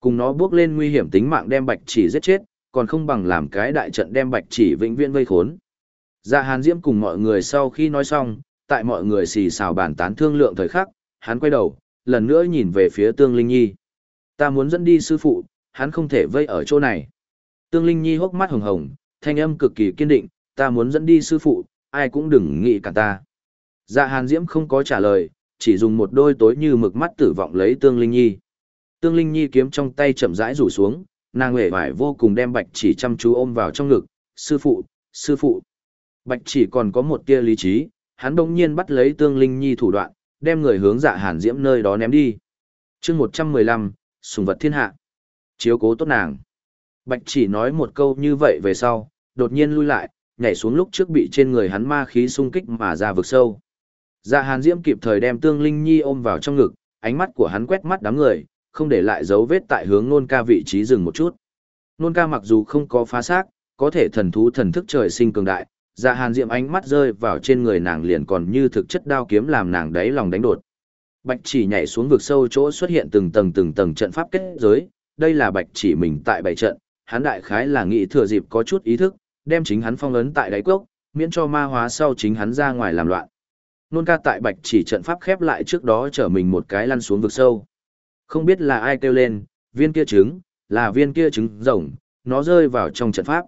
Cùng nó bước lên nguy hiểm tính mạng đem bạch chỉ giết chết, còn không bằng làm cái đại trận đem bạch chỉ vĩnh viễn vây khốn. Dạ hàn diễm cùng mọi người sau khi nói xong, tại mọi người xì xào bàn tán thương lượng thời khắc, hắn quay đầu, lần nữa nhìn về phía tương linh nhi. Ta muốn dẫn đi sư phụ, hắn không thể vây ở chỗ này. Tương linh nhi hốc mắt hồng hồng, thanh âm cực kỳ kiên định, ta muốn dẫn đi sư phụ, ai cũng đừng nghĩ cả ta. Dạ hàn diễm không có trả lời, chỉ dùng một đôi tối như mực mắt tử vọng lấy tương linh nhi. Tương linh nhi kiếm trong tay chậm rãi rủ xuống, nàng hề vải vô cùng đem bạch chỉ chăm chú ôm vào trong ngực, sư phụ, sư phụ. Bạch chỉ còn có một tia lý trí, hắn đột nhiên bắt lấy tương linh nhi thủ đoạn, đem người hướng dạ hàn diễm nơi đó ném đi. chương 115, sùng vật thiên hạ. Chiếu cố tốt nàng. Bạch chỉ nói một câu như vậy về sau, đột nhiên lui lại, nhảy xuống lúc trước bị trên người hắn ma khí xung kích mà ra vực sâu. Dạ hàn diễm kịp thời đem tương linh nhi ôm vào trong ngực, ánh mắt của hắn quét mắt đám người, không để lại dấu vết tại hướng nôn ca vị trí dừng một chút. Nôn ca mặc dù không có phá xác, có thể thần thú thần thức trời sinh cường đại, dạ hàn diệm ánh mắt rơi vào trên người nàng liền còn như thực chất đao kiếm làm nàng đáy lòng đánh đột. Bạch chỉ nhảy xuống vực sâu chỗ xuất hiện từng tầng từng tầng trận pháp kết giới, đây là bạch chỉ mình tại bảy trận, hắn đại khái là nghĩ thừa dịp có chút ý thức, đem chính hắn phong ấn tại đáy cốc, miễn cho ma hóa sau chính hắn ra ngoài làm loạn. Nôn ca tại bạch chỉ trận pháp khép lại trước đó chở mình một cái lăn xuống vực sâu. Không biết là ai kêu lên, viên kia trứng, là viên kia trứng rồng, nó rơi vào trong trận pháp.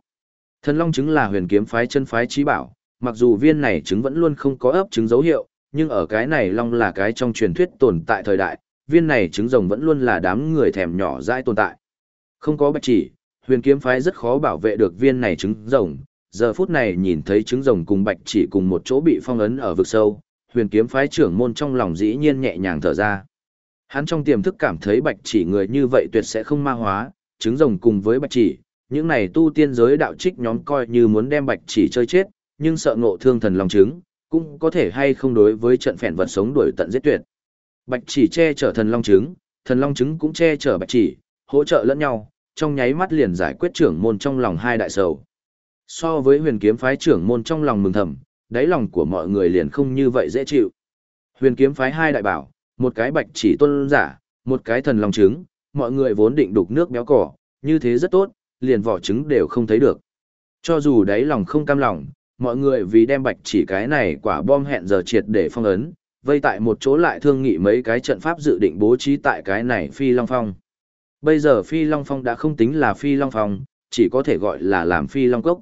Thần Long trứng là huyền kiếm phái chân phái trí bảo, mặc dù viên này trứng vẫn luôn không có ấp trứng dấu hiệu, nhưng ở cái này Long là cái trong truyền thuyết tồn tại thời đại, viên này trứng rồng vẫn luôn là đám người thèm nhỏ dãi tồn tại. Không có bạch chỉ, huyền kiếm phái rất khó bảo vệ được viên này trứng rồng, giờ phút này nhìn thấy trứng rồng cùng bạch chỉ cùng một chỗ bị phong ấn ở vực sâu, huyền kiếm phái trưởng môn trong lòng dĩ nhiên nhẹ nhàng thở ra. Hắn trong tiềm thức cảm thấy bạch chỉ người như vậy tuyệt sẽ không ma hóa, trứng rồng cùng với bạch chỉ, những này tu tiên giới đạo trích nhóm coi như muốn đem bạch chỉ chơi chết, nhưng sợ ngộ thương thần long trứng, cũng có thể hay không đối với trận phèn vật sống đuổi tận giết tuyệt. Bạch chỉ che chở thần long trứng, thần long trứng cũng che chở bạch chỉ, hỗ trợ lẫn nhau, trong nháy mắt liền giải quyết trưởng môn trong lòng hai đại sầu. So với huyền kiếm phái trưởng môn trong lòng mừng thầm, đáy lòng của mọi người liền không như vậy dễ chịu. Huyền kiếm phái hai đại bảo, một cái bạch chỉ tôn giả, một cái thần long trứng, mọi người vốn định đục nước béo cỏ, như thế rất tốt, liền vỏ trứng đều không thấy được. Cho dù đáy lòng không cam lòng, mọi người vì đem bạch chỉ cái này quả bom hẹn giờ triệt để phong ấn, vây tại một chỗ lại thương nghị mấy cái trận pháp dự định bố trí tại cái này phi long phong. Bây giờ phi long phong đã không tính là phi long phong, chỉ có thể gọi là làm phi long cốc.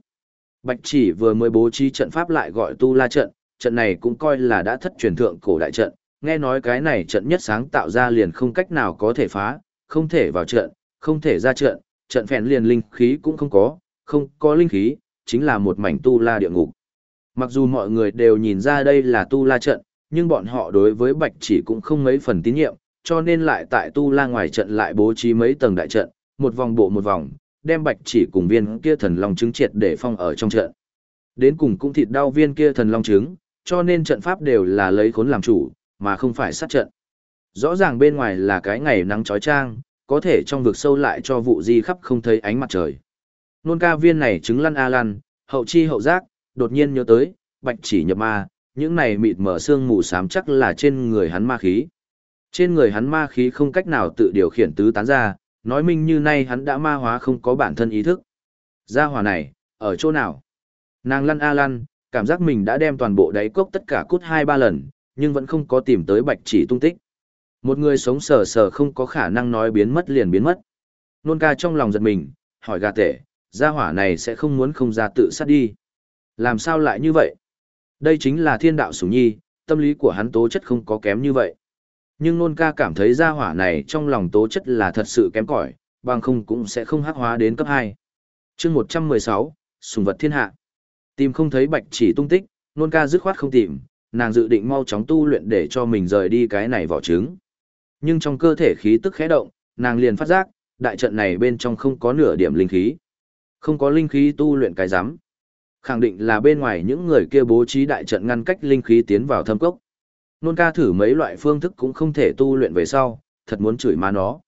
Bạch chỉ vừa mới bố trí trận pháp lại gọi tu la trận, trận này cũng coi là đã thất truyền thượng cổ đại trận, nghe nói cái này trận nhất sáng tạo ra liền không cách nào có thể phá, không thể vào trận, không thể ra trận, trận phèn liền linh khí cũng không có, không có linh khí, chính là một mảnh tu la địa ngục. Mặc dù mọi người đều nhìn ra đây là tu la trận, nhưng bọn họ đối với bạch chỉ cũng không mấy phần tín nhiệm, cho nên lại tại tu la ngoài trận lại bố trí mấy tầng đại trận, một vòng bộ một vòng, đem bạch chỉ cùng viên kia thần long trứng triệt để phong ở trong trận. Đến cùng cũng thịt đau viên kia thần long trứng, cho nên trận pháp đều là lấy khốn làm chủ, mà không phải sát trận. Rõ ràng bên ngoài là cái ngày nắng trói trang, có thể trong vực sâu lại cho vụ di khắp không thấy ánh mặt trời. Nôn ca viên này trứng lăn a lăn, hậu chi hậu giác, đột nhiên nhớ tới, bạch chỉ nhập ma, những này mịt mở xương mù sám chắc là trên người hắn ma khí. Trên người hắn ma khí không cách nào tự điều khiển tứ tán ra, nói minh như nay hắn đã ma hóa không có bản thân ý thức. Gia hỏa này, ở chỗ nào? Nàng lăn a lăn, cảm giác mình đã đem toàn bộ đáy cốc tất cả cút hai ba lần, nhưng vẫn không có tìm tới bạch chỉ tung tích. Một người sống sờ sờ không có khả năng nói biến mất liền biến mất. Nôn ca trong lòng giật mình, hỏi gà tể, gia hỏa này sẽ không muốn không ra tự sát đi. Làm sao lại như vậy? Đây chính là thiên đạo sủng nhi, tâm lý của hắn tố chất không có kém như vậy. Nhưng nôn ca cảm thấy gia hỏa này trong lòng tố chất là thật sự kém cỏi, bằng không cũng sẽ không hắc hóa đến cấp 2. chương 116, sùng vật thiên hạ. Tìm không thấy bạch chỉ tung tích, nôn ca dứt khoát không tìm, nàng dự định mau chóng tu luyện để cho mình rời đi cái này vỏ trứng. Nhưng trong cơ thể khí tức khẽ động, nàng liền phát giác, đại trận này bên trong không có nửa điểm linh khí. Không có linh khí tu luyện cái rắm Khẳng định là bên ngoài những người kia bố trí đại trận ngăn cách linh khí tiến vào thâm cốc. Nôn ca thử mấy loại phương thức cũng không thể tu luyện về sau, thật muốn chửi má nó.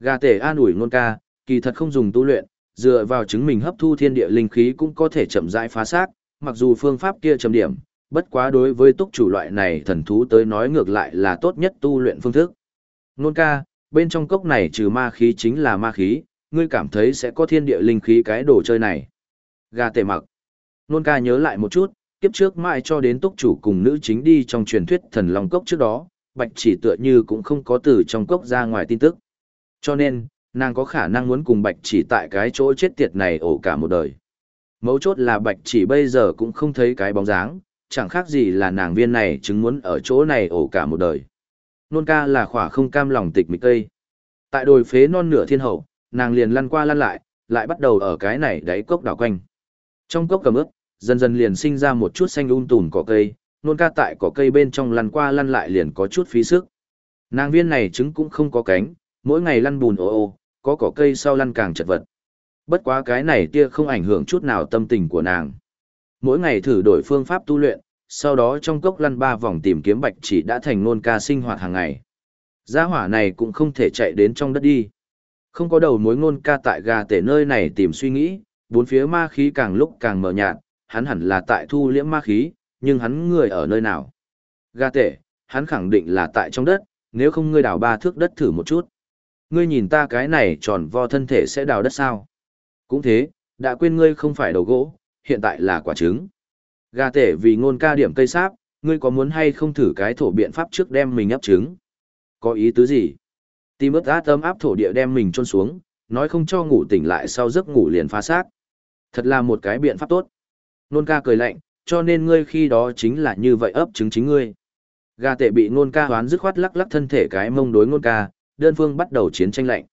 Gà tể an ủi nôn ca, kỳ thật không dùng tu luyện, dựa vào chứng mình hấp thu thiên địa linh khí cũng có thể chậm rãi phá xác, mặc dù phương pháp kia chậm điểm, bất quá đối với túc chủ loại này thần thú tới nói ngược lại là tốt nhất tu luyện phương thức. Nôn ca, bên trong cốc này trừ ma khí chính là ma khí, ngươi cảm thấy sẽ có thiên địa linh khí cái đồ chơi này. Gà tề mặc. Nôn ca nhớ lại một chút, kiếp trước mãi cho đến túc chủ cùng nữ chính đi trong truyền thuyết thần long cốc trước đó, bạch chỉ tựa như cũng không có từ trong cốc ra ngoài tin tức. Cho nên, nàng có khả năng muốn cùng bạch chỉ tại cái chỗ chết tiệt này ổ cả một đời. Mấu chốt là bạch chỉ bây giờ cũng không thấy cái bóng dáng, chẳng khác gì là nàng viên này chứng muốn ở chỗ này ổ cả một đời. Nôn ca là khỏa không cam lòng tịch mịch cây. Tại đồi phế non nửa thiên hậu, nàng liền lăn qua lăn lại, lại bắt đầu ở cái này đáy cốc đảo quanh. Trong cốc cầm ướp, dần dần liền sinh ra một chút xanh um tùm cỏ cây, nôn ca tại cỏ cây bên trong lăn qua lăn lại liền có chút phí sức. Nàng viên này trứng cũng không có cánh, mỗi ngày lăn bùn ô ô, có cỏ cây sau lăn càng chật vật. Bất quá cái này tia không ảnh hưởng chút nào tâm tình của nàng. Mỗi ngày thử đổi phương pháp tu luyện, sau đó trong cốc lăn ba vòng tìm kiếm bạch chỉ đã thành nôn ca sinh hoạt hàng ngày. Gia hỏa này cũng không thể chạy đến trong đất đi. Không có đầu mối ngôn ca tại gà tể nơi này tìm suy nghĩ, bốn phía ma khí càng lúc càng mờ nhạt, hắn hẳn là tại thu liễm ma khí, nhưng hắn người ở nơi nào? Gà tể, hắn khẳng định là tại trong đất, nếu không ngươi đào ba thước đất thử một chút. Ngươi nhìn ta cái này tròn vo thân thể sẽ đào đất sao? Cũng thế, đã quên ngươi không phải đầu gỗ, hiện tại là quả trứng. Gà tể vì ngôn ca điểm cây sáp, ngươi có muốn hay không thử cái thổ biện pháp trước đem mình ấp trứng? Có ý tứ gì? Tim ướt át ấm áp thổ địa đem mình trôn xuống, nói không cho ngủ tỉnh lại sau giấc ngủ liền phá xác. Thật là một cái biện pháp tốt. Nôn ca cười lạnh, cho nên ngươi khi đó chính là như vậy ấp trứng chính ngươi. Gà tệ bị nôn ca hoán dứt khoát lắc lắc thân thể cái mông đối nôn ca, đơn phương bắt đầu chiến tranh lạnh.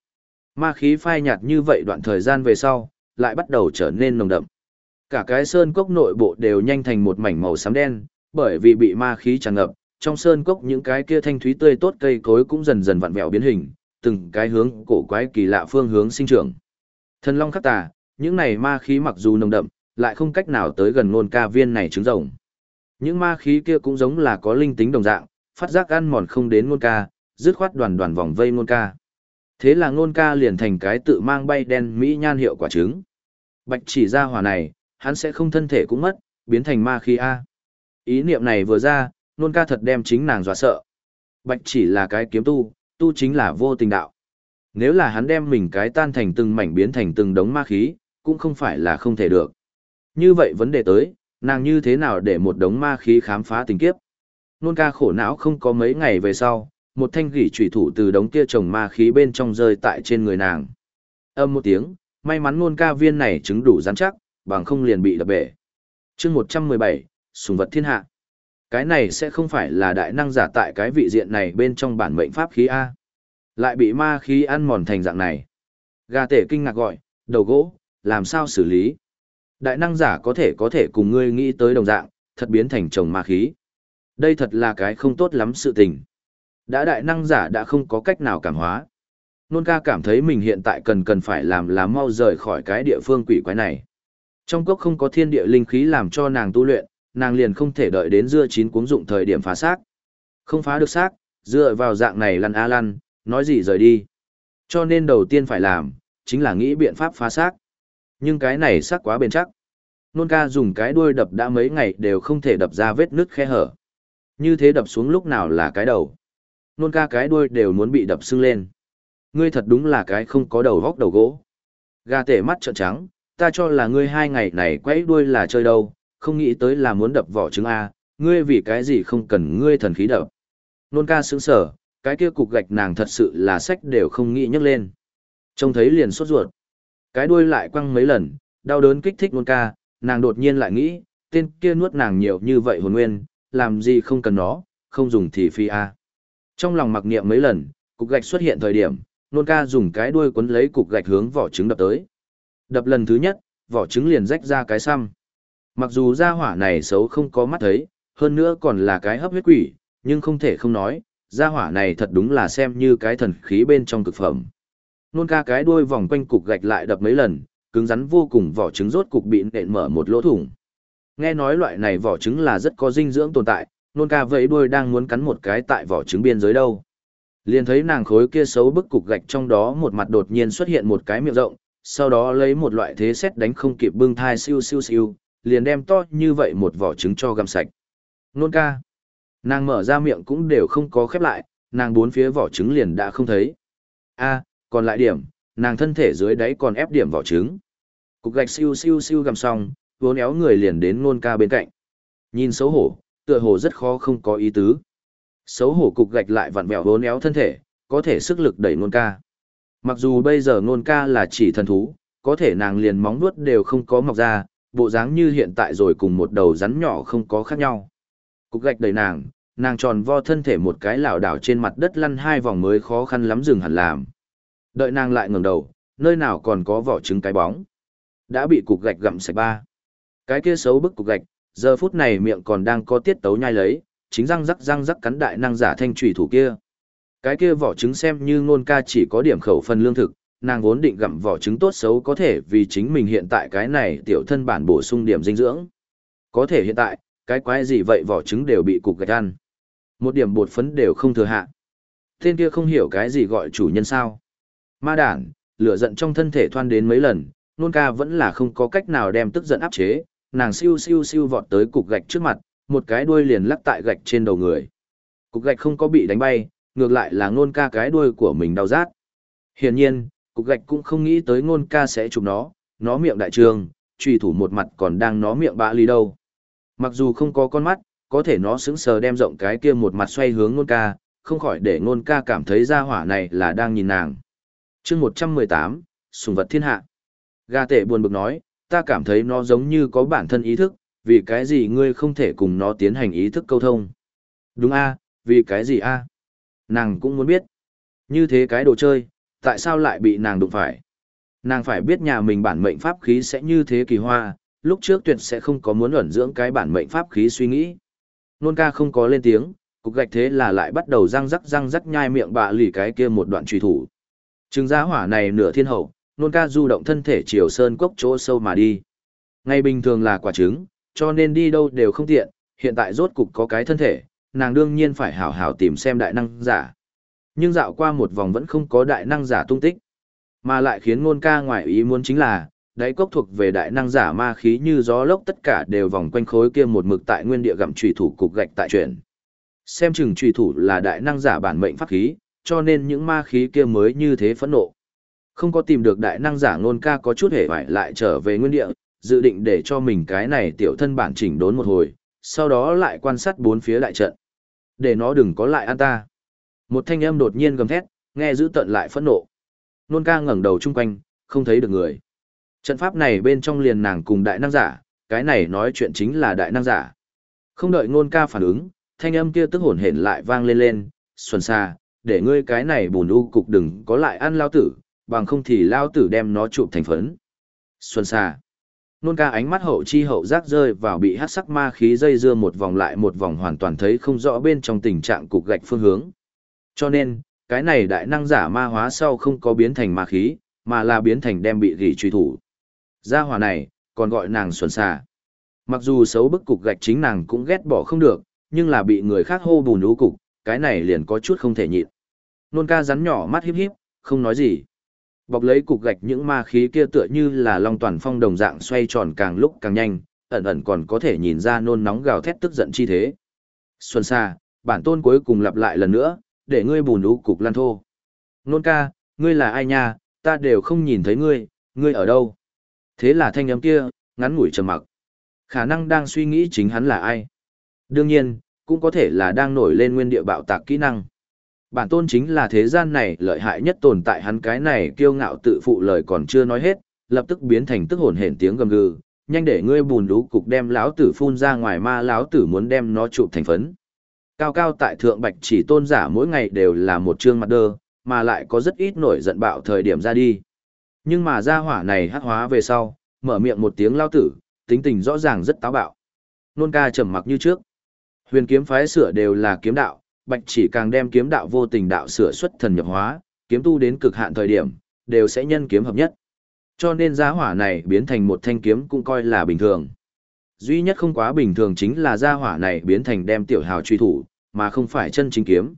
Ma khí phai nhạt như vậy đoạn thời gian về sau, lại bắt đầu trở nên nồng đậm. Cả cái sơn cốc nội bộ đều nhanh thành một mảnh màu xám đen, bởi vì bị ma khí tràn ngập, trong sơn cốc những cái kia thanh thúy tươi tốt cây cối cũng dần dần vặn vẹo biến hình, từng cái hướng cổ quái kỳ lạ phương hướng sinh trưởng. Thần long khắc tà, những này ma khí mặc dù nồng đậm, lại không cách nào tới gần nôn ca viên này trứng rồng. Những ma khí kia cũng giống là có linh tính đồng dạng, phát giác ăn mòn không đến nôn ca, dứt khoát đoàn đoàn vòng vây nôn ca. Thế là nôn ca liền thành cái tự mang bay đen mỹ nhan hiệu quả trứng. Bạch chỉ ra hỏa này, hắn sẽ không thân thể cũng mất, biến thành ma khí A. Ý niệm này vừa ra, nôn ca thật đem chính nàng dọa sợ. Bạch chỉ là cái kiếm tu, tu chính là vô tình đạo. Nếu là hắn đem mình cái tan thành từng mảnh biến thành từng đống ma khí, cũng không phải là không thể được. Như vậy vấn đề tới, nàng như thế nào để một đống ma khí khám phá tình kiếp? Nôn ca khổ não không có mấy ngày về sau, một thanh gỉ trùy thủ từ đống kia trồng ma khí bên trong rơi tại trên người nàng. Âm một tiếng, may mắn nôn ca viên này chứng đủ rắn chắc, bằng không liền bị đập bể. chương 117, sùng vật thiên hạ. Cái này sẽ không phải là đại năng giả tại cái vị diện này bên trong bản mệnh pháp khí A. Lại bị ma khí ăn mòn thành dạng này. Gà tể kinh ngạc gọi, đầu gỗ, làm sao xử lý? Đại năng giả có thể có thể cùng ngươi nghĩ tới đồng dạng, thật biến thành chồng ma khí. Đây thật là cái không tốt lắm sự tình. Đã đại năng giả đã không có cách nào cảm hóa. Nôn ca cảm thấy mình hiện tại cần cần phải làm là mau rời khỏi cái địa phương quỷ quái này. Trong cốc không có thiên địa linh khí làm cho nàng tu luyện, nàng liền không thể đợi đến dưa chín cuống dụng thời điểm phá xác. Không phá được xác, dựa vào dạng này lăn a lăn, nói gì rời đi. Cho nên đầu tiên phải làm, chính là nghĩ biện pháp phá xác. Nhưng cái này xác quá bền chắc. Nôn ca dùng cái đuôi đập đã mấy ngày đều không thể đập ra vết nứt khe hở. Như thế đập xuống lúc nào là cái đầu. Nôn ca cái đuôi đều muốn bị đập sưng lên. Ngươi thật đúng là cái không có đầu góc đầu gỗ. Gà tể mắt trợn trắng, ta cho là ngươi hai ngày này quấy đuôi là chơi đâu, không nghĩ tới là muốn đập vỏ trứng A, ngươi vì cái gì không cần ngươi thần khí đập. Nôn ca sững sở, cái kia cục gạch nàng thật sự là sách đều không nghĩ nhấc lên. Trông thấy liền sốt ruột. Cái đuôi lại quăng mấy lần, đau đớn kích thích nôn ca, nàng đột nhiên lại nghĩ, tên kia nuốt nàng nhiều như vậy hồn nguyên, làm gì không cần nó, không dùng thì phi A. Trong lòng mặc niệm mấy lần, cục gạch xuất hiện thời điểm, nôn ca dùng cái đuôi quấn lấy cục gạch hướng vỏ trứng đập tới. Đập lần thứ nhất, vỏ trứng liền rách ra cái xăm. Mặc dù gia hỏa này xấu không có mắt thấy, hơn nữa còn là cái hấp huyết quỷ, nhưng không thể không nói, gia hỏa này thật đúng là xem như cái thần khí bên trong cực phẩm. Nôn ca cái đuôi vòng quanh cục gạch lại đập mấy lần, cứng rắn vô cùng vỏ trứng rốt cục bị nện mở một lỗ thủng. Nghe nói loại này vỏ trứng là rất có dinh dưỡng tồn tại, nôn ca vẫy đuôi đang muốn cắn một cái tại vỏ trứng biên giới đâu. Liền thấy nàng khối kia xấu bức cục gạch trong đó một mặt đột nhiên xuất hiện một cái miệng rộng, sau đó lấy một loại thế xét đánh không kịp bưng thai siêu siêu siêu, liền đem to như vậy một vỏ trứng cho găm sạch. Nôn ca. Nàng mở ra miệng cũng đều không có khép lại, nàng bốn phía vỏ trứng liền đã không thấy. A, còn lại điểm, nàng thân thể dưới đáy còn ép điểm vỏ trứng. Cục gạch siêu siêu siêu gầm xong, vốn éo người liền đến nôn ca bên cạnh. Nhìn xấu hổ, tựa hồ rất khó không có ý tứ. Xấu hổ cục gạch lại vặn vẹo vốn éo thân thể, có thể sức lực đẩy nôn ca. Mặc dù bây giờ nôn ca là chỉ thần thú, có thể nàng liền móng vuốt đều không có mọc ra, bộ dáng như hiện tại rồi cùng một đầu rắn nhỏ không có khác nhau. Cục gạch đầy nàng, nàng tròn vo thân thể một cái lảo đảo trên mặt đất lăn hai vòng mới khó khăn lắm dừng hẳn làm. Đợi nàng lại ngẩng đầu, nơi nào còn có vỏ trứng cái bóng. Đã bị cục gạch gặm sạch ba. Cái kia xấu bức cục gạch, giờ phút này miệng còn đang có tiết tấu nhai lấy, chính răng rắc răng rắc cắn đại năng giả thanh trùy thủ kia. Cái kia vỏ trứng xem như ngôn ca chỉ có điểm khẩu phần lương thực, nàng vốn định gặm vỏ trứng tốt xấu có thể vì chính mình hiện tại cái này tiểu thân bản bổ sung điểm dinh dưỡng. Có thể hiện tại, cái quái gì vậy vỏ trứng đều bị cục gạch ăn. Một điểm bột phấn đều không thừa hạ. Tên kia không hiểu cái gì gọi chủ nhân sao. Ma đản, lửa giận trong thân thể thoan đến mấy lần, nôn ca vẫn là không có cách nào đem tức giận áp chế, nàng siêu siêu siêu vọt tới cục gạch trước mặt, một cái đuôi liền lắc tại gạch trên đầu người. Cục gạch không có bị đánh bay, ngược lại là ngôn ca cái đuôi của mình đau rát. Hiển nhiên, cục gạch cũng không nghĩ tới ngôn ca sẽ chụp nó, nó miệng đại trường, trùy thủ một mặt còn đang nó miệng bạ ly đâu. Mặc dù không có con mắt, có thể nó sững sờ đem rộng cái kia một mặt xoay hướng ngôn ca, không khỏi để ngôn ca cảm thấy ra hỏa này là đang nhìn nàng. chương 118, sùng vật thiên hạ. Gà tệ buồn bực nói, ta cảm thấy nó giống như có bản thân ý thức, vì cái gì ngươi không thể cùng nó tiến hành ý thức câu thông. Đúng a vì cái gì a Nàng cũng muốn biết. Như thế cái đồ chơi, tại sao lại bị nàng đụng phải? Nàng phải biết nhà mình bản mệnh pháp khí sẽ như thế kỳ hoa, lúc trước tuyệt sẽ không có muốn ẩn dưỡng cái bản mệnh pháp khí suy nghĩ. Nôn ca không có lên tiếng, cục gạch thế là lại bắt đầu răng rắc răng rắc nhai miệng bạ lì cái kia một đoạn truy thủ. Trừng giá hỏa này nửa thiên hậu, nôn ca du động thân thể chiều sơn cốc chỗ sâu mà đi. Ngày bình thường là quả trứng, cho nên đi đâu đều không tiện, hiện tại rốt cục có cái thân thể, nàng đương nhiên phải hảo hảo tìm xem đại năng giả. Nhưng dạo qua một vòng vẫn không có đại năng giả tung tích. Mà lại khiến ngôn ca ngoại ý muốn chính là, đáy cốc thuộc về đại năng giả ma khí như gió lốc tất cả đều vòng quanh khối kia một mực tại nguyên địa gặm trùy thủ cục gạch tại chuyển. Xem chừng trùy thủ là đại năng giả bản mệnh pháp khí, cho nên những ma khí kia mới như thế phẫn nộ. Không có tìm được đại năng giả ngôn ca có chút hề hoại lại trở về nguyên địa, dự định để cho mình cái này tiểu thân bản chỉnh đốn một hồi, sau đó lại quan sát bốn phía đại trận. Để nó đừng có lại ăn ta. Một thanh âm đột nhiên gầm thét, nghe giữ tận lại phẫn nộ. Nôn ca ngẩng đầu chung quanh, không thấy được người. Trận pháp này bên trong liền nàng cùng đại năng giả, cái này nói chuyện chính là đại năng giả. Không đợi nôn ca phản ứng, thanh âm kia tức hồn hển lại vang lên lên, xuân xa, để ngươi cái này bùn u cục đừng có lại ăn lao tử, bằng không thì lao tử đem nó chụp thành phấn. Xuân xa. Nôn ca ánh mắt hậu chi hậu giác rơi vào bị hát sắc ma khí dây dưa một vòng lại một vòng hoàn toàn thấy không rõ bên trong tình trạng cục gạch phương hướng. Cho nên, cái này đại năng giả ma hóa sau không có biến thành ma khí, mà là biến thành đem bị gỉ truy thủ. Gia hỏa này, còn gọi nàng xuân xà. Mặc dù xấu bức cục gạch chính nàng cũng ghét bỏ không được, nhưng là bị người khác hô bùn ú cục, cái này liền có chút không thể nhịn. Nôn ca rắn nhỏ mắt híp híp, không nói gì. Bọc lấy cục gạch những ma khí kia tựa như là long toàn phong đồng dạng xoay tròn càng lúc càng nhanh, ẩn ẩn còn có thể nhìn ra nôn nóng gào thét tức giận chi thế. Xuân xa, bản tôn cuối cùng lặp lại lần nữa, để ngươi bùn ú cục lan thô. Nôn ca, ngươi là ai nha, ta đều không nhìn thấy ngươi, ngươi ở đâu? Thế là thanh âm kia, ngắn ngủi trầm mặc. Khả năng đang suy nghĩ chính hắn là ai. Đương nhiên, cũng có thể là đang nổi lên nguyên địa bạo tạc kỹ năng. Bản tôn chính là thế gian này lợi hại nhất tồn tại hắn cái này kiêu ngạo tự phụ lời còn chưa nói hết, lập tức biến thành tức hồn hển tiếng gầm gừ, nhanh để ngươi bùn lũ cục đem lão tử phun ra ngoài ma lão tử muốn đem nó chụp thành phấn. Cao cao tại thượng bạch chỉ tôn giả mỗi ngày đều là một trương mặt đơ, mà lại có rất ít nổi giận bạo thời điểm ra đi. Nhưng mà gia hỏa này hắc hóa về sau, mở miệng một tiếng lao tử, tính tình rõ ràng rất táo bạo. Nôn ca trầm mặc như trước. Huyền kiếm phái sửa đều là kiếm đạo, bạch chỉ càng đem kiếm đạo vô tình đạo sửa xuất thần nhập hóa, kiếm tu đến cực hạn thời điểm, đều sẽ nhân kiếm hợp nhất. Cho nên gia hỏa này biến thành một thanh kiếm cũng coi là bình thường. Duy nhất không quá bình thường chính là gia hỏa này biến thành đem tiểu hào truy thủ, mà không phải chân chính kiếm.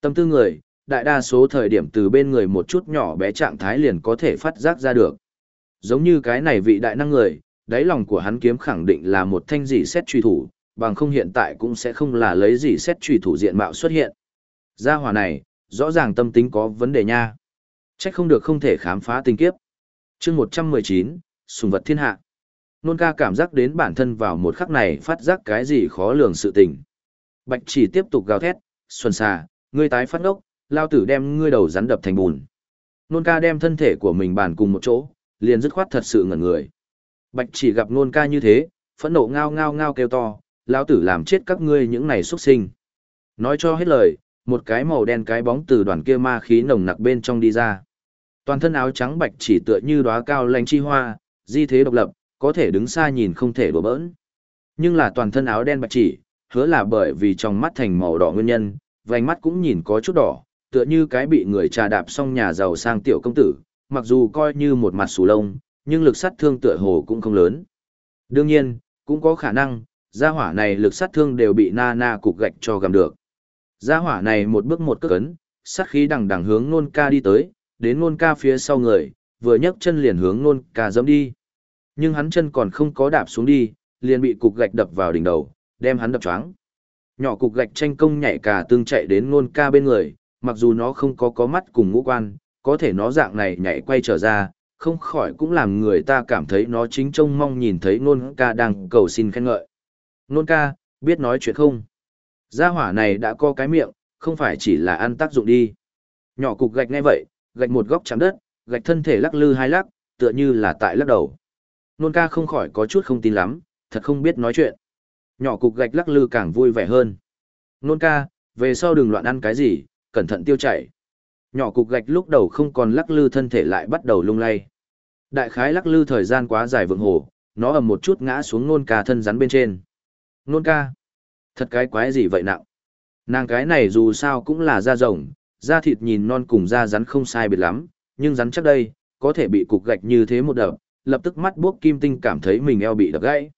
Tâm tư người, đại đa số thời điểm từ bên người một chút nhỏ bé trạng thái liền có thể phát giác ra được. Giống như cái này vị đại năng người, đáy lòng của hắn kiếm khẳng định là một thanh dị xét truy thủ, bằng không hiện tại cũng sẽ không là lấy gì xét truy thủ diện mạo xuất hiện. Gia hỏa này, rõ ràng tâm tính có vấn đề nha. Trách không được không thể khám phá tình kiếp. chương 119, Sùng vật thiên hạ. Nôn ca cảm giác đến bản thân vào một khắc này phát giác cái gì khó lường sự tình. Bạch chỉ tiếp tục gào thét, xuân xà, ngươi tái phát ngốc, lao tử đem ngươi đầu rắn đập thành bùn. Nôn ca đem thân thể của mình bàn cùng một chỗ, liền dứt khoát thật sự ngẩn người. Bạch chỉ gặp nôn ca như thế, phẫn nộ ngao ngao ngao kêu to, Lão tử làm chết các ngươi những này xuất sinh. Nói cho hết lời, một cái màu đen cái bóng từ đoàn kia ma khí nồng nặc bên trong đi ra. Toàn thân áo trắng bạch chỉ tựa như đóa cao lanh chi hoa, di thế độc lập, có thể đứng xa nhìn không thể đổ bỡn. Nhưng là toàn thân áo đen bạch chỉ, hứa là bởi vì trong mắt thành màu đỏ nguyên nhân, vành mắt cũng nhìn có chút đỏ, tựa như cái bị người trà đạp xong nhà giàu sang tiểu công tử, mặc dù coi như một mặt sù lông, nhưng lực sát thương tựa hồ cũng không lớn. Đương nhiên, cũng có khả năng, gia hỏa này lực sát thương đều bị na na cục gạch cho gầm được. Gia hỏa này một bước một cước ấn, sát khí đằng đằng hướng nôn ca đi tới, đến nôn ca phía sau người, vừa nhấc chân liền hướng nôn ca dẫm đi. Nhưng hắn chân còn không có đạp xuống đi, liền bị cục gạch đập vào đỉnh đầu, đem hắn đập choáng. Nhỏ cục gạch tranh công nhảy cả tương chạy đến nôn ca bên người, mặc dù nó không có có mắt cùng ngũ quan, có thể nó dạng này nhảy quay trở ra, không khỏi cũng làm người ta cảm thấy nó chính trông mong nhìn thấy nôn ca đang cầu xin khen ngợi. Nôn ca, biết nói chuyện không? Gia hỏa này đã có cái miệng, không phải chỉ là ăn tác dụng đi. Nhỏ cục gạch ngay vậy, gạch một góc chạm đất, gạch thân thể lắc lư hai lắc, tựa như là tại lắc đầu. Nôn ca không khỏi có chút không tin lắm, thật không biết nói chuyện. Nhỏ cục gạch lắc lư càng vui vẻ hơn. Nôn ca, về sau đừng loạn ăn cái gì, cẩn thận tiêu chảy. Nhỏ cục gạch lúc đầu không còn lắc lư thân thể lại bắt đầu lung lay. Đại khái lắc lư thời gian quá dài vượng hồ, nó ầm một chút ngã xuống nôn ca thân rắn bên trên. Nôn ca, thật cái quái gì vậy nặng. Nàng cái này dù sao cũng là da rồng, da thịt nhìn non cùng da rắn không sai biệt lắm, nhưng rắn chắc đây, có thể bị cục gạch như thế một đập, lập tức mắt buốc kim tinh cảm thấy mình eo bị đập gãy.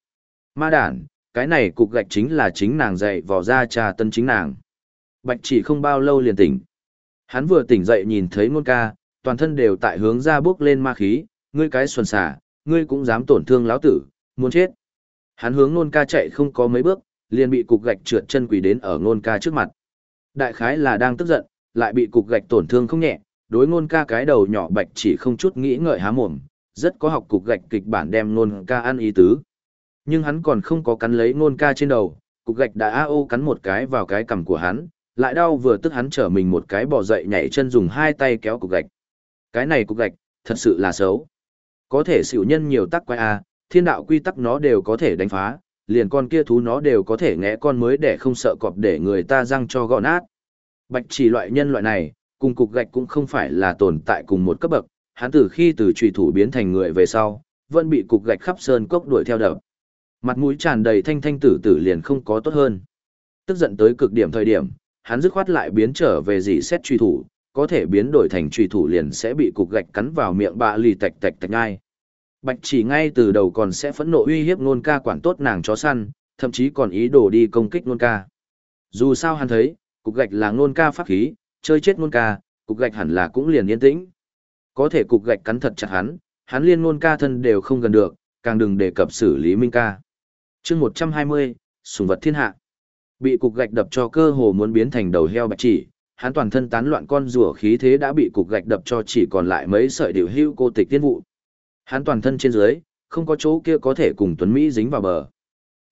Ma đản, cái này cục gạch chính là chính nàng dạy vò ra trà tân chính nàng. Bạch chỉ không bao lâu liền tỉnh. Hắn vừa tỉnh dậy nhìn thấy ngôn ca, toàn thân đều tại hướng ra bước lên ma khí, ngươi cái xuân xả, ngươi cũng dám tổn thương lão tử, muốn chết. Hắn hướng Nôn ca chạy không có mấy bước, liền bị cục gạch trượt chân quỳ đến ở Nôn ca trước mặt. Đại khái là đang tức giận, lại bị cục gạch tổn thương không nhẹ, đối Nôn ca cái đầu nhỏ bạch chỉ không chút nghĩ ngợi há mồm, rất có học cục gạch kịch bản đem Nôn ca ăn ý tứ. Nhưng hắn còn không có cắn lấy Nôn ca trên đầu, cục gạch đã a cắn một cái vào cái cằm của hắn, lại đau vừa tức hắn trở mình một cái bỏ dậy nhảy chân dùng hai tay kéo cục gạch. Cái này cục gạch, thật sự là xấu. Có thể xỉu nhân nhiều tắc quay a, à, thiên đạo quy tắc nó đều có thể đánh phá, liền con kia thú nó đều có thể ngẽ con mới để không sợ cọp để người ta răng cho gọn nát. Bạch chỉ loại nhân loại này, cùng cục gạch cũng không phải là tồn tại cùng một cấp bậc, hắn từ khi từ trùy thủ biến thành người về sau, vẫn bị cục gạch khắp sơn cốc đuổi theo đập. Mặt mũi tràn đầy thanh thanh tử tử liền không có tốt hơn. Tức giận tới cực điểm thời điểm, hắn dứt khoát lại biến trở về dị xét truy thủ, có thể biến đổi thành truy thủ liền sẽ bị cục gạch cắn vào miệng bạ lì tạch tạch tạch ngay. Bạch chỉ ngay từ đầu còn sẽ phẫn nộ uy hiếp nôn ca quản tốt nàng chó săn, thậm chí còn ý đồ đi công kích nôn ca. Dù sao hắn thấy, cục gạch là nôn ca pháp khí, chơi chết nôn ca, cục gạch hẳn là cũng liền yên tĩnh. Có thể cục gạch cắn thật chặt hắn, hắn liên nôn ca thân đều không gần được, càng đừng đề cập xử lý minh ca. chương 120, sùng vật thiên hạ. Bị cục gạch đập cho cơ hồ muốn biến thành đầu heo bạch chỉ, hắn toàn thân tán loạn con rùa khí thế đã bị cục gạch đập cho chỉ còn lại mấy sợi điều hưu cô tịch tiên vụ. Hắn toàn thân trên dưới, không có chỗ kia có thể cùng Tuấn Mỹ dính vào bờ.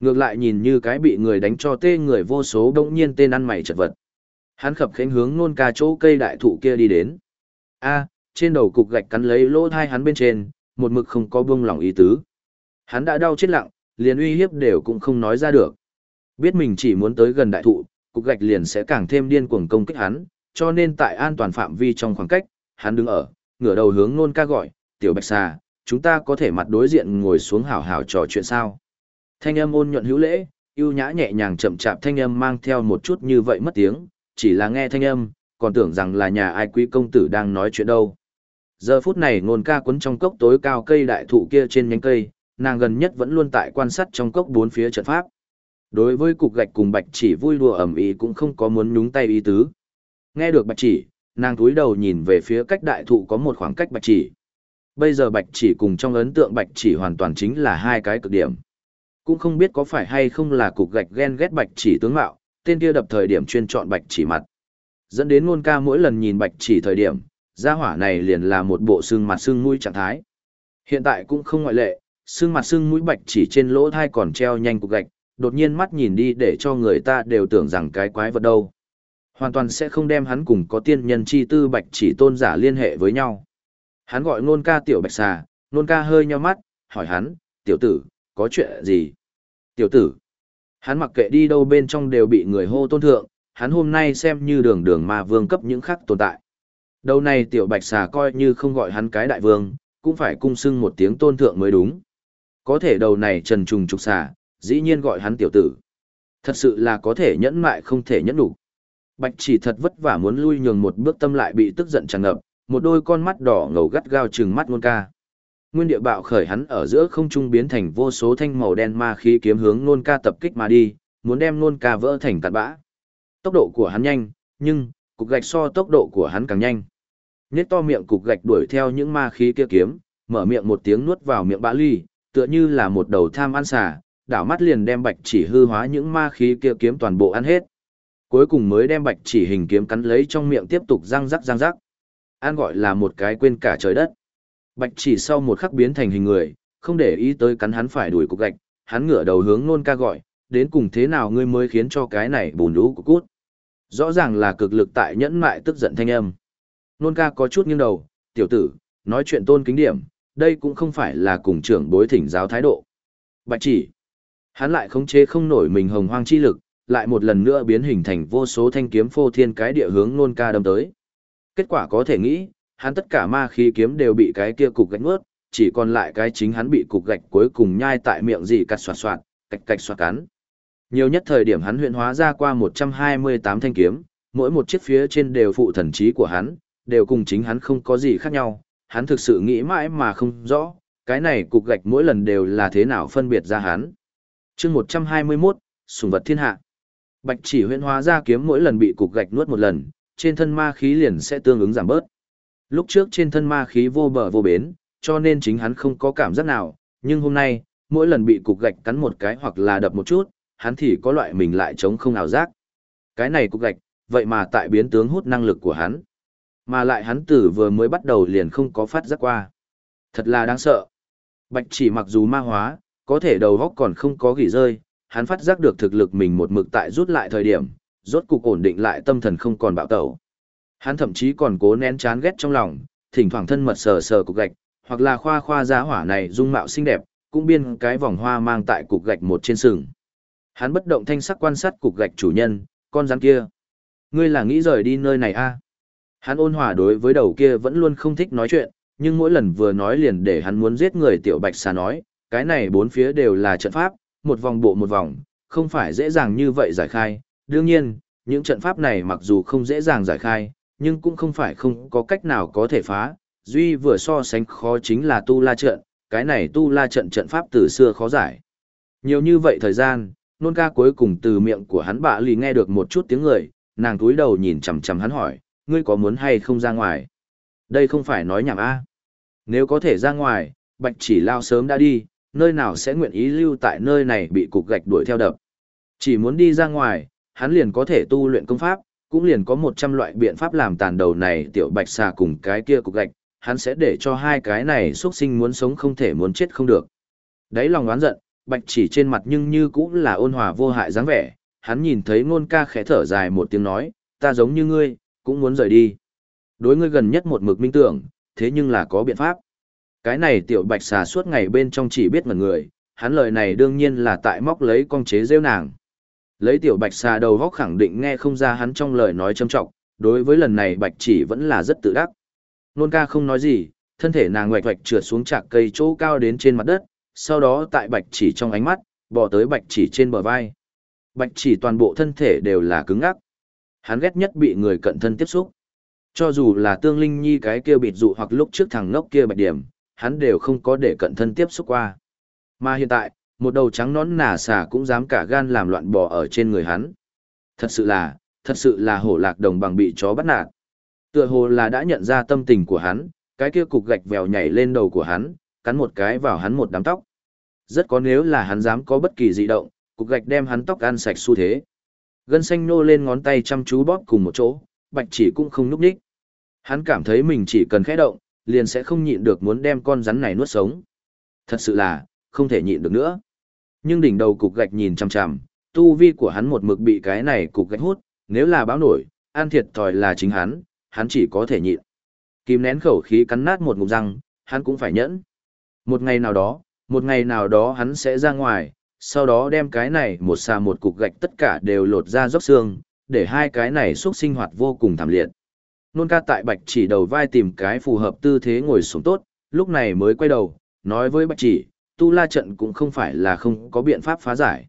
Ngược lại nhìn như cái bị người đánh cho tê người vô số đông nhiên tên ăn mày chật vật. Hắn khập khánh hướng nôn ca chỗ cây đại thụ kia đi đến. A, trên đầu cục gạch cắn lấy lỗ thai hắn bên trên, một mực không có buông lỏng ý tứ. Hắn đã đau chết lặng, liền uy hiếp đều cũng không nói ra được. Biết mình chỉ muốn tới gần đại thụ, cục gạch liền sẽ càng thêm điên cuồng công kích hắn, cho nên tại an toàn phạm vi trong khoảng cách, hắn đứng ở, ngửa đầu hướng nôn ca gọi, tiểu bạch xà, chúng ta có thể mặt đối diện ngồi xuống hảo hảo trò chuyện sao. Thanh âm ôn nhuận hữu lễ, yêu nhã nhẹ nhàng chậm chạp thanh âm mang theo một chút như vậy mất tiếng, chỉ là nghe thanh âm, còn tưởng rằng là nhà ai quý công tử đang nói chuyện đâu. Giờ phút này ngôn ca quấn trong cốc tối cao cây đại thụ kia trên nhánh cây, nàng gần nhất vẫn luôn tại quan sát trong cốc bốn phía trận pháp. Đối với cục gạch cùng bạch chỉ vui đùa ẩm ý cũng không có muốn nhúng tay ý tứ. Nghe được bạch chỉ, nàng túi đầu nhìn về phía cách đại thụ có một khoảng cách bạch chỉ. Bây giờ bạch chỉ cùng trong ấn tượng bạch chỉ hoàn toàn chính là hai cái cực điểm. Cũng không biết có phải hay không là cục gạch ghen ghét bạch chỉ tướng mạo, tên kia đập thời điểm chuyên chọn bạch chỉ mặt. Dẫn đến ngôn ca mỗi lần nhìn bạch chỉ thời điểm, gia hỏa này liền là một bộ xương mặt xương mũi trạng thái. Hiện tại cũng không ngoại lệ, xương mặt xương mũi bạch chỉ trên lỗ thai còn treo nhanh cục gạch, đột nhiên mắt nhìn đi để cho người ta đều tưởng rằng cái quái vật đâu. Hoàn toàn sẽ không đem hắn cùng có tiên nhân chi tư bạch chỉ tôn giả liên hệ với nhau. Hắn gọi nôn ca tiểu bạch xà, nôn ca hơi nheo mắt, hỏi hắn, tiểu tử, có chuyện gì? Tiểu tử, hắn mặc kệ đi đâu bên trong đều bị người hô tôn thượng, hắn hôm nay xem như đường đường mà vương cấp những khắc tồn tại. Đầu này tiểu bạch xà coi như không gọi hắn cái đại vương, cũng phải cung sưng một tiếng tôn thượng mới đúng. Có thể đầu này trần trùng trục xà, dĩ nhiên gọi hắn tiểu tử. Thật sự là có thể nhẫn mại không thể nhẫn đủ. Bạch chỉ thật vất vả muốn lui nhường một bước tâm lại bị tức giận tràn ngập, một đôi con mắt đỏ ngầu gắt gao trừng mắt nôn ca. Nguyên địa bạo khởi hắn ở giữa không trung biến thành vô số thanh màu đen ma khí kiếm hướng nôn ca tập kích mà đi, muốn đem nôn ca vỡ thành tạt bã. Tốc độ của hắn nhanh, nhưng, cục gạch so tốc độ của hắn càng nhanh. Nhét to miệng cục gạch đuổi theo những ma khí kia kiếm, mở miệng một tiếng nuốt vào miệng bã ly, tựa như là một đầu tham ăn xà, đảo mắt liền đem bạch chỉ hư hóa những ma khí kia kiếm toàn bộ ăn hết. Cuối cùng mới đem bạch chỉ hình kiếm cắn lấy trong miệng tiếp tục răng rắc răng rắc. An gọi là một cái quên cả trời đất. Bạch chỉ sau một khắc biến thành hình người, không để ý tới cắn hắn phải đuổi cục gạch, hắn ngửa đầu hướng nôn ca gọi, đến cùng thế nào ngươi mới khiến cho cái này bùn lũ của cút. Rõ ràng là cực lực tại nhẫn mại tức giận thanh âm. Nôn ca có chút nghiêng đầu, tiểu tử, nói chuyện tôn kính điểm, đây cũng không phải là cùng trưởng bối thỉnh giáo thái độ. Bạch chỉ, hắn lại khống chế không nổi mình hồng hoang chi lực, lại một lần nữa biến hình thành vô số thanh kiếm phô thiên cái địa hướng nôn ca đâm tới. Kết quả có thể nghĩ, hắn tất cả ma khí kiếm đều bị cái kia cục gạch nuốt, chỉ còn lại cái chính hắn bị cục gạch cuối cùng nhai tại miệng gì cắt xoạt xoạt, cạch cạch xoạt cắn. Nhiều nhất thời điểm hắn huyện hóa ra qua 128 thanh kiếm, mỗi một chiếc phía trên đều phụ thần trí của hắn, đều cùng chính hắn không có gì khác nhau, hắn thực sự nghĩ mãi mà không rõ, cái này cục gạch mỗi lần đều là thế nào phân biệt ra hắn. chương 121, sùng vật thiên hạ. Bạch chỉ huyện hóa ra kiếm mỗi lần bị cục gạch nuốt một lần, trên thân ma khí liền sẽ tương ứng giảm bớt. Lúc trước trên thân ma khí vô bờ vô bến, cho nên chính hắn không có cảm giác nào, nhưng hôm nay, mỗi lần bị cục gạch cắn một cái hoặc là đập một chút, hắn thì có loại mình lại chống không ảo giác. Cái này cục gạch, vậy mà tại biến tướng hút năng lực của hắn. Mà lại hắn tử vừa mới bắt đầu liền không có phát giác qua. Thật là đáng sợ. Bạch chỉ mặc dù ma hóa, có thể đầu góc còn không có gỉ rơi, hắn phát giác được thực lực mình một mực tại rút lại thời điểm, rốt cục ổn định lại tâm thần không còn bạo tẩu. Hắn thậm chí còn cố nén chán ghét trong lòng, thỉnh thoảng thân mật sờ sờ cục gạch, hoặc là khoa khoa giá hỏa này dung mạo xinh đẹp, cũng biên cái vòng hoa mang tại cục gạch một trên sừng. Hắn bất động thanh sắc quan sát cục gạch chủ nhân, con rắn kia. Ngươi là nghĩ rời đi nơi này a? À? Hắn ôn hòa đối với đầu kia vẫn luôn không thích nói chuyện, nhưng mỗi lần vừa nói liền để hắn muốn giết người tiểu bạch xà nói, cái này bốn phía đều là trận pháp, một vòng bộ một vòng, không phải dễ dàng như vậy giải khai. Đương nhiên, những trận pháp này mặc dù không dễ dàng giải khai, nhưng cũng không phải không có cách nào có thể phá. Duy vừa so sánh khó chính là tu la trận, cái này tu la trận trận pháp từ xưa khó giải. Nhiều như vậy thời gian, nôn ca cuối cùng từ miệng của hắn bạ lì nghe được một chút tiếng người, nàng túi đầu nhìn chằm chằm hắn hỏi, ngươi có muốn hay không ra ngoài? Đây không phải nói nhảm a. Nếu có thể ra ngoài, bạch chỉ lao sớm đã đi, nơi nào sẽ nguyện ý lưu tại nơi này bị cục gạch đuổi theo đập. Chỉ muốn đi ra ngoài, hắn liền có thể tu luyện công pháp, cũng liền có một trăm loại biện pháp làm tàn đầu này tiểu bạch xà cùng cái kia cục gạch, hắn sẽ để cho hai cái này xuất sinh muốn sống không thể muốn chết không được. Đấy lòng oán giận, bạch chỉ trên mặt nhưng như cũng là ôn hòa vô hại dáng vẻ, hắn nhìn thấy ngôn ca khẽ thở dài một tiếng nói, ta giống như ngươi, cũng muốn rời đi. Đối ngươi gần nhất một mực minh tưởng, thế nhưng là có biện pháp. Cái này tiểu bạch xà suốt ngày bên trong chỉ biết một người, hắn lời này đương nhiên là tại móc lấy con chế rêu nàng. Lấy tiểu bạch xà đầu góc khẳng định nghe không ra hắn trong lời nói châm trọng, đối với lần này bạch chỉ vẫn là rất tự đắc. Nôn ca không nói gì, thân thể nàng ngoạch ngoạch trượt xuống chạc cây chỗ cao đến trên mặt đất, sau đó tại bạch chỉ trong ánh mắt, bỏ tới bạch chỉ trên bờ vai. Bạch chỉ toàn bộ thân thể đều là cứng ngắc. Hắn ghét nhất bị người cận thân tiếp xúc. Cho dù là tương linh nhi cái kia bịt dụ hoặc lúc trước thằng ngốc kia bạch điểm, hắn đều không có để cận thân tiếp xúc qua. Mà hiện tại, một đầu trắng nón nà xà cũng dám cả gan làm loạn bò ở trên người hắn. Thật sự là, thật sự là hổ lạc đồng bằng bị chó bắt nạt. Tựa hồ là đã nhận ra tâm tình của hắn, cái kia cục gạch vèo nhảy lên đầu của hắn, cắn một cái vào hắn một đám tóc. Rất có nếu là hắn dám có bất kỳ dị động, cục gạch đem hắn tóc ăn sạch xu thế. Gân xanh nô lên ngón tay chăm chú bóp cùng một chỗ, bạch chỉ cũng không núp đích. Hắn cảm thấy mình chỉ cần khẽ động, liền sẽ không nhịn được muốn đem con rắn này nuốt sống. Thật sự là, không thể nhịn được nữa. Nhưng đỉnh đầu cục gạch nhìn chằm chằm, tu vi của hắn một mực bị cái này cục gạch hút, nếu là báo nổi, an thiệt thòi là chính hắn, hắn chỉ có thể nhịn. Kim nén khẩu khí cắn nát một ngụm răng, hắn cũng phải nhẫn. Một ngày nào đó, một ngày nào đó hắn sẽ ra ngoài, sau đó đem cái này một xà một cục gạch tất cả đều lột ra dốc xương, để hai cái này suốt sinh hoạt vô cùng thảm liệt. Nôn ca tại bạch chỉ đầu vai tìm cái phù hợp tư thế ngồi xuống tốt, lúc này mới quay đầu, nói với bạch chỉ, tu la trận cũng không phải là không có biện pháp phá giải.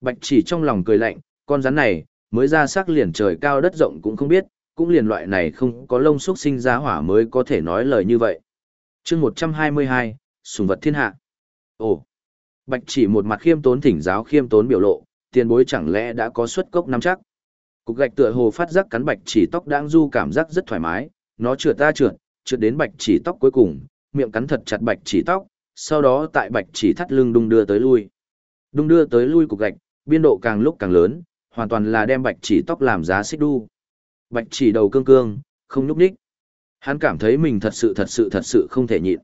Bạch chỉ trong lòng cười lạnh, con rắn này, mới ra sắc liền trời cao đất rộng cũng không biết, cũng liền loại này không có lông xúc sinh ra hỏa mới có thể nói lời như vậy. chương 122, sùng vật thiên hạ. Ồ, bạch chỉ một mặt khiêm tốn thỉnh giáo khiêm tốn biểu lộ, tiền bối chẳng lẽ đã có xuất cốc năm chắc. Cục gạch tựa hồ phát giác cắn bạch chỉ tóc đang du cảm giác rất thoải mái, nó trượt ta trượt, trượt đến bạch chỉ tóc cuối cùng, miệng cắn thật chặt bạch chỉ tóc, sau đó tại bạch chỉ thắt lưng đung đưa tới lui. Đung đưa tới lui cục gạch, biên độ càng lúc càng lớn, hoàn toàn là đem bạch chỉ tóc làm giá xích đu. Bạch chỉ đầu cương cương, không nhúc nhích. Hắn cảm thấy mình thật sự thật sự thật sự không thể nhịn.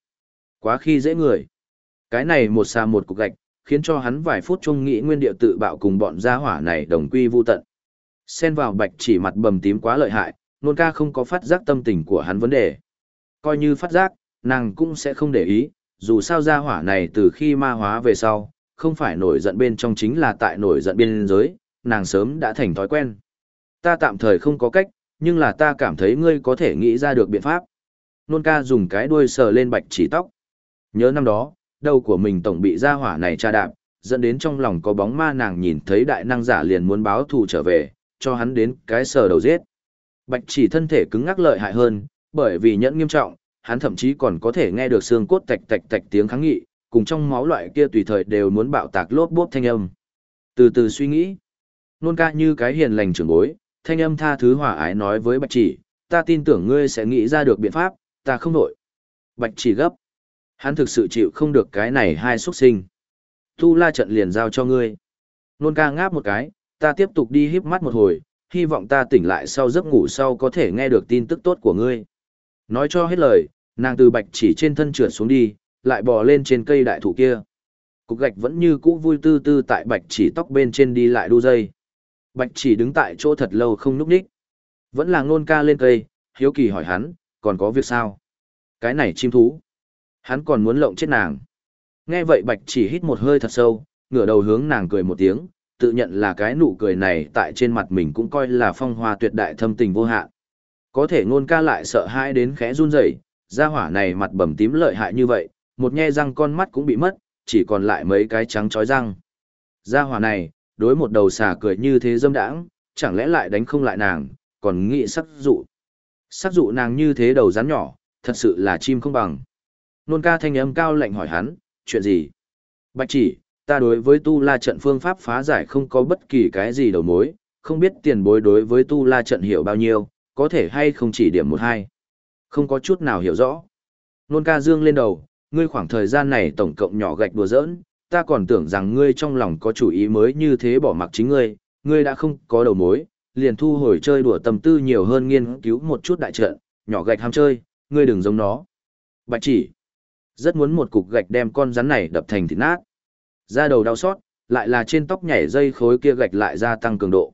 Quá khi dễ người. Cái này một xa một cục gạch, khiến cho hắn vài phút chung nghĩ nguyên địa tự bạo cùng bọn gia hỏa này đồng quy vu tận. Xen vào bạch chỉ mặt bầm tím quá lợi hại, nôn ca không có phát giác tâm tình của hắn vấn đề. Coi như phát giác, nàng cũng sẽ không để ý, dù sao gia hỏa này từ khi ma hóa về sau, không phải nổi giận bên trong chính là tại nổi giận bên giới, nàng sớm đã thành thói quen. Ta tạm thời không có cách, nhưng là ta cảm thấy ngươi có thể nghĩ ra được biện pháp. Nôn ca dùng cái đuôi sờ lên bạch chỉ tóc. Nhớ năm đó, đầu của mình tổng bị gia hỏa này tra đạp, dẫn đến trong lòng có bóng ma nàng nhìn thấy đại năng giả liền muốn báo thù trở về, cho hắn đến cái sờ đầu giết. Bạch chỉ thân thể cứng ngắc lợi hại hơn, bởi vì nhẫn nghiêm trọng, hắn thậm chí còn có thể nghe được xương cốt tạch tạch tạch tiếng kháng nghị, cùng trong máu loại kia tùy thời đều muốn bạo tạc lốp bốp thanh âm. Từ từ suy nghĩ, nôn ca như cái hiền lành trưởng bối, thanh âm tha thứ hòa ái nói với bạch chỉ, ta tin tưởng ngươi sẽ nghĩ ra được biện pháp, ta không nổi. Bạch chỉ gấp. Hắn thực sự chịu không được cái này hai xuất sinh. Tu la trận liền giao cho ngươi. Nôn ca ngáp một cái, ta tiếp tục đi híp mắt một hồi, hy vọng ta tỉnh lại sau giấc ngủ sau có thể nghe được tin tức tốt của ngươi. Nói cho hết lời, nàng từ bạch chỉ trên thân trượt xuống đi, lại bò lên trên cây đại thụ kia. Cục gạch vẫn như cũ vui tư tư tại bạch chỉ tóc bên trên đi lại đu dây. Bạch chỉ đứng tại chỗ thật lâu không núp đích. Vẫn là ngôn ca lên cây, hiếu kỳ hỏi hắn, còn có việc sao? Cái này chim thú. Hắn còn muốn lộng chết nàng. Nghe vậy bạch chỉ hít một hơi thật sâu, ngửa đầu hướng nàng cười một tiếng, tự nhận là cái nụ cười này tại trên mặt mình cũng coi là phong hoa tuyệt đại thâm tình vô hạn. Có thể ngôn ca lại sợ hãi đến khẽ run rẩy, gia hỏa này mặt bầm tím lợi hại như vậy, một nhe răng con mắt cũng bị mất, chỉ còn lại mấy cái trắng chói răng. Gia hỏa này, đối một đầu xà cười như thế dâm đãng, chẳng lẽ lại đánh không lại nàng, còn nghĩ sắc dụ. Sắc dụ nàng như thế đầu rắn nhỏ, thật sự là chim không bằng. Nôn ca thanh âm cao lạnh hỏi hắn, chuyện gì? Bạch chỉ, ta đối với tu la trận phương pháp phá giải không có bất kỳ cái gì đầu mối, không biết tiền bối đối với tu la trận hiểu bao nhiêu, có thể hay không chỉ điểm một hai. Không có chút nào hiểu rõ. Nôn ca dương lên đầu, ngươi khoảng thời gian này tổng cộng nhỏ gạch đùa giỡn, ta còn tưởng rằng ngươi trong lòng có chủ ý mới như thế bỏ mặc chính ngươi, ngươi đã không có đầu mối, liền thu hồi chơi đùa tâm tư nhiều hơn nghiên cứu một chút đại trận, nhỏ gạch ham chơi, ngươi đừng giống nó. Bạch chỉ, rất muốn một cục gạch đem con rắn này đập thành thịt nát. Ra đầu đau xót, lại là trên tóc nhảy dây khối kia gạch lại gia tăng cường độ.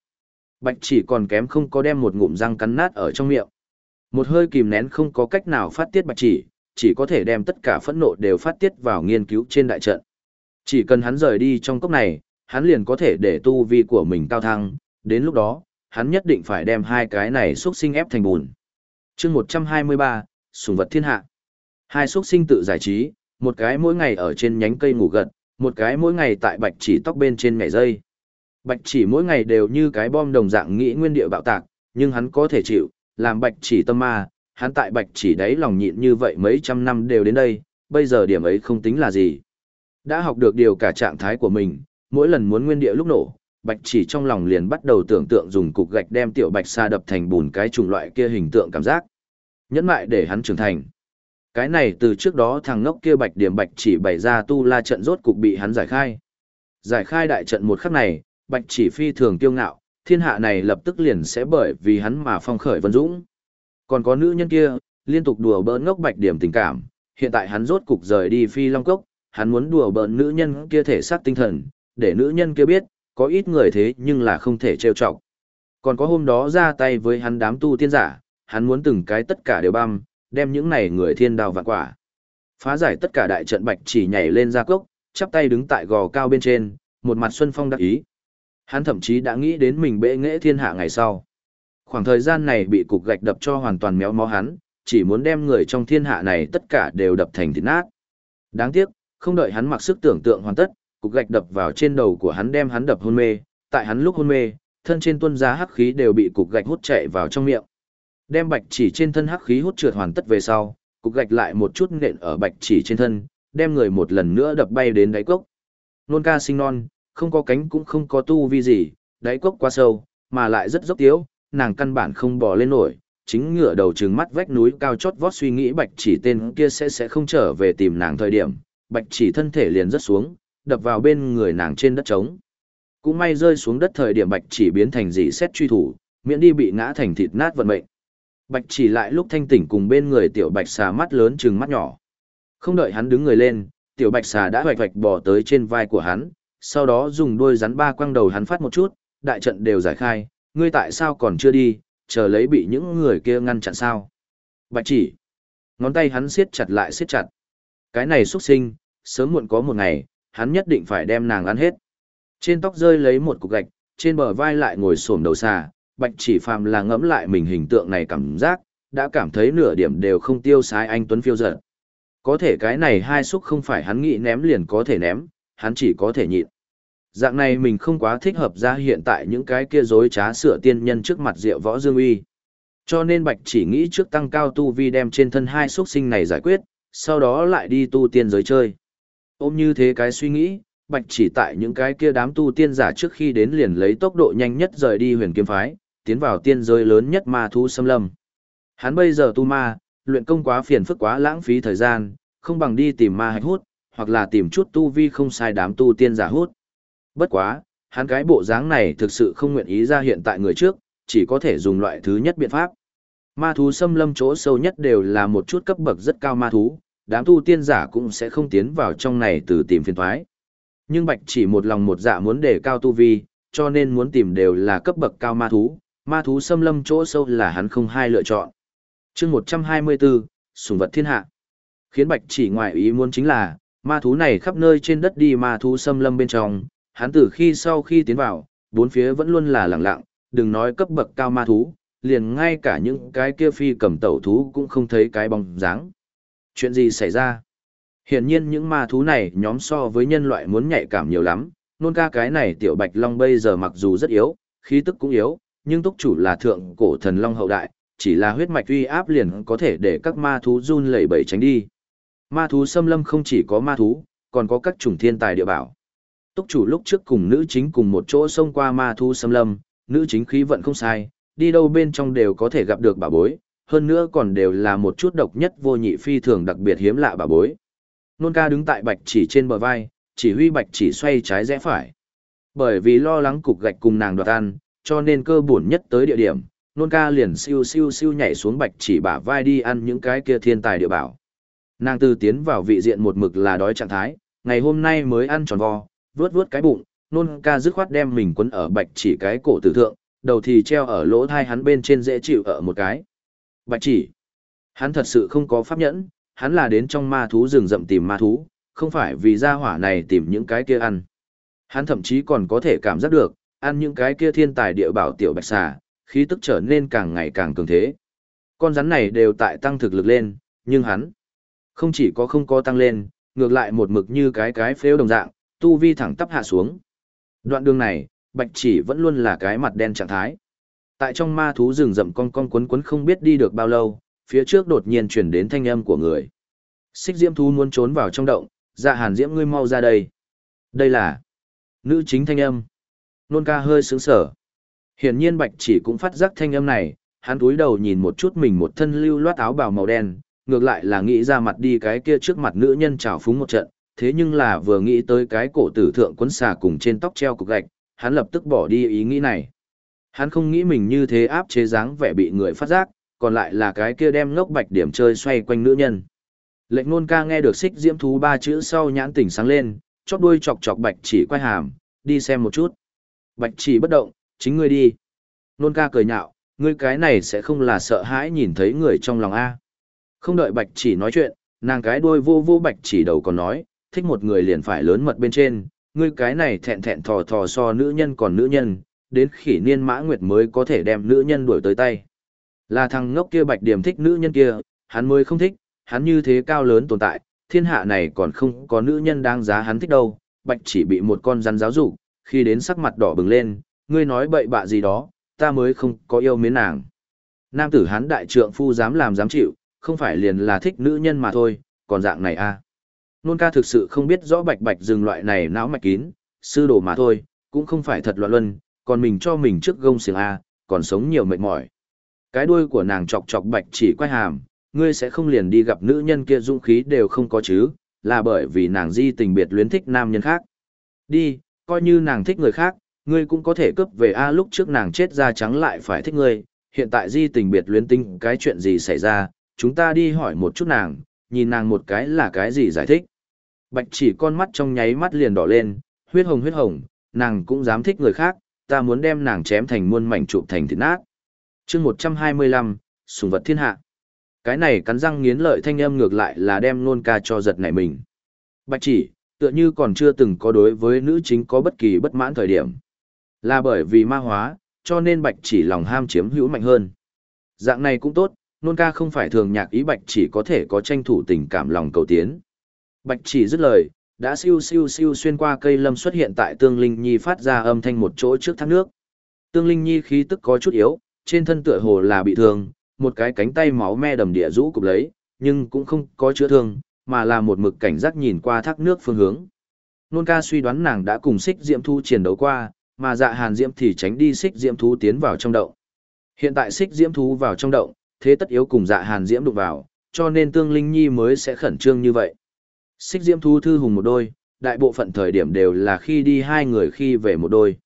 Bạch chỉ còn kém không có đem một ngụm răng cắn nát ở trong miệng. Một hơi kìm nén không có cách nào phát tiết bạch chỉ, chỉ có thể đem tất cả phẫn nộ đều phát tiết vào nghiên cứu trên đại trận. Chỉ cần hắn rời đi trong cốc này, hắn liền có thể để tu vi của mình cao thăng, đến lúc đó, hắn nhất định phải đem hai cái này xuất sinh ép thành bùn. chương 123, sùng vật thiên hạ. Hai xuất sinh tự giải trí, một cái mỗi ngày ở trên nhánh cây ngủ gật, một cái mỗi ngày tại bạch chỉ tóc bên trên ngày dây. Bạch chỉ mỗi ngày đều như cái bom đồng dạng nghĩ nguyên địa bạo tạc, nhưng hắn có thể chịu, làm bạch chỉ tâm ma, hắn tại bạch chỉ đấy lòng nhịn như vậy mấy trăm năm đều đến đây, bây giờ điểm ấy không tính là gì. Đã học được điều cả trạng thái của mình, mỗi lần muốn nguyên địa lúc nổ, bạch chỉ trong lòng liền bắt đầu tưởng tượng dùng cục gạch đem tiểu bạch sa đập thành bùn cái chủng loại kia hình tượng cảm giác. Nhẫn mại để hắn trưởng thành. Cái này từ trước đó thằng ngốc kia bạch điểm bạch chỉ bày ra tu la trận rốt cục bị hắn giải khai. Giải khai đại trận một khắc này, bạch chỉ phi thường kiêu ngạo, thiên hạ này lập tức liền sẽ bởi vì hắn mà phong khởi vân dũng. Còn có nữ nhân kia, liên tục đùa bỡn ngốc bạch điểm tình cảm, hiện tại hắn rốt cục rời đi phi long cốc, hắn muốn đùa bỡn nữ nhân kia thể xác tinh thần, để nữ nhân kia biết, có ít người thế nhưng là không thể trêu chọc. Còn có hôm đó ra tay với hắn đám tu tiên giả, hắn muốn từng cái tất cả đều băm, đem những này người thiên đào vạn quả. Phá giải tất cả đại trận bạch chỉ nhảy lên ra cốc, chắp tay đứng tại gò cao bên trên, một mặt xuân phong đắc ý. Hắn thậm chí đã nghĩ đến mình bệ nghệ thiên hạ ngày sau. Khoảng thời gian này bị cục gạch đập cho hoàn toàn méo mó hắn, chỉ muốn đem người trong thiên hạ này tất cả đều đập thành thịt nát. Đáng tiếc, không đợi hắn mặc sức tưởng tượng hoàn tất, cục gạch đập vào trên đầu của hắn đem hắn đập hôn mê, tại hắn lúc hôn mê, thân trên tuân giá hắc khí đều bị cục gạch hút chạy vào trong miệng. Đem bạch chỉ trên thân hắc khí hút trượt hoàn tất về sau, cục gạch lại một chút nện ở bạch chỉ trên thân, đem người một lần nữa đập bay đến đáy cốc. Nôn ca sinh non, không có cánh cũng không có tu vi gì, đáy cốc quá sâu, mà lại rất dốc tiếu, nàng căn bản không bỏ lên nổi, chính ngựa đầu trừng mắt vách núi cao chót vót suy nghĩ bạch chỉ tên kia sẽ sẽ không trở về tìm nàng thời điểm, bạch chỉ thân thể liền rất xuống, đập vào bên người nàng trên đất trống. Cũng may rơi xuống đất thời điểm bạch chỉ biến thành dị xét truy thủ, miễn đi bị ngã thành thịt nát vận mệnh. Bạch chỉ lại lúc thanh tỉnh cùng bên người tiểu bạch xà mắt lớn trừng mắt nhỏ. Không đợi hắn đứng người lên, tiểu bạch xà đã hoạch hoạch bỏ tới trên vai của hắn, sau đó dùng đuôi rắn ba quăng đầu hắn phát một chút, đại trận đều giải khai, ngươi tại sao còn chưa đi, chờ lấy bị những người kia ngăn chặn sao. Bạch chỉ, ngón tay hắn siết chặt lại siết chặt. Cái này xuất sinh, sớm muộn có một ngày, hắn nhất định phải đem nàng ăn hết. Trên tóc rơi lấy một cục gạch, trên bờ vai lại ngồi xổm đầu xà, bạch chỉ phàm là ngẫm lại mình hình tượng này cảm giác, đã cảm thấy nửa điểm đều không tiêu sái anh Tuấn phiêu giận. Có thể cái này hai xúc không phải hắn nghĩ ném liền có thể ném, hắn chỉ có thể nhịn. Dạng này mình không quá thích hợp ra hiện tại những cái kia dối trá sửa tiên nhân trước mặt rượu võ dương uy. Cho nên Bạch chỉ nghĩ trước tăng cao tu vi đem trên thân hai xuất sinh này giải quyết, sau đó lại đi tu tiên giới chơi. Ôm như thế cái suy nghĩ, Bạch chỉ tại những cái kia đám tu tiên giả trước khi đến liền lấy tốc độ nhanh nhất rời đi huyền kiếm phái, tiến vào tiên giới lớn nhất ma thu xâm lâm. Hắn bây giờ tu ma, luyện công quá phiền phức quá lãng phí thời gian, không bằng đi tìm ma hạch hút, hoặc là tìm chút tu vi không sai đám tu tiên giả hút. Bất quá, hắn cái bộ dáng này thực sự không nguyện ý ra hiện tại người trước, chỉ có thể dùng loại thứ nhất biện pháp. Ma thú xâm lâm chỗ sâu nhất đều là một chút cấp bậc rất cao ma thú, đám tu tiên giả cũng sẽ không tiến vào trong này từ tìm phiền thoái. Nhưng Bạch chỉ một lòng một dạ muốn để cao tu vi, cho nên muốn tìm đều là cấp bậc cao ma thú, ma thú xâm lâm chỗ sâu là hắn không hai lựa chọn. chương 124, sùng vật thiên hạ. Khiến Bạch chỉ ngoại ý muốn chính là, ma thú này khắp nơi trên đất đi ma thú xâm lâm bên trong, hắn từ khi sau khi tiến vào, bốn phía vẫn luôn là lặng lặng, đừng nói cấp bậc cao ma thú, liền ngay cả những cái kia phi cầm tẩu thú cũng không thấy cái bóng dáng. Chuyện gì xảy ra? Hiển nhiên những ma thú này nhóm so với nhân loại muốn nhạy cảm nhiều lắm, nôn ca cái này tiểu bạch long bây giờ mặc dù rất yếu, khí tức cũng yếu, nhưng túc chủ là thượng cổ thần long hậu đại, chỉ là huyết mạch uy áp liền có thể để các ma thú run lẩy bẩy tránh đi. Ma thú xâm lâm không chỉ có ma thú, còn có các chủng thiên tài địa bảo. Túc chủ lúc trước cùng nữ chính cùng một chỗ xông qua ma thú xâm lâm, nữ chính khí vận không sai, đi đâu bên trong đều có thể gặp được bà bối, hơn nữa còn đều là một chút độc nhất vô nhị phi thường đặc biệt hiếm lạ bà bối. Nôn ca đứng tại bạch chỉ trên bờ vai, chỉ huy bạch chỉ xoay trái rẽ phải. Bởi vì lo lắng cục gạch cùng nàng đoạt ăn, cho nên cơ buồn nhất tới địa điểm, nôn ca liền siêu siêu siêu nhảy xuống bạch chỉ bả vai đi ăn những cái kia thiên tài địa bảo. Nàng từ tiến vào vị diện một mực là đói trạng thái, ngày hôm nay mới ăn tròn vo, vướt vướt cái bụng, nôn ca dứt khoát đem mình quấn ở bạch chỉ cái cổ tử thượng, đầu thì treo ở lỗ thai hắn bên trên dễ chịu ở một cái. Bạch chỉ, hắn thật sự không có pháp nhẫn, hắn là đến trong ma thú rừng rậm tìm ma thú, không phải vì ra hỏa này tìm những cái kia ăn. Hắn thậm chí còn có thể cảm giác được, ăn những cái kia thiên tài địa bảo tiểu bạch xà, khí tức trở nên càng ngày càng cường thế. Con rắn này đều tại tăng thực lực lên, nhưng hắn không chỉ có không có tăng lên, ngược lại một mực như cái cái phếu đồng dạng, tu vi thẳng tắp hạ xuống. Đoạn đường này, bạch chỉ vẫn luôn là cái mặt đen trạng thái. Tại trong ma thú rừng rậm con con quấn quấn không biết đi được bao lâu, phía trước đột nhiên chuyển đến thanh âm của người. Xích diễm thú muốn trốn vào trong động, dạ hàn diễm ngươi mau ra đây. Đây là nữ chính thanh âm. Nôn ca hơi sướng sở. Hiển nhiên bạch chỉ cũng phát giác thanh âm này, hắn túi đầu nhìn một chút mình một thân lưu loát áo bào màu đen, ngược lại là nghĩ ra mặt đi cái kia trước mặt nữ nhân trào phúng một trận, thế nhưng là vừa nghĩ tới cái cổ tử thượng quấn xà cùng trên tóc treo cục gạch, hắn lập tức bỏ đi ý nghĩ này. Hắn không nghĩ mình như thế áp chế dáng vẻ bị người phát giác, còn lại là cái kia đem ngốc bạch điểm chơi xoay quanh nữ nhân. Lệnh nôn ca nghe được xích diễm thú ba chữ sau nhãn tỉnh sáng lên, chóp đuôi chọc chọc bạch chỉ quay hàm, đi xem một chút. Bạch chỉ bất động, chính ngươi đi. Nôn ca cười nhạo, ngươi cái này sẽ không là sợ hãi nhìn thấy người trong lòng A. Không đợi bạch chỉ nói chuyện, nàng cái đuôi vô vô bạch chỉ đầu còn nói, thích một người liền phải lớn mật bên trên, ngươi cái này thẹn thẹn thò thò so nữ nhân còn nữ nhân, đến khỉ niên mã nguyệt mới có thể đem nữ nhân đuổi tới tay. Là thằng ngốc kia bạch điểm thích nữ nhân kia, hắn mới không thích, hắn như thế cao lớn tồn tại, thiên hạ này còn không có nữ nhân đáng giá hắn thích đâu, bạch chỉ bị một con rắn giáo dục, khi đến sắc mặt đỏ bừng lên, ngươi nói bậy bạ gì đó, ta mới không có yêu mến nàng. Nam tử hắn đại trượng phu dám làm dám chịu, không phải liền là thích nữ nhân mà thôi, còn dạng này a à. Nôn ca thực sự không biết rõ bạch bạch dừng loại này não mạch kín, sư đồ mà thôi, cũng không phải thật loạn luân, còn mình cho mình trước gông xiềng A, còn sống nhiều mệt mỏi. Cái đuôi của nàng chọc chọc bạch chỉ quay hàm, ngươi sẽ không liền đi gặp nữ nhân kia dũng khí đều không có chứ, là bởi vì nàng di tình biệt luyến thích nam nhân khác. Đi, coi như nàng thích người khác, ngươi cũng có thể cướp về A lúc trước nàng chết ra trắng lại phải thích ngươi, hiện tại di tình biệt luyến tinh cái chuyện gì xảy ra, chúng ta đi hỏi một chút nàng, nhìn nàng một cái là cái gì giải thích. Bạch chỉ con mắt trong nháy mắt liền đỏ lên, huyết hồng huyết hồng, nàng cũng dám thích người khác, ta muốn đem nàng chém thành muôn mảnh trụ thành thịt nát. chương 125, sùng vật thiên hạ. Cái này cắn răng nghiến lợi thanh âm ngược lại là đem nôn ca cho giật nảy mình. Bạch chỉ, tựa như còn chưa từng có đối với nữ chính có bất kỳ bất mãn thời điểm. Là bởi vì ma hóa, cho nên bạch chỉ lòng ham chiếm hữu mạnh hơn. Dạng này cũng tốt, nôn ca không phải thường nhạc ý bạch chỉ có thể có tranh thủ tình cảm lòng cầu tiến. Bạch chỉ dứt lời, đã siêu siêu siêu xuyên qua cây lâm xuất hiện tại tương linh nhi phát ra âm thanh một chỗ trước thác nước. Tương linh nhi khí tức có chút yếu, trên thân tựa hồ là bị thương, một cái cánh tay máu me đầm địa rũ cục lấy, nhưng cũng không có chữa thương, mà là một mực cảnh giác nhìn qua thác nước phương hướng. Nôn ca suy đoán nàng đã cùng xích diễm thu chiến đấu qua, mà dạ hàn diễm thì tránh đi xích diễm thú tiến vào trong động. Hiện tại xích diễm thú vào trong động, thế tất yếu cùng dạ hàn diễm đụng vào, cho nên tương linh nhi mới sẽ khẩn trương như vậy. Xích diễm thú thư hùng một đôi, đại bộ phận thời điểm đều là khi đi hai người khi về một đôi.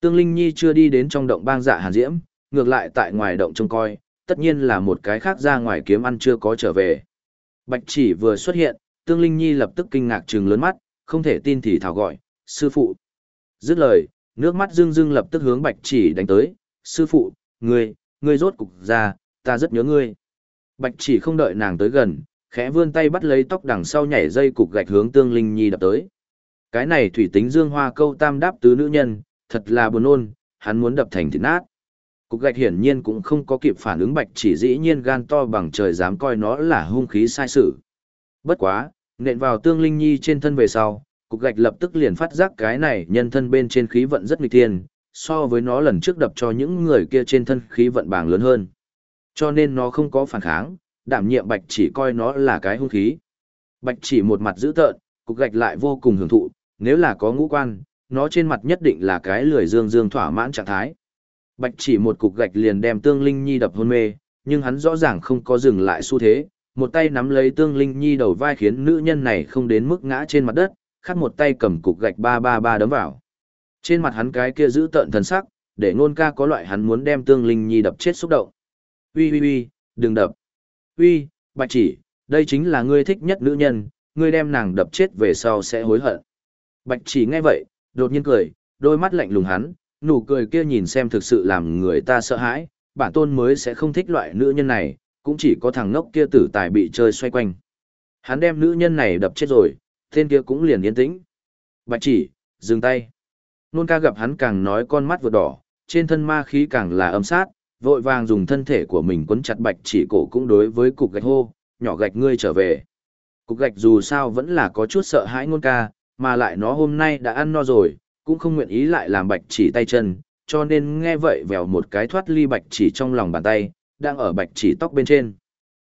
Tương linh nhi chưa đi đến trong động bang dạ hàn diễm, ngược lại tại ngoài động trông coi, tất nhiên là một cái khác ra ngoài kiếm ăn chưa có trở về. Bạch chỉ vừa xuất hiện, tương linh nhi lập tức kinh ngạc trừng lớn mắt, không thể tin thì thảo gọi, sư phụ. Dứt lời, nước mắt dưng dưng lập tức hướng bạch chỉ đánh tới, sư phụ, ngươi, ngươi rốt cục ra, ta rất nhớ ngươi. Bạch chỉ không đợi nàng tới gần, khẽ vươn tay bắt lấy tóc đằng sau nhảy dây cục gạch hướng tương linh nhi đập tới. Cái này thủy tính dương hoa câu tam đáp tứ nữ nhân, thật là buồn ôn, hắn muốn đập thành thịt nát. Cục gạch hiển nhiên cũng không có kịp phản ứng bạch chỉ dĩ nhiên gan to bằng trời dám coi nó là hung khí sai sự. Bất quá, nện vào tương linh nhi trên thân về sau, cục gạch lập tức liền phát giác cái này nhân thân bên trên khí vận rất nghịch thiên, so với nó lần trước đập cho những người kia trên thân khí vận bảng lớn hơn. Cho nên nó không có phản kháng, đảm nhiệm bạch chỉ coi nó là cái hung khí. Bạch chỉ một mặt dữ tợn, cục gạch lại vô cùng hưởng thụ, nếu là có ngũ quan, nó trên mặt nhất định là cái lười dương dương thỏa mãn trạng thái. Bạch chỉ một cục gạch liền đem tương linh nhi đập hôn mê, nhưng hắn rõ ràng không có dừng lại xu thế, một tay nắm lấy tương linh nhi đầu vai khiến nữ nhân này không đến mức ngã trên mặt đất, khác một tay cầm cục gạch ba ba ba đấm vào. Trên mặt hắn cái kia giữ tợn thần sắc, để ngôn ca có loại hắn muốn đem tương linh nhi đập chết xúc động. Uy uy uy, đừng đập. Uy, bạch chỉ, đây chính là ngươi thích nhất nữ nhân, ngươi đem nàng đập chết về sau sẽ hối hận. Bạch chỉ nghe vậy, đột nhiên cười, đôi mắt lạnh lùng hắn, nụ cười kia nhìn xem thực sự làm người ta sợ hãi, bản tôn mới sẽ không thích loại nữ nhân này, cũng chỉ có thằng ngốc kia tử tài bị chơi xoay quanh. Hắn đem nữ nhân này đập chết rồi, tên kia cũng liền yên tĩnh. Bạch chỉ, dừng tay. Nôn ca gặp hắn càng nói con mắt vừa đỏ, trên thân ma khí càng là âm sát, vội vàng dùng thân thể của mình quấn chặt bạch chỉ cổ cũng đối với cục gạch hô, nhỏ gạch ngươi trở về. Cục gạch dù sao vẫn là có chút sợ hãi ngôn ca, mà lại nó hôm nay đã ăn no rồi, cũng không nguyện ý lại làm bạch chỉ tay chân, cho nên nghe vậy vèo một cái thoát ly bạch chỉ trong lòng bàn tay, đang ở bạch chỉ tóc bên trên.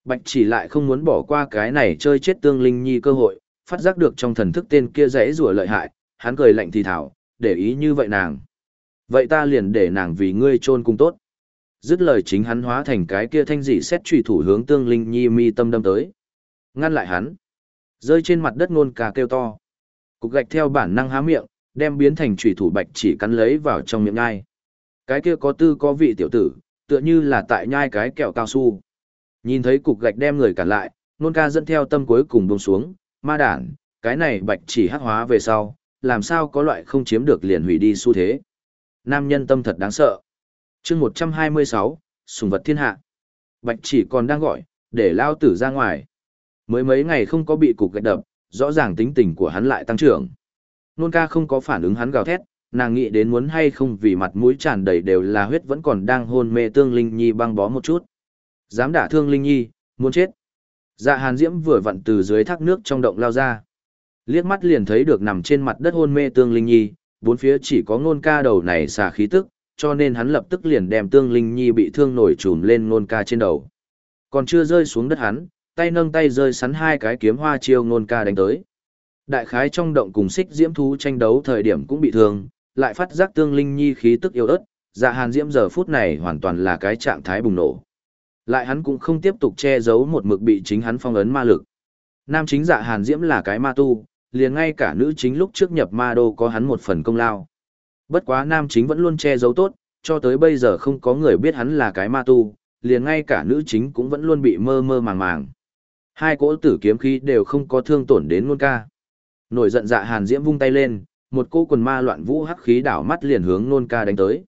Bạch chỉ lại không muốn bỏ qua cái này chơi chết tương linh nhi cơ hội, phát giác được trong thần thức tên kia rẽ rùa lợi hại, hắn cười lạnh thì thảo, để ý như vậy nàng. Vậy ta liền để nàng vì ngươi trôn cùng tốt. Dứt lời chính hắn hóa thành cái kia thanh dị xét trùy thủ hướng tương linh nhi mi tâm đâm tới. Ngăn lại hắn. Rơi trên mặt đất ngôn cà kêu to. Cục gạch theo bản năng há miệng, đem biến thành trùy thủ bạch chỉ cắn lấy vào trong miệng ngai. Cái kia có tư có vị tiểu tử, tựa như là tại nhai cái kẹo cao su. Nhìn thấy cục gạch đem người cản lại, nôn ca dẫn theo tâm cuối cùng bông xuống, ma đản, cái này bạch chỉ hắc hóa về sau, làm sao có loại không chiếm được liền hủy đi xu thế. Nam nhân tâm thật đáng sợ chương 126, sùng vật thiên hạ. Bạch chỉ còn đang gọi, để lao tử ra ngoài. Mới mấy ngày không có bị cục gạch đập, rõ ràng tính tình của hắn lại tăng trưởng. Nôn ca không có phản ứng hắn gào thét, nàng nghĩ đến muốn hay không vì mặt mũi tràn đầy đều là huyết vẫn còn đang hôn mê tương linh nhi băng bó một chút. Dám đả thương linh nhi, muốn chết. Dạ hàn diễm vừa vặn từ dưới thác nước trong động lao ra. Liếc mắt liền thấy được nằm trên mặt đất hôn mê tương linh nhi, bốn phía chỉ có ngôn ca đầu này xà khí tức, cho nên hắn lập tức liền đem tương linh nhi bị thương nổi trùm lên nôn ca trên đầu. Còn chưa rơi xuống đất hắn, tay nâng tay rơi sắn hai cái kiếm hoa chiêu nôn ca đánh tới. Đại khái trong động cùng xích diễm thú tranh đấu thời điểm cũng bị thương, lại phát giác tương linh nhi khí tức yếu ớt, dạ hàn diễm giờ phút này hoàn toàn là cái trạng thái bùng nổ. Lại hắn cũng không tiếp tục che giấu một mực bị chính hắn phong ấn ma lực. Nam chính dạ hàn diễm là cái ma tu, liền ngay cả nữ chính lúc trước nhập ma đô có hắn một phần công lao. Bất quá nam chính vẫn luôn che giấu tốt, cho tới bây giờ không có người biết hắn là cái ma tu, liền ngay cả nữ chính cũng vẫn luôn bị mơ mơ màng màng. Hai cỗ tử kiếm khí đều không có thương tổn đến nôn ca. Nổi giận dạ hàn diễm vung tay lên, một cô quần ma loạn vũ hắc khí đảo mắt liền hướng nôn ca đánh tới.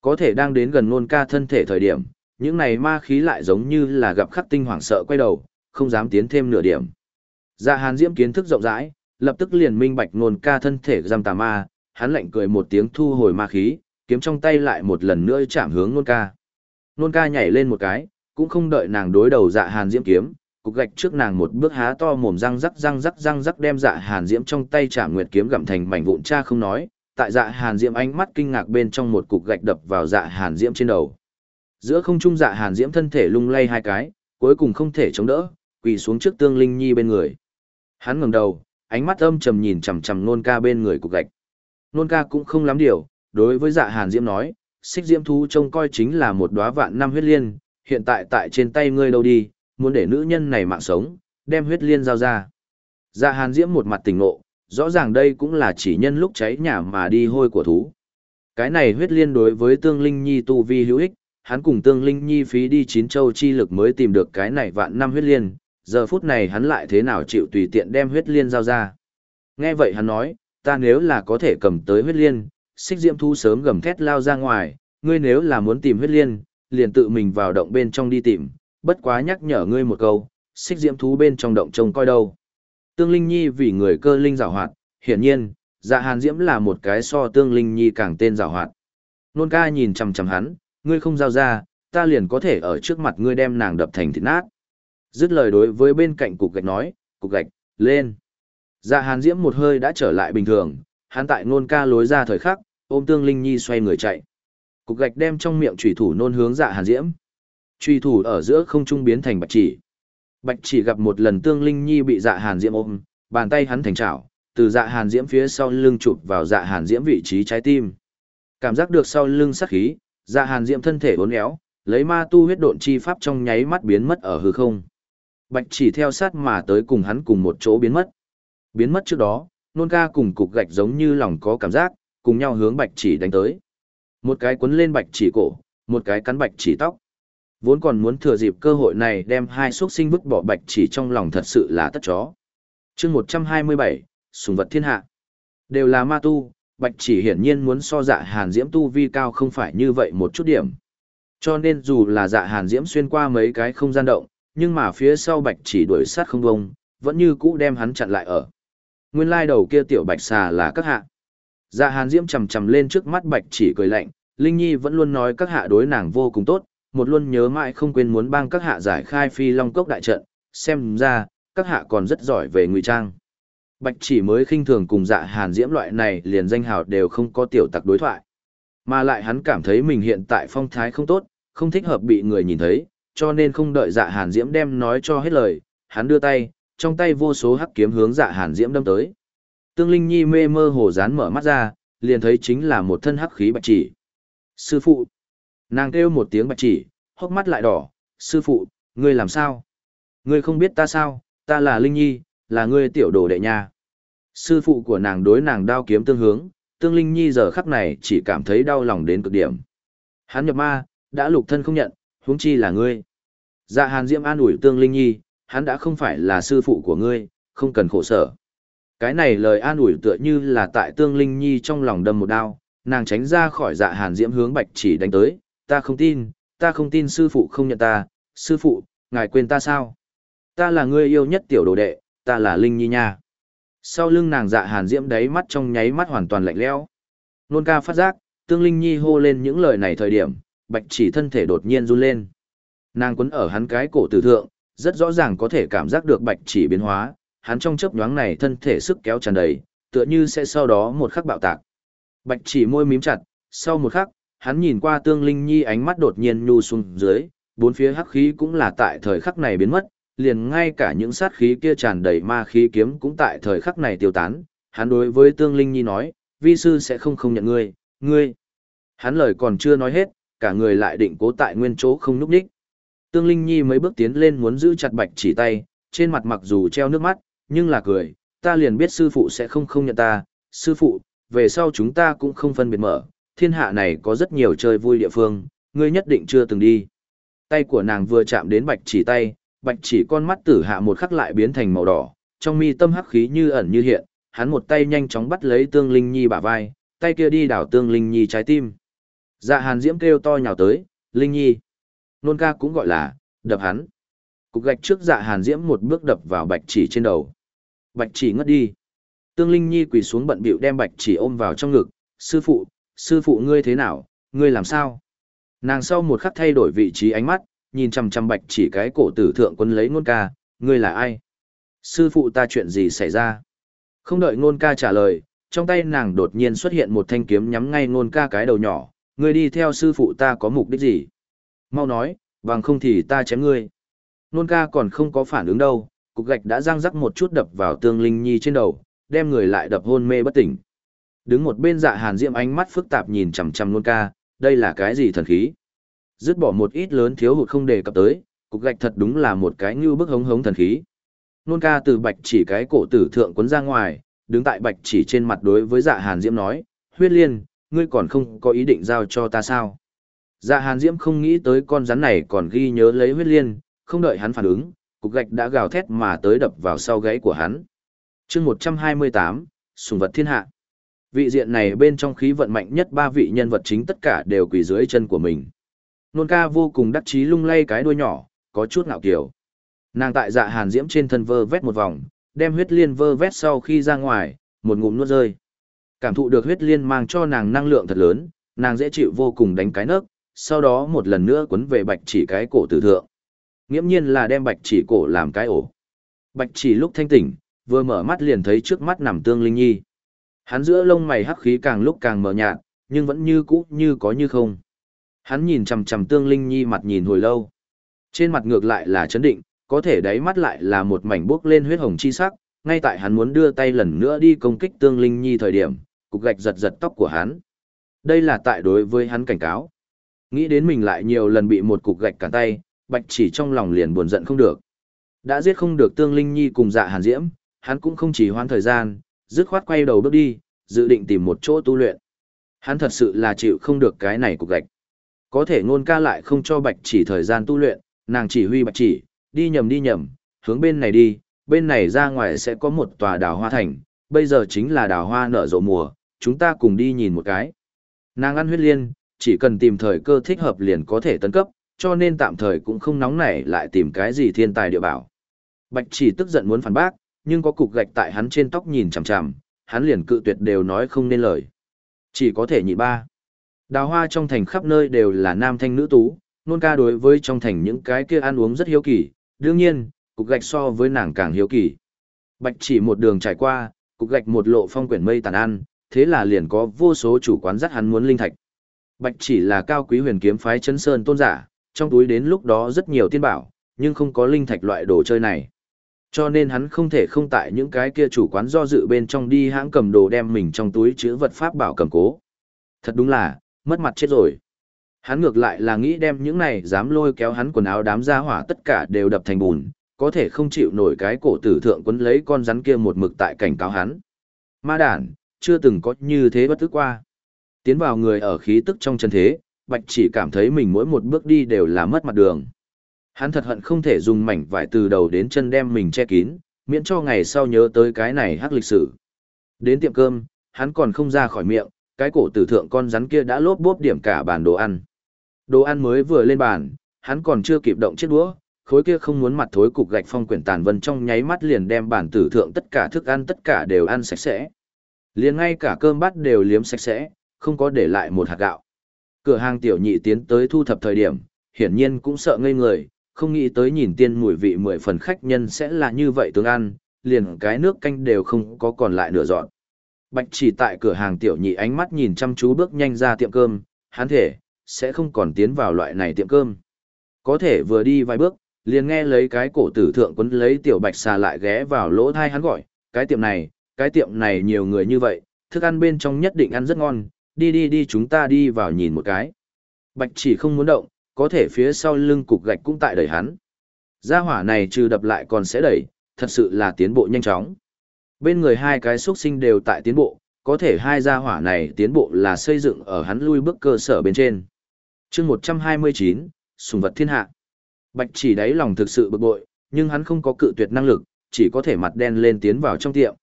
Có thể đang đến gần nôn ca thân thể thời điểm, những này ma khí lại giống như là gặp khắc tinh hoảng sợ quay đầu, không dám tiến thêm nửa điểm. Dạ hàn diễm kiến thức rộng rãi, lập tức liền minh bạch nôn ca thân thể giam tà ma, hắn lạnh cười một tiếng thu hồi ma khí, kiếm trong tay lại một lần nữa chạm hướng nôn ca. Nôn ca nhảy lên một cái, cũng không đợi nàng đối đầu dạ hàn diễm kiếm, cục gạch trước nàng một bước há to mồm răng rắc răng rắc răng rắc đem dạ hàn diễm trong tay chạm nguyệt kiếm gặm thành mảnh vụn cha không nói tại dạ hàn diễm ánh mắt kinh ngạc bên trong một cục gạch đập vào dạ hàn diễm trên đầu. Giữa không trung dạ hàn diễm thân thể lung lay hai cái cuối cùng không thể chống đỡ quỳ xuống trước tương linh nhi bên người. Hắn ngẩng đầu ánh mắt âm trầm nhìn chằm chằm nôn ca bên người cục gạch nôn ca cũng không lắm điều đối với dạ hàn diễm nói xích diễm thú trông coi chính là một đóa vạn năm huyết liên hiện tại tại trên tay ngươi đâu đi muốn để nữ nhân này mạng sống, đem huyết liên giao ra. Dạ hàn diễm một mặt tỉnh ngộ, rõ ràng đây cũng là chỉ nhân lúc cháy nhà mà đi hôi của thú. Cái này huyết liên đối với tương linh nhi tu vi hữu ích, hắn cùng tương linh nhi phí đi chín châu chi lực mới tìm được cái này vạn năm huyết liên, giờ phút này hắn lại thế nào chịu tùy tiện đem huyết liên giao ra. Nghe vậy hắn nói, ta nếu là có thể cầm tới huyết liên, xích diễm thu sớm gầm thét lao ra ngoài, ngươi nếu là muốn tìm huyết liên, liền tự mình vào động bên trong đi tìm, bất quá nhắc nhở ngươi một câu, xích diễm thú bên trong động trông coi đâu. Tương Linh Nhi vì người cơ linh giảo hoạt, hiển nhiên, dạ hàn diễm là một cái so Tương Linh Nhi càng tên giảo hoạt. Nôn ca nhìn chằm chằm hắn, ngươi không giao ra, ta liền có thể ở trước mặt ngươi đem nàng đập thành thịt nát. Dứt lời đối với bên cạnh cục gạch nói, cục gạch, lên. Dạ hàn diễm một hơi đã trở lại bình thường, hắn tại nôn ca lối ra thời khắc, ôm Tương Linh Nhi xoay người chạy. Cục gạch đem trong miệng chủy thủ nôn hướng dạ hàn diễm. Truy thủ ở giữa không trung biến thành bạch chỉ. Bạch chỉ gặp một lần tương linh nhi bị dạ hàn diễm ôm, bàn tay hắn thành chảo, từ dạ hàn diễm phía sau lưng chụp vào dạ hàn diễm vị trí trái tim. Cảm giác được sau lưng sắc khí, dạ hàn diễm thân thể uốn éo, lấy ma tu huyết độn chi pháp trong nháy mắt biến mất ở hư không. Bạch chỉ theo sát mà tới cùng hắn cùng một chỗ biến mất. Biến mất trước đó, nôn ca cùng cục gạch giống như lòng có cảm giác, cùng nhau hướng bạch chỉ đánh tới. Một cái quấn lên bạch chỉ cổ, một cái cắn bạch chỉ tóc. Vốn còn muốn thừa dịp cơ hội này đem hai xuất sinh vứt bỏ bạch chỉ trong lòng thật sự là tất chó. chương 127, sùng vật thiên hạ. Đều là ma tu, bạch chỉ hiển nhiên muốn so dạ hàn diễm tu vi cao không phải như vậy một chút điểm. Cho nên dù là dạ hàn diễm xuyên qua mấy cái không gian động, nhưng mà phía sau bạch chỉ đuổi sát không bông, vẫn như cũ đem hắn chặn lại ở. Nguyên lai đầu kia tiểu bạch xà là các hạ. Dạ hàn diễm chầm chầm lên trước mắt bạch chỉ cười lạnh, Linh Nhi vẫn luôn nói các hạ đối nàng vô cùng tốt, một luôn nhớ mãi không quên muốn bang các hạ giải khai phi long cốc đại trận, xem ra, các hạ còn rất giỏi về ngụy trang. Bạch chỉ mới khinh thường cùng dạ hàn diễm loại này liền danh hào đều không có tiểu tặc đối thoại. Mà lại hắn cảm thấy mình hiện tại phong thái không tốt, không thích hợp bị người nhìn thấy, cho nên không đợi dạ hàn diễm đem nói cho hết lời, hắn đưa tay, trong tay vô số hắc kiếm hướng dạ hàn diễm đâm tới. Tương Linh Nhi mê mơ hồ dán mở mắt ra, liền thấy chính là một thân hắc khí bạch chỉ. Sư phụ! Nàng kêu một tiếng bạch chỉ, hốc mắt lại đỏ, sư phụ, ngươi làm sao? Ngươi không biết ta sao, ta là Linh Nhi, là ngươi tiểu đồ đệ nha. Sư phụ của nàng đối nàng đao kiếm tương hướng, tương Linh Nhi giờ khắc này chỉ cảm thấy đau lòng đến cực điểm. Hắn nhập ma, đã lục thân không nhận, huống chi là ngươi. Dạ Hàn Diễm an ủi Tương Linh Nhi, hắn đã không phải là sư phụ của ngươi, không cần khổ sở. Cái này lời an ủi tựa như là tại Tương Linh Nhi trong lòng đâm một đao, nàng tránh ra khỏi dạ Hàn Diễm hướng Bạch Chỉ đánh tới, ta không tin, ta không tin sư phụ không nhận ta, sư phụ, ngài quên ta sao? Ta là người yêu nhất tiểu đồ đệ, ta là Linh Nhi nha. Sau lưng nàng dạ Hàn Diễm đáy mắt trong nháy mắt hoàn toàn lạnh lẽo. Nôn ca phát giác, Tương Linh Nhi hô lên những lời này thời điểm, Bạch Chỉ thân thể đột nhiên run lên. Nàng quấn ở hắn cái cổ tử thượng, rất rõ ràng có thể cảm giác được Bạch Chỉ biến hóa, hắn trong chớp nhoáng này thân thể sức kéo tràn đầy, tựa như sẽ sau đó một khắc bạo tạc. Bạch Chỉ môi mím chặt, sau một khắc, hắn nhìn qua Tương Linh Nhi ánh mắt đột nhiên nhu xuống dưới, bốn phía hắc khí cũng là tại thời khắc này biến mất, liền ngay cả những sát khí kia tràn đầy ma khí kiếm cũng tại thời khắc này tiêu tán. Hắn đối với Tương Linh Nhi nói, vi sư sẽ không không nhận ngươi, ngươi. Hắn lời còn chưa nói hết, cả người lại định cố tại nguyên chỗ không núp đích. Tương Linh Nhi mấy bước tiến lên muốn giữ chặt bạch chỉ tay, trên mặt mặc dù treo nước mắt, nhưng là cười, ta liền biết sư phụ sẽ không không nhận ta, sư phụ, về sau chúng ta cũng không phân biệt mở, thiên hạ này có rất nhiều chơi vui địa phương, ngươi nhất định chưa từng đi. Tay của nàng vừa chạm đến bạch chỉ tay, bạch chỉ con mắt tử hạ một khắc lại biến thành màu đỏ, trong mi tâm hắc khí như ẩn như hiện, hắn một tay nhanh chóng bắt lấy tương linh nhi bả vai, tay kia đi đảo tương linh nhi trái tim. Dạ hàn diễm kêu to nhào tới, linh nhi. Nôn ca cũng gọi là, đập hắn. Cục gạch trước dạ hàn diễm một bước đập vào bạch chỉ trên đầu. Bạch chỉ ngất đi. Tương linh nhi quỳ xuống bận bịu đem bạch chỉ ôm vào trong ngực, sư phụ, sư phụ ngươi thế nào, ngươi làm sao? Nàng sau một khắc thay đổi vị trí ánh mắt, nhìn chằm chằm bạch chỉ cái cổ tử thượng quân lấy ngôn ca, ngươi là ai? Sư phụ ta chuyện gì xảy ra? Không đợi ngôn ca trả lời, trong tay nàng đột nhiên xuất hiện một thanh kiếm nhắm ngay ngôn ca cái đầu nhỏ, ngươi đi theo sư phụ ta có mục đích gì? Mau nói, bằng không thì ta chém ngươi. Nôn ca còn không có phản ứng đâu, cục gạch đã răng rắc một chút đập vào tương linh nhi trên đầu, đem người lại đập hôn mê bất tỉnh. Đứng một bên dạ hàn diệm ánh mắt phức tạp nhìn chằm chằm nôn ca, đây là cái gì thần khí? Dứt bỏ một ít lớn thiếu hụt không đề cập tới, cục gạch thật đúng là một cái như bức hống hống thần khí. Nôn ca từ bạch chỉ cái cổ tử thượng quấn ra ngoài, đứng tại bạch chỉ trên mặt đối với dạ hàn diễm nói, huyết liên, ngươi còn không có ý định giao cho ta sao? Dạ hàn diễm không nghĩ tới con rắn này còn ghi nhớ lấy huyết liên, không đợi hắn phản ứng, cục gạch đã gào thét mà tới đập vào sau gáy của hắn. chương 128, sùng vật thiên hạ. Vị diện này bên trong khí vận mạnh nhất ba vị nhân vật chính tất cả đều quỳ dưới chân của mình. Nôn ca vô cùng đắc chí lung lay cái đuôi nhỏ, có chút ngạo kiều. Nàng tại dạ hàn diễm trên thân vơ vét một vòng, đem huyết liên vơ vét sau khi ra ngoài, một ngụm nuốt rơi. Cảm thụ được huyết liên mang cho nàng năng lượng thật lớn, nàng dễ chịu vô cùng đánh cái nấc, sau đó một lần nữa quấn về bạch chỉ cái cổ tử thượng. Nghiễm nhiên là đem bạch chỉ cổ làm cái ổ. Bạch chỉ lúc thanh tỉnh, vừa mở mắt liền thấy trước mắt nằm tương linh nhi. Hắn giữa lông mày hắc khí càng lúc càng mờ nhạt, nhưng vẫn như cũ như có như không. Hắn nhìn chằm chằm Tương Linh Nhi mặt nhìn hồi lâu. Trên mặt ngược lại là chấn định, có thể đáy mắt lại là một mảnh bước lên huyết hồng chi sắc, ngay tại hắn muốn đưa tay lần nữa đi công kích Tương Linh Nhi thời điểm, cục gạch giật giật tóc của hắn. Đây là tại đối với hắn cảnh cáo. Nghĩ đến mình lại nhiều lần bị một cục gạch cản tay, bạch chỉ trong lòng liền buồn giận không được. Đã giết không được Tương Linh Nhi cùng dạ hàn diễm, hắn cũng không chỉ hoãn thời gian, dứt khoát quay đầu bước đi, dự định tìm một chỗ tu luyện. Hắn thật sự là chịu không được cái này cục gạch. Có thể ngôn ca lại không cho bạch chỉ thời gian tu luyện, nàng chỉ huy bạch chỉ, đi nhầm đi nhầm, hướng bên này đi, bên này ra ngoài sẽ có một tòa đào hoa thành, bây giờ chính là đào hoa nở rộ mùa, chúng ta cùng đi nhìn một cái. Nàng ăn huyết liên, chỉ cần tìm thời cơ thích hợp liền có thể tấn cấp, cho nên tạm thời cũng không nóng nảy lại tìm cái gì thiên tài địa bảo. Bạch chỉ tức giận muốn phản bác, nhưng có cục gạch tại hắn trên tóc nhìn chằm chằm, hắn liền cự tuyệt đều nói không nên lời. Chỉ có thể nhị ba. Đào hoa trong thành khắp nơi đều là nam thanh nữ tú, nôn ca đối với trong thành những cái kia ăn uống rất hiếu kỳ, đương nhiên, cục gạch so với nàng càng hiếu kỳ. Bạch chỉ một đường trải qua, cục gạch một lộ phong quyển mây tàn ăn, thế là liền có vô số chủ quán dắt hắn muốn linh thạch. Bạch chỉ là cao quý huyền kiếm phái chân sơn tôn giả, trong túi đến lúc đó rất nhiều tiên bảo, nhưng không có linh thạch loại đồ chơi này. Cho nên hắn không thể không tại những cái kia chủ quán do dự bên trong đi hãng cầm đồ đem mình trong túi chứa vật pháp bảo cầm cố. Thật đúng là, mất mặt chết rồi. Hắn ngược lại là nghĩ đem những này dám lôi kéo hắn quần áo đám ra hỏa tất cả đều đập thành bùn, có thể không chịu nổi cái cổ tử thượng quấn lấy con rắn kia một mực tại cảnh cáo hắn. Ma đản, chưa từng có như thế bất tức qua. Tiến vào người ở khí tức trong chân thế, bạch chỉ cảm thấy mình mỗi một bước đi đều là mất mặt đường. Hắn thật hận không thể dùng mảnh vải từ đầu đến chân đem mình che kín, miễn cho ngày sau nhớ tới cái này hắc lịch sử. Đến tiệm cơm, hắn còn không ra khỏi miệng, cái cổ tử thượng con rắn kia đã lốp bốp điểm cả bàn đồ ăn. Đồ ăn mới vừa lên bàn, hắn còn chưa kịp động chiếc đũa, khối kia không muốn mặt thối cục gạch phong quyển tàn vân trong nháy mắt liền đem bàn tử thượng tất cả thức ăn tất cả đều ăn sạch sẽ. Liền ngay cả cơm bát đều liếm sạch sẽ, không có để lại một hạt gạo. Cửa hàng tiểu nhị tiến tới thu thập thời điểm, hiển nhiên cũng sợ ngây người, không nghĩ tới nhìn tiên mùi vị mười phần khách nhân sẽ là như vậy tương ăn, liền cái nước canh đều không có còn lại nửa dọn. Bạch chỉ tại cửa hàng tiểu nhị ánh mắt nhìn chăm chú bước nhanh ra tiệm cơm, hắn thể, sẽ không còn tiến vào loại này tiệm cơm. Có thể vừa đi vài bước, liền nghe lấy cái cổ tử thượng quấn lấy tiểu bạch xà lại ghé vào lỗ thai hắn gọi, cái tiệm này, cái tiệm này nhiều người như vậy, thức ăn bên trong nhất định ăn rất ngon, đi đi đi chúng ta đi vào nhìn một cái. Bạch chỉ không muốn động, có thể phía sau lưng cục gạch cũng tại đẩy hắn. Gia hỏa này trừ đập lại còn sẽ đẩy, thật sự là tiến bộ nhanh chóng. Bên người hai cái xuất sinh đều tại tiến bộ, có thể hai gia hỏa này tiến bộ là xây dựng ở hắn lui bước cơ sở bên trên. chương 129, Sùng vật thiên hạ. Bạch chỉ đáy lòng thực sự bực bội, nhưng hắn không có cự tuyệt năng lực, chỉ có thể mặt đen lên tiến vào trong tiệm.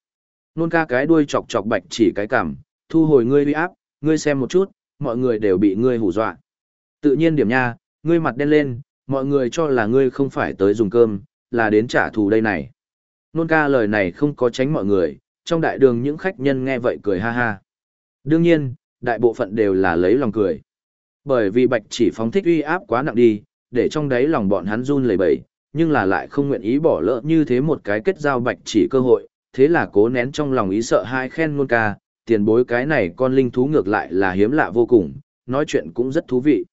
Nôn ca cái đuôi chọc chọc bạch chỉ cái cảm, thu hồi ngươi uy áp, ngươi xem một chút, mọi người đều bị ngươi hù dọa. Tự nhiên điểm nha, ngươi mặt đen lên, mọi người cho là ngươi không phải tới dùng cơm, là đến trả thù đây này. Nôn ca lời này không có tránh mọi người, trong đại đường những khách nhân nghe vậy cười ha ha. Đương nhiên, đại bộ phận đều là lấy lòng cười. Bởi vì bạch chỉ phóng thích uy áp quá nặng đi, để trong đấy lòng bọn hắn run lẩy bẩy, nhưng là lại không nguyện ý bỏ lỡ như thế một cái kết giao bạch chỉ cơ hội, thế là cố nén trong lòng ý sợ hai khen nôn ca, tiền bối cái này con linh thú ngược lại là hiếm lạ vô cùng, nói chuyện cũng rất thú vị.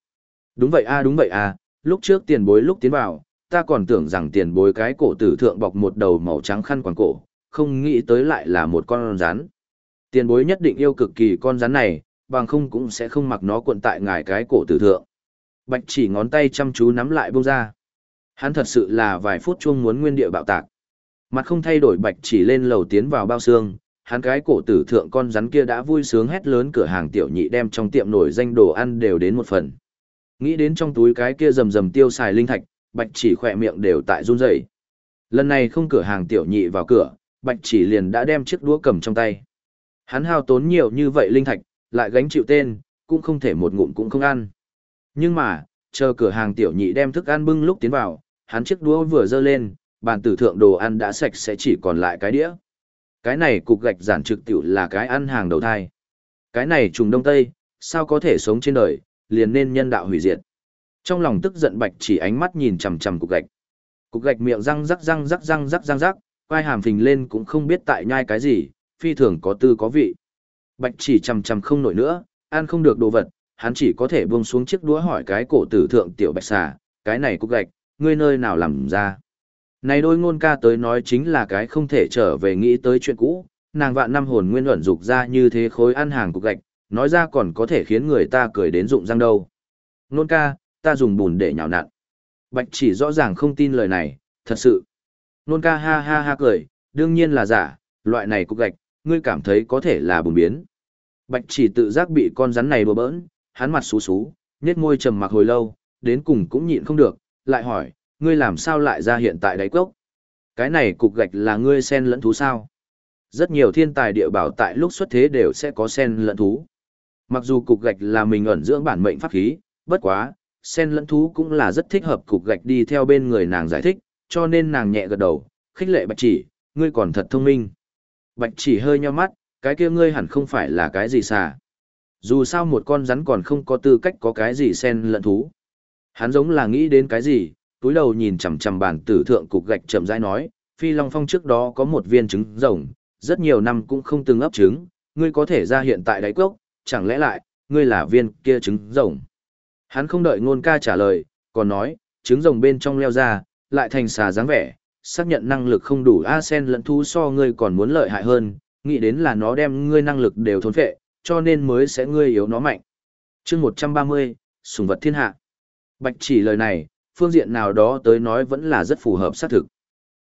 Đúng vậy a đúng vậy a, lúc trước tiền bối lúc tiến vào, ta còn tưởng rằng tiền bối cái cổ tử thượng bọc một đầu màu trắng khăn quàng cổ, không nghĩ tới lại là một con rắn. Tiền bối nhất định yêu cực kỳ con rắn này, bằng không cũng sẽ không mặc nó cuộn tại ngài cái cổ tử thượng. Bạch chỉ ngón tay chăm chú nắm lại bông ra. Hắn thật sự là vài phút chuông muốn nguyên địa bạo tạc. Mặt không thay đổi bạch chỉ lên lầu tiến vào bao xương, hắn cái cổ tử thượng con rắn kia đã vui sướng hét lớn cửa hàng tiểu nhị đem trong tiệm nổi danh đồ ăn đều đến một phần. Nghĩ đến trong túi cái kia rầm rầm tiêu xài linh thạch, bạch chỉ khỏe miệng đều tại run rẩy. Lần này không cửa hàng tiểu nhị vào cửa, bạch chỉ liền đã đem chiếc đũa cầm trong tay. Hắn hao tốn nhiều như vậy linh thạch, lại gánh chịu tên, cũng không thể một ngụm cũng không ăn. Nhưng mà, chờ cửa hàng tiểu nhị đem thức ăn bưng lúc tiến vào, hắn chiếc đũa vừa dơ lên, bàn tử thượng đồ ăn đã sạch sẽ chỉ còn lại cái đĩa. Cái này cục gạch giản trực tiểu là cái ăn hàng đầu thai. Cái này trùng đông tây, sao có thể sống trên đời, liền nên nhân đạo hủy diệt. Trong lòng tức giận bạch chỉ ánh mắt nhìn chằm chằm cục gạch. Cục gạch miệng răng rắc răng rắc răng rắc răng rắc, quai hàm phình lên cũng không biết tại nhai cái gì, phi thường có tư có vị. Bạch chỉ chằm chằm không nổi nữa, ăn không được đồ vật, hắn chỉ có thể buông xuống chiếc đũa hỏi cái cổ tử thượng tiểu bạch xà, cái này cục gạch, ngươi nơi nào làm ra. Này đôi ngôn ca tới nói chính là cái không thể trở về nghĩ tới chuyện cũ, nàng vạn năm hồn nguyên luận dục ra như thế khối ăn hàng cục gạch, nói ra còn có thể khiến người ta cười đến rụng răng đâu. Ngôn ca, ta dùng bùn để nhào nặn. Bạch chỉ rõ ràng không tin lời này, thật sự. Ngôn ca ha ha ha cười, đương nhiên là giả, loại này cục gạch, ngươi cảm thấy có thể là bùn biến. Bạch chỉ tự giác bị con rắn này đùa bỡn, hắn mặt xú xú, nhếch môi trầm mặc hồi lâu, đến cùng cũng nhịn không được, lại hỏi, ngươi làm sao lại ra hiện tại đáy cốc? Cái này cục gạch là ngươi sen lẫn thú sao? Rất nhiều thiên tài địa bảo tại lúc xuất thế đều sẽ có sen lẫn thú. Mặc dù cục gạch là mình ẩn dưỡng bản mệnh pháp khí, bất quá, sen lẫn thú cũng là rất thích hợp cục gạch đi theo bên người nàng giải thích, cho nên nàng nhẹ gật đầu, khích lệ bạch chỉ, ngươi còn thật thông minh. Bạch chỉ hơi nheo mắt, cái kia ngươi hẳn không phải là cái gì xà. Dù sao một con rắn còn không có tư cách có cái gì sen lẫn thú. Hắn giống là nghĩ đến cái gì, túi đầu nhìn chằm chằm bàn tử thượng cục gạch chậm rãi nói, Phi Long Phong trước đó có một viên trứng rồng, rất nhiều năm cũng không từng ấp trứng, ngươi có thể ra hiện tại đáy cốc, chẳng lẽ lại, ngươi là viên kia trứng rồng. Hắn không đợi ngôn ca trả lời, còn nói, trứng rồng bên trong leo ra, lại thành xà dáng vẻ, xác nhận năng lực không đủ a sen lẫn thú so ngươi còn muốn lợi hại hơn, nghĩ đến là nó đem ngươi năng lực đều thôn phệ, cho nên mới sẽ ngươi yếu nó mạnh. chương 130, sùng vật thiên hạ. Bạch chỉ lời này, phương diện nào đó tới nói vẫn là rất phù hợp xác thực.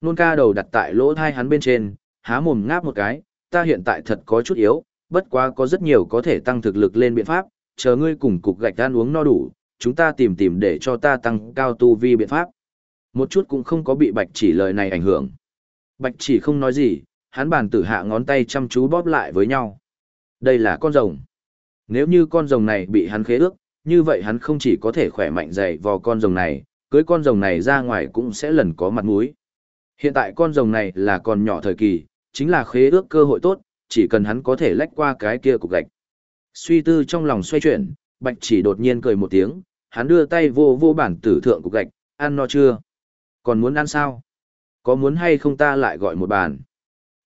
Nôn ca đầu đặt tại lỗ thai hắn bên trên, há mồm ngáp một cái, ta hiện tại thật có chút yếu, bất quá có rất nhiều có thể tăng thực lực lên biện pháp, chờ ngươi cùng cục gạch ăn uống no đủ, chúng ta tìm tìm để cho ta tăng cao tu vi biện pháp. Một chút cũng không có bị bạch chỉ lời này ảnh hưởng. Bạch chỉ không nói gì, hắn bàn tử hạ ngón tay chăm chú bóp lại với nhau. Đây là con rồng. Nếu như con rồng này bị hắn khế ước, như vậy hắn không chỉ có thể khỏe mạnh dày vào con rồng này, cưới con rồng này ra ngoài cũng sẽ lần có mặt mũi. Hiện tại con rồng này là còn nhỏ thời kỳ, chính là khế ước cơ hội tốt, chỉ cần hắn có thể lách qua cái kia cục gạch. Suy tư trong lòng xoay chuyển, bạch chỉ đột nhiên cười một tiếng, hắn đưa tay vô vô bản tử thượng cục gạch, ăn no chưa? Còn muốn ăn sao? Có muốn hay không ta lại gọi một bàn?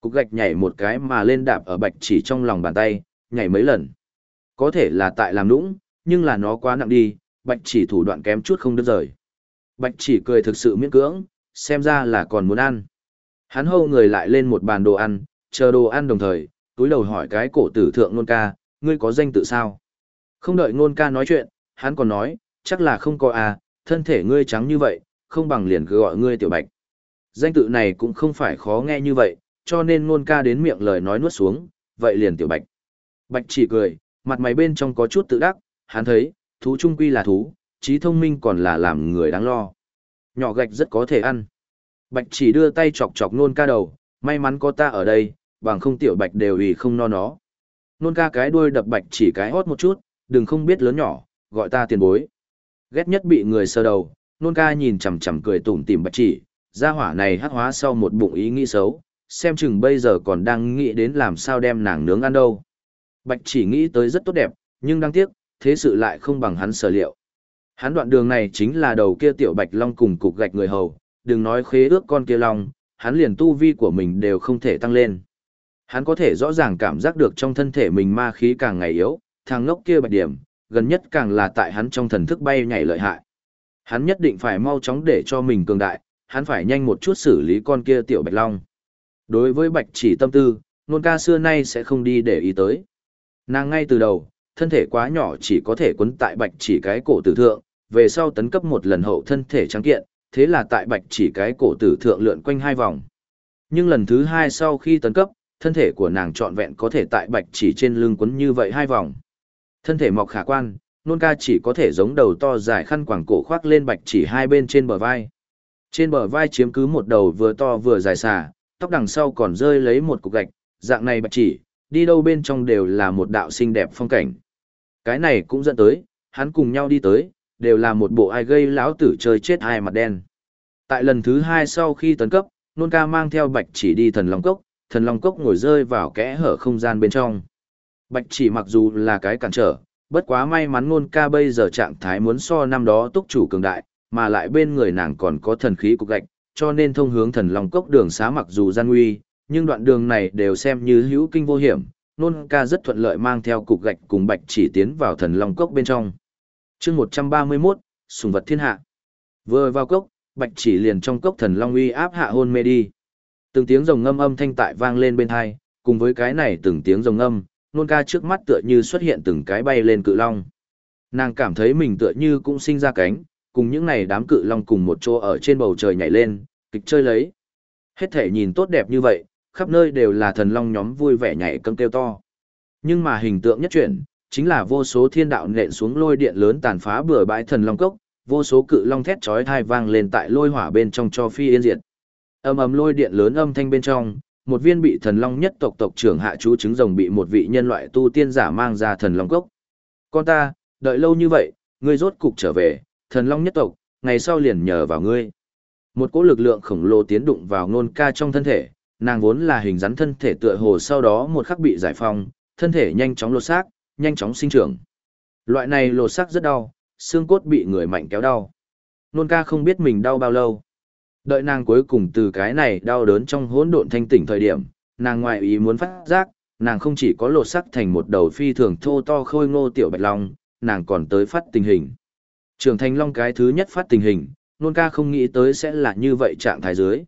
Cục gạch nhảy một cái mà lên đạp ở bạch chỉ trong lòng bàn tay, nhảy mấy lần. Có thể là tại làm nũng, nhưng là nó quá nặng đi, bạch chỉ thủ đoạn kém chút không đứt rời. Bạch chỉ cười thực sự miễn cưỡng, xem ra là còn muốn ăn. Hắn hâu người lại lên một bàn đồ ăn, chờ đồ ăn đồng thời, túi đầu hỏi cái cổ tử thượng nôn ca, ngươi có danh tự sao? Không đợi nôn ca nói chuyện, hắn còn nói, chắc là không có à, thân thể ngươi trắng như vậy, không bằng liền cứ gọi ngươi tiểu bạch. Danh tự này cũng không phải khó nghe như vậy, cho nên nôn ca đến miệng lời nói nuốt xuống, vậy liền tiểu bạch. Bạch chỉ cười, mặt mày bên trong có chút tự đắc, hắn thấy, thú trung quy là thú, trí thông minh còn là làm người đáng lo. Nhỏ gạch rất có thể ăn. Bạch chỉ đưa tay chọc chọc nôn ca đầu, may mắn có ta ở đây, bằng không tiểu bạch đều ủy không no nó. Nôn ca cái đuôi đập bạch chỉ cái hót một chút, đừng không biết lớn nhỏ, gọi ta tiền bối. Ghét nhất bị người sơ đầu, nôn ca nhìn chằm chằm cười tủm tỉm bạch chỉ, gia hỏa này hắc hóa sau một bụng ý nghĩ xấu, xem chừng bây giờ còn đang nghĩ đến làm sao đem nàng nướng ăn đâu. Bạch chỉ nghĩ tới rất tốt đẹp, nhưng đáng tiếc, thế sự lại không bằng hắn sở liệu. Hắn đoạn đường này chính là đầu kia tiểu bạch long cùng cục gạch người hầu, đừng nói khế ước con kia long, hắn liền tu vi của mình đều không thể tăng lên. Hắn có thể rõ ràng cảm giác được trong thân thể mình ma khí càng ngày yếu, thằng ngốc kia bạch điểm, gần nhất càng là tại hắn trong thần thức bay nhảy lợi hại. Hắn nhất định phải mau chóng để cho mình cường đại, hắn phải nhanh một chút xử lý con kia tiểu bạch long. Đối với bạch chỉ tâm tư, nôn ca xưa nay sẽ không đi để ý tới. Nàng ngay từ đầu, thân thể quá nhỏ chỉ có thể quấn tại bạch chỉ cái cổ tử thượng, về sau tấn cấp một lần hậu thân thể trắng kiện, thế là tại bạch chỉ cái cổ tử thượng lượn quanh hai vòng. Nhưng lần thứ hai sau khi tấn cấp, thân thể của nàng trọn vẹn có thể tại bạch chỉ trên lưng quấn như vậy hai vòng. Thân thể mọc khả quan, nôn ca chỉ có thể giống đầu to dài khăn quàng cổ khoác lên bạch chỉ hai bên trên bờ vai. Trên bờ vai chiếm cứ một đầu vừa to vừa dài xà, tóc đằng sau còn rơi lấy một cục gạch, dạng này bạch chỉ, đi đâu bên trong đều là một đạo xinh đẹp phong cảnh. Cái này cũng dẫn tới, hắn cùng nhau đi tới, đều là một bộ ai gây lão tử chơi chết hai mặt đen. Tại lần thứ hai sau khi tấn cấp, nôn ca mang theo bạch chỉ đi thần long cốc, thần long cốc ngồi rơi vào kẽ hở không gian bên trong. Bạch chỉ mặc dù là cái cản trở, bất quá may mắn nôn ca bây giờ trạng thái muốn so năm đó túc chủ cường đại, mà lại bên người nàng còn có thần khí cục gạch, cho nên thông hướng thần long cốc đường xá mặc dù gian nguy, nhưng đoạn đường này đều xem như hữu kinh vô hiểm, nôn ca rất thuận lợi mang theo cục gạch cùng bạch chỉ tiến vào thần long cốc bên trong. chương 131, sùng vật thiên hạ. Vừa vào cốc, bạch chỉ liền trong cốc thần long uy áp hạ hôn mê đi. Từng tiếng rồng ngâm âm thanh tại vang lên bên thai cùng với cái này từng tiếng rồng ngâm, nôn ca trước mắt tựa như xuất hiện từng cái bay lên cự long. Nàng cảm thấy mình tựa như cũng sinh ra cánh, cùng những này đám cự long cùng một chỗ ở trên bầu trời nhảy lên, kịch chơi lấy. Hết thể nhìn tốt đẹp như vậy, khắp nơi đều là thần long nhóm vui vẻ nhảy cấm kêu to. Nhưng mà hình tượng nhất chuyển, chính là vô số thiên đạo nện xuống lôi điện lớn tàn phá bừa bãi thần long cốc, vô số cự long thét chói tai vang lên tại lôi hỏa bên trong cho phi yên diệt. Âm ầm lôi điện lớn âm thanh bên trong, một viên bị thần long nhất tộc tộc trưởng hạ chú trứng rồng bị một vị nhân loại tu tiên giả mang ra thần long cốc. Con ta, đợi lâu như vậy, ngươi rốt cục trở về, thần long nhất tộc, ngày sau liền nhờ vào ngươi. Một cỗ lực lượng khổng lồ tiến đụng vào nôn ca trong thân thể, nàng vốn là hình rắn thân thể tựa hồ sau đó một khắc bị giải phóng, thân thể nhanh chóng lột xác, nhanh chóng sinh trưởng. Loại này lột xác rất đau, xương cốt bị người mạnh kéo đau. Nôn ca không biết mình đau bao lâu. Đợi nàng cuối cùng từ cái này đau đớn trong hỗn độn thanh tỉnh thời điểm, nàng ngoại ý muốn phát giác, nàng không chỉ có lột sắc thành một đầu phi thường thô to khôi ngô tiểu bạch long, nàng còn tới phát tình hình. Trưởng thành long cái thứ nhất phát tình hình, nôn ca không nghĩ tới sẽ là như vậy trạng thái dưới.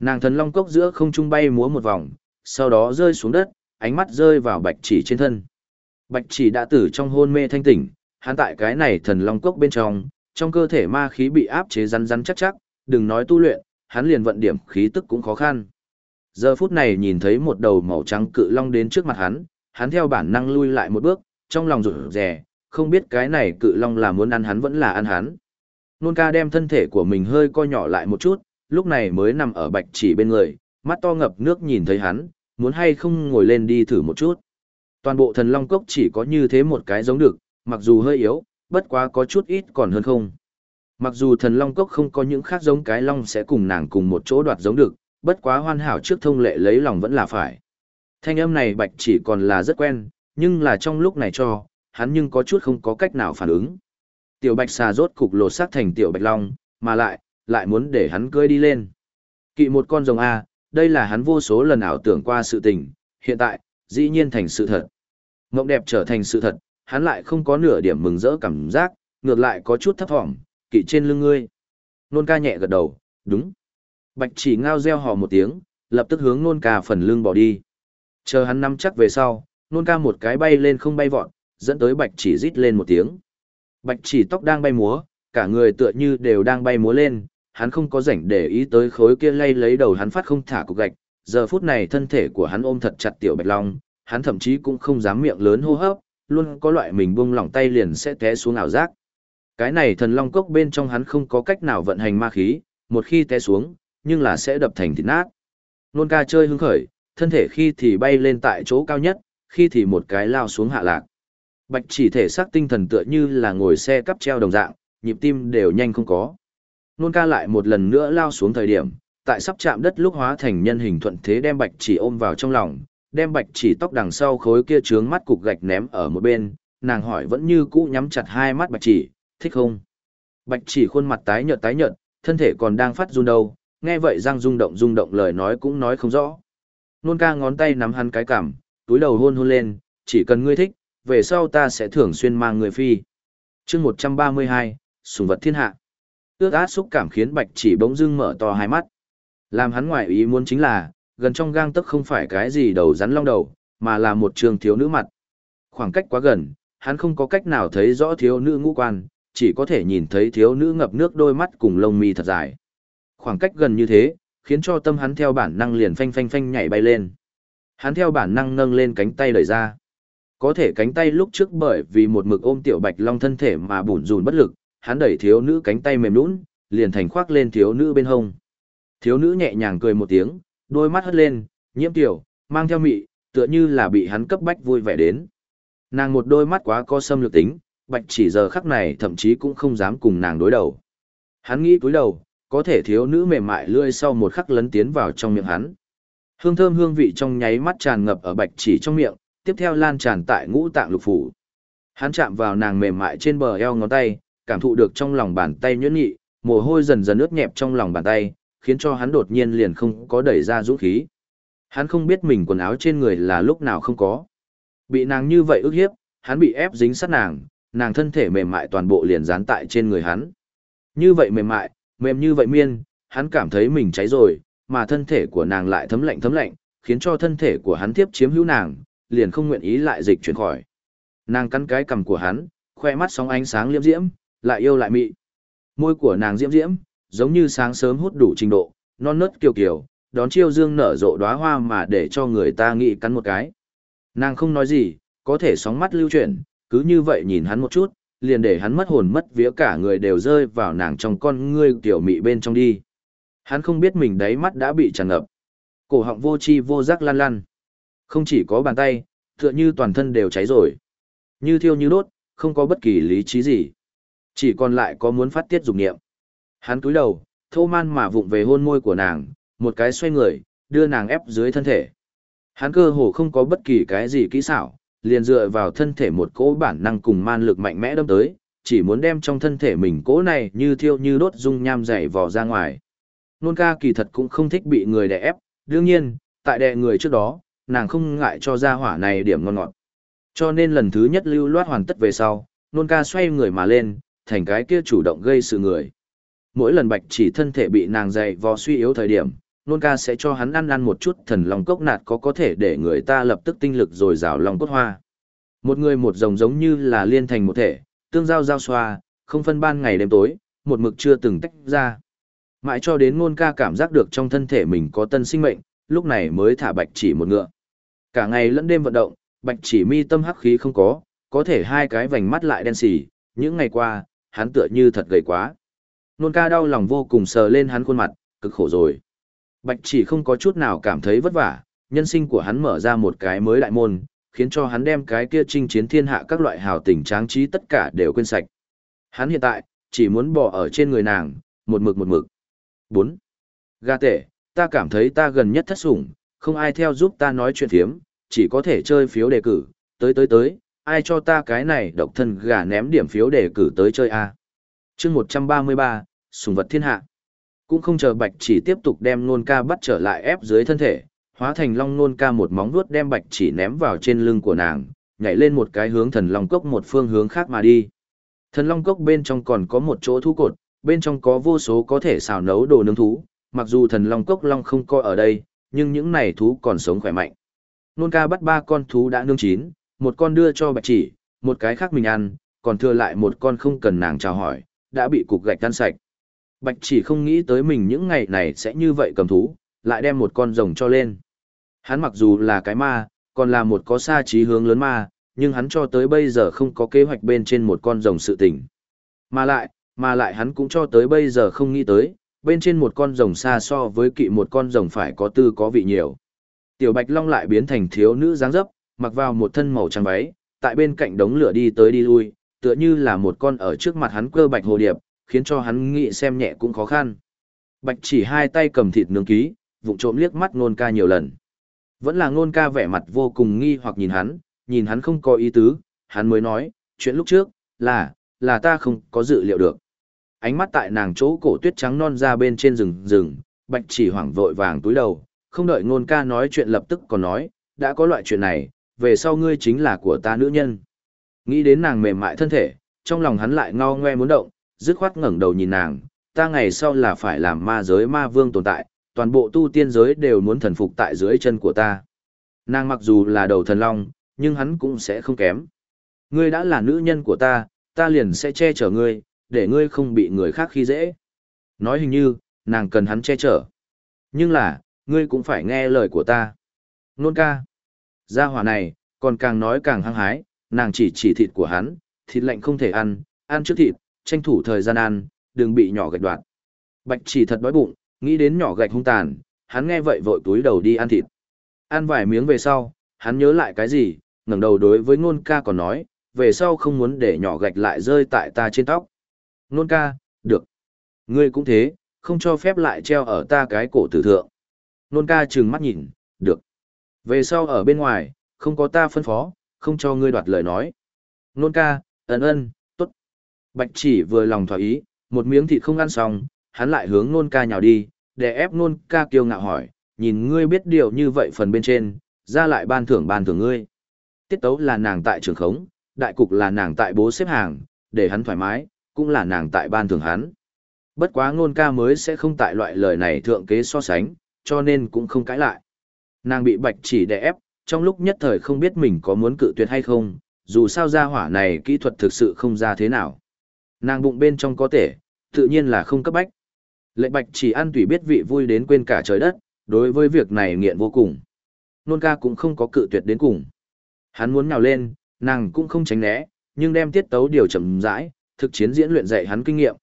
Nàng thần long cốc giữa không trung bay múa một vòng, sau đó rơi xuống đất, ánh mắt rơi vào bạch chỉ trên thân. Bạch chỉ đã tử trong hôn mê thanh tỉnh, hắn tại cái này thần long cốc bên trong, trong cơ thể ma khí bị áp chế rắn rắn chắc chắc, đừng nói tu luyện, hắn liền vận điểm khí tức cũng khó khăn. Giờ phút này nhìn thấy một đầu màu trắng cự long đến trước mặt hắn, hắn theo bản năng lui lại một bước, trong lòng rụt rè, không biết cái này cự long là muốn ăn hắn vẫn là ăn hắn. Nôn ca đem thân thể của mình hơi co nhỏ lại một chút, lúc này mới nằm ở bạch chỉ bên người, mắt to ngập nước nhìn thấy hắn, muốn hay không ngồi lên đi thử một chút. Toàn bộ thần long cốc chỉ có như thế một cái giống được, mặc dù hơi yếu, bất quá có chút ít còn hơn không. Mặc dù thần long cốc không có những khác giống cái long sẽ cùng nàng cùng một chỗ đoạt giống được, bất quá hoàn hảo trước thông lệ lấy lòng vẫn là phải. Thanh âm này bạch chỉ còn là rất quen, nhưng là trong lúc này cho, hắn nhưng có chút không có cách nào phản ứng. Tiểu bạch xà rốt cục lột xác thành tiểu bạch long, mà lại, lại muốn để hắn cưỡi đi lên. Kỵ một con rồng A, đây là hắn vô số lần ảo tưởng qua sự tình, hiện tại, dĩ nhiên thành sự thật. Ngộng đẹp trở thành sự thật, hắn lại không có nửa điểm mừng rỡ cảm giác, ngược lại có chút thấp thỏm, kỵ trên lưng ngươi. Nôn ca nhẹ gật đầu, đúng. Bạch chỉ ngao reo hò một tiếng, lập tức hướng nôn ca phần lưng bỏ đi. Chờ hắn nắm chắc về sau, nôn ca một cái bay lên không bay vọt, dẫn tới bạch chỉ rít lên một tiếng. Bạch chỉ tóc đang bay múa, cả người tựa như đều đang bay múa lên, hắn không có rảnh để ý tới khối kia lay lấy đầu hắn phát không thả cục gạch, giờ phút này thân thể của hắn ôm thật chặt tiểu bạch long, hắn thậm chí cũng không dám miệng lớn hô hấp, luôn có loại mình buông lỏng tay liền sẽ té xuống ảo giác. Cái này thần long cốc bên trong hắn không có cách nào vận hành ma khí, một khi té xuống, nhưng là sẽ đập thành thịt nát. Nôn ca chơi hứng khởi, thân thể khi thì bay lên tại chỗ cao nhất, khi thì một cái lao xuống hạ lạc. Bạch chỉ thể xác tinh thần tựa như là ngồi xe cắp treo đồng dạng, nhịp tim đều nhanh không có. Nôn ca lại một lần nữa lao xuống thời điểm, tại sắp chạm đất lúc hóa thành nhân hình thuận thế đem bạch chỉ ôm vào trong lòng, đem bạch chỉ tóc đằng sau khối kia trướng mắt cục gạch ném ở một bên, nàng hỏi vẫn như cũ nhắm chặt hai mắt bạch chỉ, thích không? Bạch chỉ khuôn mặt tái nhợt tái nhợt, thân thể còn đang phát run đâu, nghe vậy răng rung động rung động lời nói cũng nói không rõ. Nôn ca ngón tay nắm hắn cái cằm, túi đầu hôn hôn lên, chỉ cần ngươi thích, về sau ta sẽ thường xuyên mang người phi. chương 132, sùng vật thiên hạ. Ước át xúc cảm khiến bạch chỉ bỗng dưng mở to hai mắt. Làm hắn ngoại ý muốn chính là, gần trong gang tức không phải cái gì đầu rắn long đầu, mà là một trường thiếu nữ mặt. Khoảng cách quá gần, hắn không có cách nào thấy rõ thiếu nữ ngũ quan, chỉ có thể nhìn thấy thiếu nữ ngập nước đôi mắt cùng lông mi thật dài. Khoảng cách gần như thế, khiến cho tâm hắn theo bản năng liền phanh phanh phanh nhảy bay lên. Hắn theo bản năng nâng lên cánh tay đẩy ra. Có thể cánh tay lúc trước bởi vì một mực ôm tiểu bạch long thân thể mà bủn rùn bất lực, hắn đẩy thiếu nữ cánh tay mềm nũng, liền thành khoác lên thiếu nữ bên hông. Thiếu nữ nhẹ nhàng cười một tiếng, đôi mắt hất lên, nhiễm tiểu, mang theo mị, tựa như là bị hắn cấp bách vui vẻ đến. Nàng một đôi mắt quá có xâm lược tính, bạch chỉ giờ khắc này thậm chí cũng không dám cùng nàng đối đầu. Hắn nghĩ cúi đầu, có thể thiếu nữ mềm mại lươi sau một khắc lấn tiến vào trong miệng hắn. Hương thơm hương vị trong nháy mắt tràn ngập ở bạch chỉ trong miệng, tiếp theo lan tràn tại ngũ tạng lục phủ. Hắn chạm vào nàng mềm mại trên bờ eo ngón tay, cảm thụ được trong lòng bàn tay nhuyễn nhị, mồ hôi dần dần ướt nhẹp trong lòng bàn tay, khiến cho hắn đột nhiên liền không có đẩy ra dũng khí. Hắn không biết mình quần áo trên người là lúc nào không có. Bị nàng như vậy ức hiếp, hắn bị ép dính sát nàng, nàng thân thể mềm mại toàn bộ liền dán tại trên người hắn. Như vậy mềm mại, mềm như vậy miên, hắn cảm thấy mình cháy rồi, mà thân thể của nàng lại thấm lạnh thấm lạnh, khiến cho thân thể của hắn tiếp chiếm hữu nàng, liền không nguyện ý lại dịch chuyển khỏi. Nàng cắn cái cằm của hắn, khoe mắt sóng ánh sáng liễm diễm, lại yêu lại mị. Môi của nàng diễm diễm, giống như sáng sớm hút đủ trình độ, non nớt kiều kiều, đón chiêu dương nở rộ đóa hoa mà để cho người ta nghĩ cắn một cái. Nàng không nói gì, có thể sóng mắt lưu chuyển, cứ như vậy nhìn hắn một chút, liền để hắn mất hồn mất vía cả người đều rơi vào nàng trong con ngươi tiểu mị bên trong đi. Hắn không biết mình đáy mắt đã bị tràn ngập. Cổ họng vô chi vô giác lăn lăn. Không chỉ có bàn tay, tựa như toàn thân đều cháy rồi. Như thiêu như đốt, không có bất kỳ lý trí gì. Chỉ còn lại có muốn phát tiết dục niệm. Hắn cúi đầu, thô man mà vụng về hôn môi của nàng, một cái xoay người, đưa nàng ép dưới thân thể. Hắn cơ hồ không có bất kỳ cái gì kỹ xảo, liền dựa vào thân thể một cỗ bản năng cùng man lực mạnh mẽ đâm tới, chỉ muốn đem trong thân thể mình cỗ này như thiêu như đốt dung nham dày vò ra ngoài. Nôn ca kỳ thật cũng không thích bị người đè ép, đương nhiên, tại đè người trước đó, nàng không ngại cho ra hỏa này điểm ngon ngọt. Cho nên lần thứ nhất lưu loát hoàn tất về sau, nôn ca xoay người mà lên, thành cái kia chủ động gây sự người. Mỗi lần bạch chỉ thân thể bị nàng dày vò suy yếu thời điểm, nôn ca sẽ cho hắn ăn ăn một chút thần lòng cốc nạt có có thể để người ta lập tức tinh lực rồi rào lòng cốt hoa. Một người một rồng giống như là liên thành một thể, tương giao giao xoa, không phân ban ngày đêm tối, một mực chưa từng tách ra. Mãi cho đến nôn ca cảm giác được trong thân thể mình có tân sinh mệnh, lúc này mới thả bạch chỉ một ngựa. Cả ngày lẫn đêm vận động, bạch chỉ mi tâm hắc khí không có, có thể hai cái vành mắt lại đen xỉ, những ngày qua, hắn tựa như thật gầy quá. Nôn ca đau lòng vô cùng sờ lên hắn khuôn mặt, cực khổ rồi. Bạch chỉ không có chút nào cảm thấy vất vả, nhân sinh của hắn mở ra một cái mới đại môn, khiến cho hắn đem cái kia chinh chiến thiên hạ các loại hào tình tráng trí tất cả đều quên sạch. Hắn hiện tại, chỉ muốn bỏ ở trên người nàng, một mực một mực. 4. Ga tệ, ta cảm thấy ta gần nhất thất sủng, không ai theo giúp ta nói chuyện thiếm, chỉ có thể chơi phiếu đề cử, tới tới tới, ai cho ta cái này độc thân gà ném điểm phiếu đề cử tới chơi a. Chương 133, sùng vật thiên hạ. Cũng không chờ Bạch Chỉ tiếp tục đem nôn ca bắt trở lại ép dưới thân thể, hóa thành long nôn ca một móng vuốt đem Bạch Chỉ ném vào trên lưng của nàng, nhảy lên một cái hướng thần long cốc một phương hướng khác mà đi. Thần long cốc bên trong còn có một chỗ thú cột, bên trong có vô số có thể xào nấu đồ nướng thú, mặc dù thần long cốc long không coi ở đây, nhưng những này thú còn sống khỏe mạnh. Nôn ca bắt ba con thú đã nướng chín, một con đưa cho bạch chỉ, một cái khác mình ăn, còn thừa lại một con không cần nàng chào hỏi, đã bị cục gạch tan sạch. Bạch chỉ không nghĩ tới mình những ngày này sẽ như vậy cầm thú, lại đem một con rồng cho lên. Hắn mặc dù là cái ma, còn là một có xa trí hướng lớn ma, nhưng hắn cho tới bây giờ không có kế hoạch bên trên một con rồng sự tình. Mà lại, mà lại hắn cũng cho tới bây giờ không nghĩ tới, bên trên một con rồng xa so với kỵ một con rồng phải có tư có vị nhiều. Tiểu Bạch Long lại biến thành thiếu nữ dáng dấp, mặc vào một thân màu trắng váy, tại bên cạnh đống lửa đi tới đi lui, tựa như là một con ở trước mặt hắn cơ bạch hồ điệp, khiến cho hắn nghĩ xem nhẹ cũng khó khăn. Bạch chỉ hai tay cầm thịt nướng ký, vụng trộm liếc mắt ngôn ca nhiều lần. Vẫn là ngôn ca vẻ mặt vô cùng nghi hoặc nhìn hắn, nhìn hắn không có ý tứ, hắn mới nói, chuyện lúc trước, là, là ta không có dự liệu được. Ánh mắt tại nàng chỗ cổ tuyết trắng non ra bên trên rừng rừng, bạch chỉ hoảng vội vàng túi đầu, không đợi ngôn ca nói chuyện lập tức còn nói, đã có loại chuyện này, về sau ngươi chính là của ta nữ nhân. Nghĩ đến nàng mềm mại thân thể, trong lòng hắn lại ngao ngoe muốn động, dứt khoát ngẩng đầu nhìn nàng, ta ngày sau là phải làm ma giới ma vương tồn tại, toàn bộ tu tiên giới đều muốn thần phục tại dưới chân của ta. Nàng mặc dù là đầu thần long, nhưng hắn cũng sẽ không kém. Ngươi đã là nữ nhân của ta, ta liền sẽ che chở ngươi, để ngươi không bị người khác khi dễ. Nói hình như, nàng cần hắn che chở. Nhưng là, ngươi cũng phải nghe lời của ta. Nôn ca. Gia hỏa này, còn càng nói càng hăng hái, nàng chỉ chỉ thịt của hắn, thịt lạnh không thể ăn, ăn trước thịt, tranh thủ thời gian ăn, đừng bị nhỏ gạch đoạn. Bạch chỉ thật đói bụng, nghĩ đến nhỏ gạch hung tàn, hắn nghe vậy vội túi đầu đi ăn thịt. Ăn vài miếng về sau, hắn nhớ lại cái gì, ngẩng đầu đối với ngôn ca còn nói, về sau không muốn để nhỏ gạch lại rơi tại ta trên tóc. Ngôn ca, được. Ngươi cũng thế, không cho phép lại treo ở ta cái cổ tử thượng. Ngôn ca trừng mắt nhìn. Về sau ở bên ngoài, không có ta phân phó, không cho ngươi đoạt lời nói. Nôn ca, ấn ơn, tốt. Bạch chỉ vừa lòng thỏa ý, một miếng thịt không ăn xong, hắn lại hướng nôn ca nhào đi, để ép nôn ca kiêu ngạo hỏi, nhìn ngươi biết điều như vậy phần bên trên, ra lại ban thưởng ban thưởng ngươi. Tiết tấu là nàng tại trường khống, đại cục là nàng tại bố xếp hàng, để hắn thoải mái, cũng là nàng tại ban thưởng hắn. Bất quá Nôn ca mới sẽ không tại loại lời này thượng kế so sánh, cho nên cũng không cãi lại. Nàng bị bạch chỉ đè ép, trong lúc nhất thời không biết mình có muốn cự tuyệt hay không, dù sao ra hỏa này kỹ thuật thực sự không ra thế nào. Nàng bụng bên trong có thể, tự nhiên là không cấp bách. Lệnh bạch chỉ ăn tùy biết vị vui đến quên cả trời đất, đối với việc này nghiện vô cùng. Nôn ca cũng không có cự tuyệt đến cùng. Hắn muốn nhào lên, nàng cũng không tránh né, nhưng đem tiết tấu điều chậm rãi, thực chiến diễn luyện dạy hắn kinh nghiệm.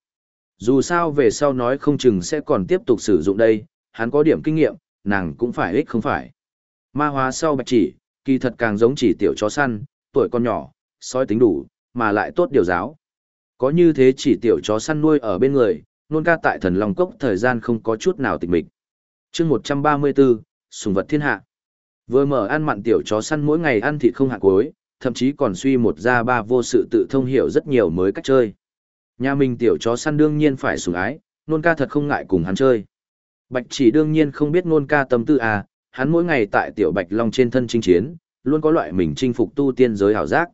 Dù sao về sau nói không chừng sẽ còn tiếp tục sử dụng đây, hắn có điểm kinh nghiệm, nàng cũng phải ích không phải. Ma hóa sau bạch chỉ, kỳ thật càng giống chỉ tiểu chó săn, tuổi con nhỏ, soi tính đủ, mà lại tốt điều giáo. Có như thế chỉ tiểu chó săn nuôi ở bên người, nôn ca tại thần long cốc thời gian không có chút nào tịch mịch. chương 134, sùng vật thiên hạ. Vừa mở ăn mặn tiểu chó săn mỗi ngày ăn thịt không hạ cuối, thậm chí còn suy một ra ba vô sự tự thông hiểu rất nhiều mới cách chơi. Nhà mình tiểu chó săn đương nhiên phải sủng ái, nôn ca thật không ngại cùng hắn chơi. Bạch chỉ đương nhiên không biết nôn ca tâm tư à, hắn mỗi ngày tại tiểu bạch long trên thân chinh chiến, luôn có loại mình chinh phục tu tiên giới hảo giác.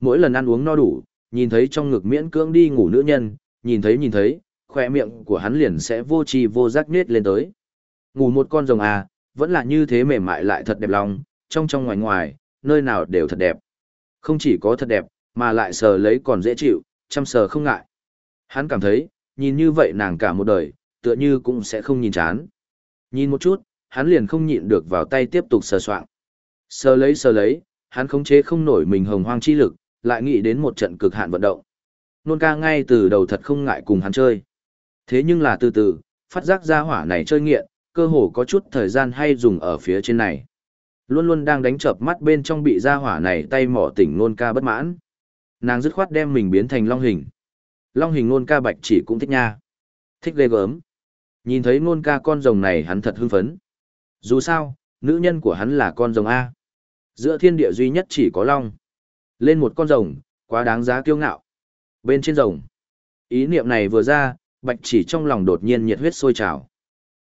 Mỗi lần ăn uống no đủ, nhìn thấy trong ngực miễn cưỡng đi ngủ nữ nhân, nhìn thấy nhìn thấy, khỏe miệng của hắn liền sẽ vô tri vô giác nết lên tới. Ngủ một con rồng à, vẫn là như thế mềm mại lại thật đẹp lòng, trong trong ngoài ngoài, nơi nào đều thật đẹp. Không chỉ có thật đẹp, mà lại sờ lấy còn dễ chịu, chăm sờ không ngại. Hắn cảm thấy, nhìn như vậy nàng cả một đời, tựa như cũng sẽ không nhìn chán. Nhìn một chút, hắn liền không nhịn được vào tay tiếp tục sờ soạng. Sờ lấy sờ lấy, hắn khống chế không nổi mình hồng hoang chi lực, lại nghĩ đến một trận cực hạn vận động. Nôn ca ngay từ đầu thật không ngại cùng hắn chơi. Thế nhưng là từ từ, phát giác ra hỏa này chơi nghiện, cơ hồ có chút thời gian hay dùng ở phía trên này. Luôn luôn đang đánh chập mắt bên trong bị ra hỏa này tay mỏ tỉnh nôn ca bất mãn. Nàng dứt khoát đem mình biến thành long hình. Long hình nôn ca bạch chỉ cũng thích nha. Thích ghê gớm. Nhìn thấy nôn ca con rồng này hắn thật hưng phấn. Dù sao, nữ nhân của hắn là con rồng A. Giữa thiên địa duy nhất chỉ có long. Lên một con rồng, quá đáng giá kiêu ngạo. Bên trên rồng. Ý niệm này vừa ra, bạch chỉ trong lòng đột nhiên nhiệt huyết sôi trào.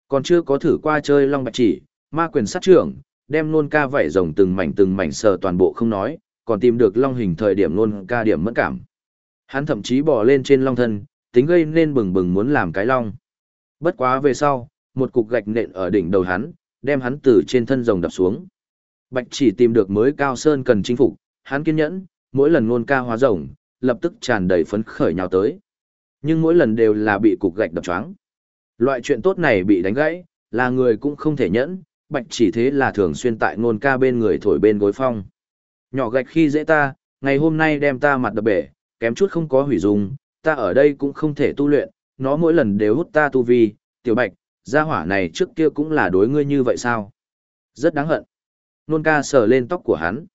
Còn chưa có thử qua chơi long bạch chỉ, ma quyền sát trưởng, đem nôn ca vảy rồng từng mảnh từng mảnh sờ toàn bộ không nói, còn tìm được long hình thời điểm nôn ca điểm mất cảm. Hắn thậm chí bỏ lên trên long thân, tính gây nên bừng bừng muốn làm cái long. Bất quá về sau, một cục gạch nện ở đỉnh đầu hắn, đem hắn từ trên thân rồng đập xuống. Bạch chỉ tìm được mới cao sơn cần chinh phục, hắn kiên nhẫn, mỗi lần nôn ca hóa rồng, lập tức tràn đầy phấn khởi nhào tới. Nhưng mỗi lần đều là bị cục gạch đập choáng. Loại chuyện tốt này bị đánh gãy, là người cũng không thể nhẫn, bạch chỉ thế là thường xuyên tại nôn ca bên người thổi bên gối phong. Nhỏ gạch khi dễ ta, ngày hôm nay đem ta mặt đập bể, kém chút không có hủy dung, ta ở đây cũng không thể tu luyện, nó mỗi lần đều hút ta tu vi, tiểu bạch, gia hỏa này trước kia cũng là đối ngươi như vậy sao? Rất đáng hận. Nôn ca sờ lên tóc của hắn.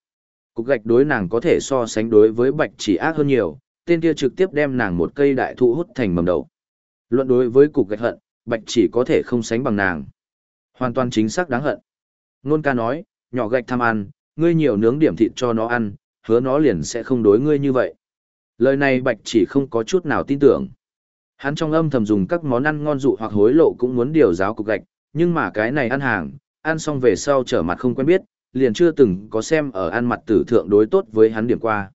Cục gạch đối nàng có thể so sánh đối với bạch chỉ ác hơn nhiều, tên kia trực tiếp đem nàng một cây đại thụ hút thành mầm đầu. Luận đối với cục gạch hận, bạch chỉ có thể không sánh bằng nàng. Hoàn toàn chính xác đáng hận. Nôn ca nói, nhỏ gạch tham ăn, ngươi nhiều nướng điểm thịt cho nó ăn, hứa nó liền sẽ không đối ngươi như vậy. Lời này bạch chỉ không có chút nào tin tưởng. Hắn trong âm thầm dùng các món ăn ngon dụ hoặc hối lộ cũng muốn điều giáo cục gạch, nhưng mà cái này ăn hàng, ăn xong về sau trở mặt không quen biết, liền chưa từng có xem ở ăn mặt tử thượng đối tốt với hắn điểm qua.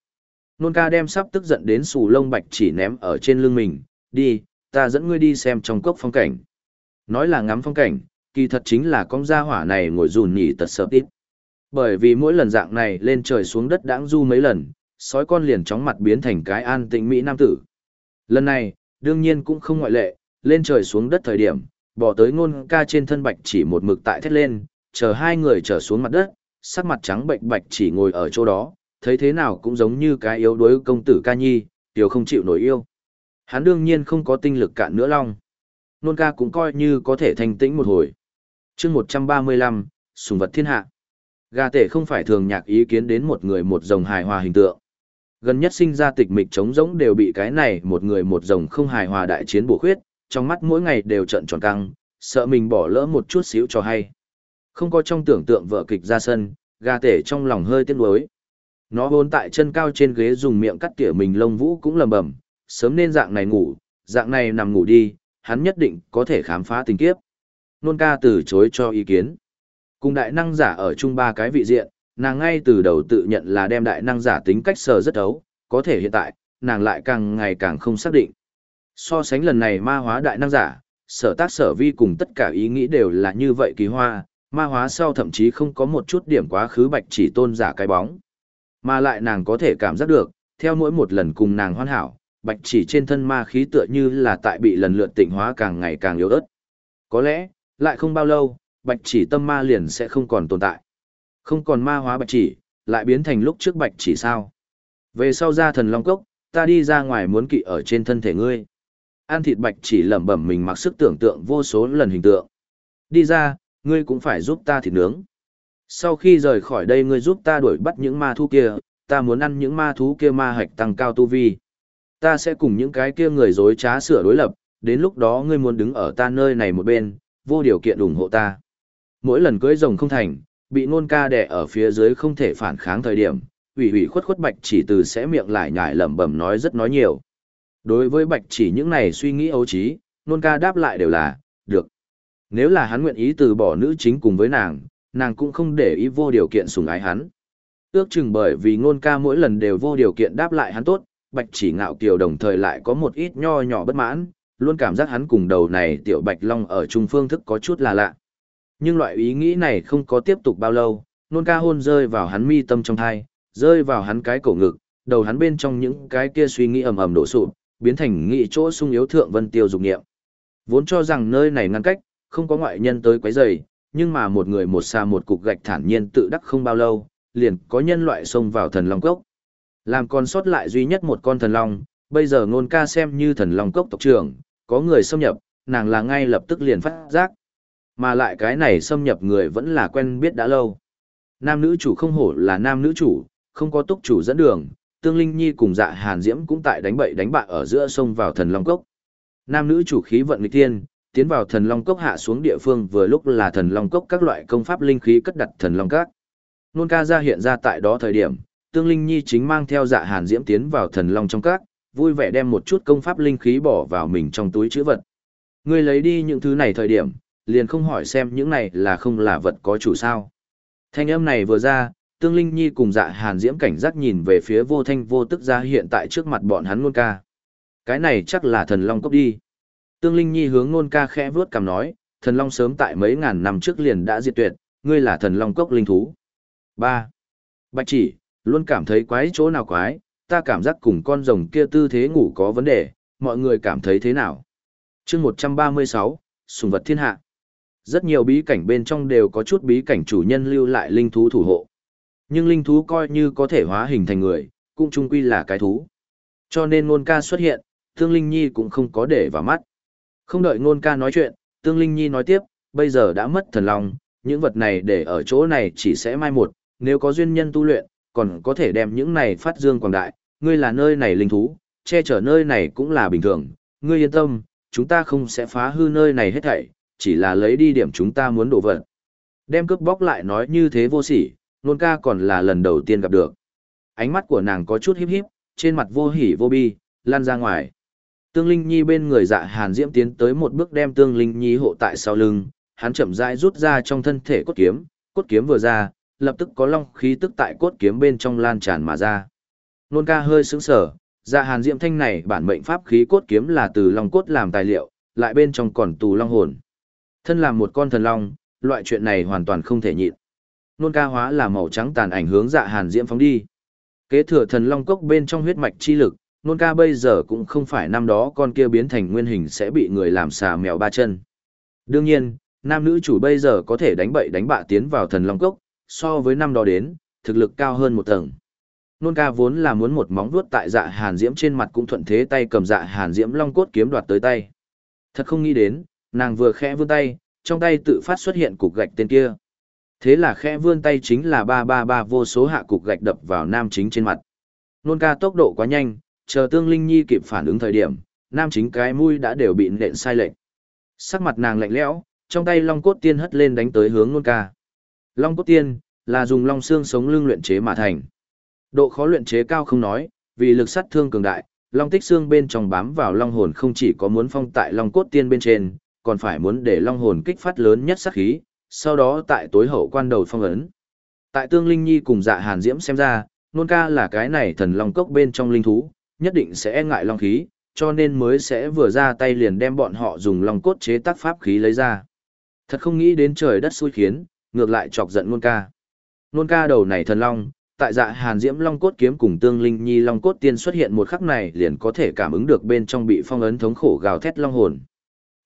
Nôn ca đem sắp tức giận đến sù lông bạch chỉ ném ở trên lưng mình, đi, ta dẫn ngươi đi xem trong cốc phong cảnh. Nói là ngắm phong cảnh, kỳ thật chính là con gia hỏa này ngồi rùn nhỉ tật sợp ít. Bởi vì mỗi lần dạng này lên trời xuống đất đãng du mấy lần, sói con liền chóng mặt biến thành cái an tĩnh Mỹ Nam tử. Lần này, đương nhiên cũng không ngoại lệ, lên trời xuống đất thời điểm, bỏ tới ngôn ca trên thân bạch chỉ một mực tại thét lên, chờ hai người trở xuống mặt đất, sắc mặt trắng bệnh bạch chỉ ngồi ở chỗ đó, thấy thế nào cũng giống như cái yếu đuối công tử ca nhi, tiểu không chịu nổi yêu. Hắn đương nhiên không có tinh lực cạn nữa long. Nôn ca cũng coi như có thể thanh tĩnh một hồi. chương 135, sùng vật thiên hạ. Gà tể không phải thường nhạc ý kiến đến một người một dòng hài hòa hình tượng. Gần nhất sinh ra tịch mịch trống rỗng đều bị cái này một người một dòng không hài hòa đại chiến bổ khuyết, trong mắt mỗi ngày đều trận tròn căng, sợ mình bỏ lỡ một chút xíu cho hay. Không có trong tưởng tượng vợ kịch ra sân, gà tể trong lòng hơi tiếc nuối. Nó hôn tại chân cao trên ghế dùng miệng cắt tỉa mình lông vũ cũng lầm bầm, sớm nên dạng này ngủ, dạng này nằm ngủ đi, hắn nhất định có thể khám phá tình kiếp. Nôn ca từ chối cho ý kiến. Cùng đại năng giả ở chung ba cái vị diện, nàng ngay từ đầu tự nhận là đem đại năng giả tính cách sờ rất ấu, có thể hiện tại, nàng lại càng ngày càng không xác định. So sánh lần này ma hóa đại năng giả, sở tác sở vi cùng tất cả ý nghĩ đều là như vậy kỳ hoa, ma hóa sau thậm chí không có một chút điểm quá khứ bạch chỉ tôn giả cái bóng. Mà lại nàng có thể cảm giác được, theo mỗi một lần cùng nàng hoàn hảo, bạch chỉ trên thân ma khí tựa như là tại bị lần lượt tịnh hóa càng ngày càng yếu ớt. Có lẽ, lại không bao lâu, bạch chỉ tâm ma liền sẽ không còn tồn tại. Không còn ma hóa bạch chỉ, lại biến thành lúc trước bạch chỉ sao. Về sau ra thần long cốc, ta đi ra ngoài muốn kỵ ở trên thân thể ngươi. Ăn thịt bạch chỉ lẩm bẩm mình mặc sức tưởng tượng vô số lần hình tượng. Đi ra, ngươi cũng phải giúp ta thịt nướng. Sau khi rời khỏi đây ngươi giúp ta đuổi bắt những ma thú kia, ta muốn ăn những ma thú kia ma hạch tăng cao tu vi. Ta sẽ cùng những cái kia người dối trá sửa đối lập, đến lúc đó ngươi muốn đứng ở ta nơi này một bên, vô điều kiện ủng hộ ta. Mỗi lần cưới rồng không thành, bị nôn ca đẻ ở phía dưới không thể phản kháng thời điểm, ủy ủy khuất khuất bạch chỉ từ sẽ miệng lại nhải lẩm bẩm nói rất nói nhiều. Đối với bạch chỉ những này suy nghĩ ấu trí, nôn ca đáp lại đều là, được. Nếu là hắn nguyện ý từ bỏ nữ chính cùng với nàng, nàng cũng không để ý vô điều kiện sùng ái hắn. Ước chừng bởi vì Nôn ca mỗi lần đều vô điều kiện đáp lại hắn tốt, bạch chỉ ngạo kiều đồng thời lại có một ít nho nhỏ bất mãn, luôn cảm giác hắn cùng đầu này tiểu bạch long ở trung phương thức có chút là lạ. Nhưng loại ý nghĩ này không có tiếp tục bao lâu, nôn ca hôn rơi vào hắn mi tâm trong thai, rơi vào hắn cái cổ ngực, đầu hắn bên trong những cái kia suy nghĩ ầm ầm đổ sụp, biến thành nghị chỗ sung yếu thượng vân tiêu dục nghiệm. Vốn cho rằng nơi này ngăn cách, không có ngoại nhân tới quấy rầy, nhưng mà một người một xa một cục gạch thản nhiên tự đắc không bao lâu, liền có nhân loại xông vào thần long cốc. Làm còn sót lại duy nhất một con thần long, bây giờ ngôn ca xem như thần long cốc tộc trưởng, có người xâm nhập, nàng là ngay lập tức liền phát giác. Mà lại cái này xâm nhập người vẫn là quen biết đã lâu. Nam nữ chủ không hổ là nam nữ chủ, không có túc chủ dẫn đường, Tương Linh Nhi cùng dạ hàn diễm cũng tại đánh bậy đánh bạ ở giữa sông vào thần long cốc. Nam nữ chủ khí vận nghịch thiên, tiến vào thần long cốc hạ xuống địa phương vừa lúc là thần long cốc các loại công pháp linh khí cất đặt thần long các. Nôn ca ra hiện ra tại đó thời điểm, Tương Linh Nhi chính mang theo dạ hàn diễm tiến vào thần long trong các, vui vẻ đem một chút công pháp linh khí bỏ vào mình trong túi chữ vật. Ngươi lấy đi những thứ này thời điểm, liền không hỏi xem những này là không là vật có chủ sao. Thanh âm này vừa ra, Tương Linh Nhi cùng dạ hàn diễm cảnh giác nhìn về phía vô thanh vô tức ra hiện tại trước mặt bọn hắn nôn ca. Cái này chắc là thần long cốc đi. Tương Linh Nhi hướng nôn ca khẽ vướt cằm nói, thần long sớm tại mấy ngàn năm trước liền đã diệt tuyệt, ngươi là thần long cốc linh thú. 3. Bạch chỉ, luôn cảm thấy quái chỗ nào quái, ta cảm giác cùng con rồng kia tư thế ngủ có vấn đề, mọi người cảm thấy thế nào? chương 136, Sùng vật thiên hạ. Rất nhiều bí cảnh bên trong đều có chút bí cảnh chủ nhân lưu lại linh thú thủ hộ. Nhưng linh thú coi như có thể hóa hình thành người, cũng chung quy là cái thú. Cho nên ngôn ca xuất hiện, Tương Linh Nhi cũng không có để vào mắt. Không đợi ngôn ca nói chuyện, Tương Linh Nhi nói tiếp, bây giờ đã mất thần lòng những vật này để ở chỗ này chỉ sẽ mai một, nếu có duyên nhân tu luyện, còn có thể đem những này phát dương quảng đại, ngươi là nơi này linh thú, che chở nơi này cũng là bình thường, ngươi yên tâm, chúng ta không sẽ phá hư nơi này hết thảy, chỉ là lấy đi điểm chúng ta muốn đổ vật. Đem cướp bóc lại nói như thế vô sỉ, nôn ca còn là lần đầu tiên gặp được. Ánh mắt của nàng có chút híp híp, trên mặt vô hỉ vô bi, lan ra ngoài. Tương Linh Nhi bên người dạ hàn diễm tiến tới một bước đem Tương Linh Nhi hộ tại sau lưng, hắn chậm rãi rút ra trong thân thể cốt kiếm, cốt kiếm vừa ra, lập tức có long khí tức tại cốt kiếm bên trong lan tràn mà ra. Nôn ca hơi sững sờ, dạ hàn diễm thanh này bản mệnh pháp khí cốt kiếm là từ long cốt làm tài liệu, lại bên trong còn tù long hồn. Thân làm một con thần long, loại chuyện này hoàn toàn không thể nhịn. Nôn ca hóa là màu trắng tàn ảnh hướng dạ hàn diễm phóng đi. Kế thừa thần long cốc bên trong huyết mạch chi lực, nôn ca bây giờ cũng không phải năm đó con kia biến thành nguyên hình sẽ bị người làm xà mèo ba chân. Đương nhiên, nam nữ chủ bây giờ có thể đánh bậy đánh bạ tiến vào thần long cốc, so với năm đó đến, thực lực cao hơn một tầng. Nôn ca vốn là muốn một móng vuốt tại dạ hàn diễm trên mặt cũng thuận thế tay cầm dạ hàn diễm long cốt kiếm đoạt tới tay. Thật không nghĩ đến, nàng vừa khẽ vươn tay, trong tay tự phát xuất hiện cục gạch tên kia. Thế là khẽ vươn tay chính là ba ba ba vô số hạ cục gạch đập vào nam chính trên mặt. Nôn ca tốc độ quá nhanh, chờ tương linh nhi kịp phản ứng thời điểm, nam chính cái mũi đã đều bị nện sai lệch. Sắc mặt nàng lạnh lẽo, trong tay long cốt tiên hất lên đánh tới hướng nôn ca. Long cốt tiên là dùng long xương sống lưng luyện chế mà thành. Độ khó luyện chế cao không nói, vì lực sát thương cường đại, long tích xương bên trong bám vào long hồn không chỉ có muốn phong tại long cốt tiên bên trên, còn phải muốn để long hồn kích phát lớn nhất sát khí, sau đó tại tối hậu quan đầu phong ấn. Tại tương linh nhi cùng dạ hàn diễm xem ra, nôn ca là cái này thần long cốc bên trong linh thú, nhất định sẽ e ngại long khí, cho nên mới sẽ vừa ra tay liền đem bọn họ dùng long cốt chế tác pháp khí lấy ra. Thật không nghĩ đến trời đất xui khiến, ngược lại chọc giận nôn ca. Nôn ca đầu này thần long, tại dạ hàn diễm long cốt kiếm cùng tương linh nhi long cốt tiên xuất hiện một khắc này liền có thể cảm ứng được bên trong bị phong ấn thống khổ gào thét long hồn.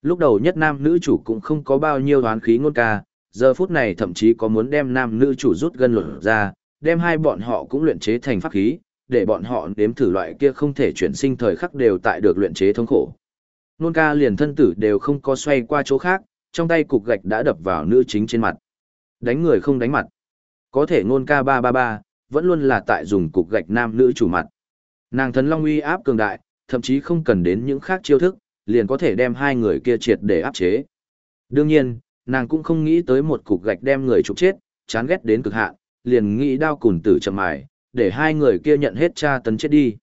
Lúc đầu nhất nam nữ chủ cũng không có bao nhiêu đoán khí ngôn ca, giờ phút này thậm chí có muốn đem nam nữ chủ rút gân lột ra, đem hai bọn họ cũng luyện chế thành pháp khí, để bọn họ đếm thử loại kia không thể chuyển sinh thời khắc đều tại được luyện chế thống khổ. Nôn ca liền thân tử đều không có xoay qua chỗ khác, trong tay cục gạch đã đập vào nữ chính trên mặt. Đánh người không đánh mặt. Có thể nôn ca 333, vẫn luôn là tại dùng cục gạch nam nữ chủ mặt. Nàng thần long uy áp cường đại, thậm chí không cần đến những khác chiêu thức, liền có thể đem hai người kia triệt để áp chế. Đương nhiên, nàng cũng không nghĩ tới một cục gạch đem người trục chết, chán ghét đến cực hạn, liền nghĩ đao cùn tử chậm mài, để hai người kia nhận hết tra tấn chết đi.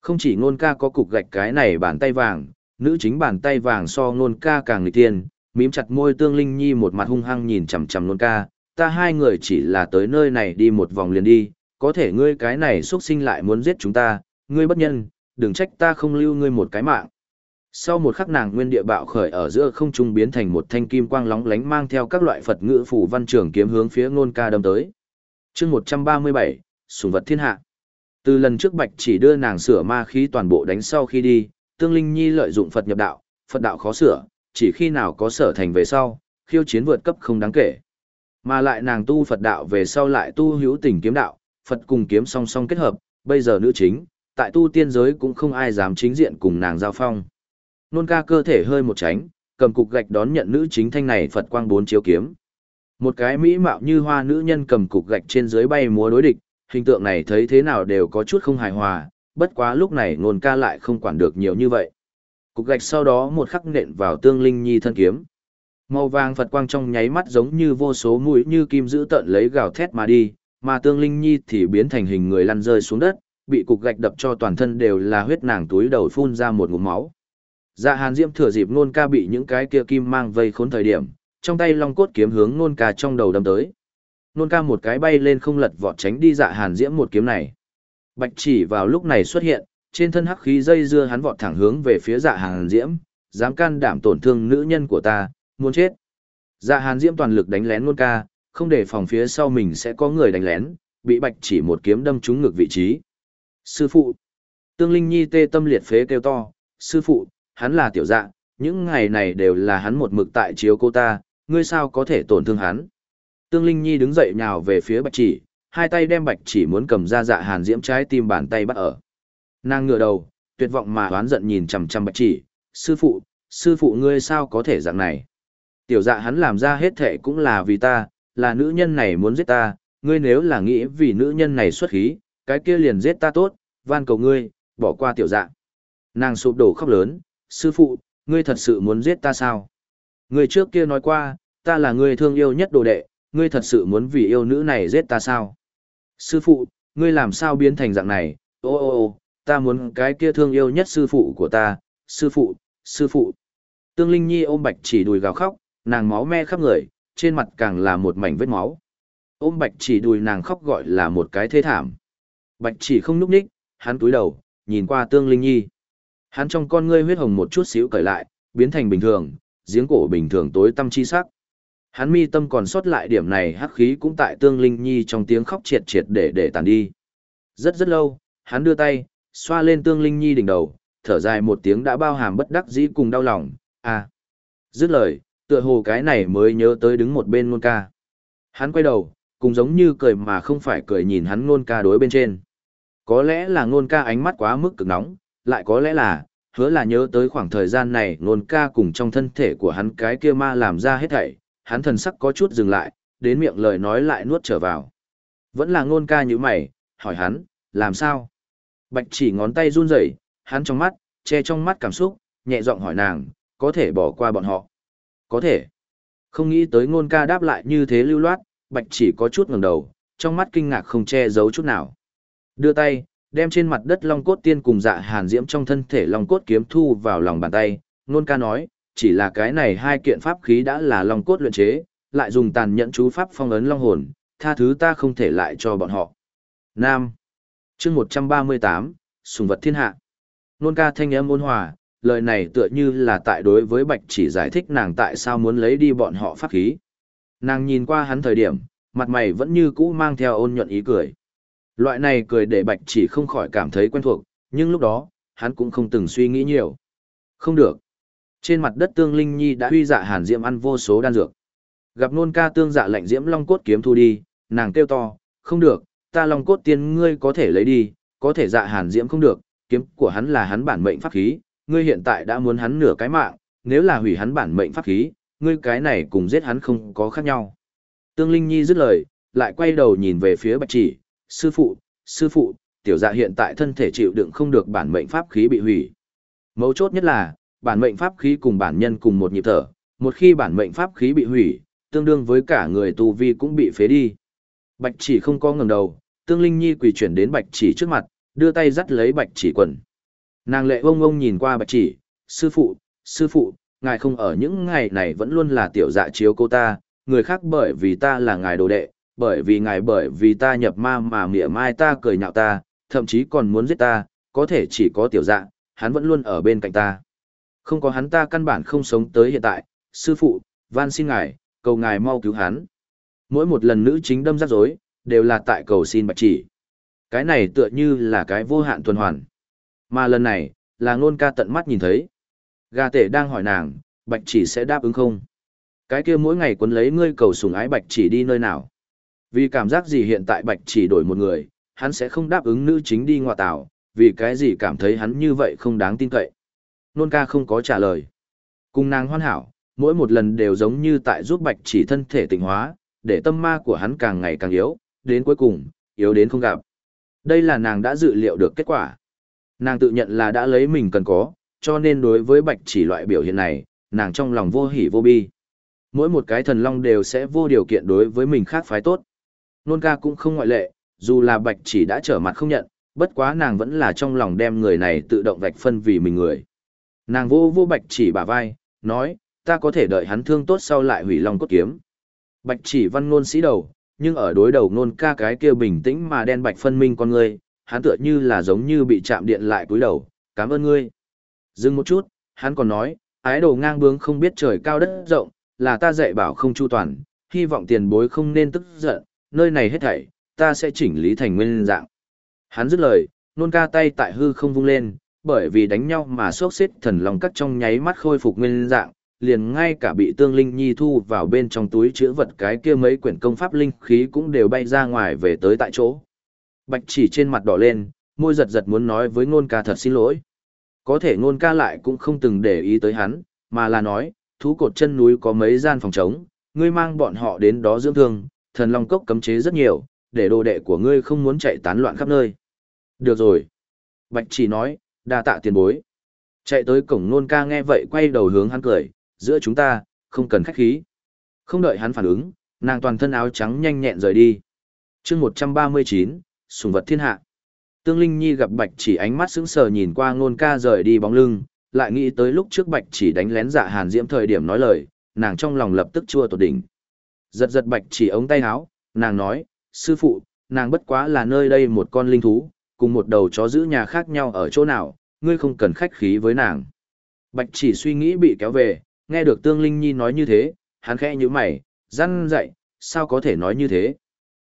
Không chỉ ngôn ca có cục gạch cái này bàn tay vàng, nữ chính bàn tay vàng so ngôn ca càng nghịch tiên, mím chặt môi tương linh nhi một mặt hung hăng nhìn chằm chằm ngôn ca, ta hai người chỉ là tới nơi này đi một vòng liền đi, có thể ngươi cái này xuất sinh lại muốn giết chúng ta, ngươi bất nhân, đừng trách ta không lưu ngươi một cái mạng. Sau một khắc nàng nguyên địa bạo khởi ở giữa không trung biến thành một thanh kim quang lóng lánh mang theo các loại Phật ngữ phủ văn trường kiếm hướng phía ngôn ca đâm tới. chương 137, sùng vật thiên hạ. Từ lần trước Bạch chỉ đưa nàng sửa ma khí toàn bộ đánh sau khi đi, Tương Linh Nhi lợi dụng Phật nhập đạo, Phật đạo khó sửa, chỉ khi nào có sở thành về sau, khiêu chiến vượt cấp không đáng kể. Mà lại nàng tu Phật đạo về sau lại tu hữu tình kiếm đạo, Phật cùng kiếm song song kết hợp, bây giờ nữ chính, tại tu tiên giới cũng không ai dám chính diện cùng nàng giao phong. Nôn ca cơ thể hơi một tránh, cầm cục gạch đón nhận nữ chính thanh này Phật quang bốn chiếu kiếm. Một cái mỹ mạo như hoa nữ nhân cầm cục gạch trên dưới bay múa đối địch, hình tượng này thấy thế nào đều có chút không hài hòa, bất quá lúc này nôn ca lại không quản được nhiều như vậy. Cục gạch sau đó một khắc nện vào tương linh nhi thân kiếm. Màu vàng Phật quang trong nháy mắt giống như vô số mũi như kim giữ tận lấy gào thét mà đi, mà tương linh nhi thì biến thành hình người lăn rơi xuống đất, bị cục gạch đập cho toàn thân đều là huyết nàng túi đầu phun ra một ngụm máu. Dạ Hàn Diễm thừa dịp nôn ca bị những cái kia kim mang vây khốn thời điểm, trong tay long cốt kiếm hướng nôn ca trong đầu đâm tới. Nôn ca một cái bay lên không lật vọt tránh đi Dạ Hàn Diễm một kiếm này. Bạch chỉ vào lúc này xuất hiện, trên thân hắc khí dây dưa hắn vọt thẳng hướng về phía Dạ Hàn Diễm, dám can đảm tổn thương nữ nhân của ta, muốn chết. Dạ Hàn Diễm toàn lực đánh lén nôn ca, không để phòng phía sau mình sẽ có người đánh lén, bị bạch chỉ một kiếm đâm trúng ngực vị trí. Sư phụ! Tương Linh Nhi tê tâm liệt phế kêu to, sư phụ, hắn là tiểu dạ, những ngày này đều là hắn một mực tại chiếu cô ta, ngươi sao có thể tổn thương hắn. Tương Linh Nhi đứng dậy nhào về phía bạch chỉ, hai tay đem bạch chỉ muốn cầm ra dạ hàn diễm trái tim bàn tay bắt ở. Nàng ngửa đầu, tuyệt vọng mà oán giận nhìn chằm chằm bạch chỉ, sư phụ, sư phụ ngươi sao có thể dạng này. Tiểu dạ hắn làm ra hết thệ cũng là vì ta, là nữ nhân này muốn giết ta, ngươi nếu là nghĩ vì nữ nhân này xuất khí, cái kia liền giết ta tốt, van cầu ngươi, bỏ qua tiểu dạ. Nàng sụp đổ khóc lớn, sư phụ, ngươi thật sự muốn giết ta sao? Ngươi trước kia nói qua, ta là người thương yêu nhất đồ đệ, ngươi thật sự muốn vì yêu nữ này giết ta sao? Sư phụ, ngươi làm sao biến thành dạng này? Ô ô ô, ta muốn cái kia thương yêu nhất sư phụ của ta, sư phụ, sư phụ. Tương Linh Nhi ôm Bạch chỉ đùi gào khóc, nàng máu me khắp người, trên mặt càng là một mảnh vết máu. Ôm Bạch chỉ đùi nàng khóc gọi là một cái thê thảm. Bạch chỉ không núp ních, hắn túi đầu, nhìn qua Tương Linh Nhi. Hắn trong con ngươi huyết hồng một chút xíu cởi lại, biến thành bình thường, giếng cổ bình thường tối tâm chi sắc. Hắn mi tâm còn sót lại điểm này hắc khí cũng tại Tương Linh Nhi trong tiếng khóc triệt triệt để để tàn đi. Rất rất lâu, hắn đưa tay, xoa lên Tương Linh Nhi đỉnh đầu, thở dài một tiếng đã bao hàm bất đắc dĩ cùng đau lòng, à. Dứt lời, tựa hồ cái này mới nhớ tới đứng một bên ngôn ca. Hắn quay đầu, cùng giống như cười mà không phải cười nhìn hắn ngôn ca đối bên trên. Có lẽ là ngôn ca ánh mắt quá mức cực nóng, lại có lẽ là, hứa là nhớ tới khoảng thời gian này nôn ca cùng trong thân thể của hắn cái kia ma làm ra hết thảy, hắn thần sắc có chút dừng lại, đến miệng lời nói lại nuốt trở vào. Vẫn là nôn ca như mày, hỏi hắn, làm sao? Bạch chỉ ngón tay run rẩy, hắn trong mắt, che trong mắt cảm xúc, nhẹ giọng hỏi nàng, có thể bỏ qua bọn họ. Có thể. Không nghĩ tới ngôn ca đáp lại như thế lưu loát, bạch chỉ có chút ngẩng đầu, trong mắt kinh ngạc không che giấu chút nào. Đưa tay, đem trên mặt đất long cốt tiên cùng dạ hàn diễm trong thân thể long cốt kiếm thu vào lòng bàn tay, Nôn ca nói, chỉ là cái này hai kiện pháp khí đã là long cốt luyện chế, lại dùng tàn nhẫn chú pháp phong ấn long hồn, tha thứ ta không thể lại cho bọn họ. Nam. chương 138, Sùng vật thiên hạ. Nôn ca thanh âm ôn hòa, lời này tựa như là tại đối với bạch chỉ giải thích nàng tại sao muốn lấy đi bọn họ pháp khí. Nàng nhìn qua hắn thời điểm, mặt mày vẫn như cũ mang theo ôn nhuận ý cười. Loại này cười để bạch chỉ không khỏi cảm thấy quen thuộc, nhưng lúc đó, hắn cũng không từng suy nghĩ nhiều. Không được. Trên mặt đất tương linh nhi đã huy dạ hàn diễm ăn vô số đan dược. Gặp nôn ca tương dạ lạnh diễm long cốt kiếm thu đi, nàng kêu to, không được, ta long cốt tiên ngươi có thể lấy đi, có thể dạ hàn diễm không được, kiếm của hắn là hắn bản mệnh pháp khí, ngươi hiện tại đã muốn hắn nửa cái mạng, nếu là hủy hắn bản mệnh pháp khí, ngươi cái này cùng giết hắn không có khác nhau. Tương Linh Nhi dứt lời, lại quay đầu nhìn về phía Bạch Chỉ, sư phụ, sư phụ, tiểu dạ hiện tại thân thể chịu đựng không được bản mệnh pháp khí bị hủy. Mấu chốt nhất là, bản mệnh pháp khí cùng bản nhân cùng một nhịp thở, một khi bản mệnh pháp khí bị hủy, tương đương với cả người tu vi cũng bị phế đi. Bạch Chỉ không có ngẩng đầu, Tương Linh Nhi quỳ chuyển đến Bạch Chỉ trước mặt, đưa tay dắt lấy Bạch Chỉ quần. Nàng lệ ông ông nhìn qua bạch chỉ, sư phụ, sư phụ, ngài không ở những ngày này vẫn luôn là tiểu dạ chiếu cô ta, người khác bởi vì ta là ngài đồ đệ, bởi vì ngài bởi vì ta nhập ma mà mỉa mai ta cười nhạo ta, thậm chí còn muốn giết ta, có thể chỉ có tiểu dạ, hắn vẫn luôn ở bên cạnh ta. Không có hắn ta căn bản không sống tới hiện tại, sư phụ, van xin ngài, cầu ngài mau cứu hắn. Mỗi một lần nữ chính đâm rắc rối, đều là tại cầu xin bạch chỉ. Cái này tựa như là cái vô hạn tuần hoàn. Mà lần này, là ngôn ca tận mắt nhìn thấy. Gà tể đang hỏi nàng, bạch chỉ sẽ đáp ứng không? Cái kia mỗi ngày quấn lấy ngươi cầu sùng ái bạch chỉ đi nơi nào? Vì cảm giác gì hiện tại bạch chỉ đổi một người, hắn sẽ không đáp ứng nữ chính đi ngoại tảo, vì cái gì cảm thấy hắn như vậy không đáng tin cậy. Nôn ca không có trả lời. Cùng nàng hoàn hảo, mỗi một lần đều giống như tại giúp bạch chỉ thân thể tịnh hóa, để tâm ma của hắn càng ngày càng yếu, đến cuối cùng, yếu đến không gặp. Đây là nàng đã dự liệu được kết quả. Nàng tự nhận là đã lấy mình cần có, cho nên đối với bạch chỉ loại biểu hiện này, nàng trong lòng vô hỉ vô bi. Mỗi một cái thần long đều sẽ vô điều kiện đối với mình khác phái tốt. Nôn ca cũng không ngoại lệ, dù là bạch chỉ đã trở mặt không nhận, bất quá nàng vẫn là trong lòng đem người này tự động vạch phân vì mình người. Nàng vô vô bạch chỉ bả vai, nói, ta có thể đợi hắn thương tốt sau lại hủy long cốt kiếm. Bạch chỉ văn ngôn sĩ đầu, nhưng ở đối đầu nôn ca cái kia bình tĩnh mà đen bạch phân minh con người, hắn tựa như là giống như bị chạm điện lại cúi đầu, cảm ơn ngươi. Dừng một chút, hắn còn nói, ái đồ ngang bướng không biết trời cao đất rộng, là ta dạy bảo không chu toàn, hy vọng tiền bối không nên tức giận, nơi này hết thảy, ta sẽ chỉnh lý thành nguyên dạng. Hắn dứt lời, nôn ca tay tại hư không vung lên, bởi vì đánh nhau mà sốc xếp thần lòng cắt trong nháy mắt khôi phục nguyên dạng, liền ngay cả bị tương linh nhi thu vào bên trong túi chữ vật cái kia mấy quyển công pháp linh khí cũng đều bay ra ngoài về tới tại chỗ. Bạch chỉ trên mặt đỏ lên, môi giật giật muốn nói với ngôn ca thật xin lỗi. Có thể ngôn ca lại cũng không từng để ý tới hắn, mà là nói, thú cột chân núi có mấy gian phòng trống, ngươi mang bọn họ đến đó dưỡng thương, thần long cốc cấm chế rất nhiều, để đồ đệ của ngươi không muốn chạy tán loạn khắp nơi. Được rồi. Bạch chỉ nói, đa tạ tiền bối. Chạy tới cổng nôn ca nghe vậy quay đầu hướng hắn cười, giữa chúng ta, không cần khách khí. Không đợi hắn phản ứng, nàng toàn thân áo trắng nhanh nhẹn rời đi. chương 139, sùng vật thiên hạ. Tương Linh Nhi gặp Bạch chỉ ánh mắt sững sờ nhìn qua Nôn ca rời đi bóng lưng, lại nghĩ tới lúc trước Bạch chỉ đánh lén dạ hàn diễm thời điểm nói lời, nàng trong lòng lập tức chua tột đỉnh. Giật giật Bạch chỉ ống tay áo, nàng nói, sư phụ, nàng bất quá là nơi đây một con linh thú, cùng một đầu chó giữ nhà khác nhau ở chỗ nào, ngươi không cần khách khí với nàng. Bạch chỉ suy nghĩ bị kéo về, nghe được Tương Linh Nhi nói như thế, hắn khẽ như mày, răn dậy, sao có thể nói như thế.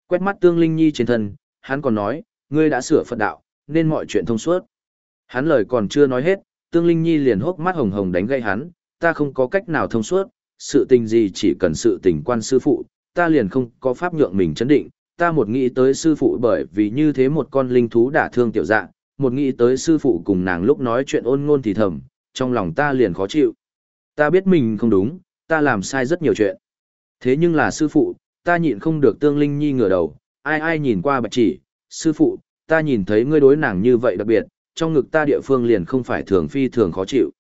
Quét mắt Tương Linh Nhi trên thân, hắn còn nói, ngươi đã sửa Phật đạo, nên mọi chuyện thông suốt. Hắn lời còn chưa nói hết, Tương Linh Nhi liền hốc mắt hồng hồng đánh gây hắn, ta không có cách nào thông suốt, sự tình gì chỉ cần sự tình quan sư phụ, ta liền không có pháp nhượng mình chấn định, ta một nghĩ tới sư phụ bởi vì như thế một con linh thú đả thương tiểu dạ, một nghĩ tới sư phụ cùng nàng lúc nói chuyện ôn ngôn thì thầm, trong lòng ta liền khó chịu. Ta biết mình không đúng, ta làm sai rất nhiều chuyện. Thế nhưng là sư phụ, ta nhịn không được tương linh nhi ngửa đầu, ai ai nhìn qua bạch chỉ, sư phụ, ta nhìn thấy ngươi đối nàng như vậy đặc biệt, trong ngực ta địa phương liền không phải thường phi thường khó chịu.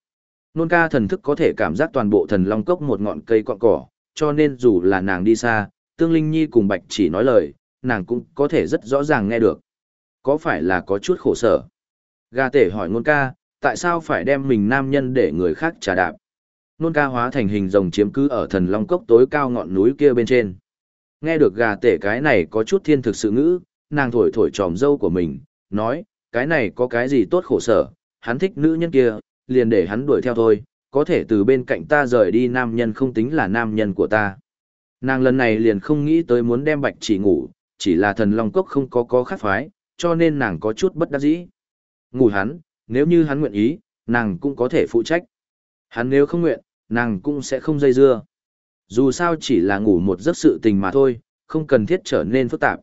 Nôn ca thần thức có thể cảm giác toàn bộ thần long cốc một ngọn cây cọn cỏ, cho nên dù là nàng đi xa, tương linh nhi cùng bạch chỉ nói lời, nàng cũng có thể rất rõ ràng nghe được. Có phải là có chút khổ sở? Gà tể hỏi nôn ca, tại sao phải đem mình nam nhân để người khác trả đạp? Nôn ca hóa thành hình rồng chiếm cứ ở thần long cốc tối cao ngọn núi kia bên trên. Nghe được gà tể cái này có chút thiên thực sự ngữ, nàng thổi thổi tròm dâu của mình, nói, cái này có cái gì tốt khổ sở, hắn thích nữ nhân kia, liền để hắn đuổi theo thôi, có thể từ bên cạnh ta rời đi nam nhân không tính là nam nhân của ta. Nàng lần này liền không nghĩ tới muốn đem bạch chỉ ngủ, chỉ là thần long cốc không có có khát phái, cho nên nàng có chút bất đắc dĩ. Ngủ hắn, nếu như hắn nguyện ý, nàng cũng có thể phụ trách. Hắn nếu không nguyện, nàng cũng sẽ không dây dưa. Dù sao chỉ là ngủ một giấc sự tình mà thôi, không cần thiết trở nên phức tạp.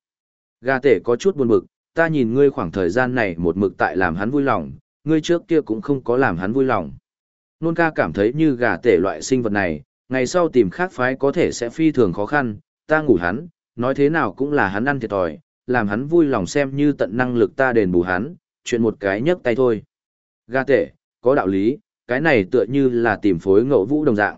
Gà tể có chút buồn bực, ta nhìn ngươi khoảng thời gian này một mực tại làm hắn vui lòng, ngươi trước kia cũng không có làm hắn vui lòng. Nôn ca cảm thấy như gà tể loại sinh vật này, ngày sau tìm khác phái có thể sẽ phi thường khó khăn, ta ngủ hắn, nói thế nào cũng là hắn ăn thiệt thòi, làm hắn vui lòng xem như tận năng lực ta đền bù hắn, chuyện một cái nhấc tay thôi. Gà tể, có đạo lý, cái này tựa như là tìm phối ngẫu vũ đồng dạng.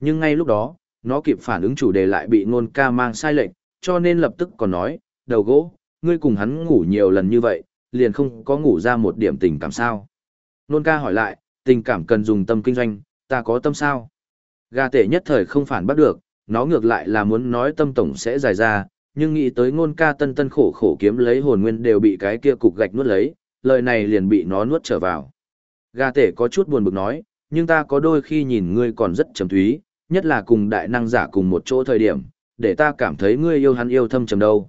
Nhưng ngay lúc đó, nó kịp phản ứng chủ đề lại bị nôn ca mang sai lệch, cho nên lập tức còn nói, đầu gỗ, ngươi cùng hắn ngủ nhiều lần như vậy, liền không có ngủ ra một điểm tình cảm sao. Nôn ca hỏi lại, tình cảm cần dùng tâm kinh doanh, ta có tâm sao? Gà tể nhất thời không phản bắt được, nó ngược lại là muốn nói tâm tổng sẽ dài ra, nhưng nghĩ tới ngôn ca tân tân khổ khổ kiếm lấy hồn nguyên đều bị cái kia cục gạch nuốt lấy, lời này liền bị nó nuốt trở vào. Gà tể có chút buồn bực nói, nhưng ta có đôi khi nhìn ngươi còn rất trầm thúy, nhất là cùng đại năng giả cùng một chỗ thời điểm, để ta cảm thấy ngươi yêu hắn yêu thâm trầm đâu.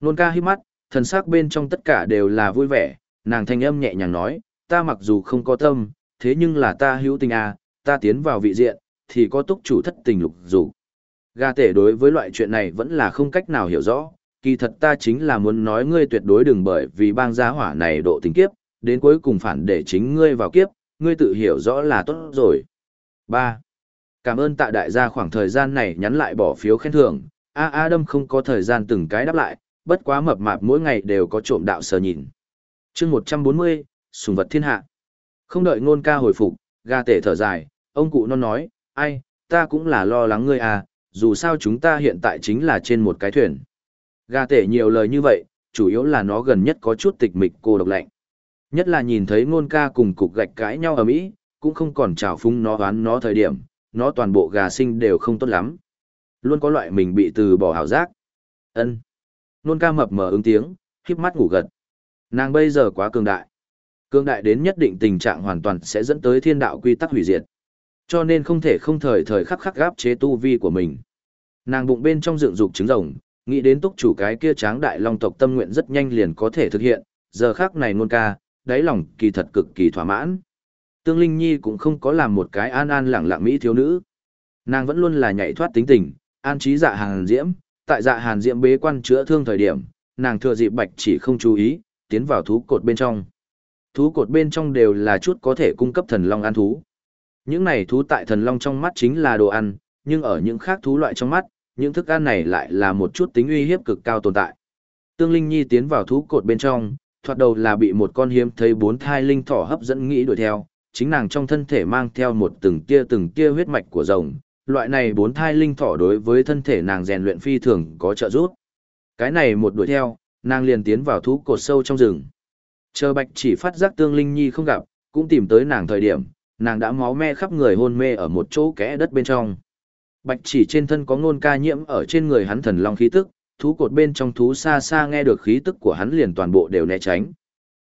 Nôn ca hít mắt, thần sắc bên trong tất cả đều là vui vẻ, nàng thanh âm nhẹ nhàng nói, ta mặc dù không có tâm, thế nhưng là ta hữu tình à, ta tiến vào vị diện, thì có túc chủ thất tình lục dù. Gà tể đối với loại chuyện này vẫn là không cách nào hiểu rõ, kỳ thật ta chính là muốn nói ngươi tuyệt đối đừng bởi vì bang gia hỏa này độ tình kiếp, đến cuối cùng phản để chính ngươi vào kiếp, ngươi tự hiểu rõ là tốt rồi. 3. Cảm ơn tạ đại gia khoảng thời gian này nhắn lại bỏ phiếu khen thưởng, A A Đâm không có thời gian từng cái đáp lại, bất quá mập mạp mỗi ngày đều có trộm đạo sờ nhìn. chương 140, sùng vật thiên hạ. Không đợi ngôn ca hồi phục, gà tể thở dài, ông cụ non nói, ai, ta cũng là lo lắng ngươi à, dù sao chúng ta hiện tại chính là trên một cái thuyền. Gà tể nhiều lời như vậy, chủ yếu là nó gần nhất có chút tịch mịch cô độc lạnh. Nhất là nhìn thấy ngôn ca cùng cục gạch cãi nhau ở mỹ, cũng không còn trào phúng nó oán nó thời điểm, nó toàn bộ gà sinh đều không tốt lắm. Luôn có loại mình bị từ bỏ hảo giác. ân nôn ca mập mờ ứng tiếng, híp mắt ngủ gật. Nàng bây giờ quá cường đại. Cường đại đến nhất định tình trạng hoàn toàn sẽ dẫn tới thiên đạo quy tắc hủy diệt. Cho nên không thể không thời thời khắc khắc gáp chế tu vi của mình. Nàng bụng bên trong dựng dục trứng rồng, nghĩ đến túc chủ cái kia tráng đại long tộc tâm nguyện rất nhanh liền có thể thực hiện, giờ khắc này nôn ca, đáy lòng kỳ thật cực kỳ thỏa mãn. Tương Linh Nhi cũng không có làm một cái an an lẳng lặng mỹ thiếu nữ. Nàng vẫn luôn là nhảy thoát tính tình, an trí dạ hàng diễm, tại dạ hàn diễm bế quan chữa thương thời điểm, nàng thừa dịp bạch chỉ không chú ý, tiến vào thú cột bên trong. Thú cột bên trong đều là chút có thể cung cấp thần long ăn thú. Những này thú tại thần long trong mắt chính là đồ ăn, nhưng ở những khác thú loại trong mắt, những thức ăn này lại là một chút tính uy hiếp cực cao tồn tại. Tương Linh Nhi tiến vào thú cột bên trong, thoạt đầu là bị một con hiếm thấy bốn thai linh thỏ hấp dẫn nghĩ đuổi theo, chính nàng trong thân thể mang theo một từng tia từng tia huyết mạch của rồng, loại này bốn thai linh thỏ đối với thân thể nàng rèn luyện phi thường có trợ giúp. Cái này một đuổi theo, nàng liền tiến vào thú cột sâu trong rừng. Chờ Bạch chỉ phát giác Tương Linh Nhi không gặp, cũng tìm tới nàng thời điểm, nàng đã máu me khắp người hôn mê ở một chỗ kẽ đất bên trong. Bạch chỉ trên thân có ngôn ca nhiễm ở trên người hắn thần long khí tức, thú cột bên trong thú xa xa nghe được khí tức của hắn liền toàn bộ đều né tránh.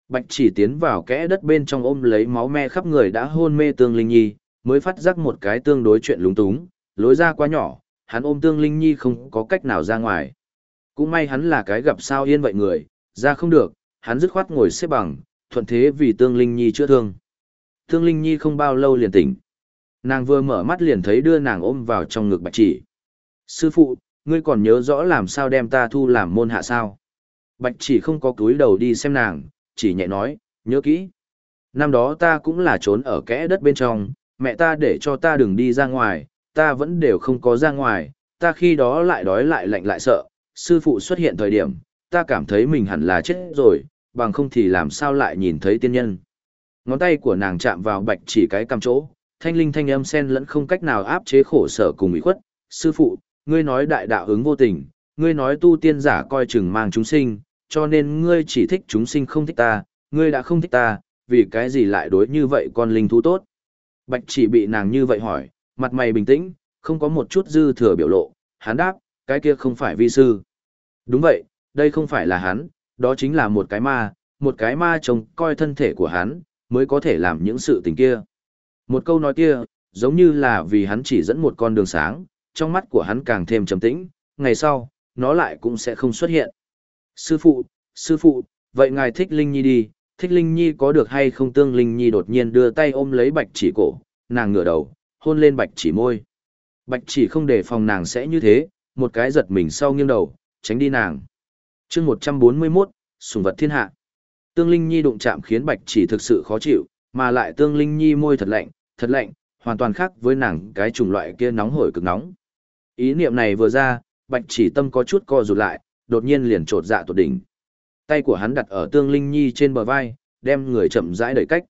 Bạch chỉ tiến vào kẽ đất bên trong ôm lấy máu me khắp người đã hôn mê tương linh nhi, mới phát giác một cái tương đối chuyện lúng túng, lối ra quá nhỏ, hắn ôm tương linh nhi không có cách nào ra ngoài. Cũng may hắn là cái gặp sao yên vậy người, ra không được, hắn dứt khoát ngồi xếp bằng, thuận thế vì tương linh nhi chữa thương. Tương linh nhi không bao lâu liền tỉnh. Nàng vừa mở mắt liền thấy đưa nàng ôm vào trong ngực bạch chỉ. Sư phụ, ngươi còn nhớ rõ làm sao đem ta thu làm môn hạ sao? Bạch chỉ không có túi đầu đi xem nàng, chỉ nhẹ nói, nhớ kỹ. Năm đó ta cũng là trốn ở kẽ đất bên trong, mẹ ta để cho ta đừng đi ra ngoài, ta vẫn đều không có ra ngoài, ta khi đó lại đói lại lạnh lại sợ, sư phụ xuất hiện thời điểm, ta cảm thấy mình hẳn là chết rồi, bằng không thì làm sao lại nhìn thấy tiên nhân. Ngón tay của nàng chạm vào bạch chỉ cái cằm chỗ, thanh linh thanh âm sen lẫn không cách nào áp chế khổ sở cùng ủy khuất. Sư phụ, ngươi nói đại đạo ứng vô tình, ngươi nói tu tiên giả coi chừng mang chúng sinh, cho nên ngươi chỉ thích chúng sinh không thích ta, ngươi đã không thích ta, vì cái gì lại đối như vậy con linh thú tốt. Bạch chỉ bị nàng như vậy hỏi, mặt mày bình tĩnh, không có một chút dư thừa biểu lộ, hắn đáp, cái kia không phải vi sư. Đúng vậy, đây không phải là hắn, đó chính là một cái ma, một cái ma trông coi thân thể của hắn, mới có thể làm những sự tình kia. Một câu nói kia, giống như là vì hắn chỉ dẫn một con đường sáng, trong mắt của hắn càng thêm trầm tĩnh, ngày sau, nó lại cũng sẽ không xuất hiện. Sư phụ, sư phụ, vậy ngài thích Linh Nhi đi, thích Linh Nhi có được hay không tương Linh Nhi đột nhiên đưa tay ôm lấy bạch chỉ cổ, nàng ngửa đầu, hôn lên bạch chỉ môi. Bạch chỉ không để phòng nàng sẽ như thế, một cái giật mình sau nghiêng đầu, tránh đi nàng. chương 141, sùng vật thiên hạ. Tương Linh Nhi đụng chạm khiến bạch chỉ thực sự khó chịu, mà lại Tương Linh Nhi môi thật lạnh, thật lạnh, hoàn toàn khác với nàng cái chủng loại kia nóng hổi cực nóng. Ý niệm này vừa ra, bạch chỉ tâm có chút co rụt lại, đột nhiên liền trột dạ tột đỉnh. Tay của hắn đặt ở Tương Linh Nhi trên bờ vai, đem người chậm rãi đẩy cách.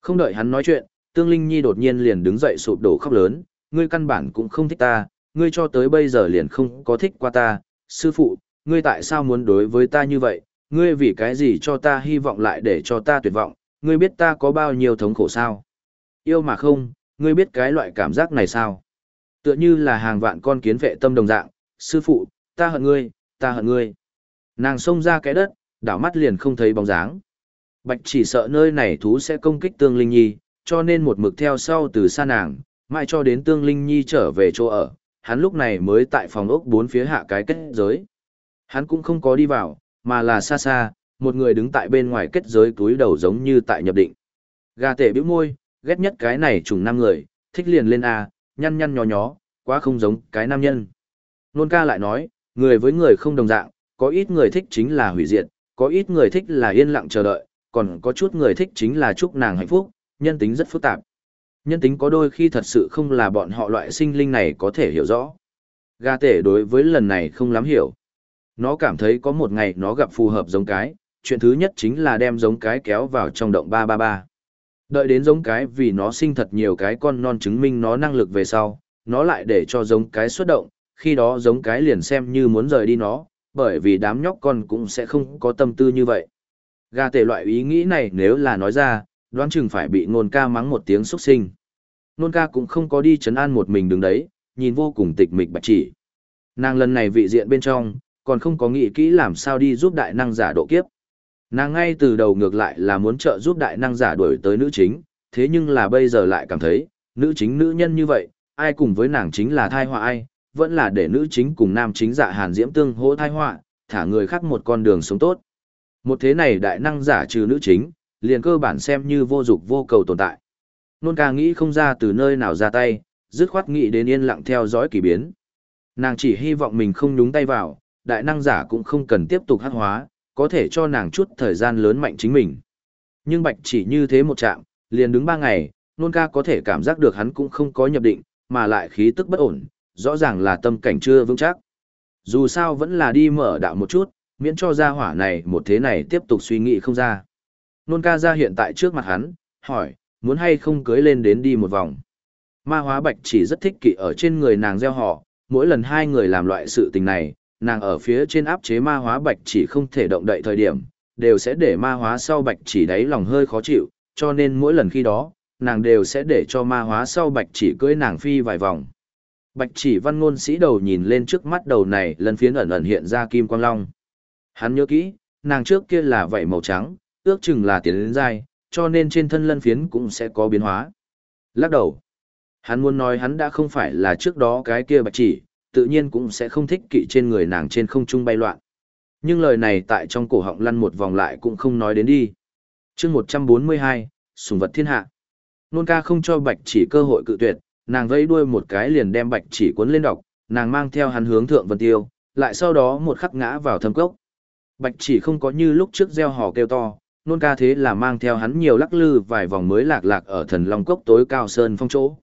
Không đợi hắn nói chuyện, Tương Linh Nhi đột nhiên liền đứng dậy sụp đổ khóc lớn, ngươi căn bản cũng không thích ta, ngươi cho tới bây giờ liền không có thích qua ta, sư phụ, ngươi tại sao muốn đối với ta như vậy, ngươi vì cái gì cho ta hy vọng lại để cho ta tuyệt vọng, ngươi biết ta có bao nhiêu thống khổ sao? Yêu mà không, ngươi biết cái loại cảm giác này sao? Tựa như là hàng vạn con kiến vệ tâm đồng dạng, sư phụ, ta hận ngươi, ta hận ngươi. Nàng xông ra cái đất, đảo mắt liền không thấy bóng dáng. Bạch chỉ sợ nơi này thú sẽ công kích tương linh nhi, cho nên một mực theo sau từ xa nàng, mãi cho đến tương linh nhi trở về chỗ ở, hắn lúc này mới tại phòng ốc bốn phía hạ cái kết giới. Hắn cũng không có đi vào, mà là xa xa, một người đứng tại bên ngoài kết giới túi đầu giống như tại nhập định. Gà tể bĩu môi, ghét nhất cái này trùng năm người, thích liền lên A, nhăn nhăn nhó nhó, quá không giống cái nam nhân. Nôn ca lại nói, người với người không đồng dạng, có ít người thích chính là hủy diệt, có ít người thích là yên lặng chờ đợi, còn có chút người thích chính là chúc nàng hạnh phúc, nhân tính rất phức tạp. Nhân tính có đôi khi thật sự không là bọn họ loại sinh linh này có thể hiểu rõ. Gà tể đối với lần này không lắm hiểu. Nó cảm thấy có một ngày nó gặp phù hợp giống cái, chuyện thứ nhất chính là đem giống cái kéo vào trong động 333. Đợi đến giống cái vì nó sinh thật nhiều cái con non chứng minh nó năng lực về sau, nó lại để cho giống cái xuất động, khi đó giống cái liền xem như muốn rời đi nó, bởi vì đám nhóc con cũng sẽ không có tâm tư như vậy. Gà tể loại ý nghĩ này nếu là nói ra, đoán chừng phải bị nôn ca mắng một tiếng xuất sinh. Nôn ca cũng không có đi chấn an một mình đứng đấy, nhìn vô cùng tịch mịch bạch chỉ. Nàng lần này vị diện bên trong, còn không có nghĩ kỹ làm sao đi giúp đại năng giả độ kiếp. Nàng ngay từ đầu ngược lại là muốn trợ giúp đại năng giả đuổi tới nữ chính, thế nhưng là bây giờ lại cảm thấy, nữ chính nữ nhân như vậy, ai cùng với nàng chính là thai họa ai, vẫn là để nữ chính cùng nam chính dạ hàn diễm tương hỗ thai họa, thả người khác một con đường sống tốt. Một thế này đại năng giả trừ nữ chính, liền cơ bản xem như vô dục vô cầu tồn tại. Nôn ca nghĩ không ra từ nơi nào ra tay, dứt khoát nghĩ đến yên lặng theo dõi kỳ biến. Nàng chỉ hy vọng mình không nhúng tay vào, đại năng giả cũng không cần tiếp tục hát hóa, có thể cho nàng chút thời gian lớn mạnh chính mình. Nhưng bạch chỉ như thế một trạng, liền đứng ba ngày, nôn ca có thể cảm giác được hắn cũng không có nhập định, mà lại khí tức bất ổn, rõ ràng là tâm cảnh chưa vững chắc. Dù sao vẫn là đi mở đạo một chút, miễn cho gia hỏa này một thế này tiếp tục suy nghĩ không ra. Nôn ca ra hiện tại trước mặt hắn, hỏi, muốn hay không cưới lên đến đi một vòng. Ma hóa bạch chỉ rất thích kỵ ở trên người nàng gieo họ, mỗi lần hai người làm loại sự tình này, nàng ở phía trên áp chế ma hóa bạch chỉ không thể động đậy thời điểm, đều sẽ để ma hóa sau bạch chỉ đáy lòng hơi khó chịu, cho nên mỗi lần khi đó, nàng đều sẽ để cho ma hóa sau bạch chỉ cưới nàng phi vài vòng. Bạch chỉ văn ngôn sĩ đầu nhìn lên trước mắt đầu này lần phiến ẩn ẩn hiện ra kim quang long. Hắn nhớ kỹ, nàng trước kia là vảy màu trắng, ước chừng là tiến lên dai, cho nên trên thân lân phiến cũng sẽ có biến hóa. Lắc đầu. Hắn muốn nói hắn đã không phải là trước đó cái kia bạch chỉ, tự nhiên cũng sẽ không thích kỵ trên người nàng trên không trung bay loạn. Nhưng lời này tại trong cổ họng lăn một vòng lại cũng không nói đến đi. chương 142, sùng vật thiên hạ. Nôn ca không cho bạch chỉ cơ hội cự tuyệt, nàng vẫy đuôi một cái liền đem bạch chỉ cuốn lên đọc, nàng mang theo hắn hướng thượng vân tiêu, lại sau đó một khắc ngã vào thâm cốc. Bạch chỉ không có như lúc trước gieo hò kêu to, nôn ca thế là mang theo hắn nhiều lắc lư vài vòng mới lạc lạc ở thần long cốc tối cao sơn phong chỗ.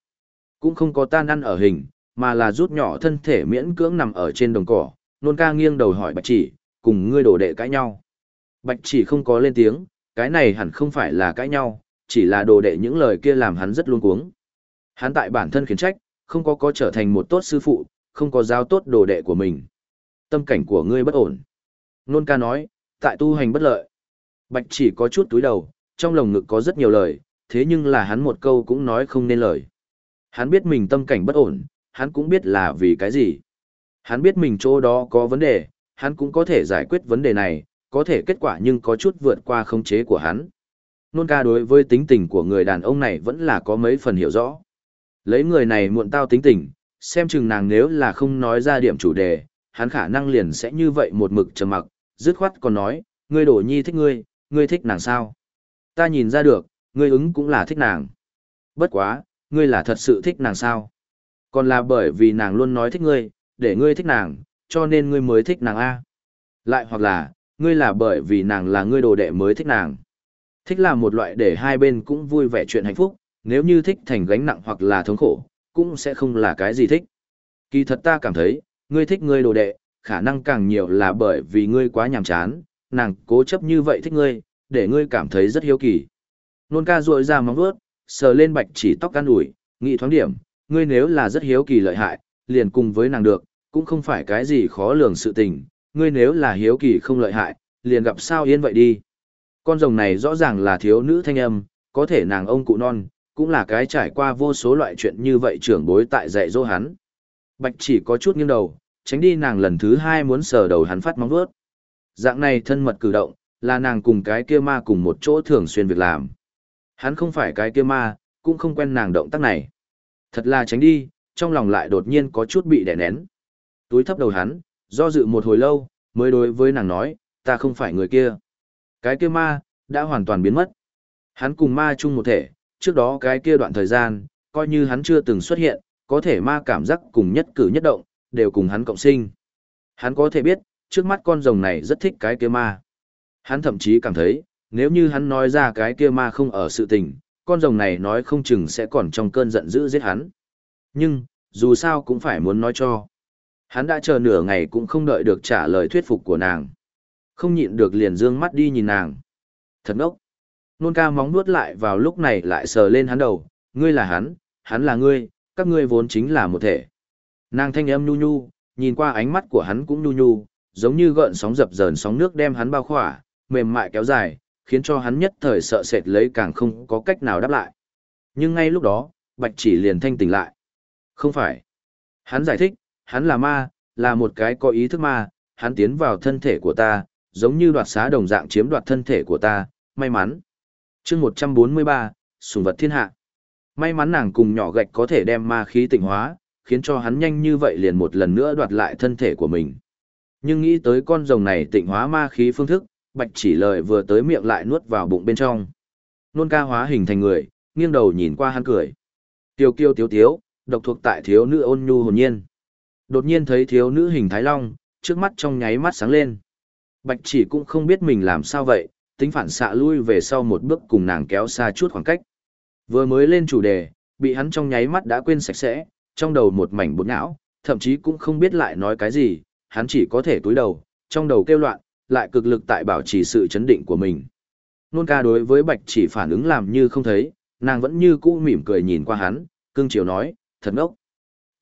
Cũng không có tan ăn ở hình, mà là rút nhỏ thân thể miễn cưỡng nằm ở trên đồng cỏ, nôn ca nghiêng đầu hỏi bạch chỉ, cùng ngươi đổ đệ cãi nhau. Bạch chỉ không có lên tiếng, cái này hẳn không phải là cãi nhau, chỉ là đồ đệ những lời kia làm hắn rất luôn cuống. Hắn tại bản thân khiển trách, không có có trở thành một tốt sư phụ, không có giáo tốt đồ đệ của mình. Tâm cảnh của ngươi bất ổn. Nôn ca nói, tại tu hành bất lợi. Bạch chỉ có chút túi đầu, trong lồng ngực có rất nhiều lời, thế nhưng là hắn một câu cũng nói không nên lời. Hắn biết mình tâm cảnh bất ổn, hắn cũng biết là vì cái gì. Hắn biết mình chỗ đó có vấn đề, hắn cũng có thể giải quyết vấn đề này, có thể kết quả nhưng có chút vượt qua khống chế của hắn. Nôn ca đối với tính tình của người đàn ông này vẫn là có mấy phần hiểu rõ. Lấy người này muộn tao tính tình, xem chừng nàng nếu là không nói ra điểm chủ đề, hắn khả năng liền sẽ như vậy một mực trầm mặc, dứt khoát còn nói, ngươi đổ nhi thích ngươi, ngươi thích nàng sao? Ta nhìn ra được, ngươi ứng cũng là thích nàng. Bất quá, ngươi là thật sự thích nàng sao? Còn là bởi vì nàng luôn nói thích ngươi, để ngươi thích nàng, cho nên ngươi mới thích nàng A. Lại hoặc là, ngươi là bởi vì nàng là ngươi đồ đệ mới thích nàng. Thích là một loại để hai bên cũng vui vẻ chuyện hạnh phúc, nếu như thích thành gánh nặng hoặc là thống khổ, cũng sẽ không là cái gì thích. Kỳ thật ta cảm thấy, ngươi thích ngươi đồ đệ, khả năng càng nhiều là bởi vì ngươi quá nhàm chán, nàng cố chấp như vậy thích ngươi, để ngươi cảm thấy rất hiếu kỳ. Nôn ca ruội ra móng vuốt, sờ lên bạch chỉ tóc can ủi, nghĩ thoáng điểm, ngươi nếu là rất hiếu kỳ lợi hại, liền cùng với nàng được, cũng không phải cái gì khó lường sự tình, ngươi nếu là hiếu kỳ không lợi hại, liền gặp sao yên vậy đi. Con rồng này rõ ràng là thiếu nữ thanh âm, có thể nàng ông cụ non, cũng là cái trải qua vô số loại chuyện như vậy trưởng bối tại dạy dỗ hắn. Bạch chỉ có chút nghiêng đầu, tránh đi nàng lần thứ hai muốn sờ đầu hắn phát móng vuốt. Dạng này thân mật cử động, là nàng cùng cái kia ma cùng một chỗ thường xuyên việc làm. Hắn không phải cái kia ma, cũng không quen nàng động tác này. Thật là tránh đi, trong lòng lại đột nhiên có chút bị đè nén. Túi thấp đầu hắn, do dự một hồi lâu, mới đối với nàng nói, ta không phải người kia. Cái kia ma, đã hoàn toàn biến mất. Hắn cùng ma chung một thể, trước đó cái kia đoạn thời gian, coi như hắn chưa từng xuất hiện, có thể ma cảm giác cùng nhất cử nhất động, đều cùng hắn cộng sinh. Hắn có thể biết, trước mắt con rồng này rất thích cái kia ma. Hắn thậm chí cảm thấy, nếu như hắn nói ra cái kia ma không ở sự tình, con rồng này nói không chừng sẽ còn trong cơn giận dữ giết hắn. Nhưng, dù sao cũng phải muốn nói cho. Hắn đã chờ nửa ngày cũng không đợi được trả lời thuyết phục của nàng. Không nhịn được liền dương mắt đi nhìn nàng. Thật ngốc. Nôn ca móng nuốt lại vào lúc này lại sờ lên hắn đầu. Ngươi là hắn, hắn là ngươi, các ngươi vốn chính là một thể. Nàng thanh âm nhu nhu, nhìn qua ánh mắt của hắn cũng nhu nhu, giống như gợn sóng dập dờn sóng nước đem hắn bao khỏa, mềm mại kéo dài, khiến cho hắn nhất thời sợ sệt lấy càng không có cách nào đáp lại. Nhưng ngay lúc đó, Bạch chỉ liền thanh tỉnh lại. Không phải. Hắn giải thích, hắn là ma, là một cái có ý thức ma, hắn tiến vào thân thể của ta, giống như đoạt xá đồng dạng chiếm đoạt thân thể của ta, may mắn chương 143, sùng vật thiên hạ. May mắn nàng cùng nhỏ gạch có thể đem ma khí tịnh hóa, khiến cho hắn nhanh như vậy liền một lần nữa đoạt lại thân thể của mình. Nhưng nghĩ tới con rồng này tịnh hóa ma khí phương thức, bạch chỉ lời vừa tới miệng lại nuốt vào bụng bên trong. Nôn ca hóa hình thành người, nghiêng đầu nhìn qua hắn cười. Tiêu kiêu tiếu tiếu, độc thuộc tại thiếu nữ ôn nhu hồn nhiên. Đột nhiên thấy thiếu nữ hình thái long, trước mắt trong nháy mắt sáng lên. Bạch chỉ cũng không biết mình làm sao vậy, tính phản xạ lui về sau một bước cùng nàng kéo xa chút khoảng cách. Vừa mới lên chủ đề, bị hắn trong nháy mắt đã quên sạch sẽ, trong đầu một mảnh bột não, thậm chí cũng không biết lại nói cái gì, hắn chỉ có thể túi đầu, trong đầu kêu loạn, lại cực lực tại bảo trì sự chấn định của mình. Nôn ca đối với bạch chỉ phản ứng làm như không thấy, nàng vẫn như cũ mỉm cười nhìn qua hắn, cưng chiều nói, thật ngốc.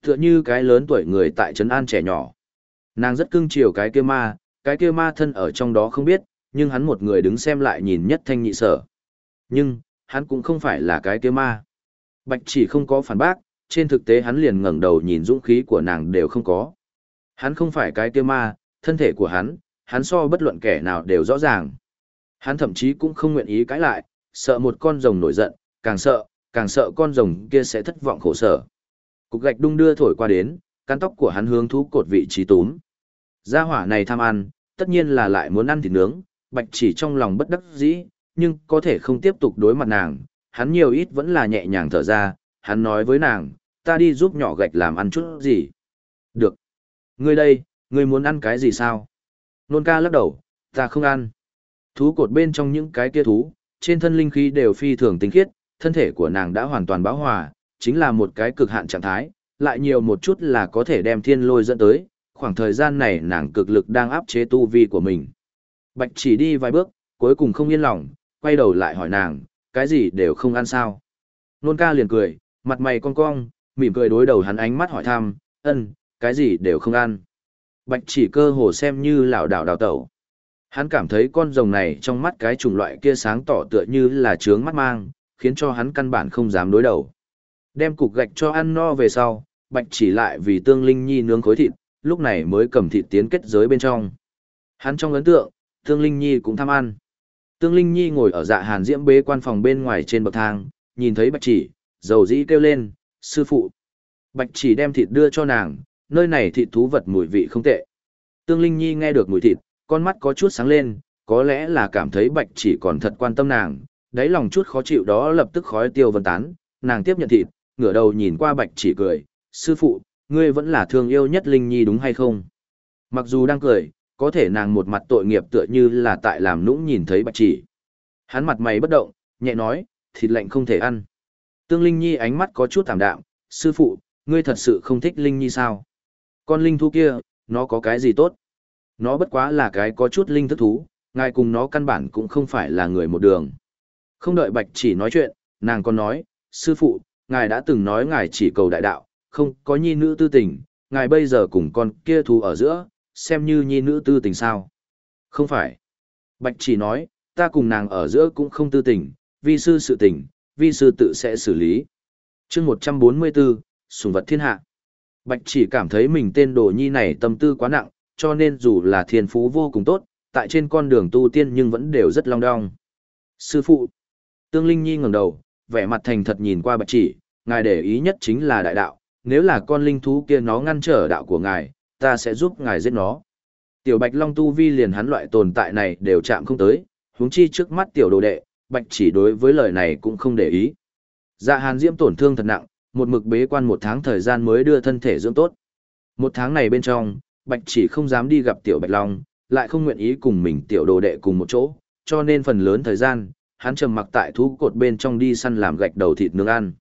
Tựa như cái lớn tuổi người tại trấn an trẻ nhỏ. Nàng rất cưng chiều cái kia ma, cái kia ma thân ở trong đó không biết, nhưng hắn một người đứng xem lại nhìn nhất thanh nhị sở. Nhưng, hắn cũng không phải là cái kia ma. Bạch chỉ không có phản bác, trên thực tế hắn liền ngẩng đầu nhìn dũng khí của nàng đều không có. Hắn không phải cái kia ma, thân thể của hắn, hắn so bất luận kẻ nào đều rõ ràng. Hắn thậm chí cũng không nguyện ý cãi lại, sợ một con rồng nổi giận, càng sợ, càng sợ con rồng kia sẽ thất vọng khổ sở. Cục gạch đung đưa thổi qua đến, căn tóc của hắn hướng thú cột vị trí túm. Gia hỏa này tham ăn, tất nhiên là lại muốn ăn thịt nướng, bạch chỉ trong lòng bất đắc dĩ, nhưng có thể không tiếp tục đối mặt nàng, hắn nhiều ít vẫn là nhẹ nhàng thở ra, hắn nói với nàng, ta đi giúp nhỏ gạch làm ăn chút gì. Được. Ngươi đây, ngươi muốn ăn cái gì sao? Nôn ca lắc đầu, ta không ăn. Thú cột bên trong những cái kia thú, trên thân linh khí đều phi thường tinh khiết, thân thể của nàng đã hoàn toàn bão hòa, chính là một cái cực hạn trạng thái, lại nhiều một chút là có thể đem thiên lôi dẫn tới, khoảng thời gian này nàng cực lực đang áp chế tu vi của mình. Bạch chỉ đi vài bước, cuối cùng không yên lòng, quay đầu lại hỏi nàng, cái gì đều không ăn sao. Nôn ca liền cười, mặt mày cong cong, mỉm cười đối đầu hắn ánh mắt hỏi thăm, ân, cái gì đều không ăn. Bạch chỉ cơ hồ xem như lão đảo đào tẩu. Hắn cảm thấy con rồng này trong mắt cái chủng loại kia sáng tỏ tựa như là trướng mắt mang, khiến cho hắn căn bản không dám đối đầu. Đem cục gạch cho ăn no về sau, bạch chỉ lại vì tương linh nhi nướng khối thịt, lúc này mới cầm thịt tiến kết giới bên trong. Hắn trong ấn tượng, tương linh nhi cũng tham ăn. Tương linh nhi ngồi ở dạ hàn diễm bế quan phòng bên ngoài trên bậc thang, nhìn thấy bạch chỉ, dầu dĩ kêu lên, sư phụ. Bạch chỉ đem thịt đưa cho nàng, nơi này thịt thú vật mùi vị không tệ. Tương Linh Nhi nghe được mùi thịt, con mắt có chút sáng lên, có lẽ là cảm thấy bạch chỉ còn thật quan tâm nàng, đáy lòng chút khó chịu đó lập tức khói tiêu vân tán, nàng tiếp nhận thịt, ngửa đầu nhìn qua bạch chỉ cười, sư phụ, ngươi vẫn là thương yêu nhất Linh Nhi đúng hay không? Mặc dù đang cười, có thể nàng một mặt tội nghiệp tựa như là tại làm nũng nhìn thấy bạch chỉ. Hắn mặt mày bất động, nhẹ nói, thịt lạnh không thể ăn. Tương Linh Nhi ánh mắt có chút thảm đạm, sư phụ, ngươi thật sự không thích Linh Nhi sao? Con linh thú kia, nó có cái gì tốt? Nó bất quá là cái có chút linh thức thú, ngài cùng nó căn bản cũng không phải là người một đường. Không đợi bạch chỉ nói chuyện, nàng còn nói, sư phụ, ngài đã từng nói ngài chỉ cầu đại đạo, không có nhi nữ tư tình, ngài bây giờ cùng con kia thú ở giữa, xem như nhi nữ tư tình sao? Không phải. Bạch chỉ nói, ta cùng nàng ở giữa cũng không tư tình, vi sư sự tình, vi sư tự sẽ xử lý. chương 144, sùng vật thiên hạ. Bạch chỉ cảm thấy mình tên đồ nhi này tâm tư quá nặng, cho nên dù là thiên phú vô cùng tốt, tại trên con đường tu tiên nhưng vẫn đều rất long đong. Sư phụ, Tương Linh Nhi ngẩng đầu, vẻ mặt thành thật nhìn qua bạch chỉ, ngài để ý nhất chính là đại đạo, nếu là con linh thú kia nó ngăn trở đạo của ngài, ta sẽ giúp ngài giết nó. Tiểu Bạch Long tu vi liền hắn loại tồn tại này đều chạm không tới, huống chi trước mắt tiểu đồ đệ, Bạch chỉ đối với lời này cũng không để ý. Dạ Hàn Diễm tổn thương thật nặng, một mực bế quan một tháng thời gian mới đưa thân thể dưỡng tốt. Một tháng này bên trong, Bạch chỉ không dám đi gặp tiểu Bạch Long, lại không nguyện ý cùng mình tiểu đồ đệ cùng một chỗ, cho nên phần lớn thời gian, hắn trầm mặc tại thú cột bên trong đi săn làm gạch đầu thịt nướng ăn.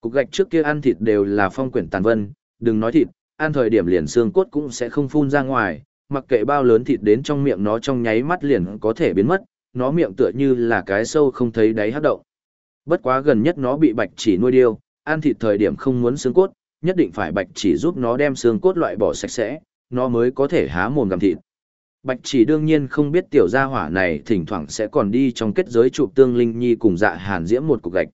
Cục gạch trước kia ăn thịt đều là phong quyển tàn vân, đừng nói thịt, ăn thời điểm liền xương cốt cũng sẽ không phun ra ngoài, mặc kệ bao lớn thịt đến trong miệng nó trong nháy mắt liền có thể biến mất, nó miệng tựa như là cái sâu không thấy đáy hấp động. Bất quá gần nhất nó bị bạch chỉ nuôi điêu, ăn thịt thời điểm không muốn xương cốt, nhất định phải bạch chỉ giúp nó đem xương cốt loại bỏ sạch sẽ, nó mới có thể há mồm gặm thịt. Bạch chỉ đương nhiên không biết tiểu gia hỏa này thỉnh thoảng sẽ còn đi trong kết giới chụp tương linh nhi cùng dạ hàn diễm một cục gạch.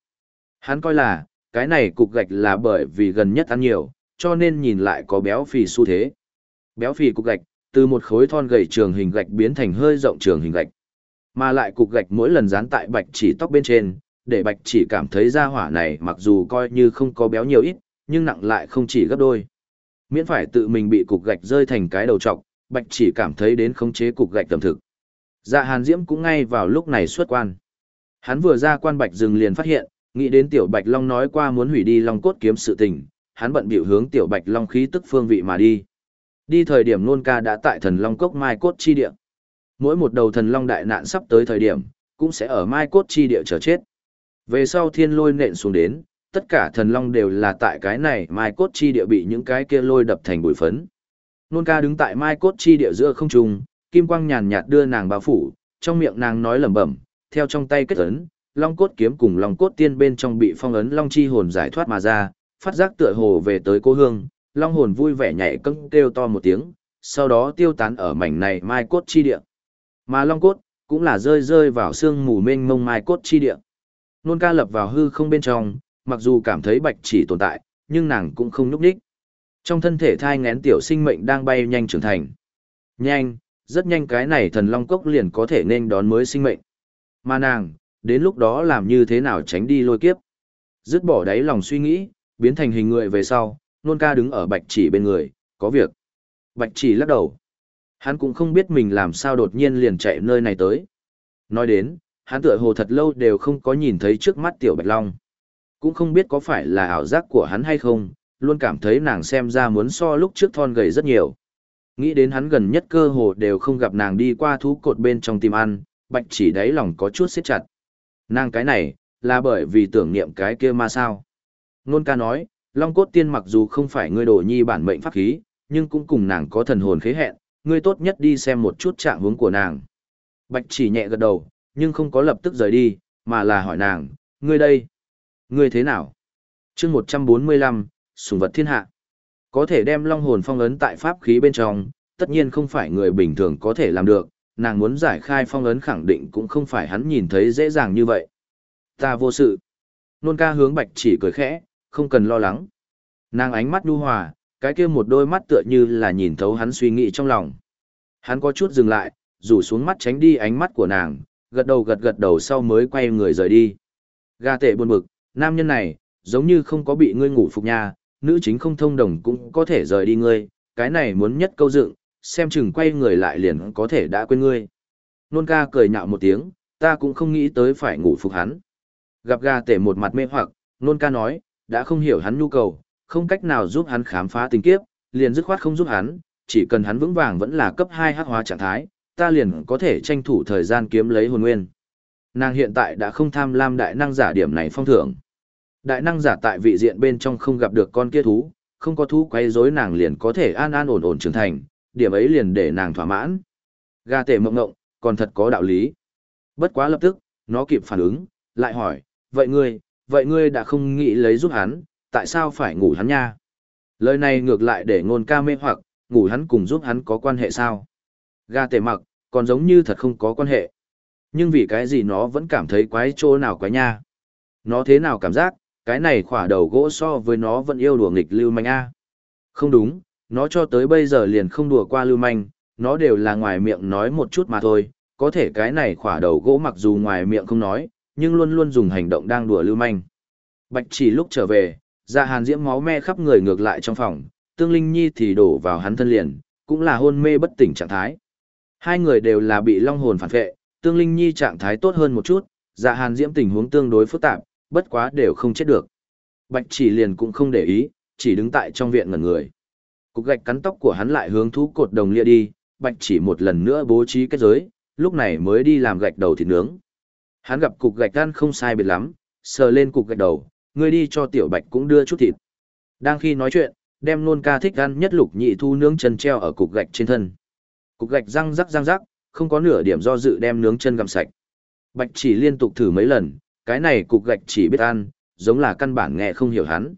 Hắn coi là, cái này cục gạch là bởi vì gần nhất ăn nhiều, cho nên nhìn lại có béo phì xu thế. Béo phì cục gạch, từ một khối thon gầy trường hình gạch biến thành hơi rộng trường hình gạch. Mà lại cục gạch mỗi lần dán tại bạch chỉ tóc bên trên, để bạch chỉ cảm thấy da hỏa này mặc dù coi như không có béo nhiều ít, nhưng nặng lại không chỉ gấp đôi. Miễn phải tự mình bị cục gạch rơi thành cái đầu trọc, bạch chỉ cảm thấy đến khống chế cục gạch tầm thực. Dạ hàn diễm cũng ngay vào lúc này xuất quan. Hắn vừa ra quan bạch dừng liền phát hiện, nghĩ đến tiểu bạch long nói qua muốn hủy đi long cốt kiếm sự tình, hắn bận biểu hướng tiểu bạch long khí tức phương vị mà đi. Đi thời điểm nôn ca đã tại thần long cốc mai cốt chi địa. Mỗi một đầu thần long đại nạn sắp tới thời điểm, cũng sẽ ở mai cốt chi địa chờ chết. Về sau thiên lôi nện xuống đến, tất cả thần long đều là tại cái này mai cốt chi địa bị những cái kia lôi đập thành bụi phấn. Nôn ca đứng tại mai cốt chi địa giữa không trung, kim quang nhàn nhạt đưa nàng bao phủ, trong miệng nàng nói lẩm bẩm, theo trong tay kết ấn, long cốt kiếm cùng long cốt tiên bên trong bị phong ấn long chi hồn giải thoát mà ra, phát giác tựa hồ về tới cô hương, long hồn vui vẻ nhảy cẫng kêu to một tiếng, sau đó tiêu tán ở mảnh này mai cốt chi địa. Mà long cốt cũng là rơi rơi vào xương mù mênh mông mai cốt chi địa. Nôn ca lập vào hư không bên trong, mặc dù cảm thấy bạch chỉ tồn tại, nhưng nàng cũng không núp đích. Trong thân thể thai ngén tiểu sinh mệnh đang bay nhanh trưởng thành. Nhanh, rất nhanh cái này thần long cốc liền có thể nên đón mới sinh mệnh. Mà nàng, đến lúc đó làm như thế nào tránh đi lôi kiếp. Dứt bỏ đáy lòng suy nghĩ, biến thành hình người về sau, nôn ca đứng ở bạch chỉ bên người, có việc. Bạch chỉ lắc đầu. Hắn cũng không biết mình làm sao đột nhiên liền chạy nơi này tới. Nói đến, hắn tựa hồ thật lâu đều không có nhìn thấy trước mắt tiểu bạch long. Cũng không biết có phải là ảo giác của hắn hay không, luôn cảm thấy nàng xem ra muốn so lúc trước thon gầy rất nhiều. Nghĩ đến hắn gần nhất cơ hồ đều không gặp nàng đi qua thú cột bên trong tìm ăn, bạch chỉ đáy lòng có chút siết chặt. Nàng cái này, là bởi vì tưởng niệm cái kia mà sao. Nôn ca nói, Long cốt tiên mặc dù không phải ngươi đồ nhi bản mệnh pháp khí, nhưng cũng cùng nàng có thần hồn khế hẹn, ngươi tốt nhất đi xem một chút trạng hướng của nàng. Bạch chỉ nhẹ gật đầu, nhưng không có lập tức rời đi, mà là hỏi nàng, ngươi đây, ngươi thế nào? chương 145, sùng vật thiên hạ. Có thể đem long hồn phong ấn tại pháp khí bên trong, tất nhiên không phải người bình thường có thể làm được, nàng muốn giải khai phong ấn khẳng định cũng không phải hắn nhìn thấy dễ dàng như vậy. Ta vô sự. Nôn ca hướng bạch chỉ cười khẽ, không cần lo lắng. Nàng ánh mắt nhu hòa, cái kia một đôi mắt tựa như là nhìn thấu hắn suy nghĩ trong lòng. Hắn có chút dừng lại, rủ xuống mắt tránh đi ánh mắt của nàng, gật đầu gật gật đầu sau mới quay người rời đi. Gà tệ buồn bực, nam nhân này, giống như không có bị ngươi ngủ phục nha, nữ chính không thông đồng cũng có thể rời đi ngươi, cái này muốn nhất câu dựng, xem chừng quay người lại liền có thể đã quên ngươi. Nôn ca cười nhạo một tiếng, ta cũng không nghĩ tới phải ngủ phục hắn. Gặp gà tể một mặt mê hoặc, nôn ca nói, đã không hiểu hắn nhu cầu, không cách nào giúp hắn khám phá tình kiếp, liền dứt khoát không giúp hắn, chỉ cần hắn vững vàng vẫn là cấp 2 hắc hóa trạng thái, ta liền có thể tranh thủ thời gian kiếm lấy hồn nguyên. Nàng hiện tại đã không tham lam đại năng giả điểm này phong thưởng. Đại năng giả tại vị diện bên trong không gặp được con kia thú, không có thú quấy rối nàng liền có thể an an ổn ổn trưởng thành, điểm ấy liền để nàng thỏa mãn. Gà tể mộng ngộng, còn thật có đạo lý. Bất quá lập tức, nó kịp phản ứng, lại hỏi, vậy ngươi, vậy ngươi đã không nghĩ lấy giúp hắn, tại sao phải ngủ hắn nha? Lời này ngược lại để ngôn ca mê hoặc, ngủ hắn cùng giúp hắn có quan hệ sao? Ga tề mặc, còn giống như thật không có quan hệ. Nhưng vì cái gì nó vẫn cảm thấy quái chỗ nào quái nha? Nó thế nào cảm giác, cái này khỏa đầu gỗ so với nó vẫn yêu đùa nghịch lưu manh a Không đúng, nó cho tới bây giờ liền không đùa qua lưu manh, nó đều là ngoài miệng nói một chút mà thôi, có thể cái này khỏa đầu gỗ mặc dù ngoài miệng không nói, nhưng luôn luôn dùng hành động đang đùa lưu manh. Bạch chỉ lúc trở về, dạ hàn diễm máu me khắp người ngược lại trong phòng, tương linh nhi thì đổ vào hắn thân liền, cũng là hôn mê bất tỉnh trạng thái. Hai người đều là bị long hồn phản vệ, tương linh nhi trạng thái tốt hơn một chút, dạ hàn diễm tình huống tương đối phức tạp, bất quá đều không chết được. Bạch chỉ liền cũng không để ý, chỉ đứng tại trong viện ngẩn người. Cục gạch cắn tóc của hắn lại hướng thú cột đồng lia đi, bạch chỉ một lần nữa bố trí kết giới, lúc này mới đi làm gạch đầu thịt nướng. Hắn gặp cục gạch ăn không sai biệt lắm, sờ lên cục gạch đầu, người đi cho tiểu bạch cũng đưa chút thịt. Đang khi nói chuyện, đem nôn ca thích ăn nhất lục nhị thu nướng chân treo ở cục gạch trên thân. Cục gạch răng rắc răng rắc, không có nửa điểm do dự đem nướng chân gặm sạch. Bạch chỉ liên tục thử mấy lần, cái này cục gạch chỉ biết ăn, giống là căn bản nghe không hiểu hắn.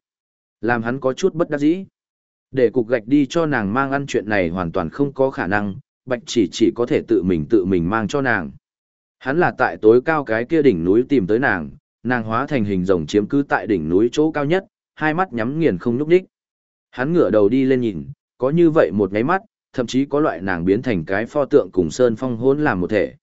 Làm hắn có chút bất đắc dĩ. Để cục gạch đi cho nàng mang ăn chuyện này hoàn toàn không có khả năng, bạch chỉ chỉ có thể tự mình tự mình mang cho nàng. Hắn là tại tối cao cái kia đỉnh núi tìm tới nàng, nàng hóa thành hình rồng chiếm cứ tại đỉnh núi chỗ cao nhất, hai mắt nhắm nghiền không nhúc nhích. Hắn ngửa đầu đi lên nhìn, có như vậy một ngáy mắt, thậm chí có loại nàng biến thành cái pho tượng cùng sơn phong hỗn làm một thể.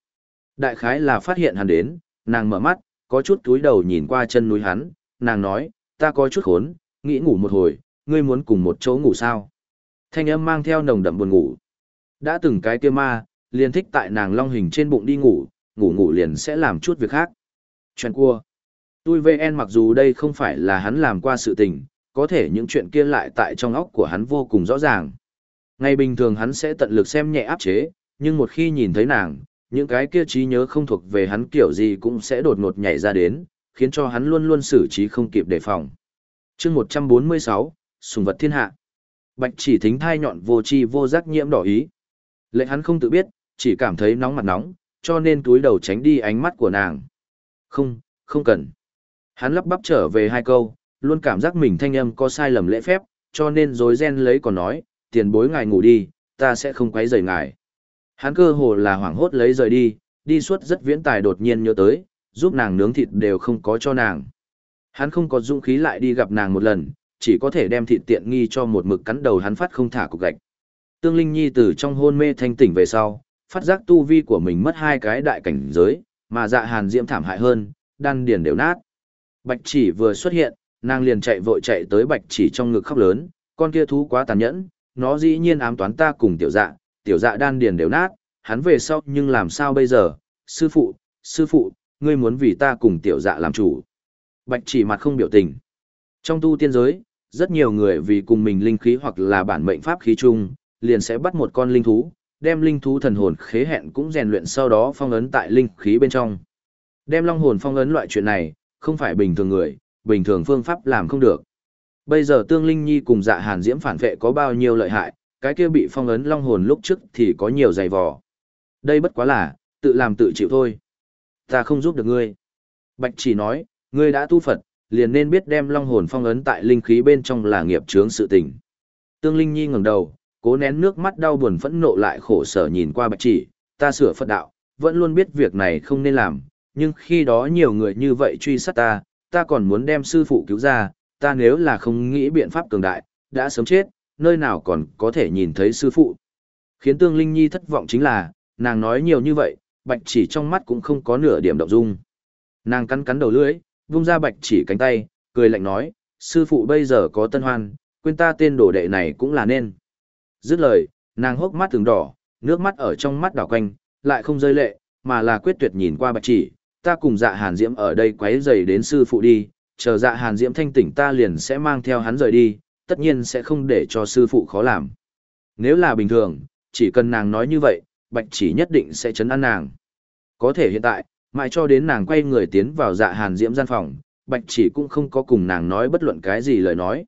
Đại khái là phát hiện hắn đến, nàng mở mắt, có chút túi đầu nhìn qua chân núi hắn, nàng nói, ta có chút khốn, nghĩ ngủ một hồi, ngươi muốn cùng một chỗ ngủ sao? Thanh âm mang theo nồng đậm buồn ngủ. Đã từng cái kia ma, liền thích tại nàng long hình trên bụng đi ngủ, ngủ ngủ liền sẽ làm chút việc khác. Chuyện cua. Tôi VN mặc dù đây không phải là hắn làm qua sự tình, có thể những chuyện kia lại tại trong óc của hắn vô cùng rõ ràng. Ngày bình thường hắn sẽ tận lực xem nhẹ áp chế, nhưng một khi nhìn thấy nàng, những cái kia trí nhớ không thuộc về hắn kiểu gì cũng sẽ đột ngột nhảy ra đến, khiến cho hắn luôn luôn xử trí không kịp đề phòng. chương 146, Sùng vật thiên hạ. Bạch chỉ thính thai nhọn vô chi vô giác nhiễm đỏ ý. Lệ hắn không tự biết, chỉ cảm thấy nóng mặt nóng, cho nên túi đầu tránh đi ánh mắt của nàng. Không, không cần. Hắn lắp bắp trở về hai câu, luôn cảm giác mình thanh âm có sai lầm lễ phép, cho nên dối ren lấy còn nói, tiền bối ngài ngủ đi, ta sẽ không quấy rầy ngài. Hắn cơ hồ là hoảng hốt lấy rời đi, đi suốt rất viễn tài đột nhiên nhớ tới, giúp nàng nướng thịt đều không có cho nàng. Hắn không có dũng khí lại đi gặp nàng một lần, chỉ có thể đem thịt tiện nghi cho một mực cắn đầu hắn phát không thả cục gạch. Tương Linh Nhi từ trong hôn mê thanh tỉnh về sau, phát giác tu vi của mình mất hai cái đại cảnh giới, mà dạ hàn diễm thảm hại hơn, đan điền đều nát. Bạch chỉ vừa xuất hiện, nàng liền chạy vội chạy tới bạch chỉ trong ngực khóc lớn, con kia thú quá tàn nhẫn, nó dĩ nhiên ám toán ta cùng tiểu dạ, tiểu dạ đan điền đều nát, hắn về sau nhưng làm sao bây giờ, sư phụ, sư phụ, ngươi muốn vì ta cùng tiểu dạ làm chủ. Bạch chỉ mặt không biểu tình. Trong tu tiên giới, rất nhiều người vì cùng mình linh khí hoặc là bản mệnh pháp khí chung, liền sẽ bắt một con linh thú, đem linh thú thần hồn khế hẹn cũng rèn luyện sau đó phong ấn tại linh khí bên trong. Đem long hồn phong ấn loại chuyện này, không phải bình thường người, bình thường phương pháp làm không được. Bây giờ Tương Linh Nhi cùng Dạ Hàn Diễm phản vệ có bao nhiêu lợi hại, cái kia bị phong ấn long hồn lúc trước thì có nhiều dày vò. Đây bất quá là, tự làm tự chịu thôi. Ta không giúp được ngươi. Bạch chỉ nói, ngươi đã tu Phật, liền nên biết đem long hồn phong ấn tại linh khí bên trong là nghiệp chướng sự tình. Tương Linh Nhi ngẩng đầu, cố nén nước mắt đau buồn phẫn nộ lại khổ sở nhìn qua bạch chỉ, ta sửa Phật đạo, vẫn luôn biết việc này không nên làm, nhưng khi đó nhiều người như vậy truy sát ta, ta còn muốn đem sư phụ cứu ra, ta nếu là không nghĩ biện pháp cường đại, đã sớm chết, nơi nào còn có thể nhìn thấy sư phụ. Khiến Tương Linh Nhi thất vọng chính là, nàng nói nhiều như vậy, bạch chỉ trong mắt cũng không có nửa điểm động dung. Nàng cắn cắn đầu lưỡi, vung ra bạch chỉ cánh tay, cười lạnh nói, sư phụ bây giờ có tân hoan, quên ta tên đồ đệ này cũng là nên. Dứt lời, nàng hốc mắt từng đỏ, nước mắt ở trong mắt đỏ quanh, lại không rơi lệ, mà là quyết tuyệt nhìn qua bạch chỉ, ta cùng dạ hàn diễm ở đây quấy dày đến sư phụ đi, chờ dạ hàn diễm thanh tỉnh ta liền sẽ mang theo hắn rời đi, tất nhiên sẽ không để cho sư phụ khó làm. Nếu là bình thường, chỉ cần nàng nói như vậy, bạch chỉ nhất định sẽ chấn an nàng. Có thể hiện tại, mãi cho đến nàng quay người tiến vào dạ hàn diễm gian phòng, bạch chỉ cũng không có cùng nàng nói bất luận cái gì lời nói.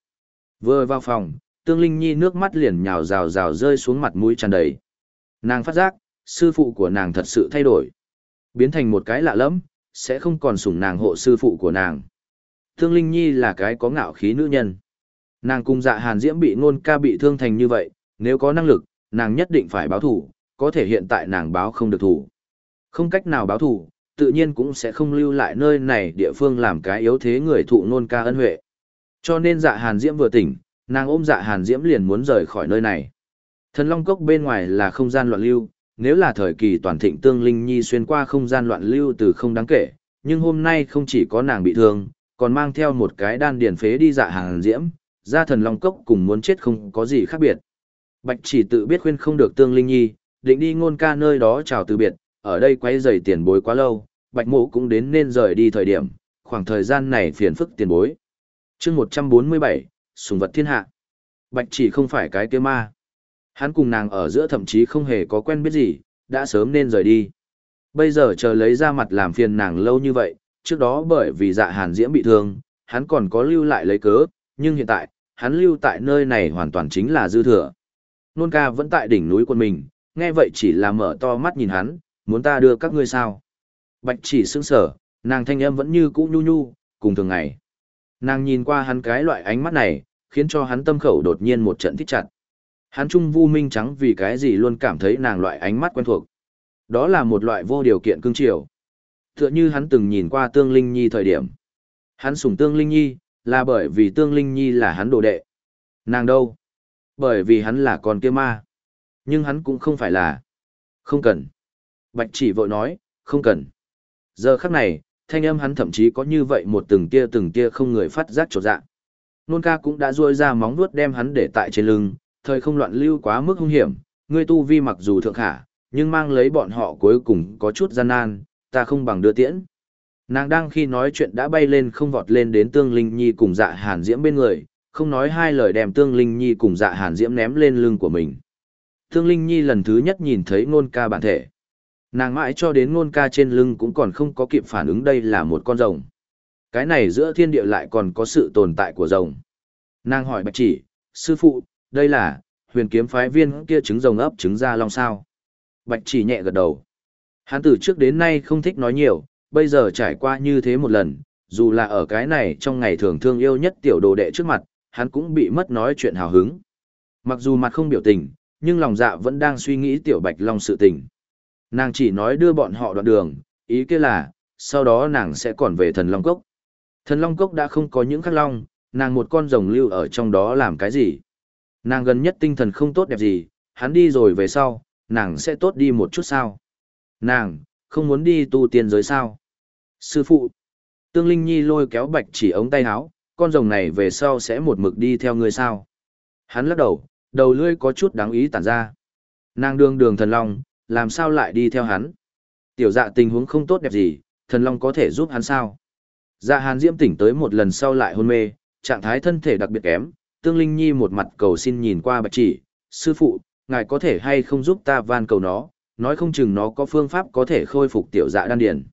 Vừa vào phòng, tương linh nhi nước mắt liền nhào rào rào rơi xuống mặt mũi tràn đầy. Nàng phát giác, sư phụ của nàng thật sự thay đổi. Biến thành một cái lạ lẫm, sẽ không còn sủng nàng hộ sư phụ của nàng. Tương linh nhi là cái có ngạo khí nữ nhân. Nàng cùng dạ hàn diễm bị ngôn ca bị thương thành như vậy, nếu có năng lực, nàng nhất định phải báo thủ, có thể hiện tại nàng báo không được thủ. Không cách nào báo thủ, tự nhiên cũng sẽ không lưu lại nơi này địa phương làm cái yếu thế người thụ ngôn ca ân huệ. Cho nên dạ hàn diễm vừa tỉnh, nàng ôm dạ hàn diễm liền muốn rời khỏi nơi này. Thần Long Cốc bên ngoài là không gian loạn lưu, nếu là thời kỳ toàn thịnh tương linh nhi xuyên qua không gian loạn lưu từ không đáng kể, nhưng hôm nay không chỉ có nàng bị thương, còn mang theo một cái đan điền phế đi dạ hàn diễm, ra thần long cốc cùng muốn chết không có gì khác biệt. Bạch chỉ tự biết khuyên không được tương linh nhi, định đi ngôn ca nơi đó chào từ biệt, ở đây quay dày tiền bối quá lâu, bạch mộ cũng đến nên rời đi thời điểm, khoảng thời gian này phiền phức tiền bối. chương 147, sùng vật thiên hạ. Bạch chỉ không phải cái kia ma. Hắn cùng nàng ở giữa thậm chí không hề có quen biết gì, đã sớm nên rời đi. Bây giờ chờ lấy ra mặt làm phiền nàng lâu như vậy, trước đó bởi vì dạ hàn diễm bị thương, hắn còn có lưu lại lấy cớ, nhưng hiện tại, hắn lưu tại nơi này hoàn toàn chính là dư thừa. Nôn ca vẫn tại đỉnh núi quân mình, nghe vậy chỉ là mở to mắt nhìn hắn, muốn ta đưa các ngươi sao. Bạch chỉ sững sở, nàng thanh âm vẫn như cũ nhu nhu, cùng thường ngày. Nàng nhìn qua hắn cái loại ánh mắt này, khiến cho hắn tâm khẩu đột nhiên một trận thích chặt. Hắn trung vu minh trắng vì cái gì luôn cảm thấy nàng loại ánh mắt quen thuộc. Đó là một loại vô điều kiện cưng chiều. Tựa như hắn từng nhìn qua Tương Linh Nhi thời điểm. Hắn sủng Tương Linh Nhi, là bởi vì Tương Linh Nhi là hắn đồ đệ. Nàng đâu? Bởi vì hắn là con kia ma. Nhưng hắn cũng không phải là. Không cần. Bạch chỉ vội nói, không cần. Giờ khắc này, thanh âm hắn thậm chí có như vậy một từng tia từng tia không người phát giác trột dạng. Nôn ca cũng đã duỗi ra móng vuốt đem hắn để tại trên lưng, thời không loạn lưu quá mức hung hiểm, ngươi tu vi mặc dù thượng khả, nhưng mang lấy bọn họ cuối cùng có chút gian nan, ta không bằng đưa tiễn. Nàng đang khi nói chuyện đã bay lên không vọt lên đến tương linh nhi cùng dạ hàn diễm bên người, không nói hai lời đem tương linh nhi cùng dạ hàn diễm ném lên lưng của mình. Tương linh nhi lần thứ nhất nhìn thấy nôn ca bản thể. Nàng mãi cho đến nôn ca trên lưng cũng còn không có kịp phản ứng đây là một con rồng. Cái này giữa thiên địa lại còn có sự tồn tại của rồng. Nàng hỏi bạch chỉ, sư phụ, đây là, huyền kiếm phái viên kia trứng rồng ấp trứng ra long sao. Bạch chỉ nhẹ gật đầu. Hắn từ trước đến nay không thích nói nhiều, bây giờ trải qua như thế một lần, dù là ở cái này trong ngày thường thương yêu nhất tiểu đồ đệ trước mặt, hắn cũng bị mất nói chuyện hào hứng. Mặc dù mặt không biểu tình, nhưng lòng dạ vẫn đang suy nghĩ tiểu bạch long sự tình. Nàng chỉ nói đưa bọn họ đoạn đường, ý kia là, sau đó nàng sẽ còn về thần long cốc. Thần long cốc đã không có những khắc long, nàng một con rồng lưu ở trong đó làm cái gì. Nàng gần nhất tinh thần không tốt đẹp gì, hắn đi rồi về sau, nàng sẽ tốt đi một chút sao. Nàng, không muốn đi tu tiên giới sao. Sư phụ, Tương Linh Nhi lôi kéo bạch chỉ ống tay áo, con rồng này về sau sẽ một mực đi theo ngươi sao. Hắn lắc đầu, đầu lưỡi có chút đáng ý tản ra. Nàng đương đường thần long, làm sao lại đi theo hắn? Tiểu dạ tình huống không tốt đẹp gì, thần long có thể giúp hắn sao? Dạ hàn diễm tỉnh tới một lần sau lại hôn mê, trạng thái thân thể đặc biệt kém, tương linh nhi một mặt cầu xin nhìn qua bạch chỉ, sư phụ, ngài có thể hay không giúp ta van cầu nó, nói không chừng nó có phương pháp có thể khôi phục tiểu dạ đan điền.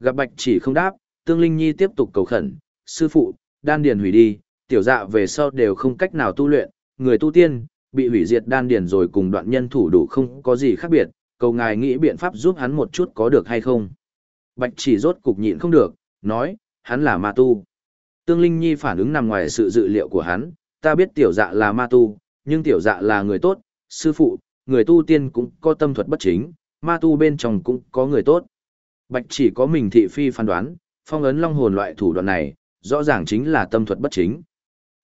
Gặp bạch chỉ không đáp, tương linh nhi tiếp tục cầu khẩn, sư phụ, đan điền hủy đi, tiểu dạ về sau đều không cách nào tu luyện, người tu tiên, bị hủy diệt đan điền rồi cùng đoạn nhân thủ đủ không có gì khác biệt, cầu ngài nghĩ biện pháp giúp hắn một chút có được hay không. Bạch chỉ rốt cục nhịn không được, nói, hắn là ma tu. Tương Linh Nhi phản ứng nằm ngoài sự dự liệu của hắn, ta biết tiểu dạ là ma tu, nhưng tiểu dạ là người tốt, sư phụ, người tu tiên cũng có tâm thuật bất chính, ma tu bên trong cũng có người tốt. Bạch chỉ có mình thị phi phán đoán, phong ấn long hồn loại thủ đoạn này, rõ ràng chính là tâm thuật bất chính.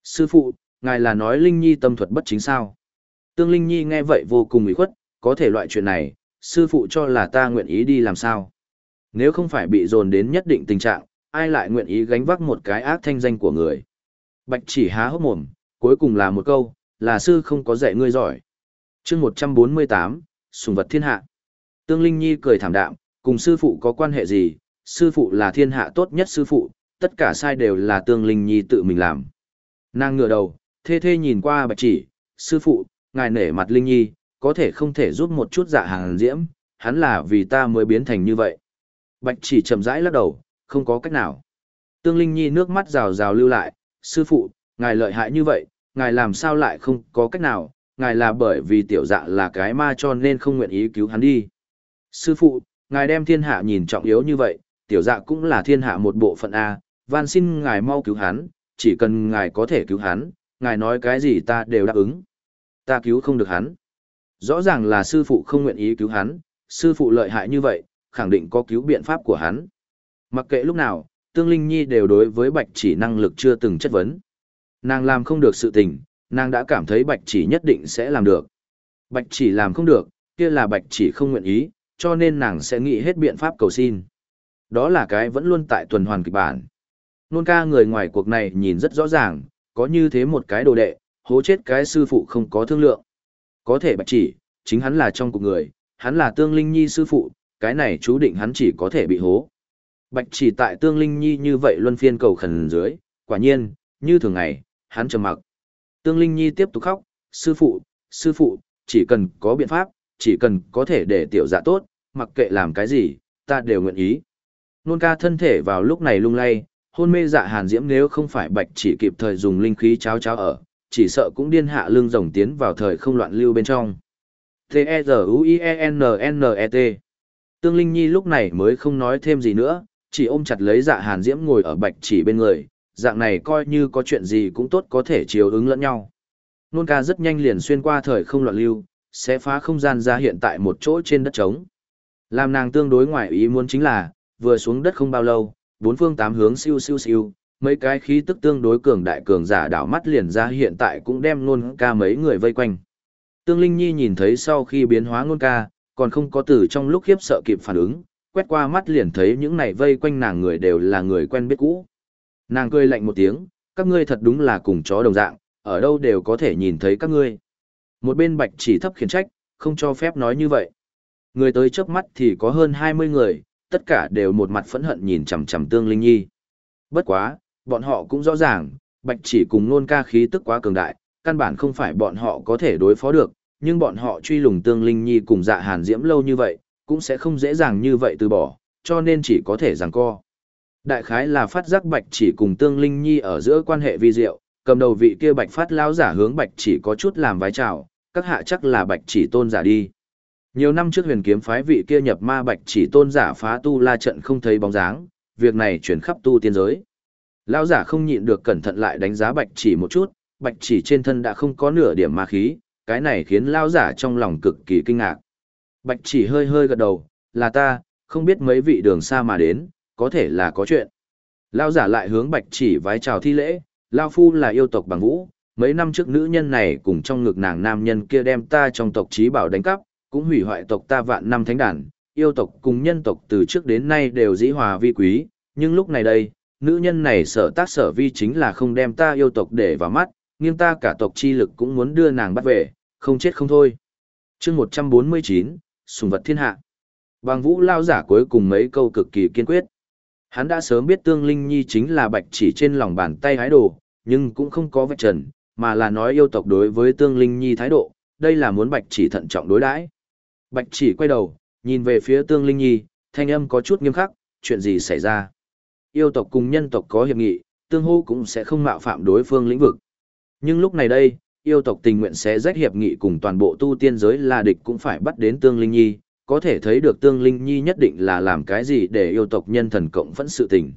Sư phụ, ngài là nói Linh Nhi tâm thuật bất chính sao? Tương Linh Nhi nghe vậy vô cùng ủy khuất, có thể loại chuyện này, sư phụ cho là ta nguyện ý đi làm sao? Nếu không phải bị dồn đến nhất định tình trạng, ai lại nguyện ý gánh vác một cái ác thanh danh của người? Bạch chỉ há hốc mồm, cuối cùng là một câu, là sư không có dạy ngươi giỏi. chương 148, sùng vật thiên hạ. Tương Linh Nhi cười thảm đạm, cùng sư phụ có quan hệ gì, sư phụ là thiên hạ tốt nhất sư phụ, tất cả sai đều là Tương Linh Nhi tự mình làm. Nàng ngửa đầu, thê thê nhìn qua bạch chỉ, sư phụ, ngài nể mặt Linh Nhi, có thể không thể giúp một chút dạ hàng diễm, hắn là vì ta mới biến thành như vậy. Bạch chỉ chậm rãi lắc đầu, không có cách nào. Tương Linh Nhi nước mắt rào rào lưu lại, sư phụ, ngài lợi hại như vậy, ngài làm sao lại không có cách nào, ngài là bởi vì tiểu dạ là cái ma cho nên không nguyện ý cứu hắn đi. Sư phụ, ngài đem thiên hạ nhìn trọng yếu như vậy, tiểu dạ cũng là thiên hạ một bộ phận A, van xin ngài mau cứu hắn, chỉ cần ngài có thể cứu hắn, ngài nói cái gì ta đều đáp ứng. Ta cứu không được hắn. Rõ ràng là sư phụ không nguyện ý cứu hắn, sư phụ lợi hại như vậy, khẳng định có cứu biện pháp của hắn. Mặc kệ lúc nào, Tương Linh Nhi đều đối với Bạch Chỉ năng lực chưa từng chất vấn. Nàng làm không được sự tình, nàng đã cảm thấy Bạch Chỉ nhất định sẽ làm được. Bạch Chỉ làm không được, kia là Bạch Chỉ không nguyện ý, cho nên nàng sẽ nghĩ hết biện pháp cầu xin. Đó là cái vẫn luôn tại tuần hoàn kịch bản. Nôn ca người ngoài cuộc này nhìn rất rõ ràng, có như thế một cái đồ đệ, hố chết cái sư phụ không có thương lượng. Có thể bạch chỉ, chính hắn là trong cuộc người, hắn là tương linh nhi sư phụ, cái này chú định hắn chỉ có thể bị hố. Bạch chỉ tại tương linh nhi như vậy luân phiên cầu khẩn dưới, quả nhiên, như thường ngày, hắn trầm mặc. Tương Linh Nhi tiếp tục khóc, sư phụ, sư phụ, chỉ cần có biện pháp, chỉ cần có thể để tiểu dạ tốt, mặc kệ làm cái gì, ta đều nguyện ý. Nôn ca thân thể vào lúc này lung lay, hôn mê dạ hàn diễm nếu không phải bạch chỉ kịp thời dùng linh khí cháo cháo ở, chỉ sợ cũng điên hạ lưng rồng tiến vào thời không loạn lưu bên trong. T-E-Z-U-I-E-N-N-E-T Tương Linh Nhi lúc này mới không nói thêm gì nữa, chỉ ôm chặt lấy dạ hàn diễm ngồi ở bạch chỉ bên người, dạng này coi như có chuyện gì cũng tốt có thể chiều ứng lẫn nhau. Nôn ca rất nhanh liền xuyên qua thời không loạn lưu, sẽ phá không gian ra hiện tại một chỗ trên đất trống. Làm nàng tương đối ngoại ý muốn chính là, vừa xuống đất không bao lâu, bốn phương tám hướng siêu siêu siêu, mấy cái khí tức tương đối cường đại cường giả đảo mắt liền ra hiện tại cũng đem nôn ca mấy người vây quanh. Tương Linh Nhi nhìn thấy sau khi biến hóa nôn ca, còn không có từ trong lúc khiếp sợ kịp phản ứng, quét qua mắt liền thấy những này vây quanh nàng người đều là người quen biết cũ. Nàng cười lạnh một tiếng, các ngươi thật đúng là cùng chó đồng dạng, ở đâu đều có thể nhìn thấy các ngươi. Một bên bạch chỉ thấp khiển trách, không cho phép nói như vậy. Người tới chớp mắt thì có hơn 20 người, tất cả đều một mặt phẫn hận nhìn chằm chằm Tương Linh Nhi. Bất quá, bọn họ cũng rõ ràng, bạch chỉ cùng nôn ca khí tức quá cường đại, căn bản không phải bọn họ có thể đối phó được, nhưng bọn họ truy lùng Tương Linh Nhi cùng dạ hàn diễm lâu như vậy, cũng sẽ không dễ dàng như vậy từ bỏ, cho nên chỉ có thể giằng co. Đại khái là phát giác bạch chỉ cùng Tương Linh Nhi ở giữa quan hệ vi diệu, cầm đầu vị kia bạch phát lão giả hướng bạch chỉ có chút làm vái chào, các hạ chắc là bạch chỉ tôn giả đi. Nhiều năm trước huyền kiếm phái vị kia nhập ma bạch chỉ tôn giả phá tu la trận không thấy bóng dáng, việc này chuyển khắp tu tiên giới. Lão giả không nhịn được cẩn thận lại đánh giá bạch chỉ một chút, bạch chỉ trên thân đã không có nửa điểm ma khí, cái này khiến lão giả trong lòng cực kỳ kinh ngạc. Bạch chỉ hơi hơi gật đầu, là ta, không biết mấy vị đường xa mà đến, có thể là có chuyện. Lão giả lại hướng bạch chỉ vái chào thi lễ, Lao Phu là yêu tộc bằng vũ, mấy năm trước nữ nhân này cùng trong ngực nàng nam nhân kia đem ta trong tộc trí bảo đánh cắp, cũng hủy hoại tộc ta vạn năm thánh đàn, yêu tộc cùng nhân tộc từ trước đến nay đều dĩ hòa vi quý, nhưng lúc này đây, nữ nhân này sở tác sở vi chính là không đem ta yêu tộc để vào mắt, nghiêng ta cả tộc chi lực cũng muốn đưa nàng bắt về, không chết không thôi. chương 149, Sùng vật thiên hạ. Bằng vũ lao giả cuối cùng mấy câu cực kỳ kiên quyết. Hắn đã sớm biết Tương Linh Nhi chính là bạch chỉ trên lòng bàn tay hái đồ, nhưng cũng không có vạch trần, mà là nói yêu tộc đối với Tương Linh Nhi thái độ, đây là muốn bạch chỉ thận trọng đối đãi. Bạch chỉ quay đầu, nhìn về phía Tương Linh Nhi, thanh âm có chút nghiêm khắc, chuyện gì xảy ra. Yêu tộc cùng nhân tộc có hiệp nghị, tương hô cũng sẽ không mạo phạm đối phương lĩnh vực. Nhưng lúc này đây, yêu tộc tình nguyện sẽ rách hiệp nghị cùng toàn bộ tu tiên giới là địch cũng phải bắt đến Tương Linh Nhi, có thể thấy được Tương Linh Nhi nhất định là làm cái gì để yêu tộc nhân thần cộng vẫn sự tình.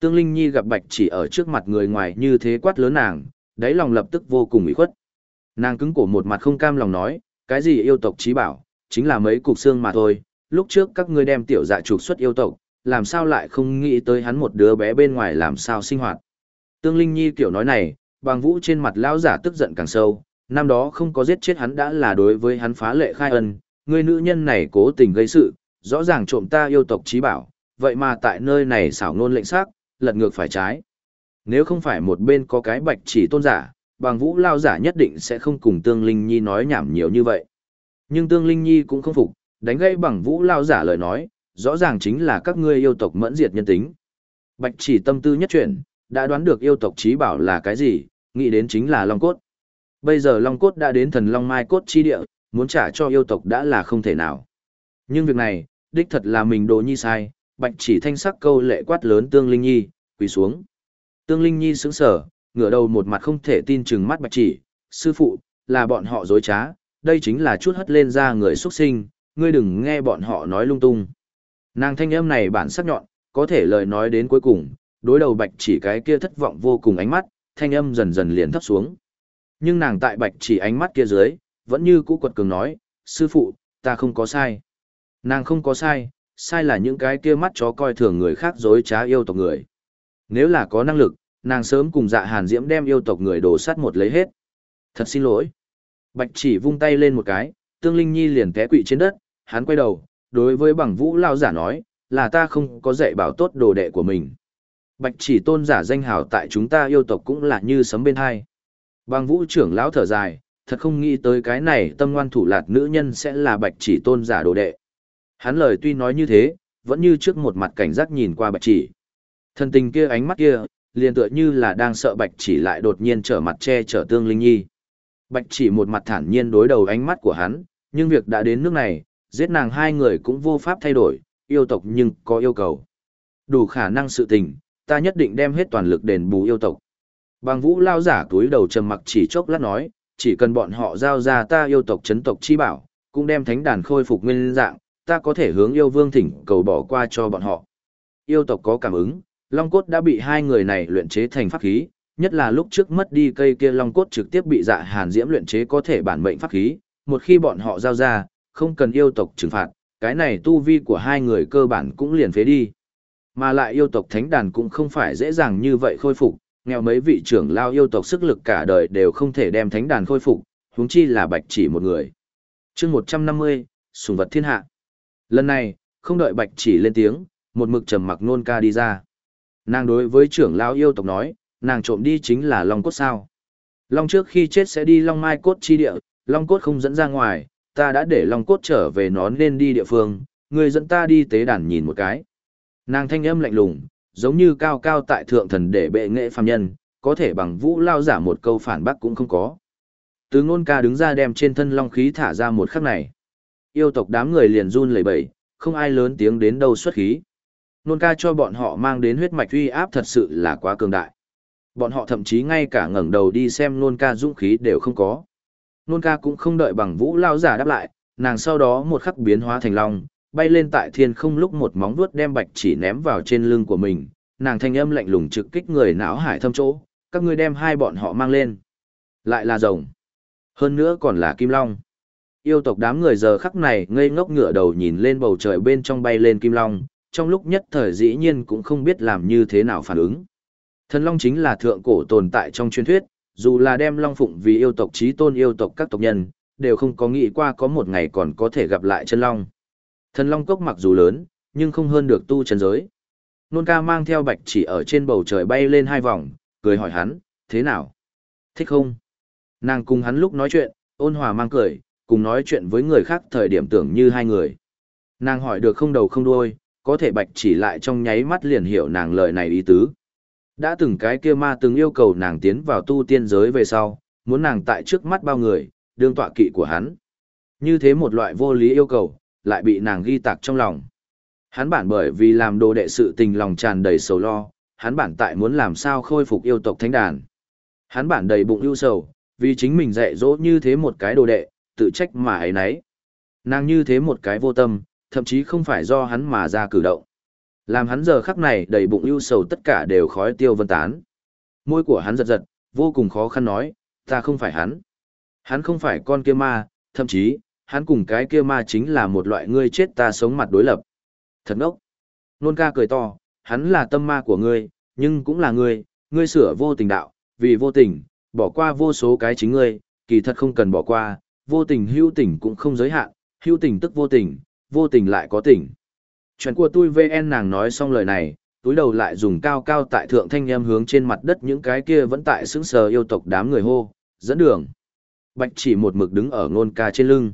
Tương Linh Nhi gặp Bạch chỉ ở trước mặt người ngoài như thế quát lớn nàng, đáy lòng lập tức vô cùng ủy khuất. Nàng cứng cổ một mặt không cam lòng nói, cái gì yêu tộc trí bảo, chính là mấy cục xương mà thôi, lúc trước các ngươi đem tiểu dạ trục xuất yêu tộc, làm sao lại không nghĩ tới hắn một đứa bé bên ngoài làm sao sinh hoạt. Tương Linh Nhi kiểu nói này, bằng vũ trên mặt lão giả tức giận càng sâu, năm đó không có giết chết hắn đã là đối với hắn phá lệ khai ân, người nữ nhân này cố tình gây sự, rõ ràng trộm ta yêu tộc trí bảo, vậy mà tại nơi này xảo ngôn lệnh xác, lật ngược phải trái. Nếu không phải một bên có cái bạch chỉ tôn giả, bằng vũ lao giả nhất định sẽ không cùng Tương Linh Nhi nói nhảm nhiều như vậy. Nhưng Tương Linh Nhi cũng không phục, đánh gây bằng vũ lao giả lời nói, rõ ràng chính là các ngươi yêu tộc mẫn diệt nhân tính. Bạch chỉ tâm tư nhất chuyển, đã đoán được yêu tộc trí bảo là cái gì, nghĩ đến chính là Long Cốt. Bây giờ Long Cốt đã đến thần Long Mai Cốt chi địa, muốn trả cho yêu tộc đã là không thể nào. Nhưng việc này, đích thật là mình đồ nhi sai, bạch chỉ thanh sắc câu lệ quát lớn Tương Linh Nhi, quỳ xuống. Tương Linh Nhi sững sở, ngửa đầu một mặt không thể tin chừng mắt bạch chỉ, sư phụ, là bọn họ dối trá, đây chính là chút hất lên ra người xuất sinh, ngươi đừng nghe bọn họ nói lung tung. Nàng thanh âm này bản sắc nhọn, có thể lời nói đến cuối cùng, đối đầu bạch chỉ cái kia thất vọng vô cùng ánh mắt, thanh âm dần dần liền thấp xuống. Nhưng nàng tại bạch chỉ ánh mắt kia dưới, vẫn như cũ quật cường nói, sư phụ, ta không có sai. Nàng không có sai, sai là những cái kia mắt chó coi thường người khác dối trá yêu tộc người. Nếu là có năng lực, nàng sớm cùng dạ hàn diễm đem yêu tộc người đổ sát một lấy hết. Thật xin lỗi. Bạch chỉ vung tay lên một cái, tương linh nhi liền té quỵ trên đất, hắn quay đầu, đối với bằng vũ lao giả nói, là ta không có dạy bảo tốt đồ đệ của mình. Bạch chỉ tôn giả danh hào tại chúng ta yêu tộc cũng là như sấm bên hai. Bằng vũ trưởng lão thở dài, thật không nghĩ tới cái này tâm ngoan thủ lạt nữ nhân sẽ là bạch chỉ tôn giả đồ đệ. Hắn lời tuy nói như thế, vẫn như trước một mặt cảnh giác nhìn qua bạch chỉ. Thần tình kia ánh mắt kia, liền tựa như là đang sợ bạch chỉ lại đột nhiên trở mặt che chở tương linh nhi. Bạch chỉ một mặt thản nhiên đối đầu ánh mắt của hắn, nhưng việc đã đến nước này, giết nàng hai người cũng vô pháp thay đổi, yêu tộc nhưng có yêu cầu. Đủ khả năng sự tình, ta nhất định đem hết toàn lực đền bù yêu tộc. Bằng vũ lao giả túi đầu trầm mặc chỉ chốc lát nói, chỉ cần bọn họ giao ra ta yêu tộc chấn tộc chi bảo, cũng đem thánh đàn khôi phục nguyên dạng, ta có thể hướng yêu vương thỉnh cầu bỏ qua cho bọn họ. Yêu tộc có cảm ứng, long cốt đã bị hai người này luyện chế thành pháp khí, nhất là lúc trước mất đi cây kia long cốt trực tiếp bị dạ hàn diễm luyện chế có thể bản mệnh pháp khí, một khi bọn họ giao ra, không cần yêu tộc trừng phạt, cái này tu vi của hai người cơ bản cũng liền phế đi. Mà lại yêu tộc thánh đàn cũng không phải dễ dàng như vậy khôi phục, nghèo mấy vị trưởng lao yêu tộc sức lực cả đời đều không thể đem thánh đàn khôi phục, huống chi là bạch chỉ một người. chương 150, sùng vật thiên hạ. Lần này, không đợi bạch chỉ lên tiếng, một mực trầm mặc nôn ca đi ra. Nàng đối với trưởng lao yêu tộc nói, nàng trộm đi chính là long cốt sao. Long trước khi chết sẽ đi long mai cốt chi địa, long cốt không dẫn ra ngoài, ta đã để long cốt trở về nó nên đi địa phương, người dẫn ta đi tế đàn nhìn một cái. Nàng thanh âm lạnh lùng, giống như cao cao tại thượng thần để bệ nghệ phàm nhân, có thể bằng vũ lao giả một câu phản bác cũng không có. Từ ngôn ca đứng ra đem trên thân long khí thả ra một khắc này. Yêu tộc đám người liền run lẩy bẩy, không ai lớn tiếng đến đâu xuất khí. Nôn ca cho bọn họ mang đến huyết mạch uy áp thật sự là quá cường đại. Bọn họ thậm chí ngay cả ngẩng đầu đi xem nôn ca dũng khí đều không có. Nôn ca cũng không đợi bằng vũ lao giả đáp lại, nàng sau đó một khắc biến hóa thành long, bay lên tại thiên không lúc một móng vuốt đem bạch chỉ ném vào trên lưng của mình, nàng thanh âm lạnh lùng trực kích người não hải thâm chỗ, các ngươi đem hai bọn họ mang lên. Lại là rồng. Hơn nữa còn là kim long. Yêu tộc đám người giờ khắc này ngây ngốc ngửa đầu nhìn lên bầu trời bên trong bay lên kim long, trong lúc nhất thời dĩ nhiên cũng không biết làm như thế nào phản ứng. Thần long chính là thượng cổ tồn tại trong truyền thuyết, dù là đem long phụng vì yêu tộc trí tôn yêu tộc các tộc nhân, đều không có nghĩ qua có một ngày còn có thể gặp lại chân long. Thần long cốc mặc dù lớn, nhưng không hơn được tu chân giới. Nôn ca mang theo bạch chỉ ở trên bầu trời bay lên hai vòng, cười hỏi hắn, thế nào? Thích không? Nàng cùng hắn lúc nói chuyện, ôn hòa mang cười, cùng nói chuyện với người khác thời điểm tưởng như hai người. Nàng hỏi được không đầu không đuôi, có thể bạch chỉ lại trong nháy mắt liền hiểu nàng lời này ý tứ. Đã từng cái kia ma từng yêu cầu nàng tiến vào tu tiên giới về sau, muốn nàng tại trước mắt bao người, đương tọa kỵ của hắn. Như thế một loại vô lý yêu cầu, lại bị nàng ghi tạc trong lòng. Hắn bản bởi vì làm đồ đệ sự tình lòng tràn đầy sầu lo, hắn bản tại muốn làm sao khôi phục yêu tộc thánh đàn. Hắn bản đầy bụng ưu sầu, vì chính mình dạy dỗ như thế một cái đồ đệ, tự trách mà ấy nấy. Nàng như thế một cái vô tâm, thậm chí không phải do hắn mà ra cử động. Làm hắn giờ khắc này đầy bụng ưu sầu tất cả đều khói tiêu vân tán. Môi của hắn giật giật, vô cùng khó khăn nói, ta không phải hắn. Hắn không phải con kia ma, thậm chí, hắn cùng cái kia ma chính là một loại ngươi chết ta sống mặt đối lập. Thật ngốc. Nôn ca cười to, hắn là tâm ma của ngươi, nhưng cũng là ngươi, ngươi sửa vô tình đạo, vì vô tình, bỏ qua vô số cái chính ngươi, kỳ thật không cần bỏ qua, vô tình hữu tình cũng không giới hạn, hữu tình tức vô tình, vô tình lại có tình. Chuyện của tôi VN nàng nói xong lời này, túi đầu lại dùng cao cao tại thượng thanh em hướng trên mặt đất những cái kia vẫn tại sững sờ yêu tộc đám người hô, dẫn đường. Bạch chỉ một mực đứng ở ngôn ca trên lưng.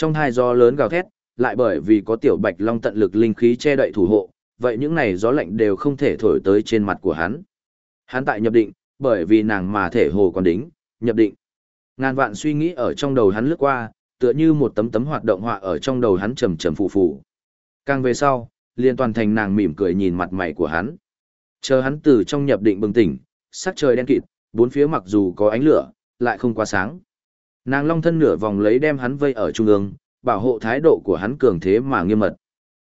Trong hai gió lớn gào thét, lại bởi vì có tiểu bạch long tận lực linh khí che đậy thủ hộ, vậy những này gió lạnh đều không thể thổi tới trên mặt của hắn. Hắn tại nhập định, bởi vì nàng mà thể hồ còn đính, nhập định. Ngàn vạn suy nghĩ ở trong đầu hắn lướt qua, tựa như một tấm tấm hoạt động họa ở trong đầu hắn trầm trầm phù phù. Càng về sau, liên toàn thành nàng mỉm cười nhìn mặt mày của hắn. Chờ hắn từ trong nhập định bừng tỉnh, sắc trời đen kịt, bốn phía mặc dù có ánh lửa, lại không quá sáng. Nàng long thân nửa vòng lấy đem hắn vây ở trung ương, bảo hộ thái độ của hắn cường thế mà nghiêm mật.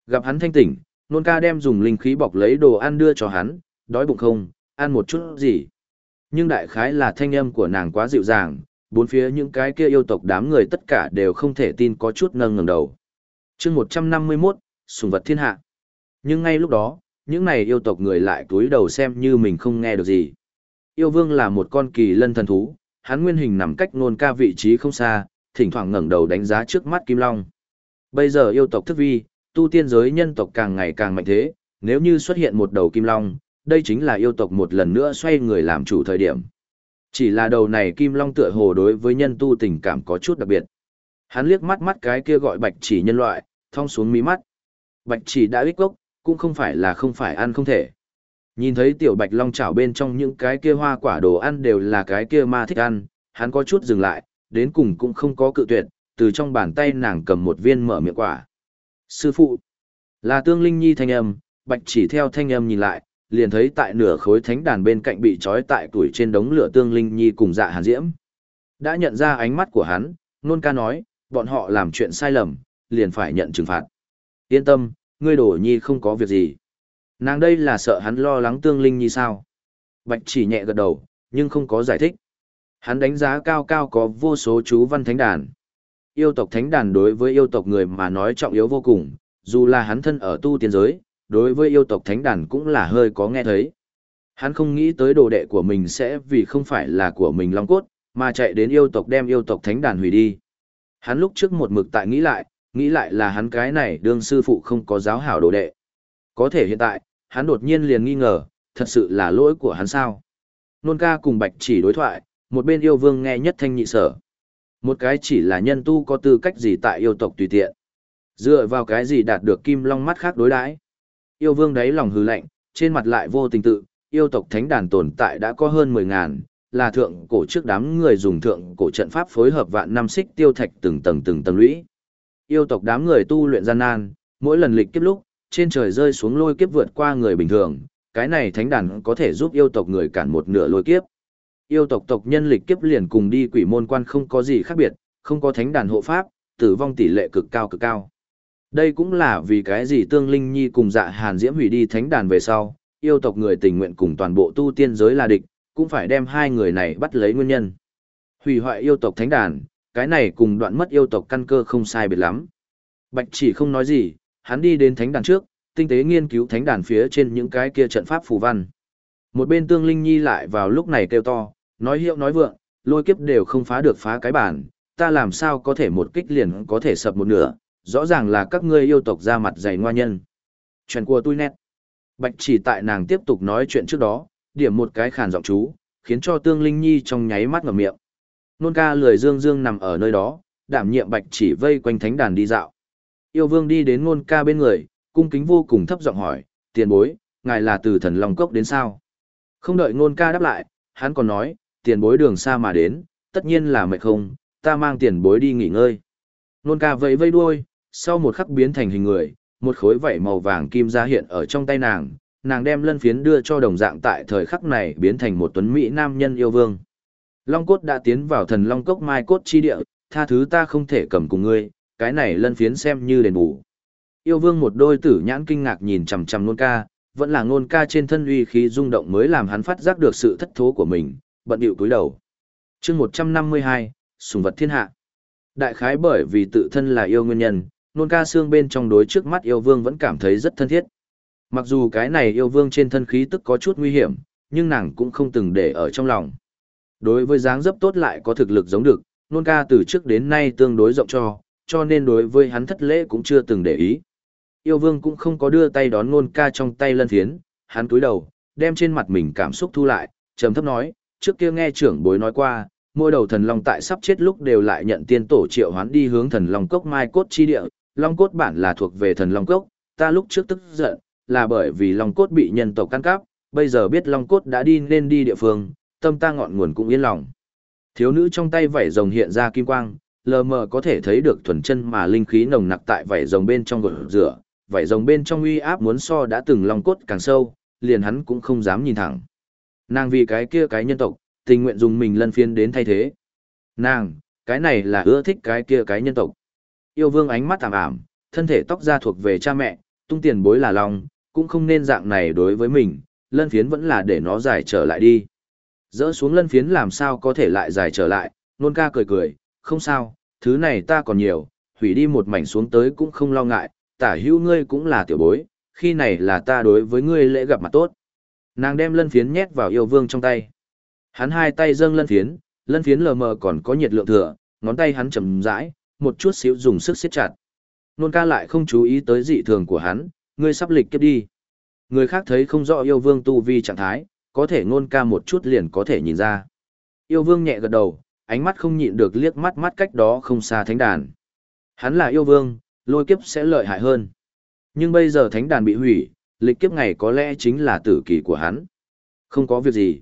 Gặp hắn thanh tỉnh, nôn ca đem dùng linh khí bọc lấy đồ ăn đưa cho hắn, đói bụng không, ăn một chút gì. Nhưng đại khái là thanh âm của nàng quá dịu dàng, bốn phía những cái kia yêu tộc đám người tất cả đều không thể tin có chút nâng ngẩng đầu. chương 151, sùng vật thiên hạ. Nhưng ngay lúc đó, những này yêu tộc người lại túi đầu xem như mình không nghe được gì. Yêu vương là một con kỳ lân thần thú, hắn nguyên hình nằm cách nôn ca vị trí không xa, thỉnh thoảng ngẩng đầu đánh giá trước mắt Kim Long. Bây giờ yêu tộc thức vi, tu tiên giới nhân tộc càng ngày càng mạnh thế, nếu như xuất hiện một đầu Kim Long, đây chính là yêu tộc một lần nữa xoay người làm chủ thời điểm. Chỉ là đầu này Kim Long tựa hồ đối với nhân tu tình cảm có chút đặc biệt. Hắn liếc mắt mắt cái kia gọi bạch chỉ nhân loại, thong xuống mí mắt. Bạch chỉ đã ích gốc, cũng không phải là không phải ăn không thể. Nhìn thấy tiểu bạch long chảo bên trong những cái kia hoa quả đồ ăn đều là cái kia ma thích ăn, hắn có chút dừng lại, đến cùng cũng không có cự tuyệt, từ trong bàn tay nàng cầm một viên mở miệng quả. Sư phụ, là tương linh nhi thanh âm, bạch chỉ theo thanh âm nhìn lại, liền thấy tại nửa khối thánh đàn bên cạnh bị trói tại tuổi trên đống lửa tương linh nhi cùng dạ hàn diễm. Đã nhận ra ánh mắt của hắn, nôn ca nói, bọn họ làm chuyện sai lầm, liền phải nhận trừng phạt. Yên tâm, ngươi đổ nhi không có việc gì. Nàng đây là sợ hắn lo lắng tương linh như sao. Bạch chỉ nhẹ gật đầu, nhưng không có giải thích. Hắn đánh giá cao cao có vô số chú văn thánh đàn. Yêu tộc thánh đàn đối với yêu tộc người mà nói trọng yếu vô cùng, dù là hắn thân ở tu tiên giới, đối với yêu tộc thánh đàn cũng là hơi có nghe thấy. Hắn không nghĩ tới đồ đệ của mình sẽ vì không phải là của mình long cốt, mà chạy đến yêu tộc đem yêu tộc thánh đàn hủy đi. Hắn lúc trước một mực tại nghĩ lại, nghĩ lại là hắn cái này đương sư phụ không có giáo hảo đồ đệ. Có thể hiện tại, hắn đột nhiên liền nghi ngờ, thật sự là lỗi của hắn sao. Nôn ca cùng bạch chỉ đối thoại, một bên yêu vương nghe nhất thanh nhị sở. Một cái chỉ là nhân tu có tư cách gì tại yêu tộc tùy tiện. Dựa vào cái gì đạt được kim long mắt khác đối đãi Yêu vương đấy lòng hư lạnh, trên mặt lại vô tình tự, yêu tộc thánh đàn tồn tại đã có hơn 10 ngàn, là thượng cổ trước đám người dùng thượng cổ trận pháp phối hợp vạn năm xích tiêu thạch từng tầng từng tầng lũy. Yêu tộc đám người tu luyện gian nan, mỗi lần lịch kiếp lúc, trên trời rơi xuống lôi kiếp vượt qua người bình thường, cái này thánh đàn có thể giúp yêu tộc người cản một nửa lôi kiếp. Yêu tộc tộc nhân lịch kiếp liền cùng đi quỷ môn quan không có gì khác biệt, không có thánh đàn hộ pháp, tử vong tỷ lệ cực cao cực cao. Đây cũng là vì cái gì Tương Linh Nhi cùng dạ hàn diễm hủy đi thánh đàn về sau, yêu tộc người tình nguyện cùng toàn bộ tu tiên giới là địch, cũng phải đem hai người này bắt lấy nguyên nhân. Hủy hoại yêu tộc thánh đàn, cái này cùng đoạn mất yêu tộc căn cơ không sai biệt lắm. Bạch chỉ không nói gì, hắn đi đến thánh đàn trước, tinh tế nghiên cứu thánh đàn phía trên những cái kia trận pháp phù văn. Một bên Tương Linh Nhi lại vào lúc này kêu to, nói hiệu nói vượng, lôi kiếp đều không phá được phá cái bản, ta làm sao có thể một kích liền có thể sập một nửa, rõ ràng là các ngươi yêu tộc ra mặt dày ngoa nhân. Chuyện của tôi nét. Bạch chỉ tại nàng tiếp tục nói chuyện trước đó, điểm một cái khàn giọng chú, khiến cho Tương Linh Nhi trong nháy mắt ngậm miệng. Nôn ca lười dương dương nằm ở nơi đó, đảm nhiệm bạch chỉ vây quanh thánh đàn đi dạo. Yêu vương đi đến nôn ca bên người, cung kính vô cùng thấp giọng hỏi, tiền bối, ngài là từ thần Long Cốc đến sao? Không đợi nôn ca đáp lại, hắn còn nói, tiền bối đường xa mà đến, tất nhiên là mệt không, ta mang tiền bối đi nghỉ ngơi. Nôn ca vẫy vây đuôi, sau một khắc biến thành hình người, một khối vảy màu vàng kim ra hiện ở trong tay nàng, nàng đem lân phiến đưa cho đồng dạng tại thời khắc này biến thành một tuấn mỹ nam nhân yêu vương. Long cốt đã tiến vào thần long cốc mai cốt chi địa, tha thứ ta không thể cầm cùng ngươi, cái này lân phiến xem như đền bù. Yêu vương một đôi tử nhãn kinh ngạc nhìn chằm chằm nôn ca, vẫn là nôn ca trên thân uy khí rung động mới làm hắn phát giác được sự thất thố của mình, bận điệu cúi đầu. chương 152, sùng vật thiên hạ. Đại khái bởi vì tự thân là yêu nguyên nhân, nôn ca xương bên trong đối trước mắt yêu vương vẫn cảm thấy rất thân thiết. Mặc dù cái này yêu vương trên thân khí tức có chút nguy hiểm, nhưng nàng cũng không từng để ở trong lòng. Đối với dáng dấp tốt lại có thực lực giống được, nôn ca từ trước đến nay tương đối rộng cho, cho nên đối với hắn thất lễ cũng chưa từng để ý. Yêu vương cũng không có đưa tay đón nôn ca trong tay lân thiến, hắn cúi đầu, đem trên mặt mình cảm xúc thu lại, trầm thấp nói, trước kia nghe trưởng bối nói qua, mỗi đầu thần long tại sắp chết lúc đều lại nhận tiên tổ triệu hoán đi hướng thần long cốc mai cốt chi địa, long cốt bản là thuộc về thần long cốc, ta lúc trước tức giận, là bởi vì long cốt bị nhân tộc căn cắp, bây giờ biết long cốt đã đi nên đi địa phương, tâm ta ngọn nguồn cũng yên lòng. Thiếu nữ trong tay vảy rồng hiện ra kim quang, lờ mờ có thể thấy được thuần chân mà linh khí nồng nặc tại vảy rồng bên trong gột rửa, vảy rồng bên trong uy áp muốn so đã từng long cốt càng sâu, liền hắn cũng không dám nhìn thẳng. Nàng vì cái kia cái nhân tộc, tình nguyện dùng mình lân phiên đến thay thế. Nàng, cái này là ưa thích cái kia cái nhân tộc. Yêu vương ánh mắt tạm ảm, thân thể tóc da thuộc về cha mẹ, tung tiền bối là lòng, cũng không nên dạng này đối với mình, lân phiến vẫn là để nó giải trở lại đi. Dỡ xuống lân phiến làm sao có thể lại giải trở lại, nôn ca cười cười, không sao, thứ này ta còn nhiều, hủy đi một mảnh xuống tới cũng không lo ngại, tả hữu ngươi cũng là tiểu bối, khi này là ta đối với ngươi lễ gặp mặt tốt. Nàng đem lân phiến nhét vào yêu vương trong tay. Hắn hai tay dâng lân phiến, lân phiến lờ mờ còn có nhiệt lượng thừa, ngón tay hắn chầm rãi, một chút xíu dùng sức siết chặt. Nôn ca lại không chú ý tới dị thường của hắn, ngươi sắp lịch kiếp đi. Người khác thấy không rõ yêu vương tu vi trạng thái, có thể nôn ca một chút liền có thể nhìn ra. Yêu vương nhẹ gật đầu, ánh mắt không nhịn được liếc mắt mắt cách đó không xa thánh đàn. Hắn là yêu vương, lôi kiếp sẽ lợi hại hơn. Nhưng bây giờ thánh đàn bị hủy, lịch kiếp ngày có lẽ chính là tử kỳ của hắn. Không có việc gì.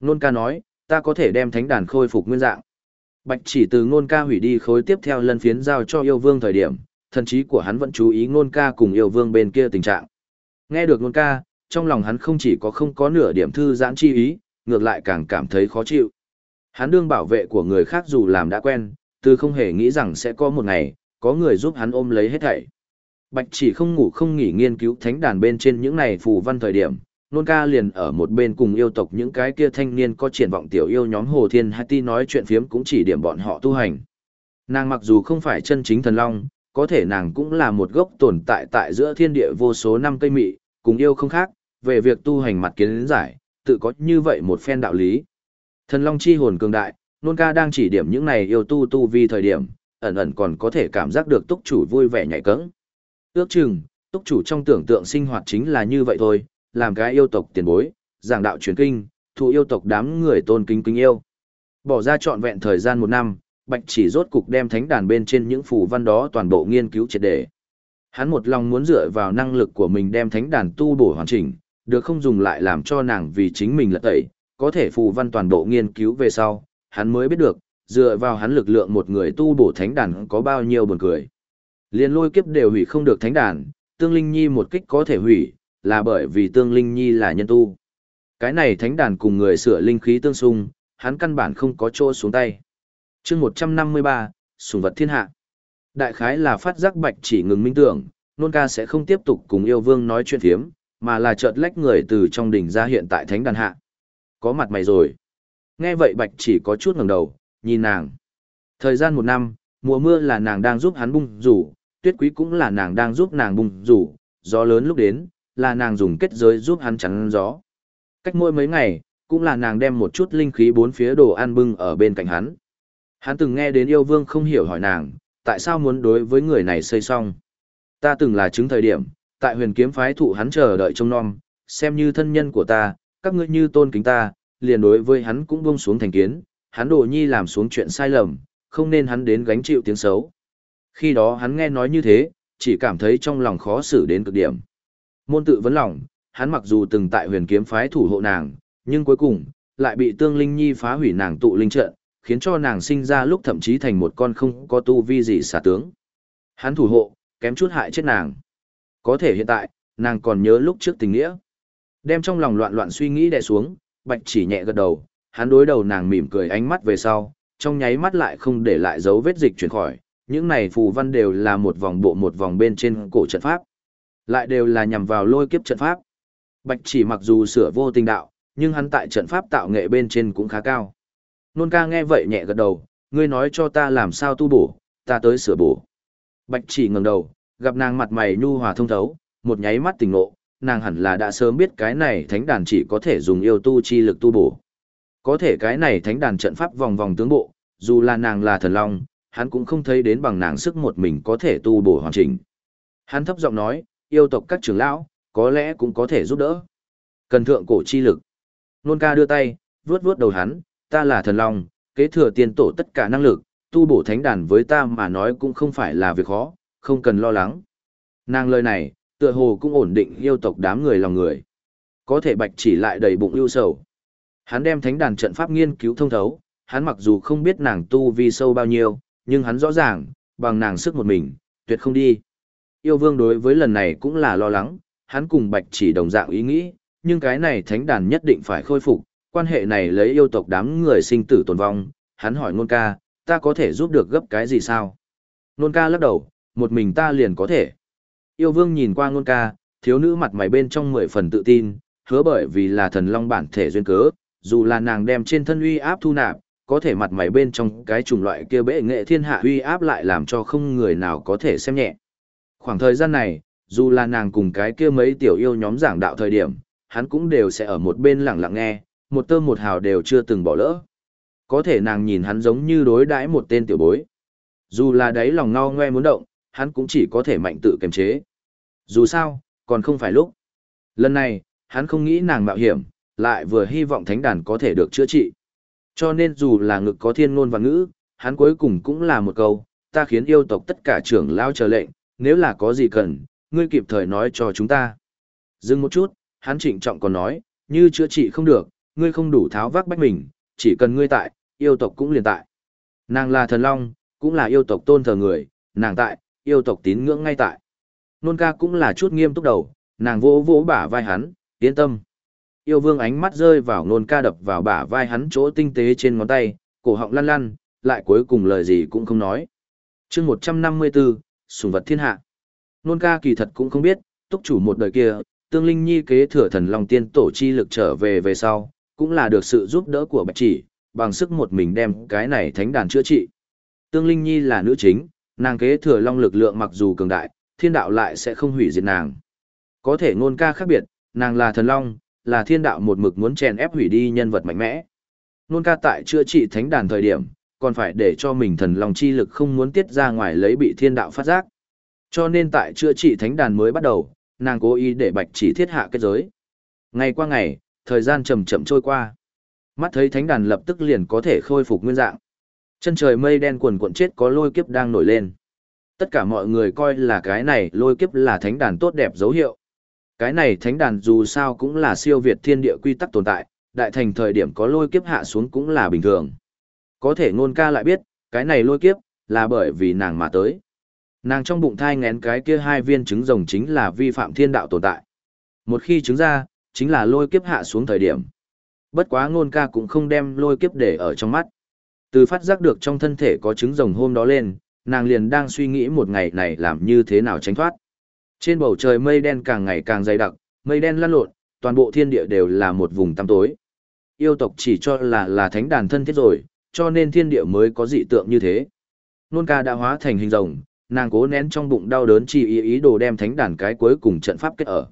Nôn ca nói, ta có thể đem thánh đàn khôi phục nguyên dạng. Bạch chỉ từ ngôn ca hủy đi khối tiếp theo lân phiến giao cho yêu vương thời điểm, thần trí của hắn vẫn chú ý ngôn ca cùng yêu vương bên kia tình trạng. Nghe được ngôn ca, trong lòng hắn không chỉ có không có nửa điểm thư giãn chi ý, ngược lại càng cảm thấy khó chịu. Hắn đương bảo vệ của người khác dù làm đã quen, từ không hề nghĩ rằng sẽ có một ngày, có người giúp hắn ôm lấy hết thảy. Bạch chỉ không ngủ không nghỉ nghiên cứu thánh đàn bên trên những này phù văn thời điểm, nôn ca liền ở một bên cùng yêu tộc những cái kia thanh niên có triển vọng tiểu yêu nhóm Hồ Thiên Hai Ti nói chuyện phiếm cũng chỉ điểm bọn họ tu hành. Nàng mặc dù không phải chân chính thần long, có thể nàng cũng là một gốc tồn tại tại giữa thiên địa vô số năm cây mị, cùng yêu không khác, về việc tu hành mặt kiến giải, tự có như vậy một phen đạo lý. Thần long chi hồn cường đại, nôn ca đang chỉ điểm những này yêu tu tu vi thời điểm, ẩn ẩn còn có thể cảm giác được túc chủ vui vẻ nhạy cẫng. Ước chừng, túc chủ trong tưởng tượng sinh hoạt chính là như vậy thôi, làm cái yêu tộc tiền bối, giảng đạo truyền kinh, thụ yêu tộc đám người tôn kính kính yêu. Bỏ ra trọn vẹn thời gian một năm, Bạch chỉ rốt cục đem thánh đàn bên trên những phù văn đó toàn bộ nghiên cứu triệt đề. Hắn một lòng muốn dựa vào năng lực của mình đem thánh đàn tu bổ hoàn chỉnh, được không dùng lại làm cho nàng vì chính mình lật tẩy, có thể phù văn toàn bộ nghiên cứu về sau, hắn mới biết được, dựa vào hắn lực lượng một người tu bổ thánh đàn có bao nhiêu buồn cười. Liên lôi kiếp đều hủy không được thánh đàn, tương linh nhi một kích có thể hủy, là bởi vì tương linh nhi là nhân tu. Cái này thánh đàn cùng người sửa linh khí tương xung, hắn căn bản không có chỗ xuống tay. chương 153, sùng vật thiên hạ. Đại khái là phát giác bạch chỉ ngừng minh tưởng, nôn ca sẽ không tiếp tục cùng yêu vương nói chuyện thiếm, mà là chợt lách người từ trong đỉnh ra hiện tại thánh đàn hạ. Có mặt mày rồi. Nghe vậy bạch chỉ có chút ngẩng đầu, nhìn nàng. Thời gian một năm, mùa mưa là nàng đang giúp hắn bung rủ, tuyết quý cũng là nàng đang giúp nàng bung rủ, gió lớn lúc đến, là nàng dùng kết giới giúp hắn chắn gió. Cách mỗi mấy ngày, cũng là nàng đem một chút linh khí bốn phía đồ ăn bưng ở bên cạnh hắn. Hắn từng nghe đến yêu vương không hiểu hỏi nàng, tại sao muốn đối với người này xây xong. Ta từng là chứng thời điểm, tại huyền kiếm phái thụ hắn chờ đợi trông non, xem như thân nhân của ta, các ngươi như tôn kính ta, liền đối với hắn cũng buông xuống thành kiến, hắn đồ nhi làm xuống chuyện sai lầm, không nên hắn đến gánh chịu tiếng xấu. Khi đó hắn nghe nói như thế, chỉ cảm thấy trong lòng khó xử đến cực điểm. Môn tự vấn lòng, hắn mặc dù từng tại huyền kiếm phái thủ hộ nàng, nhưng cuối cùng, lại bị tương linh nhi phá hủy nàng tụ linh trận, khiến cho nàng sinh ra lúc thậm chí thành một con không có tu vi gì xả tướng. Hắn thủ hộ, kém chút hại chết nàng. Có thể hiện tại, nàng còn nhớ lúc trước tình nghĩa. Đem trong lòng loạn loạn suy nghĩ đè xuống, bạch chỉ nhẹ gật đầu, hắn đối đầu nàng mỉm cười ánh mắt về sau, trong nháy mắt lại không để lại dấu vết dịch chuyển khỏi, những này phù văn đều là một vòng bộ một vòng bên trên cổ trận pháp. Lại đều là nhằm vào lôi kiếp trận pháp. Bạch chỉ mặc dù sửa vô tình đạo, nhưng hắn tại trận pháp tạo nghệ bên trên cũng khá cao. Nôn ca nghe vậy nhẹ gật đầu, ngươi nói cho ta làm sao tu bổ, ta tới sửa bổ. Bạch chỉ ngẩng đầu, gặp nàng mặt mày nhu hòa thông thấu, một nháy mắt tỉnh ngộ, nàng hẳn là đã sớm biết cái này thánh đàn chỉ có thể dùng yêu tu chi lực tu bổ. Có thể cái này thánh đàn trận pháp vòng vòng tướng bộ, dù là nàng là thần long, hắn cũng không thấy đến bằng nàng sức một mình có thể tu bổ hoàn chỉnh. Hắn thấp giọng nói, yêu tộc các trưởng lão, có lẽ cũng có thể giúp đỡ. Cần thượng cổ chi lực. Nôn ca đưa tay, vuốt vuốt đầu hắn, ta là thần long, kế thừa tiên tổ tất cả năng lực, tu bổ thánh đàn với ta mà nói cũng không phải là việc khó, không cần lo lắng. Nàng lời này, tựa hồ cũng ổn định yêu tộc đám người lòng người. Có thể bạch chỉ lại đầy bụng ưu sầu. Hắn đem thánh đàn trận pháp nghiên cứu thông thấu, hắn mặc dù không biết nàng tu vi sâu bao nhiêu, nhưng hắn rõ ràng, bằng nàng sức một mình, tuyệt không đi. Yêu vương đối với lần này cũng là lo lắng, hắn cùng bạch chỉ đồng dạng ý nghĩ, nhưng cái này thánh đàn nhất định phải khôi phục, quan hệ này lấy yêu tộc đám người sinh tử tồn vong, hắn hỏi nôn ca, ta có thể giúp được gấp cái gì sao? Nôn ca lắc đầu, một mình ta liền có thể. Yêu vương nhìn qua ngôn ca, thiếu nữ mặt mày bên trong mười phần tự tin, hứa bởi vì là thần long bản thể duyên cớ, dù là nàng đem trên thân uy áp thu nạp, có thể mặt mày bên trong cái chủng loại kia bệ nghệ thiên hạ uy áp lại làm cho không người nào có thể xem nhẹ. Khoảng thời gian này, dù là nàng cùng cái kia mấy tiểu yêu nhóm giảng đạo thời điểm, hắn cũng đều sẽ ở một bên lặng lặng nghe, một tơ một hào đều chưa từng bỏ lỡ. Có thể nàng nhìn hắn giống như đối đãi một tên tiểu bối. Dù là đấy lòng ngao ngoe muốn động, hắn cũng chỉ có thể mạnh tự kiềm chế. Dù sao, còn không phải lúc. Lần này, hắn không nghĩ nàng mạo hiểm, lại vừa hy vọng thánh đàn có thể được chữa trị. Cho nên dù là ngực có thiên ngôn và ngữ, hắn cuối cùng cũng là một câu, ta khiến yêu tộc tất cả trưởng lao chờ lệnh, nếu là có gì cần, ngươi kịp thời nói cho chúng ta. Dừng một chút, hắn trịnh trọng còn nói, như chữa trị không được, ngươi không đủ tháo vác bách mình, chỉ cần ngươi tại, yêu tộc cũng liền tại. Nàng là thần long, cũng là yêu tộc tôn thờ người, nàng tại, yêu tộc tín ngưỡng ngay tại. Nôn ca cũng là chút nghiêm túc đầu, nàng vỗ vỗ bả vai hắn, yên tâm. Yêu vương ánh mắt rơi vào nôn ca đập vào bả vai hắn chỗ tinh tế trên ngón tay, cổ họng lăn lăn, lại cuối cùng lời gì cũng không nói. chương 154, sùng vật thiên hạ. Nôn ca kỳ thật cũng không biết, túc chủ một đời kia, tương linh nhi kế thừa thần long tiên tổ chi lực trở về về sau, cũng là được sự giúp đỡ của bạch chỉ, bằng sức một mình đem cái này thánh đàn chữa trị. Tương linh nhi là nữ chính, nàng kế thừa long lực lượng mặc dù cường đại, thiên đạo lại sẽ không hủy diệt nàng. Có thể ngôn ca khác biệt, nàng là thần long, là thiên đạo một mực muốn chèn ép hủy đi nhân vật mạnh mẽ. Ngôn ca tại chữa trị thánh đàn thời điểm, còn phải để cho mình thần long chi lực không muốn tiết ra ngoài lấy bị thiên đạo phát giác. Cho nên tại chữa trị thánh đàn mới bắt đầu, nàng cố ý để bạch chỉ thiết hạ kết giới. Ngày qua ngày, thời gian chậm chậm trôi qua. Mắt thấy thánh đàn lập tức liền có thể khôi phục nguyên dạng. Chân trời mây đen cuồn cuộn chết có lôi kiếp đang nổi lên. Tất cả mọi người coi là cái này lôi kiếp là thánh đàn tốt đẹp dấu hiệu. Cái này thánh đàn dù sao cũng là siêu việt thiên địa quy tắc tồn tại, đại thành thời điểm có lôi kiếp hạ xuống cũng là bình thường. Có thể ngôn ca lại biết, cái này lôi kiếp, là bởi vì nàng mà tới. Nàng trong bụng thai ngén cái kia hai viên trứng rồng chính là vi phạm thiên đạo tồn tại. Một khi trứng ra, chính là lôi kiếp hạ xuống thời điểm. Bất quá ngôn ca cũng không đem lôi kiếp để ở trong mắt. Từ phát giác được trong thân thể có trứng rồng hôm đó lên, nàng liền đang suy nghĩ một ngày này làm như thế nào tránh thoát. Trên bầu trời mây đen càng ngày càng dày đặc, mây đen lăn lộn, toàn bộ thiên địa đều là một vùng tăm tối. Yêu tộc chỉ cho là là thánh đàn thân thiết rồi, cho nên thiên địa mới có dị tượng như thế. Nôn ca đã hóa thành hình rồng, nàng cố nén trong bụng đau đớn chỉ ý ý đồ đem thánh đàn cái cuối cùng trận pháp kết ở.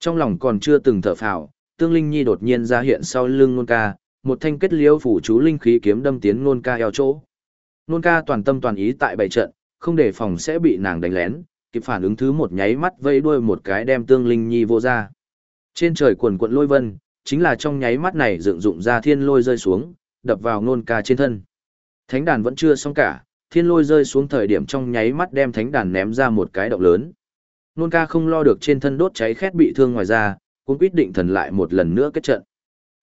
Trong lòng còn chưa từng thở phào, tương linh nhi đột nhiên ra hiện sau lưng nôn ca, một thanh kết liêu phủ chú linh khí kiếm đâm tiến nôn ca eo chỗ. Nôn ca toàn tâm toàn ý tại bảy trận, không để phòng sẽ bị nàng đánh lén, kịp phản ứng thứ một nháy mắt vây đuôi một cái đem tương linh nhi vô ra. Trên trời quần quận lôi vân, chính là trong nháy mắt này dựng dụng ra thiên lôi rơi xuống, đập vào nôn ca trên thân. Thánh đàn vẫn chưa xong cả, thiên lôi rơi xuống thời điểm trong nháy mắt đem thánh đàn ném ra một cái động lớn. Nôn ca không lo được trên thân đốt cháy khét bị thương ngoài ra, cũng quyết định thần lại một lần nữa kết trận.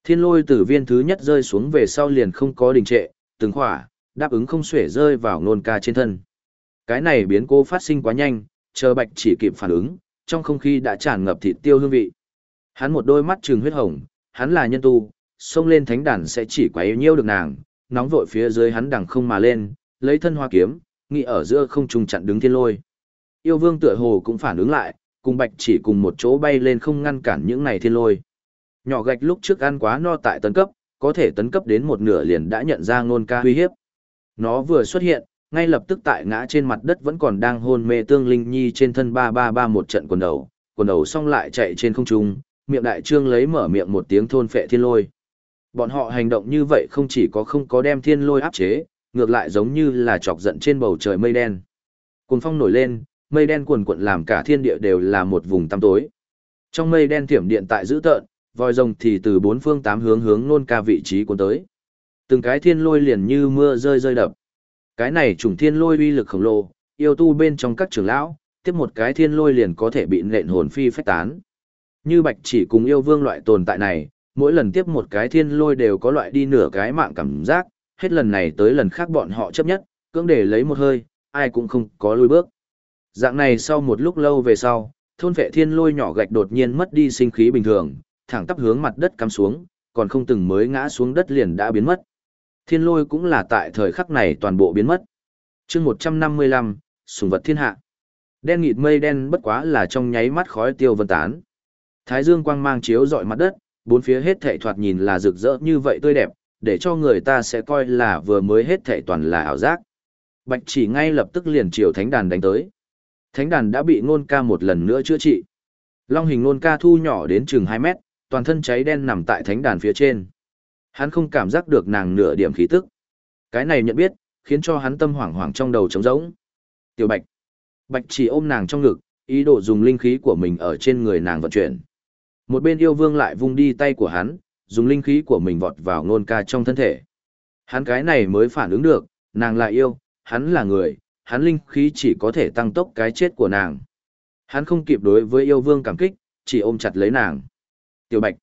Thiên lôi từ viên thứ nhất rơi xuống về sau liền không có đình trệ, từng khỏa, đáp ứng không xuể rơi vào nôn ca trên thân. Cái này biến cố phát sinh quá nhanh, chờ bạch chỉ kịp phản ứng, trong không khí đã tràn ngập thịt tiêu hương vị. Hắn một đôi mắt trừng huyết hồng, hắn là nhân tu, xông lên thánh đàn sẽ chỉ quấy nhiêu được nàng, nóng vội phía dưới hắn đằng không mà lên, lấy thân hoa kiếm, nghĩ ở giữa không trùng chặn đứng thiên lôi. Yêu vương tựa hồ cũng phản ứng lại, cùng bạch chỉ cùng một chỗ bay lên không ngăn cản những này thiên lôi. Nhỏ gạch lúc trước ăn quá no tại tấn cấp, có thể tấn cấp đến một nửa liền đã nhận ra ngôn ca uy hiếp. Nó vừa xuất hiện, ngay lập tức tại ngã trên mặt đất vẫn còn đang hôn mê tương linh nhi trên thân ba ba ba một trận quần đầu, quần đầu xong lại chạy trên không trung, miệng đại trương lấy mở miệng một tiếng thôn phệ thiên lôi. Bọn họ hành động như vậy không chỉ có không có đem thiên lôi áp chế, ngược lại giống như là chọc giận trên bầu trời mây đen. Cuồng phong nổi lên, mây đen cuồn cuộn làm cả thiên địa đều là một vùng tăm tối. Trong mây đen thiểm điện tại dữ tợn, vòi rồng thì từ bốn phương tám hướng hướng nôn ca vị trí cuốn tới. Từng cái thiên lôi liền như mưa rơi rơi đập. Cái này trùng thiên lôi uy lực khổng lồ, yêu tu bên trong các trưởng lão, tiếp một cái thiên lôi liền có thể bị nện hồn phi phách tán. Như bạch chỉ cùng yêu vương loại tồn tại này, mỗi lần tiếp một cái thiên lôi đều có loại đi nửa cái mạng cảm giác, hết lần này tới lần khác bọn họ chấp nhất, cưỡng để lấy một hơi, ai cũng không có lùi bước. Dạng này sau một lúc lâu về sau, thôn vệ thiên lôi nhỏ gạch đột nhiên mất đi sinh khí bình thường, thẳng tắp hướng mặt đất cắm xuống, còn không từng mới ngã xuống đất liền đã biến mất. Thiên lôi cũng là tại thời khắc này toàn bộ biến mất. chương 155, sùng vật thiên hạ. Đen nghịt mây đen bất quá là trong nháy mắt khói tiêu vân tán. Thái dương quang mang chiếu dọi mặt đất, bốn phía hết thảy thoạt nhìn là rực rỡ như vậy tươi đẹp, để cho người ta sẽ coi là vừa mới hết thảy toàn là ảo giác. Bạch chỉ ngay lập tức liền chiều thánh đàn đánh tới. Thánh đàn đã bị nôn ca một lần nữa chữa trị. Long hình nôn ca thu nhỏ đến chừng 2 mét, toàn thân cháy đen nằm tại thánh đàn phía trên. Hắn không cảm giác được nàng nửa điểm khí tức. Cái này nhận biết, khiến cho hắn tâm hoảng hoảng trong đầu trống rỗng. Tiểu Bạch. Bạch chỉ ôm nàng trong ngực, ý đồ dùng linh khí của mình ở trên người nàng vận chuyển. Một bên yêu vương lại vung đi tay của hắn, dùng linh khí của mình vọt vào nôn ca trong thân thể. Hắn cái này mới phản ứng được, nàng là yêu, hắn là người, hắn linh khí chỉ có thể tăng tốc cái chết của nàng. Hắn không kịp đối với yêu vương cảm kích, chỉ ôm chặt lấy nàng. Tiểu Bạch.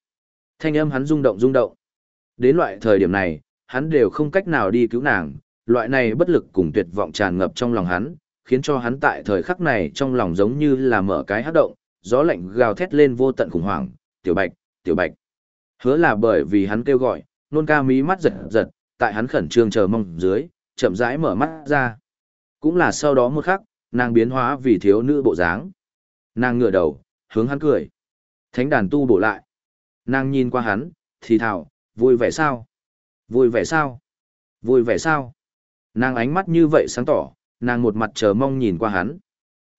Thanh âm hắn rung động rung động. Đến loại thời điểm này, hắn đều không cách nào đi cứu nàng, loại này bất lực cùng tuyệt vọng tràn ngập trong lòng hắn, khiến cho hắn tại thời khắc này trong lòng giống như là mở cái hát động, gió lạnh gào thét lên vô tận khủng hoảng, tiểu bạch, tiểu bạch. Hứa là bởi vì hắn kêu gọi, nôn ca mí mắt giật giật, tại hắn khẩn trương chờ mong dưới, chậm rãi mở mắt ra. Cũng là sau đó một khắc, nàng biến hóa vì thiếu nữ bộ dáng. Nàng ngửa đầu, hướng hắn cười. Thánh đàn tu bổ lại. Nàng nhìn qua hắn, thì thào, vui vẻ sao? Vui vẻ sao? Vui vẻ sao? Nàng ánh mắt như vậy sáng tỏ, nàng một mặt chờ mong nhìn qua hắn.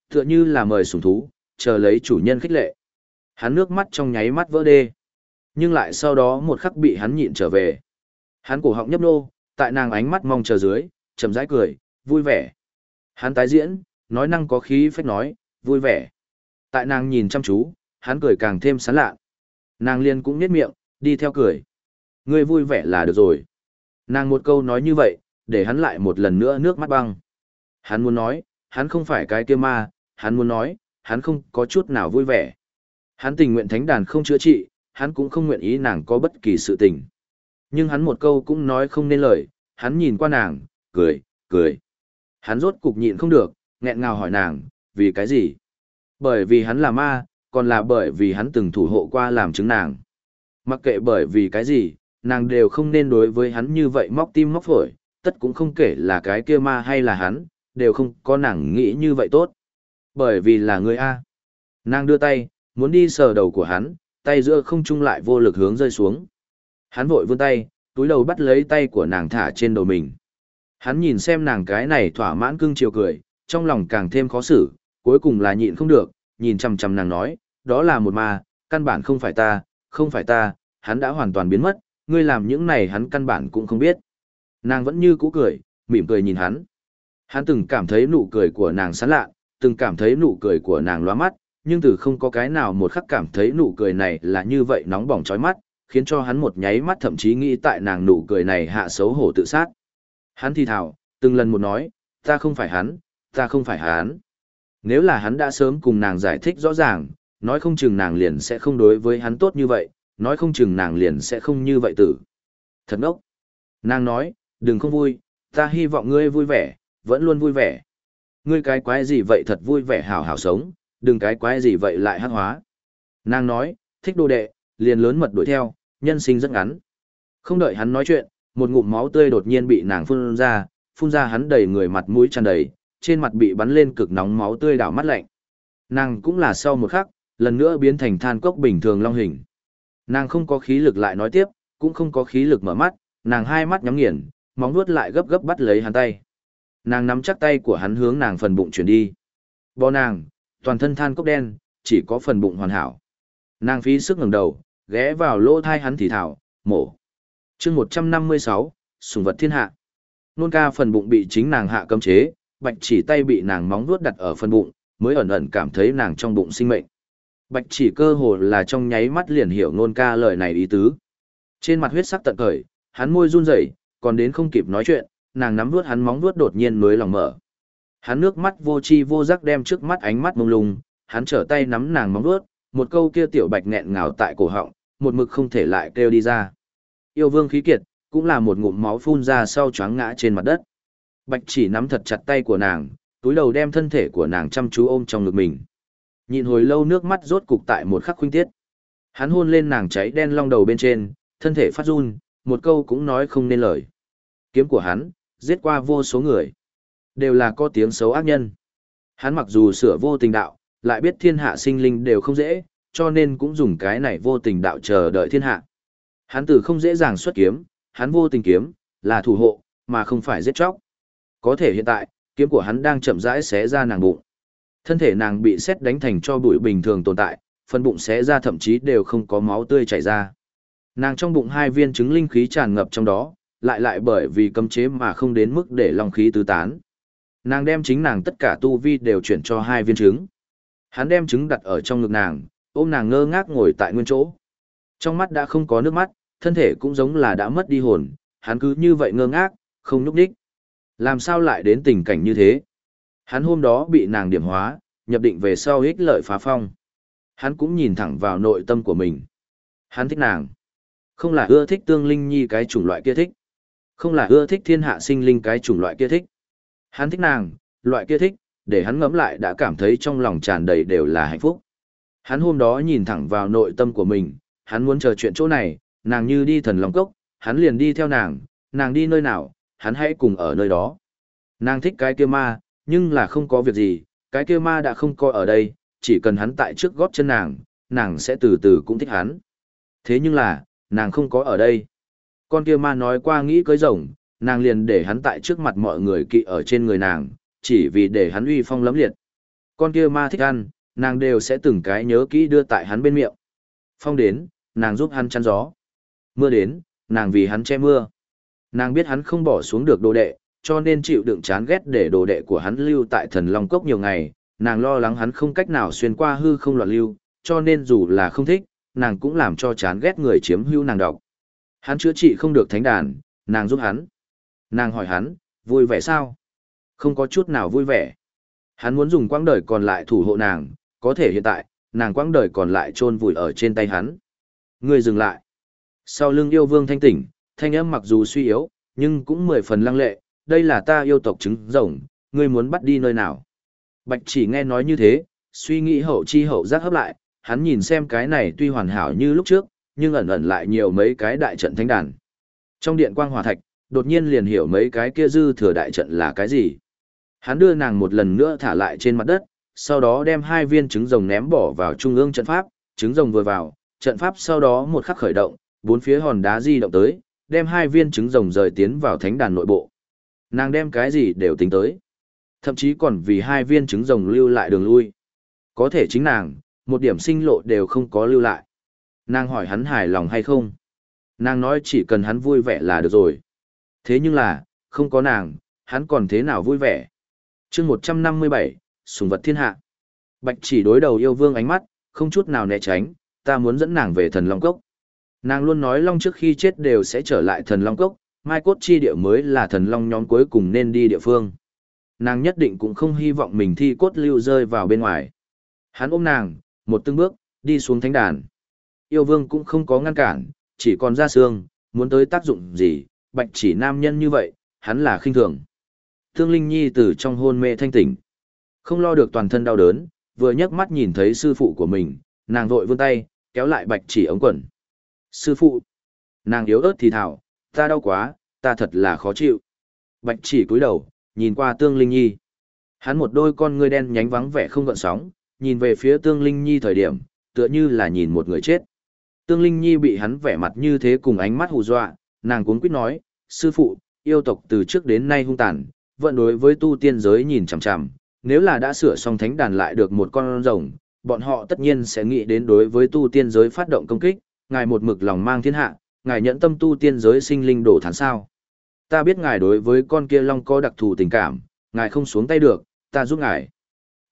Tựa như là mời sủng thú, chờ lấy chủ nhân khích lệ. Hắn nước mắt trong nháy mắt vỡ đê. Nhưng lại sau đó một khắc bị hắn nhịn trở về. Hắn cổ họng nhấp nô, tại nàng ánh mắt mong chờ dưới, chậm rãi cười, vui vẻ. Hắn tái diễn, nói năng có khí phách nói, vui vẻ. Tại nàng nhìn chăm chú, hắn cười càng thêm sán lạ. Nàng liên cũng nhếch miệng, đi theo cười. Ngươi vui vẻ là được rồi. Nàng một câu nói như vậy, để hắn lại một lần nữa nước mắt băng. Hắn muốn nói, hắn không phải cái kia ma, hắn muốn nói, hắn không có chút nào vui vẻ. Hắn tình nguyện thánh đàn không chữa trị, hắn cũng không nguyện ý nàng có bất kỳ sự tình. Nhưng hắn một câu cũng nói không nên lời, hắn nhìn qua nàng, cười, cười. Hắn rốt cục nhịn không được, nghẹn ngào hỏi nàng, vì cái gì? Bởi vì hắn là ma, còn là bởi vì hắn từng thủ hộ qua làm chứng nàng. Mặc kệ bởi vì cái gì, nàng đều không nên đối với hắn như vậy móc tim móc phổi, tất cũng không kể là cái kia ma hay là hắn, đều không có nàng nghĩ như vậy tốt. Bởi vì là người A. Nàng đưa tay, muốn đi sờ đầu của hắn, tay giữa không trung lại vô lực hướng rơi xuống. Hắn vội vươn tay, túi đầu bắt lấy tay của nàng thả trên đầu mình. Hắn nhìn xem nàng cái này thỏa mãn cưng chiều cười, trong lòng càng thêm khó xử, cuối cùng là nhịn không được, nhìn chằm chằm nàng nói, đó là một ma, căn bản không phải ta, không phải ta, hắn đã hoàn toàn biến mất, ngươi làm những này hắn căn bản cũng không biết. Nàng vẫn như cũ cười, mỉm cười nhìn hắn. Hắn từng cảm thấy nụ cười của nàng sán lạ, từng cảm thấy nụ cười của nàng loa mắt, nhưng từ không có cái nào một khắc cảm thấy nụ cười này là như vậy nóng bỏng chói mắt, khiến cho hắn một nháy mắt thậm chí nghĩ tại nàng nụ cười này hạ xấu hổ tự sát. Hắn thì thào, từng lần một nói, ta không phải hắn, ta không phải hắn. Nếu là hắn đã sớm cùng nàng giải thích rõ ràng, nói không chừng nàng liền sẽ không đối với hắn tốt như vậy, nói không chừng nàng liền sẽ không như vậy tử. Thật ngốc. Nàng nói, đừng không vui, ta hy vọng ngươi vui vẻ, vẫn luôn vui vẻ. Ngươi cái quái gì vậy thật vui vẻ hảo hảo sống, đừng cái quái gì vậy lại hát hóa. Nàng nói, thích đồ đệ, liền lớn mật đuổi theo, nhân sinh rất ngắn. Không đợi hắn nói chuyện, một ngụm máu tươi đột nhiên bị nàng phun ra, phun ra hắn đầy người mặt mũi tràn đầy, trên mặt bị bắn lên cực nóng máu tươi đảo mắt lạnh. Nàng cũng là sau một khắc, lần nữa biến thành than cốc bình thường long hình. Nàng không có khí lực lại nói tiếp, cũng không có khí lực mở mắt, nàng hai mắt nhắm nghiền, móng vuốt lại gấp gấp bắt lấy hắn tay. Nàng nắm chắc tay của hắn hướng nàng phần bụng chuyển đi. Bò nàng, toàn thân than cốc đen, chỉ có phần bụng hoàn hảo. Nàng phí sức ngẩng đầu, ghé vào lỗ thai hắn thì thảo, mổ. chương 156, sùng vật thiên hạ. Nôn ca phần bụng bị chính nàng hạ cấm chế, bạch chỉ tay bị nàng móng vuốt đặt ở phần bụng, mới ẩn ẩn cảm thấy nàng trong bụng sinh mệnh. Bạch chỉ cơ hồ là trong nháy mắt liền hiểu nôn ca lời này ý tứ. Trên mặt huyết sắc tận cởi, hắn môi run rẩy, còn đến không kịp nói chuyện, nàng nắm vuốt hắn móng vuốt đột nhiên mới lòng mở. Hắn nước mắt vô chi vô giác đem trước mắt ánh mắt mông lung, hắn trở tay nắm nàng móng vuốt, một câu kia tiểu bạch nghẹn ngào tại cổ họng, một mực không thể lại kêu đi ra. Yêu vương khí kiệt, cũng là một ngụm máu phun ra sau choáng ngã trên mặt đất. Bạch chỉ nắm thật chặt tay của nàng, túi đầu đem thân thể của nàng chăm chú ôm trong ngực mình. Nhìn hồi lâu nước mắt rốt cục tại một khắc khuynh tiết. Hắn hôn lên nàng cháy đen long đầu bên trên, thân thể phát run, một câu cũng nói không nên lời. Kiếm của hắn, giết qua vô số người. Đều là có tiếng xấu ác nhân. Hắn mặc dù sửa vô tình đạo, lại biết thiên hạ sinh linh đều không dễ, cho nên cũng dùng cái này vô tình đạo chờ đợi thiên hạ. Hắn từ không dễ dàng xuất kiếm, hắn vô tình kiếm, là thủ hộ, mà không phải giết chóc. Có thể hiện tại, kiếm của hắn đang chậm rãi xé ra nàng bụng. Thân thể nàng bị xét đánh thành cho bụi bình thường tồn tại, phần bụng xé ra thậm chí đều không có máu tươi chảy ra. Nàng trong bụng hai viên trứng linh khí tràn ngập trong đó, lại lại bởi vì cấm chế mà không đến mức để long khí tứ tán. Nàng đem chính nàng tất cả tu vi đều chuyển cho hai viên trứng. Hắn đem trứng đặt ở trong ngực nàng, ôm nàng ngơ ngác ngồi tại nguyên chỗ. Trong mắt đã không có nước mắt, thân thể cũng giống là đã mất đi hồn, hắn cứ như vậy ngơ ngác, không nhúc đích. Làm sao lại đến tình cảnh như thế? Hắn hôm đó bị nàng điểm hóa, nhập định về sau ích lợi phá phong. Hắn cũng nhìn thẳng vào nội tâm của mình. Hắn thích nàng. Không là ưa thích tương linh nhi cái chủng loại kia thích. Không là ưa thích thiên hạ sinh linh cái chủng loại kia thích. Hắn thích nàng, loại kia thích, để hắn ngẫm lại đã cảm thấy trong lòng tràn đầy đều là hạnh phúc. Hắn hôm đó nhìn thẳng vào nội tâm của mình, hắn muốn chờ chuyện chỗ này, nàng như đi thần lòng cốc, hắn liền đi theo nàng, nàng đi nơi nào, hắn hãy cùng ở nơi đó. Nàng thích cái kia ma, nhưng là không có việc gì, cái kia ma đã không coi ở đây, chỉ cần hắn tại trước gót chân nàng, nàng sẽ từ từ cũng thích hắn. Thế nhưng là, nàng không có ở đây. Con kia ma nói qua nghĩ cưới rồng, nàng liền để hắn tại trước mặt mọi người kỵ ở trên người nàng, chỉ vì để hắn uy phong lấm liệt. Con kia ma thích ăn, nàng đều sẽ từng cái nhớ kỹ đưa tại hắn bên miệng. Phong đến, nàng giúp hắn chăn gió. Mưa đến, nàng vì hắn che mưa. Nàng biết hắn không bỏ xuống được đồ đệ, cho nên chịu đựng chán ghét để đồ đệ của hắn lưu tại thần Long Cốc nhiều ngày, nàng lo lắng hắn không cách nào xuyên qua hư không loạn lưu, cho nên dù là không thích, nàng cũng làm cho chán ghét người chiếm hữu nàng đọc. Hắn chữa trị không được thánh đàn, nàng giúp hắn. Nàng hỏi hắn, vui vẻ sao? Không có chút nào vui vẻ. Hắn muốn dùng quãng đời còn lại thủ hộ nàng, có thể hiện tại, nàng quãng đời còn lại chôn vùi ở trên tay hắn. Người dừng lại. Sau lưng yêu vương thanh tỉnh, thanh âm mặc dù suy yếu, nhưng cũng mười phần lăng lệ, đây là ta yêu tộc trứng rồng, ngươi muốn bắt đi nơi nào. Bạch chỉ nghe nói như thế, suy nghĩ hậu chi hậu giác hấp lại, hắn nhìn xem cái này tuy hoàn hảo như lúc trước, nhưng ẩn ẩn lại nhiều mấy cái đại trận thánh đàn. Trong điện quang hòa thạch, đột nhiên liền hiểu mấy cái kia dư thừa đại trận là cái gì. Hắn đưa nàng một lần nữa thả lại trên mặt đất, sau đó đem hai viên trứng rồng ném bỏ vào trung ương trận pháp, trứng rồng vừa vào, trận pháp sau đó một khắc khởi động, bốn phía hòn đá di động tới, đem hai viên trứng rồng rời tiến vào thánh đàn nội bộ. Nàng đem cái gì đều tính tới. Thậm chí còn vì hai viên trứng rồng lưu lại đường lui. Có thể chính nàng, một điểm sinh lộ đều không có lưu lại. Nàng hỏi hắn hài lòng hay không. Nàng nói chỉ cần hắn vui vẻ là được rồi. Thế nhưng là, không có nàng, hắn còn thế nào vui vẻ. chương 157, sùng vật thiên hạ. Bạch chỉ đối đầu yêu vương ánh mắt, không chút nào né tránh, ta muốn dẫn nàng về thần Long Cốc. Nàng luôn nói Long trước khi chết đều sẽ trở lại thần Long Cốc, mai cốt chi địa mới là thần Long nhóm cuối cùng nên đi địa phương. Nàng nhất định cũng không hy vọng mình thi cốt lưu rơi vào bên ngoài. Hắn ôm nàng, một tương bước, đi xuống thánh đàn. Yêu vương cũng không có ngăn cản, chỉ còn ra xương, muốn tới tác dụng gì, bạch chỉ nam nhân như vậy, hắn là khinh thường. Thương Linh Nhi từ trong hôn mê thanh tỉnh. Không lo được toàn thân đau đớn, vừa nhấc mắt nhìn thấy sư phụ của mình, nàng vội vươn tay, kéo lại bạch chỉ ống quần. Sư phụ! Nàng yếu ớt thì thảo, ta đau quá, ta thật là khó chịu. Bạch chỉ cúi đầu, nhìn qua tương linh nhi. Hắn một đôi con ngươi đen nhánh vắng vẻ không gợn sóng, nhìn về phía tương linh nhi thời điểm, tựa như là nhìn một người chết. Tương linh nhi bị hắn vẻ mặt như thế cùng ánh mắt hù dọa, nàng cuốn quýt nói, sư phụ, yêu tộc từ trước đến nay hung tàn, vận đối với tu tiên giới nhìn chằm chằm, nếu là đã sửa xong thánh đàn lại được một con rồng, bọn họ tất nhiên sẽ nghĩ đến đối với tu tiên giới phát động công kích, ngài một mực lòng mang thiên hạ, ngài nhẫn tâm tu tiên giới sinh linh đổ thán sao. Ta biết ngài đối với con kia long có đặc thù tình cảm, ngài không xuống tay được, ta giúp ngài.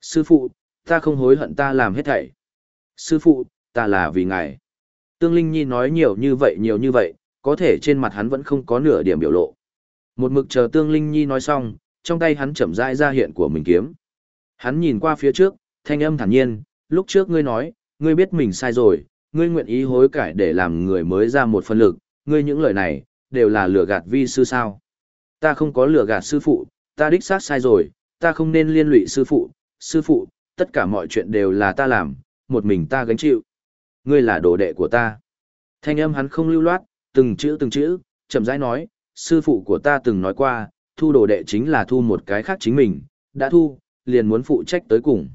Sư phụ, ta không hối hận ta làm hết thảy. Sư phụ, ta là vì ngài. Tương Linh Nhi nói nhiều như vậy nhiều như vậy, có thể trên mặt hắn vẫn không có nửa điểm biểu lộ. Một mực chờ Tương Linh Nhi nói xong, trong tay hắn chậm rãi ra hiện của mình kiếm. Hắn nhìn qua phía trước, thanh âm thản nhiên, lúc trước ngươi nói, ngươi biết mình sai rồi, ngươi nguyện ý hối cải để làm người mới ra một phần lực, ngươi những lời này, đều là lừa gạt vi sư sao. Ta không có lừa gạt sư phụ, ta đích xác sai rồi, ta không nên liên lụy sư phụ, sư phụ, tất cả mọi chuyện đều là ta làm, một mình ta gánh chịu. Ngươi là đồ đệ của ta. Thanh âm hắn không lưu loát, từng chữ từng chữ, chậm rãi nói, sư phụ của ta từng nói qua, thu đồ đệ chính là thu một cái khác chính mình, đã thu, liền muốn phụ trách tới cùng.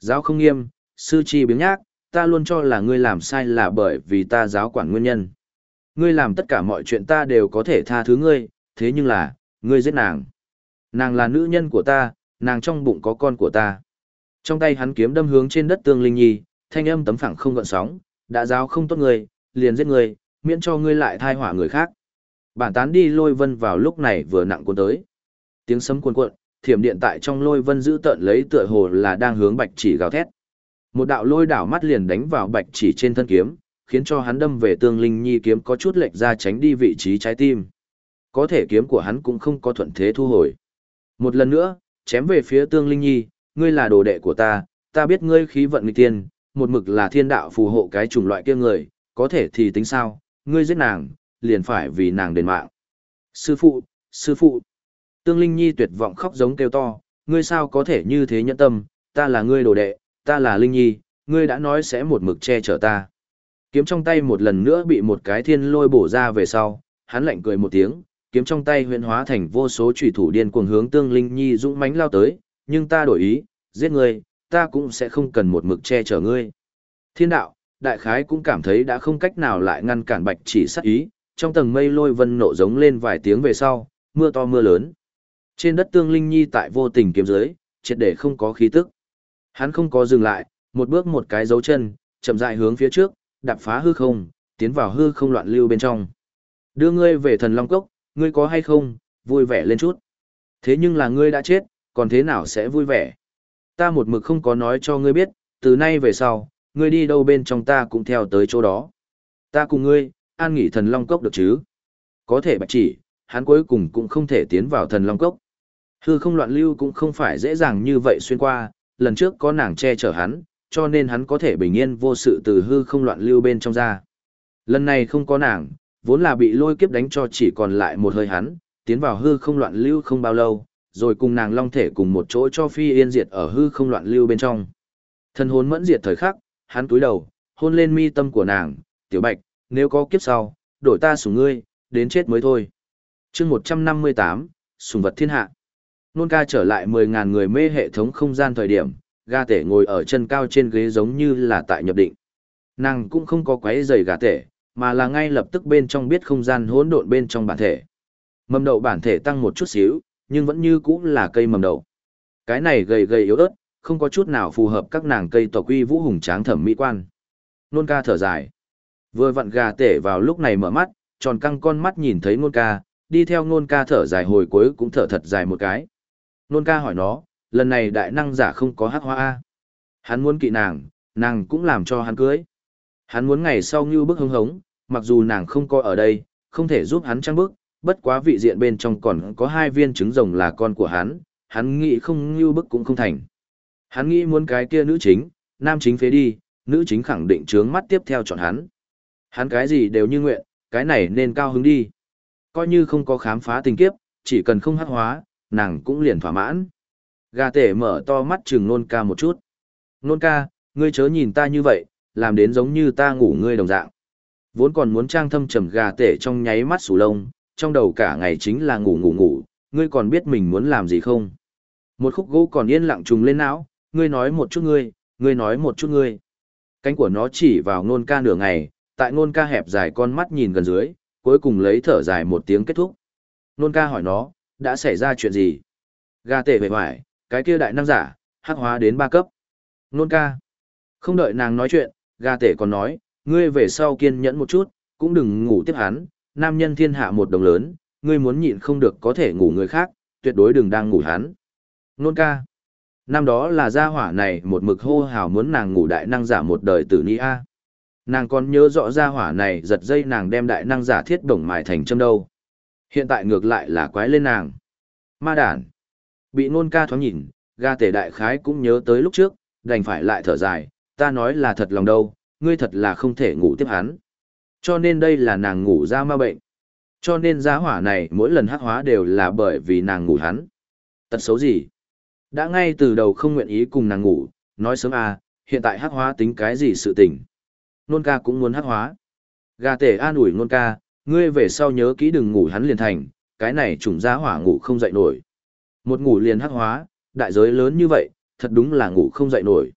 Giáo không nghiêm, sư chi biếng nhác, ta luôn cho là ngươi làm sai là bởi vì ta giáo quản nguyên nhân. Ngươi làm tất cả mọi chuyện ta đều có thể tha thứ ngươi, thế nhưng là, ngươi giết nàng. Nàng là nữ nhân của ta, nàng trong bụng có con của ta. Trong tay hắn kiếm đâm hướng trên đất tương linh nhi, thanh âm tấm phẳng không gợn sóng, đã giáo không tốt ngươi, liền giết ngươi, miễn cho ngươi lại thai hỏa người khác. Bản tán đi lôi vân vào lúc này vừa nặng cuốn tới. Tiếng sấm cuồn cuộn, thiểm điện tại trong lôi vân giữ tợn lấy tựa hồ là đang hướng bạch chỉ gào thét. Một đạo lôi đảo mắt liền đánh vào bạch chỉ trên thân kiếm, khiến cho hắn đâm về tương linh nhi kiếm có chút lệch ra tránh đi vị trí trái tim. Có thể kiếm của hắn cũng không có thuận thế thu hồi. Một lần nữa, chém về phía tương linh nhi, ngươi là đồ đệ của ta, ta biết ngươi khí vận nghịch tiên, một mực là thiên đạo phù hộ cái chủng loại kia người, có thể thì tính sao, ngươi giết nàng, liền phải vì nàng đền mạng. Sư phụ, sư phụ. Tương Linh Nhi tuyệt vọng khóc giống kêu to, ngươi sao có thể như thế nhẫn tâm, ta là ngươi đồ đệ, ta là Linh Nhi, ngươi đã nói sẽ một mực che chở ta. Kiếm trong tay một lần nữa bị một cái thiên lôi bổ ra về sau, hắn lạnh cười một tiếng, kiếm trong tay huyễn hóa thành vô số trùy thủ điên cuồng hướng Tương Linh Nhi dũng mãnh lao tới, nhưng ta đổi ý, giết ngươi, ta cũng sẽ không cần một mực che chở ngươi. Thiên đạo, đại khái cũng cảm thấy đã không cách nào lại ngăn cản bạch chỉ sát ý, trong tầng mây lôi vân nộ giống lên vài tiếng về sau, mưa to mưa lớn. Trên đất tương linh nhi tại vô tình kiếm dưới, triệt để không có khí tức. Hắn không có dừng lại, một bước một cái dấu chân, chậm rãi hướng phía trước, đạp phá hư không, tiến vào hư không loạn lưu bên trong. Đưa ngươi về thần long cốc, ngươi có hay không, vui vẻ lên chút. Thế nhưng là ngươi đã chết, còn thế nào sẽ vui vẻ? Ta một mực không có nói cho ngươi biết, từ nay về sau, ngươi đi đâu bên trong ta cũng theo tới chỗ đó. Ta cùng ngươi, an nghỉ thần long cốc được chứ? Có thể bạch chỉ, hắn cuối cùng cũng không thể tiến vào thần long cốc. Hư không loạn lưu cũng không phải dễ dàng như vậy xuyên qua, lần trước có nàng che chở hắn, cho nên hắn có thể bình yên vô sự từ hư không loạn lưu bên trong ra. Lần này không có nàng, vốn là bị lôi kiếp đánh cho chỉ còn lại một hơi hắn, tiến vào hư không loạn lưu không bao lâu, rồi cùng nàng long thể cùng một chỗ cho phi yên diệt ở hư không loạn lưu bên trong. Thân hồn mẫn diệt thời khắc, hắn túi đầu, hôn lên mi tâm của nàng, tiểu bạch, nếu có kiếp sau, đổi ta sủng ngươi, đến chết mới thôi. chương 158, sùng vật thiên hạ. Nôn ca trở lại 10.000 người mê hệ thống không gian thời điểm, gà tể ngồi ở chân cao trên ghế giống như là tại nhập định. Nàng cũng không có quấy giày gà tể, mà là ngay lập tức bên trong biết không gian hỗn độn bên trong bản thể. Mầm đậu bản thể tăng một chút xíu, nhưng vẫn như cũ là cây mầm đậu. Cái này gầy gầy yếu ớt, không có chút nào phù hợp các nàng cây tộc uy vũ hùng tráng thẩm mỹ quan. Nôn ca thở dài. Vừa vặn gà tể vào lúc này mở mắt, tròn căng con mắt nhìn thấy nôn ca, đi theo nôn ca thở dài hồi cuối cũng thở thật dài một cái. Nôn ca hỏi nó, lần này đại năng giả không có hắc hoa A. Hắn muốn kỵ nàng, nàng cũng làm cho hắn cưới. Hắn muốn ngày sau như bức hứng hống, mặc dù nàng không có ở đây, không thể giúp hắn trăng bức, bất quá vị diện bên trong còn có hai viên trứng rồng là con của hắn, hắn nghĩ không như bức cũng không thành. Hắn nghĩ muốn cái kia nữ chính, nam chính phế đi, nữ chính khẳng định trướng mắt tiếp theo chọn hắn. Hắn cái gì đều như nguyện, cái này nên cao hứng đi. Coi như không có khám phá tình kiếp, chỉ cần không hắc hóa, nàng cũng liền thỏa mãn. Gà tể mở to mắt chừng nôn ca một chút. Nôn ca, ngươi chớ nhìn ta như vậy, làm đến giống như ta ngủ ngươi đồng dạng. Vốn còn muốn trang thâm trầm gà tể trong nháy mắt sủ lông, trong đầu cả ngày chính là ngủ ngủ ngủ, ngươi còn biết mình muốn làm gì không? Một khúc gỗ còn yên lặng trùng lên não, ngươi nói một chút ngươi, ngươi nói một chút ngươi. Cánh của nó chỉ vào nôn ca nửa ngày, tại nôn ca hẹp dài con mắt nhìn gần dưới, cuối cùng lấy thở dài một tiếng kết thúc. Nôn ca hỏi nó, đã xảy ra chuyện gì? Gà tể về hoài, cái kia đại năng giả, hắc hóa đến ba cấp. Nôn ca. Không đợi nàng nói chuyện, gà tể còn nói, ngươi về sau kiên nhẫn một chút, cũng đừng ngủ tiếp hắn, nam nhân thiên hạ một đồng lớn, ngươi muốn nhịn không được có thể ngủ người khác, tuyệt đối đừng đang ngủ hắn. Nôn ca. Năm đó là gia hỏa này một mực hô hào muốn nàng ngủ đại năng giả một đời tử ni A. Nàng còn nhớ rõ gia hỏa này giật dây nàng đem đại năng giả thiết bổng mài thành châm đâu. Hiện tại ngược lại là quái lên nàng. Ma đản. Bị nôn ca thoáng nhìn, ga tể đại khái cũng nhớ tới lúc trước, đành phải lại thở dài, ta nói là thật lòng đâu, ngươi thật là không thể ngủ tiếp hắn. Cho nên đây là nàng ngủ ra ma bệnh. Cho nên giá hỏa này mỗi lần hắc hóa đều là bởi vì nàng ngủ hắn. Tật xấu gì? Đã ngay từ đầu không nguyện ý cùng nàng ngủ, nói sớm à, hiện tại hắc hóa tính cái gì sự tình. Nôn ca cũng muốn hắc hóa. Gà tể an ủi nôn ca, ngươi về sau nhớ kỹ đừng ngủ hắn liền thành, cái này trùng giá hỏa ngủ không dậy nổi. Một ngủ liền hắc hóa, đại giới lớn như vậy, thật đúng là ngủ không dậy nổi.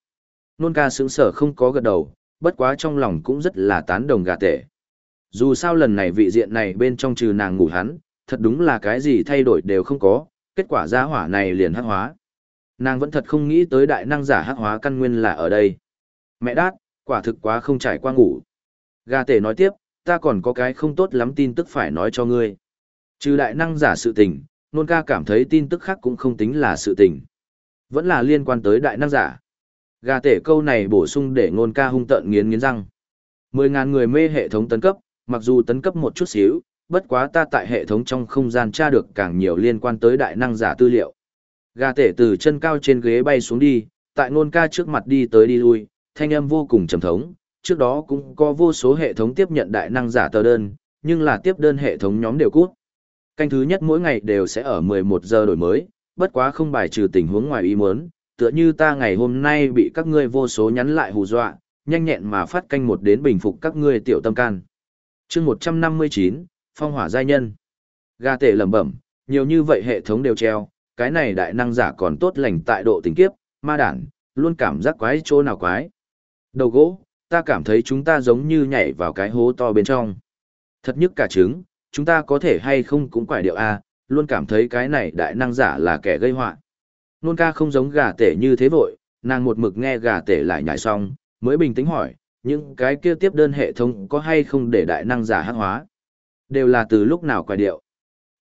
Nôn ca sững sở không có gật đầu, bất quá trong lòng cũng rất là tán đồng gà tể. Dù sao lần này vị diện này bên trong trừ nàng ngủ hắn, thật đúng là cái gì thay đổi đều không có, kết quả giá hỏa này liền hắc hóa. Nàng vẫn thật không nghĩ tới đại năng giả hắc hóa căn nguyên là ở đây. Mẹ đát, quả thực quá không trải qua ngủ. Gà tể nói tiếp, ta còn có cái không tốt lắm tin tức phải nói cho ngươi. Trừ đại năng giả sự tình, nôn ca cảm thấy tin tức khác cũng không tính là sự tình. Vẫn là liên quan tới đại năng giả. Gà tể câu này bổ sung để nôn ca hung tợn nghiến nghiến răng. Mười ngàn người mê hệ thống tấn cấp, mặc dù tấn cấp một chút xíu, bất quá ta tại hệ thống trong không gian tra được càng nhiều liên quan tới đại năng giả tư liệu. Gà tể từ chân cao trên ghế bay xuống đi, tại nôn ca trước mặt đi tới đi lui, thanh âm vô cùng trầm thống, trước đó cũng có vô số hệ thống tiếp nhận đại năng giả tờ đơn, nhưng là tiếp đơn hệ thống nhóm đều cút. Canh thứ nhất mỗi ngày đều sẽ ở 11 giờ đổi mới, bất quá không bài trừ tình huống ngoài ý muốn, tựa như ta ngày hôm nay bị các ngươi vô số nhắn lại hù dọa, nhanh nhẹn mà phát canh một đến bình phục các ngươi tiểu tâm can. chương 159, Phong hỏa giai nhân. Gà tể lẩm bẩm, nhiều như vậy hệ thống đều treo, cái này đại năng giả còn tốt lành tại độ tình kiếp, ma đản, luôn cảm giác quái chỗ nào quái. Đầu gỗ, ta cảm thấy chúng ta giống như nhảy vào cái hố to bên trong. Thật nhất cả trứng, chúng ta có thể hay không cũng quải điệu A, luôn cảm thấy cái này đại năng giả là kẻ gây họa Nôn ca không giống gà tể như thế vội, nàng một mực nghe gà tể lại nhảy xong, mới bình tĩnh hỏi, những cái kia tiếp đơn hệ thống có hay không để đại năng giả hát hóa? Đều là từ lúc nào quài điệu.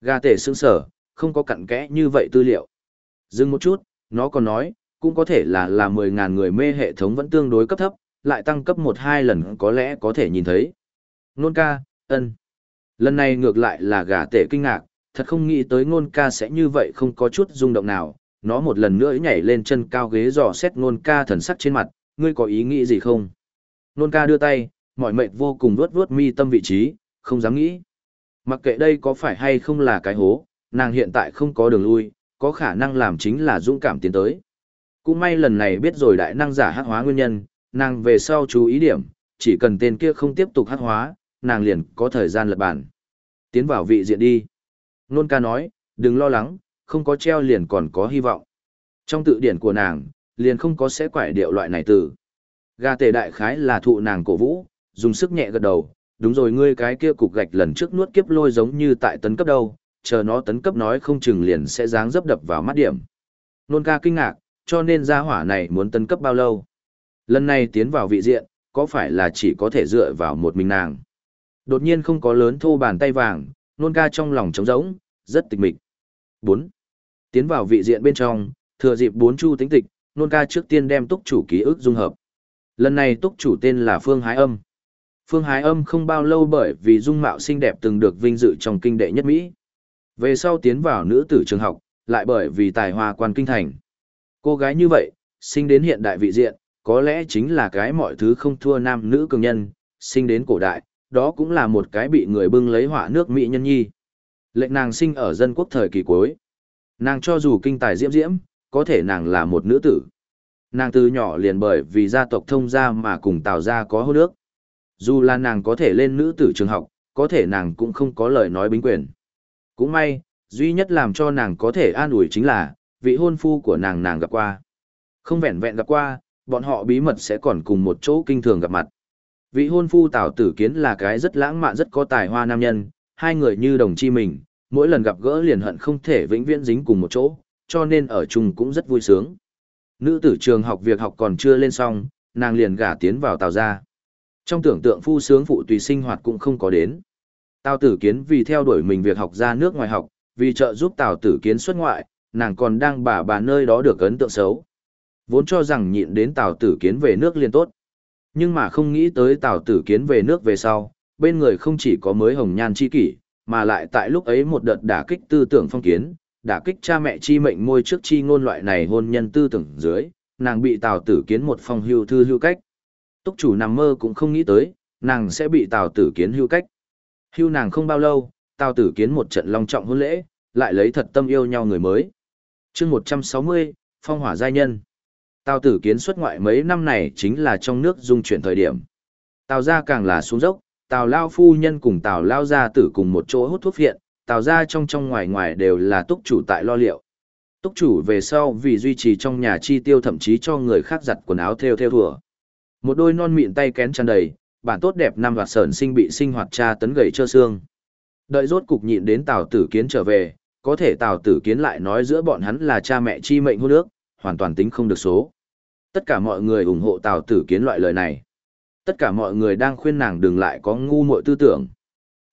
Gà tể sững sở, không có cặn kẽ như vậy tư liệu. Dừng một chút, nó còn nói, cũng có thể là là 10.000 người mê hệ thống vẫn tương đối cấp thấp, lại tăng cấp 1-2 lần có lẽ có thể nhìn thấy. Nôn ca, ân. Lần này ngược lại là gà tể kinh ngạc, thật không nghĩ tới Nôn ca sẽ như vậy không có chút rung động nào, nó một lần nữa nhảy lên chân cao ghế dò xét Nôn ca thần sắc trên mặt, ngươi có ý nghĩ gì không? Nôn ca đưa tay, mọi mệnh vô cùng vuốt vuốt mi tâm vị trí, không dám nghĩ. Mặc kệ đây có phải hay không là cái hố, nàng hiện tại không có đường lui, có khả năng làm chính là dũng cảm tiến tới. Cũng may lần này biết rồi đại năng giả hắc hóa nguyên nhân, nàng về sau chú ý điểm, chỉ cần tên kia không tiếp tục hát hóa, nàng liền có thời gian lật bản. Tiến vào vị diện đi. Nôn ca nói, đừng lo lắng, không có treo liền còn có hy vọng. Trong tự điển của nàng, liền không có sẽ quải điệu loại này từ. Gà tề đại khái là thụ nàng cổ vũ, dùng sức nhẹ gật đầu, đúng rồi ngươi cái kia cục gạch lần trước nuốt kiếp lôi giống như tại tấn cấp đâu, chờ nó tấn cấp nói không chừng liền sẽ dáng dấp đập vào mắt điểm. Nôn ca kinh ngạc, cho nên gia hỏa này muốn tấn cấp bao lâu. Lần này tiến vào vị diện, có phải là chỉ có thể dựa vào một mình nàng. Đột nhiên không có lớn thô bàn tay vàng, nôn ca trong lòng trống rỗng, rất tịch mịch. 4. Tiến vào vị diện bên trong, thừa dịp bốn chu tính tịch, nôn ca trước tiên đem túc chủ ký ức dung hợp. Lần này túc chủ tên là Phương Hái Âm. Phương Hái Âm không bao lâu bởi vì dung mạo xinh đẹp từng được vinh dự trong kinh đệ nhất Mỹ. Về sau tiến vào nữ tử trường học, lại bởi vì tài hoa quan kinh thành. Cô gái như vậy, sinh đến hiện đại vị diện, có lẽ chính là cái mọi thứ không thua nam nữ cường nhân, sinh đến cổ đại, đó cũng là một cái bị người bưng lấy họa nước Mỹ nhân nhi. Lệnh nàng sinh ở dân quốc thời kỳ cuối. Nàng cho dù kinh tài diễm diễm, có thể nàng là một nữ tử. Nàng từ nhỏ liền bởi vì gia tộc thông gia mà cùng Tào gia có hôn nước. Dù là nàng có thể lên nữ tử trường học, có thể nàng cũng không có lời nói bính quyền. Cũng may, duy nhất làm cho nàng có thể an ủi chính là, vị hôn phu của nàng nàng gặp qua. Không vẹn vẹn gặp qua, bọn họ bí mật sẽ còn cùng một chỗ kinh thường gặp mặt. Vị hôn phu Tào Tử Kiến là cái rất lãng mạn rất có tài hoa nam nhân, hai người như đồng chi mình, mỗi lần gặp gỡ liền hận không thể vĩnh viễn dính cùng một chỗ, cho nên ở chung cũng rất vui sướng. Nữ tử trường học việc học còn chưa lên xong, nàng liền gả tiến vào Tào gia. Trong tưởng tượng phu sướng phụ tùy sinh hoạt cũng không có đến. Tào Tử Kiến vì theo đuổi mình việc học ra nước ngoài học, vì trợ giúp Tào Tử Kiến xuất ngoại, nàng còn đang bà bà nơi đó được ấn tượng xấu. Vốn cho rằng nhịn đến Tào Tử Kiến về nước liền tốt. Nhưng mà không nghĩ tới Tào Tử Kiến về nước về sau, bên người không chỉ có mới hồng nhan chi kỷ, mà lại tại lúc ấy một đợt đả kích tư tưởng phong kiến, đả kích cha mẹ chi mệnh môi trước chi ngôn loại này hôn nhân tư tưởng dưới, nàng bị Tào Tử Kiến một phong hưu thư hưu cách. Túc chủ nằm mơ cũng không nghĩ tới, nàng sẽ bị Tào Tử Kiến hưu cách. Hưu nàng không bao lâu, Tào Tử Kiến một trận long trọng hôn lễ, lại lấy thật tâm yêu nhau người mới. chương 160, Phong hỏa giai nhân. Tào Tử Kiến xuất ngoại mấy năm này chính là trong nước dung chuyển thời điểm. Tào gia càng là xuống dốc, Tào Lao phu nhân cùng Tào Lao gia tử cùng một chỗ hút thuốc viện, Tào gia trong trong ngoài ngoài đều là túc chủ tại lo liệu. Túc chủ về sau vì duy trì trong nhà chi tiêu thậm chí cho người khác giặt quần áo theo theo thùa. Một đôi non mịn tay kén tràn đầy, bản tốt đẹp năm hoạt sờn sinh bị sinh hoạt cha tấn gầy trơ xương. Đợi rốt cục nhịn đến Tào Tử Kiến trở về, có thể Tào Tử Kiến lại nói giữa bọn hắn là cha mẹ chi mệnh hôn nước, hoàn toàn tính không được số. Tất cả mọi người ủng hộ Tào Tử Kiến loại lời này. Tất cả mọi người đang khuyên nàng đừng lại có ngu muội tư tưởng.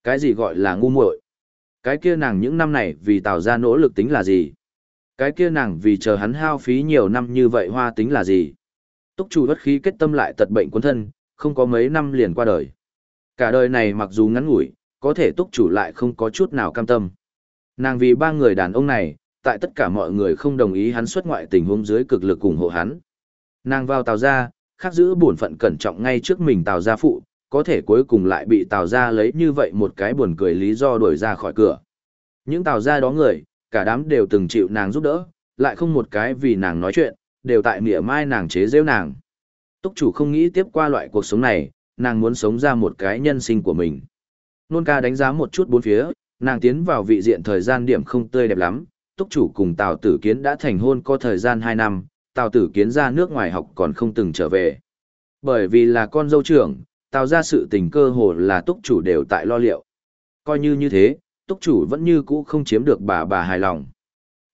Cái gì gọi là ngu muội? Cái kia nàng những năm này vì Tào ra nỗ lực tính là gì? Cái kia nàng vì chờ hắn hao phí nhiều năm như vậy hoa tính là gì? Túc chủ bất khí kết tâm lại tật bệnh quân thân, không có mấy năm liền qua đời. Cả đời này mặc dù ngắn ngủi, có thể túc chủ lại không có chút nào cam tâm. Nàng vì ba người đàn ông này, tại tất cả mọi người không đồng ý hắn xuất ngoại tình huống dưới cực lực ủng hộ hắn. Nàng vào tàu ra, khác giữ bổn phận cẩn trọng ngay trước mình Tào gia phụ, có thể cuối cùng lại bị Tào gia lấy như vậy một cái buồn cười lý do đuổi ra khỏi cửa. Những Tào gia đó người, cả đám đều từng chịu nàng giúp đỡ, lại không một cái vì nàng nói chuyện, đều tại mỉa mai nàng chế giễu nàng. Túc chủ không nghĩ tiếp qua loại cuộc sống này, nàng muốn sống ra một cái nhân sinh của mình. Nôn ca đánh giá một chút bốn phía, nàng tiến vào vị diện thời gian điểm không tươi đẹp lắm, túc chủ cùng Tào Tử Kiến đã thành hôn có thời gian 2 năm, Tào Tử Kiến ra nước ngoài học còn không từng trở về. Bởi vì là con dâu trưởng, Tào ra sự tình cơ hồ là túc chủ đều tại lo liệu. Coi như như thế, túc chủ vẫn như cũ không chiếm được bà bà hài lòng.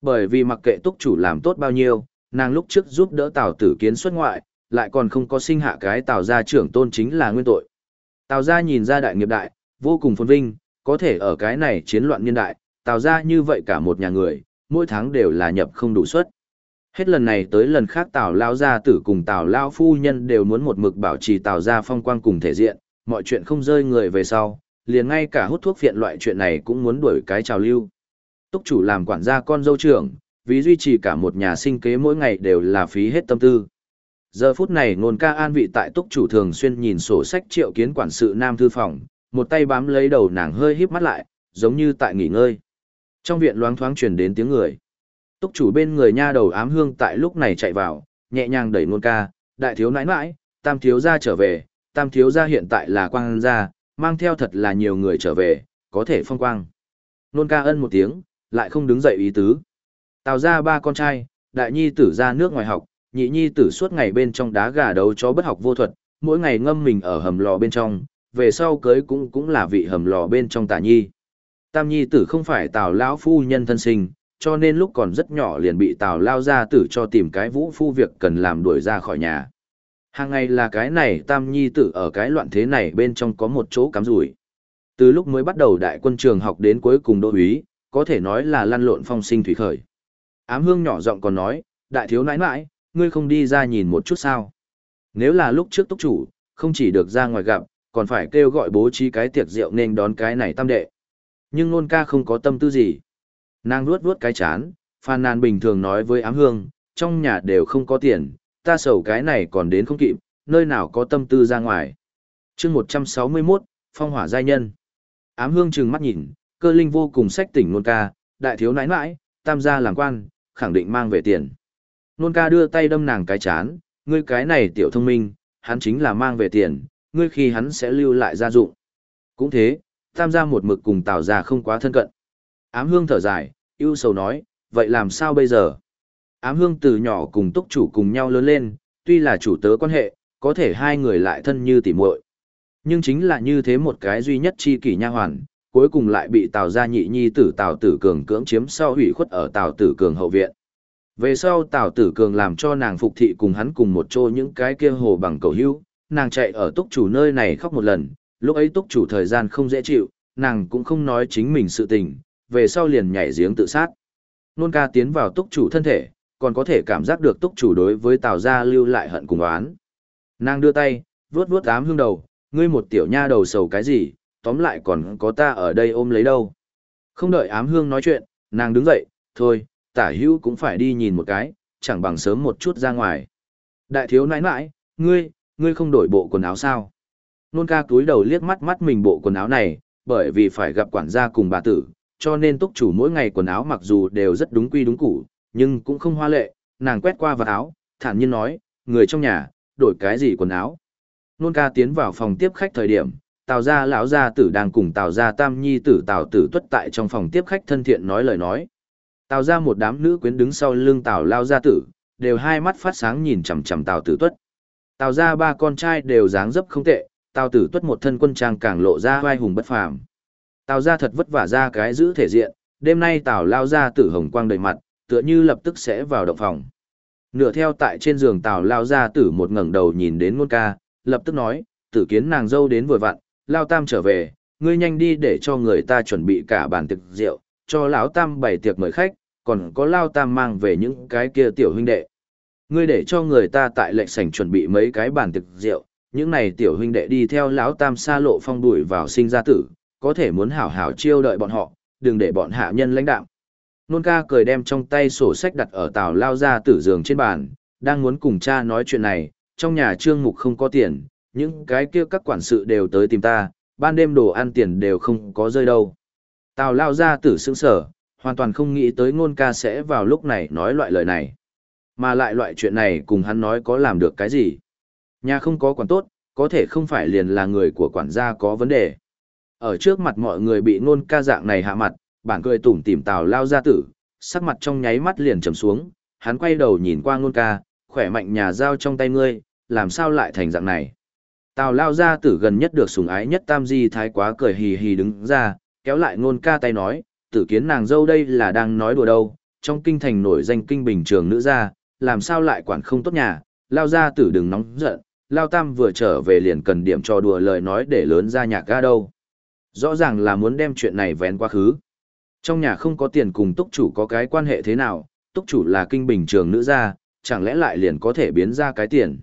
Bởi vì mặc kệ túc chủ làm tốt bao nhiêu, nàng lúc trước giúp đỡ Tào Tử Kiến xuất ngoại, lại còn không có sinh hạ cái Tào gia trưởng tôn chính là nguyên tội. Tào gia nhìn ra đại nghiệp đại, vô cùng phồn vinh, có thể ở cái này chiến loạn niên đại, Tào gia như vậy cả một nhà người, mỗi tháng đều là nhập không đủ suất. Hết lần này tới lần khác Tào lao gia tử cùng Tào lao phu nhân đều muốn một mực bảo trì Tào gia phong quang cùng thể diện, mọi chuyện không rơi người về sau, liền ngay cả hút thuốc phiện loại chuyện này cũng muốn đuổi cái trào lưu. Túc chủ làm quản gia con dâu trưởng, vì duy trì cả một nhà sinh kế mỗi ngày đều là phí hết tâm tư. Giờ phút này ngôn ca an vị tại túc chủ thường xuyên nhìn sổ sách triệu kiến quản sự nam thư phòng, một tay bám lấy đầu nàng hơi híp mắt lại, giống như tại nghỉ ngơi. Trong viện loáng thoáng truyền đến tiếng người. Túc chủ bên người nha đầu ám hương tại lúc này chạy vào, nhẹ nhàng đẩy ngôn ca, đại thiếu nãi nãi, tam thiếu gia trở về, tam thiếu gia hiện tại là quang gia, mang theo thật là nhiều người trở về, có thể phong quang. Nôn ca ân một tiếng, lại không đứng dậy ý tứ. Tào ra ba con trai, đại nhi tử ra nước ngoài học, nhị nhi tử suốt ngày bên trong đá gà đấu chó bất học vô thuật, mỗi ngày ngâm mình ở hầm lò bên trong, về sau cưới cũng cũng là vị hầm lò bên trong tà nhi. Tam nhi tử không phải tào lão phu nhân thân sinh, cho nên lúc còn rất nhỏ liền bị tào lao ra tử cho tìm cái vũ phu việc cần làm đuổi ra khỏi nhà. Hàng ngày là cái này tam nhi tử ở cái loạn thế này bên trong có một chỗ cắm rủi. Từ lúc mới bắt đầu đại quân trường học đến cuối cùng đô úy, có thể nói là lăn lộn phong sinh thủy khởi. Ám hương nhỏ giọng còn nói, đại thiếu nãi nãi, ngươi không đi ra nhìn một chút sao. Nếu là lúc trước túc chủ, không chỉ được ra ngoài gặp, còn phải kêu gọi bố trí cái tiệc rượu nên đón cái này tam đệ. Nhưng nôn ca không có tâm tư gì. Nàng ruốt ruốt cái chán, phàn nàn bình thường nói với ám hương, trong nhà đều không có tiền, ta sầu cái này còn đến không kịp, nơi nào có tâm tư ra ngoài. chương 161, Phong hỏa giai nhân. Ám hương trừng mắt nhìn, cơ linh vô cùng sách tỉnh nôn ca, đại thiếu nãi nãi, tam gia làm quan, khẳng định mang về tiền. Nôn ca đưa tay đâm nàng cái chán, ngươi cái này tiểu thông minh, hắn chính là mang về tiền, ngươi khi hắn sẽ lưu lại gia dụng. Cũng thế, tam gia một mực cùng tào gia không quá thân cận. Ám hương thở dài, ưu sầu nói, vậy làm sao bây giờ? Ám hương từ nhỏ cùng túc chủ cùng nhau lớn lên, tuy là chủ tớ quan hệ, có thể hai người lại thân như tỉ muội. Nhưng chính là như thế một cái duy nhất chi kỷ nha hoàn, cuối cùng lại bị Tào gia nhị nhi tử Tào Tử Cường cưỡng chiếm sau hủy khuất ở Tào Tử Cường hậu viện. Về sau Tào Tử Cường làm cho nàng phục thị cùng hắn cùng một chỗ những cái kia hồ bằng cầu hữu, nàng chạy ở túc chủ nơi này khóc một lần, lúc ấy túc chủ thời gian không dễ chịu, nàng cũng không nói chính mình sự tình, về sau liền nhảy giếng tự sát. Nôn ca tiến vào túc chủ thân thể, còn có thể cảm giác được túc chủ đối với Tào gia lưu lại hận cùng oán. Nàng đưa tay, vuốt vuốt ám hương đầu, ngươi một tiểu nha đầu sầu cái gì, tóm lại còn có ta ở đây ôm lấy đâu. Không đợi ám hương nói chuyện, nàng đứng dậy, thôi, tả hữu cũng phải đi nhìn một cái, chẳng bằng sớm một chút ra ngoài. Đại thiếu nãi nãi, ngươi, ngươi không đổi bộ quần áo sao? Nôn ca túi đầu liếc mắt mắt mình bộ quần áo này, bởi vì phải gặp quản gia cùng bà tử, cho nên túc chủ mỗi ngày quần áo mặc dù đều rất đúng quy đúng củ, nhưng cũng không hoa lệ, nàng quét qua vật áo, thản nhiên nói, người trong nhà, đổi cái gì quần áo. Nôn ca tiến vào phòng tiếp khách thời điểm, tào gia lão gia tử đang cùng tào gia tam nhi tử tào tử tuất tại trong phòng tiếp khách thân thiện nói lời nói. Tào gia một đám nữ quyến đứng sau lưng tào lao gia tử đều hai mắt phát sáng nhìn chằm chằm tào tử tuất. Tào gia ba con trai đều dáng dấp không tệ tào tử tuất một thân quân trang càng lộ ra vai hùng bất phàm tào ra thật vất vả ra cái giữ thể diện, đêm nay tào lao ra tử hồng quang đầy mặt, tựa như lập tức sẽ vào động phòng. Nửa theo tại trên giường tào lao ra tử một ngẩng đầu nhìn đến ngôn ca, lập tức nói, tử kiến nàng dâu đến vội vặn, lao tam trở về, ngươi nhanh đi để cho người ta chuẩn bị cả bàn tiệc rượu, cho lão tam bày tiệc mời khách, còn có lao tam mang về những cái kia tiểu huynh đệ. Ngươi để cho người ta tại lệnh sảnh chuẩn bị mấy cái bàn tiệc rượu, những này tiểu huynh đệ đi theo lão tam xa lộ phong đuổi vào sinh ra tử có thể muốn hảo hảo chiêu đợi bọn họ đừng để bọn hạ nhân lãnh đạo nôn ca cười đem trong tay sổ sách đặt ở tàu lao ra tử giường trên bàn đang muốn cùng cha nói chuyện này trong nhà trương mục không có tiền, những cái kia các quản sự đều tới tìm ta, ban đêm đồ ăn tiền đều không có rơi đâu. Tào lao ra tử sững sở, hoàn toàn không nghĩ tới ngôn ca sẽ vào lúc này nói loại lời này. Mà lại loại chuyện này cùng hắn nói có làm được cái gì. Nhà không có quản tốt, có thể không phải liền là người của quản gia có vấn đề. Ở trước mặt mọi người bị Nôn ca dạng này hạ mặt, bản cười tủm tỉm tào lao ra tử, sắc mặt trong nháy mắt liền trầm xuống, hắn quay đầu nhìn qua Nôn ca, khỏe mạnh nhà giao trong tay ngươi, làm sao lại thành dạng này. Tào lao ra tử gần nhất được sủng ái nhất tam di thái quá cười hì hì đứng ra, kéo lại Nôn ca tay nói, tử kiến nàng dâu đây là đang nói đùa đâu, trong kinh thành nổi danh kinh bình trường nữ gia, làm sao lại quản không tốt nhà, lao ra tử đừng nóng giận, lao tam vừa trở về liền cần điểm cho đùa lời nói để lớn ra nhạc ga đâu. Rõ ràng là muốn đem chuyện này vén quá khứ. Trong nhà không có tiền cùng túc chủ có cái quan hệ thế nào, túc chủ là kinh bình trường nữ gia, chẳng lẽ lại liền có thể biến ra cái tiền.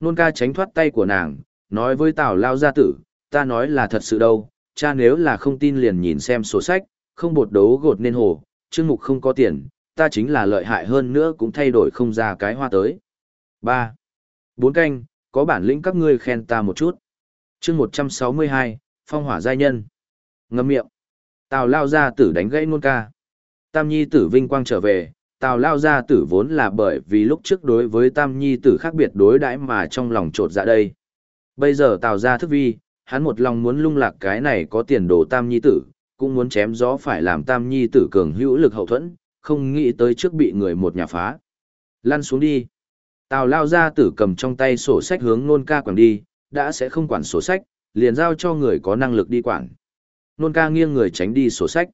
Nôn ca tránh thoát tay của nàng, nói với Tào Lao gia tử, ta nói là thật sự đâu, cha nếu là không tin liền nhìn xem sổ sách, không bột đấu gột nên hồ, chương mục không có tiền, ta chính là lợi hại hơn nữa cũng thay đổi không ra cái hoa tới. 3. Bốn canh, có bản lĩnh các ngươi khen ta một chút. chương 162, phong hỏa giai nhân. Ngâm miệng. Tào lao gia tử đánh gãy nôn ca. Tam nhi tử vinh quang trở về, tào lao gia tử vốn là bởi vì lúc trước đối với tam nhi tử khác biệt đối đãi mà trong lòng trột dạ đây. Bây giờ tào gia thức vi, hắn một lòng muốn lung lạc cái này có tiền đồ tam nhi tử, cũng muốn chém gió phải làm tam nhi tử cường hữu lực hậu thuẫn, không nghĩ tới trước bị người một nhà phá. Lăn xuống đi. Tào lao gia tử cầm trong tay sổ sách hướng nôn ca quẳng đi, đã sẽ không quản sổ sách, liền giao cho người có năng lực đi quản. Nôn ca nghiêng người tránh đi sổ sách.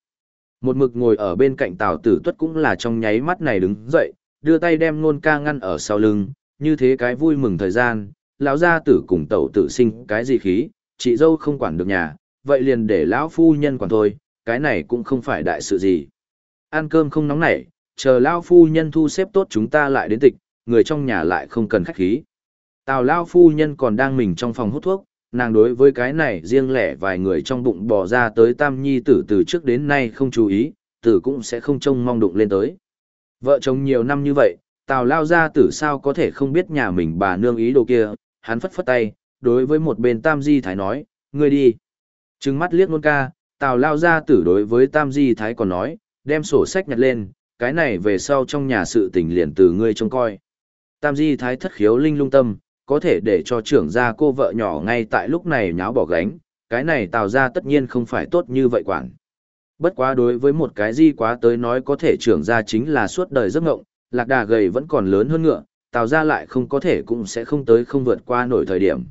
Một mực ngồi ở bên cạnh tào tử tuất cũng là trong nháy mắt này đứng dậy, đưa tay đem nôn ca ngăn ở sau lưng, như thế cái vui mừng thời gian, lão gia tử cùng tẩu tử sinh cái gì khí, chị dâu không quản được nhà, vậy liền để lão phu nhân quản thôi, cái này cũng không phải đại sự gì. Ăn cơm không nóng nảy, chờ lão phu nhân thu xếp tốt chúng ta lại đến tịch, người trong nhà lại không cần khách khí. Tào lão phu nhân còn đang mình trong phòng hút thuốc, nàng đối với cái này riêng lẻ vài người trong bụng bò ra tới tam nhi tử từ trước đến nay không chú ý, tử cũng sẽ không trông mong đụng lên tới. Vợ chồng nhiều năm như vậy, tào lao ra tử sao có thể không biết nhà mình bà nương ý đồ kia, hắn phất phất tay, đối với một bên tam di thái nói, ngươi đi. Trừng mắt liếc nôn ca, tào lao ra tử đối với tam di thái còn nói, đem sổ sách nhặt lên, cái này về sau trong nhà sự tình liền từ ngươi trông coi. Tam di thái thất khiếu linh lung tâm, có thể để cho trưởng gia cô vợ nhỏ ngay tại lúc này nháo bỏ gánh, cái này tào ra tất nhiên không phải tốt như vậy quản. Bất quá đối với một cái di quá tới nói có thể trưởng gia chính là suốt đời giấc ngộng, lạc đà gầy vẫn còn lớn hơn ngựa, tào ra lại không có thể cũng sẽ không tới không vượt qua nổi thời điểm.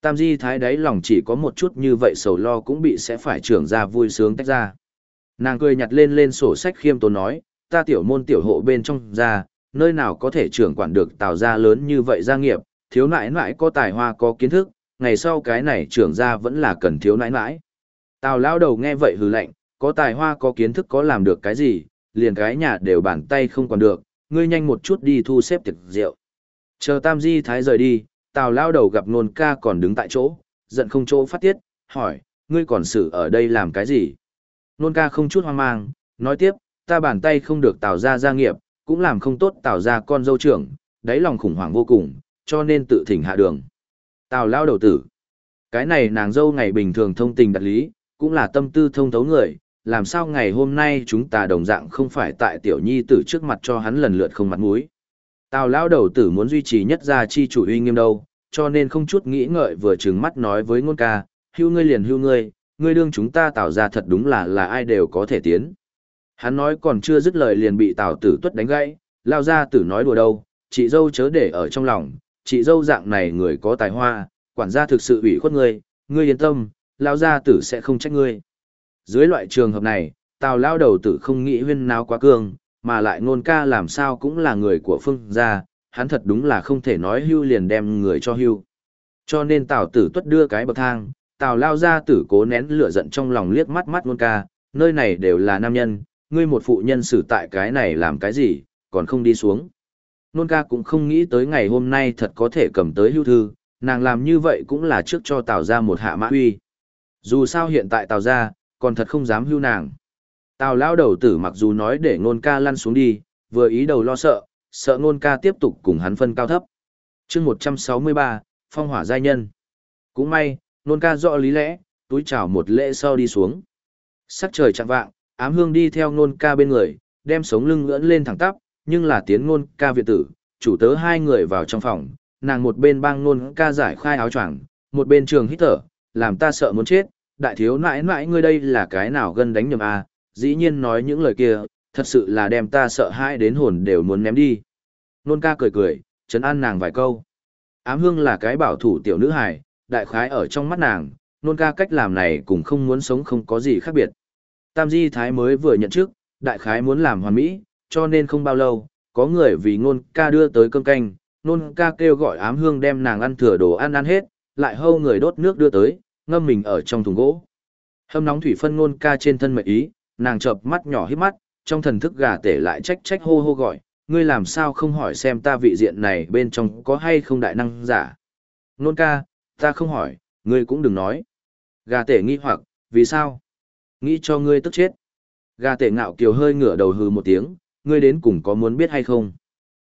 Tam di thái đáy lòng chỉ có một chút như vậy sầu lo cũng bị sẽ phải trưởng gia vui sướng tách ra. Nàng cười nhặt lên lên sổ sách khiêm tốn nói, ta tiểu môn tiểu hộ bên trong gia nơi nào có thể trưởng quản được tào ra lớn như vậy gia nghiệp, thiếu nãi nãi có tài hoa có kiến thức, ngày sau cái này trưởng ra vẫn là cần thiếu nãi nãi. Tào lao đầu nghe vậy hừ lạnh, có tài hoa có kiến thức có làm được cái gì, liền cái nhà đều bàn tay không còn được, ngươi nhanh một chút đi thu xếp tiệc rượu. Chờ Tam Di Thái rời đi, Tào lao đầu gặp nôn ca còn đứng tại chỗ, giận không chỗ phát tiết, hỏi, ngươi còn xử ở đây làm cái gì? Nôn ca không chút hoang mang, nói tiếp, ta bàn tay không được Tào ra gia nghiệp, cũng làm không tốt Tào ra con dâu trưởng, đáy lòng khủng hoảng vô cùng, cho nên tự thỉnh hạ đường. Tào lao đầu tử. Cái này nàng dâu ngày bình thường thông tình đặt lý, cũng là tâm tư thông thấu người, làm sao ngày hôm nay chúng ta đồng dạng không phải tại tiểu nhi tử trước mặt cho hắn lần lượt không mặt mũi. Tào lao đầu tử muốn duy trì nhất gia chi chủ uy nghiêm đâu, cho nên không chút nghĩ ngợi vừa trừng mắt nói với ngôn ca, hưu ngươi liền hưu ngươi, ngươi đương chúng ta tạo ra thật đúng là là ai đều có thể tiến. Hắn nói còn chưa dứt lời liền bị tào tử tuất đánh gãy, lao ra tử nói đùa đâu, chị dâu chớ để ở trong lòng, chị dâu dạng này người có tài hoa, quản gia thực sự ủy khuất ngươi, ngươi yên tâm, lao gia tử sẽ không trách ngươi. Dưới loại trường hợp này, tào lao đầu tử không nghĩ huyên náo quá cường mà lại ngôn ca làm sao cũng là người của phương gia, hắn thật đúng là không thể nói hưu liền đem người cho hưu. Cho nên tào tử tuất đưa cái bậc thang, tào lao gia tử cố nén lửa giận trong lòng liếc mắt mắt ngôn ca, nơi này đều là nam nhân, ngươi một phụ nhân xử tại cái này làm cái gì, còn không đi xuống. Nôn ca cũng không nghĩ tới ngày hôm nay thật có thể cầm tới hưu thư, nàng làm như vậy cũng là trước cho tào ra một hạ mã huy. Dù sao hiện tại tào ra, còn thật không dám hưu nàng. Tào lao đầu tử mặc dù nói để Nôn ca lăn xuống đi, vừa ý đầu lo sợ, sợ Nôn ca tiếp tục cùng hắn phân cao thấp. chương 163, Phong hỏa giai nhân. Cũng may, nôn ca rõ lý lẽ, túi chào một lễ sau đi xuống. Sắc trời chạng vạng, ám hương đi theo nôn ca bên người, đem sống lưng ngưỡn lên thẳng tắp, nhưng là tiến nôn ca viện tử, chủ tớ hai người vào trong phòng, nàng một bên băng nôn ca giải khai áo choàng, một bên trường hít thở, làm ta sợ muốn chết, đại thiếu nãi nãi ngươi đây là cái nào gân đánh nhầm à, dĩ nhiên nói những lời kia, thật sự là đem ta sợ hãi đến hồn đều muốn ném đi. Nôn ca cười cười, chấn an nàng vài câu. Ám hương là cái bảo thủ tiểu nữ hài, đại khái ở trong mắt nàng, nôn ca cách làm này cũng không muốn sống không có gì khác biệt. Tam Di Thái mới vừa nhận trước, đại khái muốn làm hoàn mỹ, cho nên không bao lâu, có người vì nôn ca đưa tới cơm canh, nôn ca kêu gọi ám hương đem nàng ăn thừa đồ ăn ăn hết, lại hâu người đốt nước đưa tới, ngâm mình ở trong thùng gỗ. Hâm nóng thủy phân nôn ca trên thân mệnh ý, nàng chợp mắt nhỏ hít mắt, trong thần thức gà tể lại trách trách hô hô gọi, ngươi làm sao không hỏi xem ta vị diện này bên trong có hay không đại năng giả. Nôn ca, ta không hỏi, ngươi cũng đừng nói. Gà tể nghi hoặc, vì sao? Nghĩ cho ngươi tức chết. Gà tể ngạo kiều hơi ngửa đầu hừ một tiếng, ngươi đến cùng có muốn biết hay không?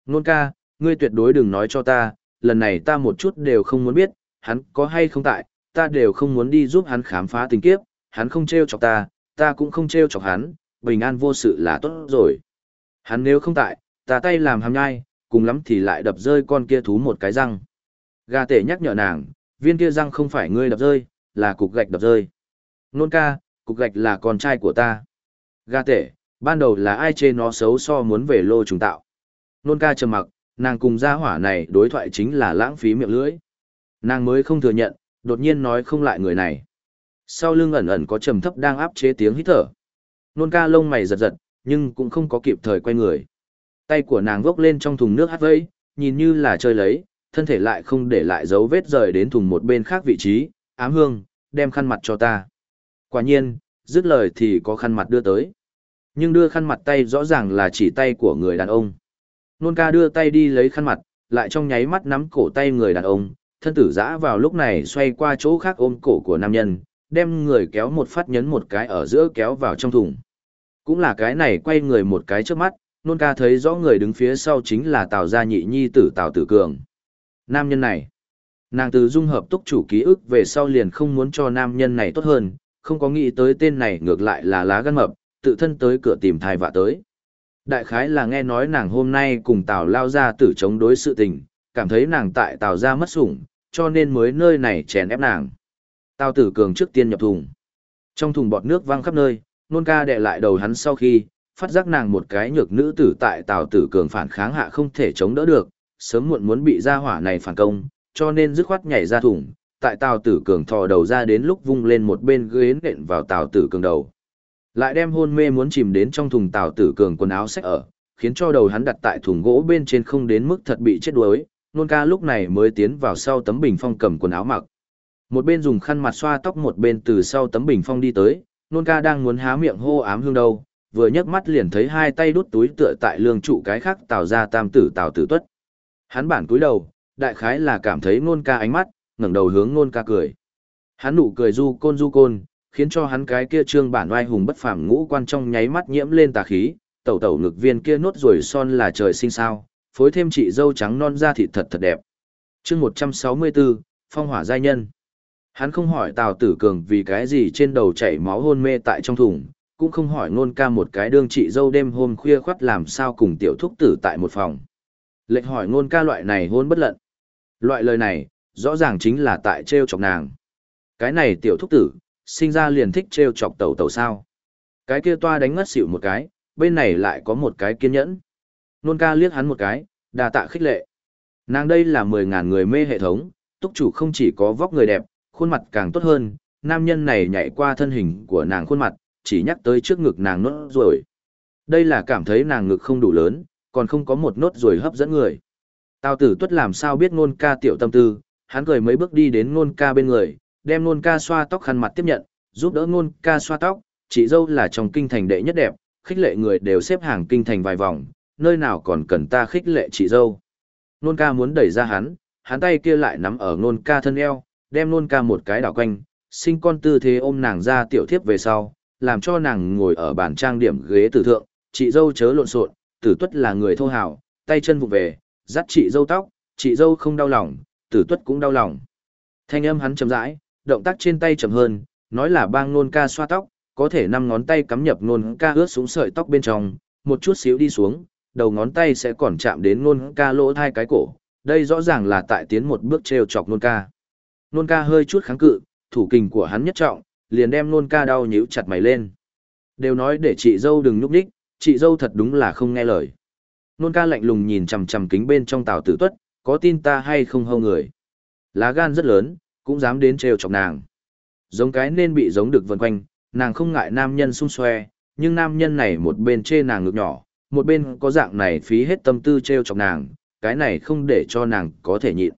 Nôn ca, ngươi tuyệt đối đừng nói cho ta, lần này ta một chút đều không muốn biết, hắn có hay không tại, ta đều không muốn đi giúp hắn khám phá tình kiếp, hắn không trêu chọc ta, ta cũng không trêu chọc hắn, bình an vô sự là tốt rồi. Hắn nếu không tại, ta tay làm hàm nhai, cùng lắm thì lại đập rơi con kia thú một cái răng. Gà tể nhắc nhở nàng, viên kia răng không phải ngươi đập rơi, là cục gạch đập rơi. Nôn ca, cục gạch là con trai của ta. Gà tể, ban đầu là ai chê nó xấu so muốn về lô trùng tạo. Nôn ca trầm mặc, nàng cùng gia hỏa này đối thoại chính là lãng phí miệng lưỡi. Nàng mới không thừa nhận, đột nhiên nói không lại người này. Sau lưng ẩn ẩn có trầm thấp đang áp chế tiếng hít thở. Nôn ca lông mày giật giật, nhưng cũng không có kịp thời quay người. Tay của nàng vốc lên trong thùng nước hát vây, nhìn như là chơi lấy, thân thể lại không để lại dấu vết rời đến thùng một bên khác vị trí, ám hương, đem khăn mặt cho ta. Quả nhiên, dứt lời thì có khăn mặt đưa tới. Nhưng đưa khăn mặt tay rõ ràng là chỉ tay của người đàn ông. Nôn ca đưa tay đi lấy khăn mặt, lại trong nháy mắt nắm cổ tay người đàn ông, thân tử giã vào lúc này xoay qua chỗ khác ôm cổ của nam nhân, đem người kéo một phát nhấn một cái ở giữa kéo vào trong thùng. Cũng là cái này quay người một cái trước mắt, nôn ca thấy rõ người đứng phía sau chính là Tào Gia Nhị Nhi tử Tào Tử Cường. Nam nhân này, nàng từ dung hợp túc chủ ký ức về sau liền không muốn cho nam nhân này tốt hơn, không có nghĩ tới tên này ngược lại là lá gan mập, tự thân tới cửa tìm thai vạ tới. Đại khái là nghe nói nàng hôm nay cùng Tào lao ra tử chống đối sự tình, cảm thấy nàng tại Tào gia mất sủng, cho nên mới nơi này chèn ép nàng. Tào tử cường trước tiên nhập thùng. Trong thùng bọt nước văng khắp nơi, nôn ca đè lại đầu hắn sau khi, phát giác nàng một cái nhược nữ tử tại Tào tử cường phản kháng hạ không thể chống đỡ được, sớm muộn muốn bị gia hỏa này phản công, cho nên dứt khoát nhảy ra thùng, tại Tào tử cường thò đầu ra đến lúc vung lên một bên ghế nện vào Tào tử cường đầu. Lại đem hôn mê muốn chìm đến trong thùng tàu tử cường quần áo sách ở, khiến cho đầu hắn đặt tại thùng gỗ bên trên không đến mức thật bị chết đuối, nôn ca lúc này mới tiến vào sau tấm bình phong cầm quần áo mặc. Một bên dùng khăn mặt xoa tóc một bên từ sau tấm bình phong đi tới, nôn ca đang muốn há miệng hô ám hương đâu, vừa nhấc mắt liền thấy hai tay đút túi tựa tại lương trụ cái khác tạo ra tam tử tào tử tuất. Hắn bản cúi đầu, đại khái là cảm thấy nôn ca ánh mắt, ngẩng đầu hướng nôn ca cười. Hắn nụ cười du côn du côn, khiến cho hắn cái kia trương bản oai hùng bất phàm ngũ quan trong nháy mắt nhiễm lên tà khí, tẩu tẩu ngực viên kia nốt rồi son là trời sinh sao, phối thêm chị dâu trắng non da thịt thật thật đẹp. chương 164, Phong hỏa giai nhân. Hắn không hỏi Tào Tử Cường vì cái gì trên đầu chảy máu hôn mê tại trong thùng, cũng không hỏi ngôn ca một cái đương chị dâu đêm hôm khuya khoắt làm sao cùng tiểu thúc tử tại một phòng. Lệnh hỏi ngôn ca loại này hôn bất lận. Loại lời này, rõ ràng chính là tại treo chọc nàng. Cái này tiểu thúc tử, sinh ra liền thích treo chọc tẩu tẩu sao. Cái kia toa đánh ngất xỉu một cái, bên này lại có một cái kiên nhẫn. Nôn ca liếc hắn một cái, đà tạ khích lệ. Nàng đây là mười ngàn người mê hệ thống, túc chủ không chỉ có vóc người đẹp, khuôn mặt càng tốt hơn, nam nhân này nhảy qua thân hình của nàng khuôn mặt, chỉ nhắc tới trước ngực nàng nốt ruồi Đây là cảm thấy nàng ngực không đủ lớn, còn không có một nốt ruồi hấp dẫn người. Tào tử tuất làm sao biết nôn ca tiểu tâm tư, hắn cười mấy bước đi đến nôn ca bên người, đem nôn ca xoa tóc khăn mặt tiếp nhận, giúp đỡ nôn ca xoa tóc, chị dâu là trong kinh thành đệ nhất đẹp, khích lệ người đều xếp hàng kinh thành vài vòng, nơi nào còn cần ta khích lệ chị dâu. Nôn ca muốn đẩy ra hắn, hắn tay kia lại nắm ở nôn ca thân eo, đem nôn ca một cái đảo quanh, sinh con tư thế ôm nàng ra tiểu thiếp về sau, làm cho nàng ngồi ở bàn trang điểm ghế tử thượng, chị dâu chớ lộn xộn, tử tuất là người thô hào, tay chân vụ về, dắt chị dâu tóc, chị dâu không đau lòng, tử tuất cũng đau lòng. Thanh âm hắn chậm rãi, động tác trên tay chậm hơn, nói là bang nôn ca xoa tóc, có thể năm ngón tay cắm nhập nôn ca ướt xuống sợi tóc bên trong, một chút xíu đi xuống, đầu ngón tay sẽ còn chạm đến nôn ca lỗ hai cái cổ, đây rõ ràng là tại tiến một bước treo chọc nôn ca. Nôn ca hơi chút kháng cự, thủ kình của hắn nhất trọng, liền đem nôn ca đau nhíu chặt mày lên. Đều nói để chị dâu đừng nhúc nhích, chị dâu thật đúng là không nghe lời. Nôn ca lạnh lùng nhìn chằm chằm kính bên trong tàu tử tuất, có tin ta hay không hâu người. Lá gan rất lớn, cũng dám đến trêu chọc nàng. Giống cái nên bị giống được vần quanh, nàng không ngại nam nhân xung xoe, nhưng nam nhân này một bên chê nàng ngực nhỏ, một bên có dạng này phí hết tâm tư trêu chọc nàng, cái này không để cho nàng có thể nhịn.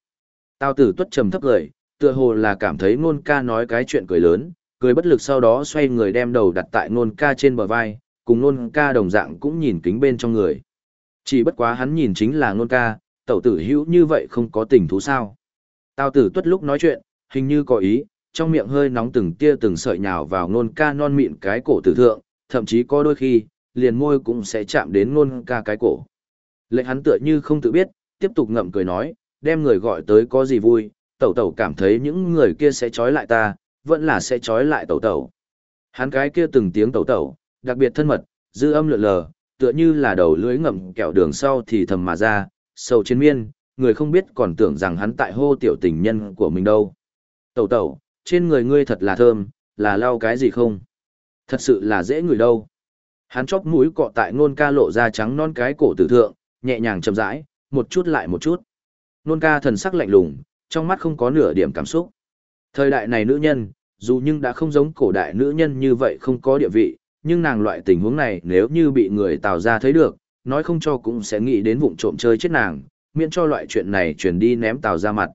Tao tử tuất trầm thấp cười, tựa hồ là cảm thấy ngôn ca nói cái chuyện cười lớn, cười bất lực sau đó xoay người đem đầu đặt tại ngôn ca trên bờ vai, cùng ngôn ca đồng dạng cũng nhìn kính bên trong người. Chỉ bất quá hắn nhìn chính là ngôn ca, tẩu tử hữu như vậy không có tình thú sao. Tao tử tuất lúc nói chuyện, hình như có ý, trong miệng hơi nóng từng tia từng sợi nhào vào nôn ca non mịn cái cổ tử thượng, thậm chí có đôi khi, liền môi cũng sẽ chạm đến nôn ca cái cổ. Lệnh hắn tựa như không tự biết, tiếp tục ngậm cười nói, đem người gọi tới có gì vui, tẩu tẩu cảm thấy những người kia sẽ trói lại ta, vẫn là sẽ trói lại tẩu tẩu. Hắn cái kia từng tiếng tẩu tẩu, đặc biệt thân mật, dư âm lượn lờ, tựa như là đầu lưới ngậm kẹo đường sau thì thầm mà ra, sầu trên miên, người không biết còn tưởng rằng hắn tại hô tiểu tình nhân của mình đâu. Tẩu tẩu, trên người ngươi thật là thơm, là lau cái gì không? Thật sự là dễ người đâu. Hắn chóp mũi cọ tại nôn ca lộ ra trắng non cái cổ tử thượng, nhẹ nhàng chậm rãi, một chút lại một chút. Nôn ca thần sắc lạnh lùng, trong mắt không có nửa điểm cảm xúc. Thời đại này nữ nhân, dù nhưng đã không giống cổ đại nữ nhân như vậy không có địa vị, nhưng nàng loại tình huống này nếu như bị người tào ra thấy được, nói không cho cũng sẽ nghĩ đến vụng trộm chơi chết nàng, miễn cho loại chuyện này truyền đi ném tào ra mặt.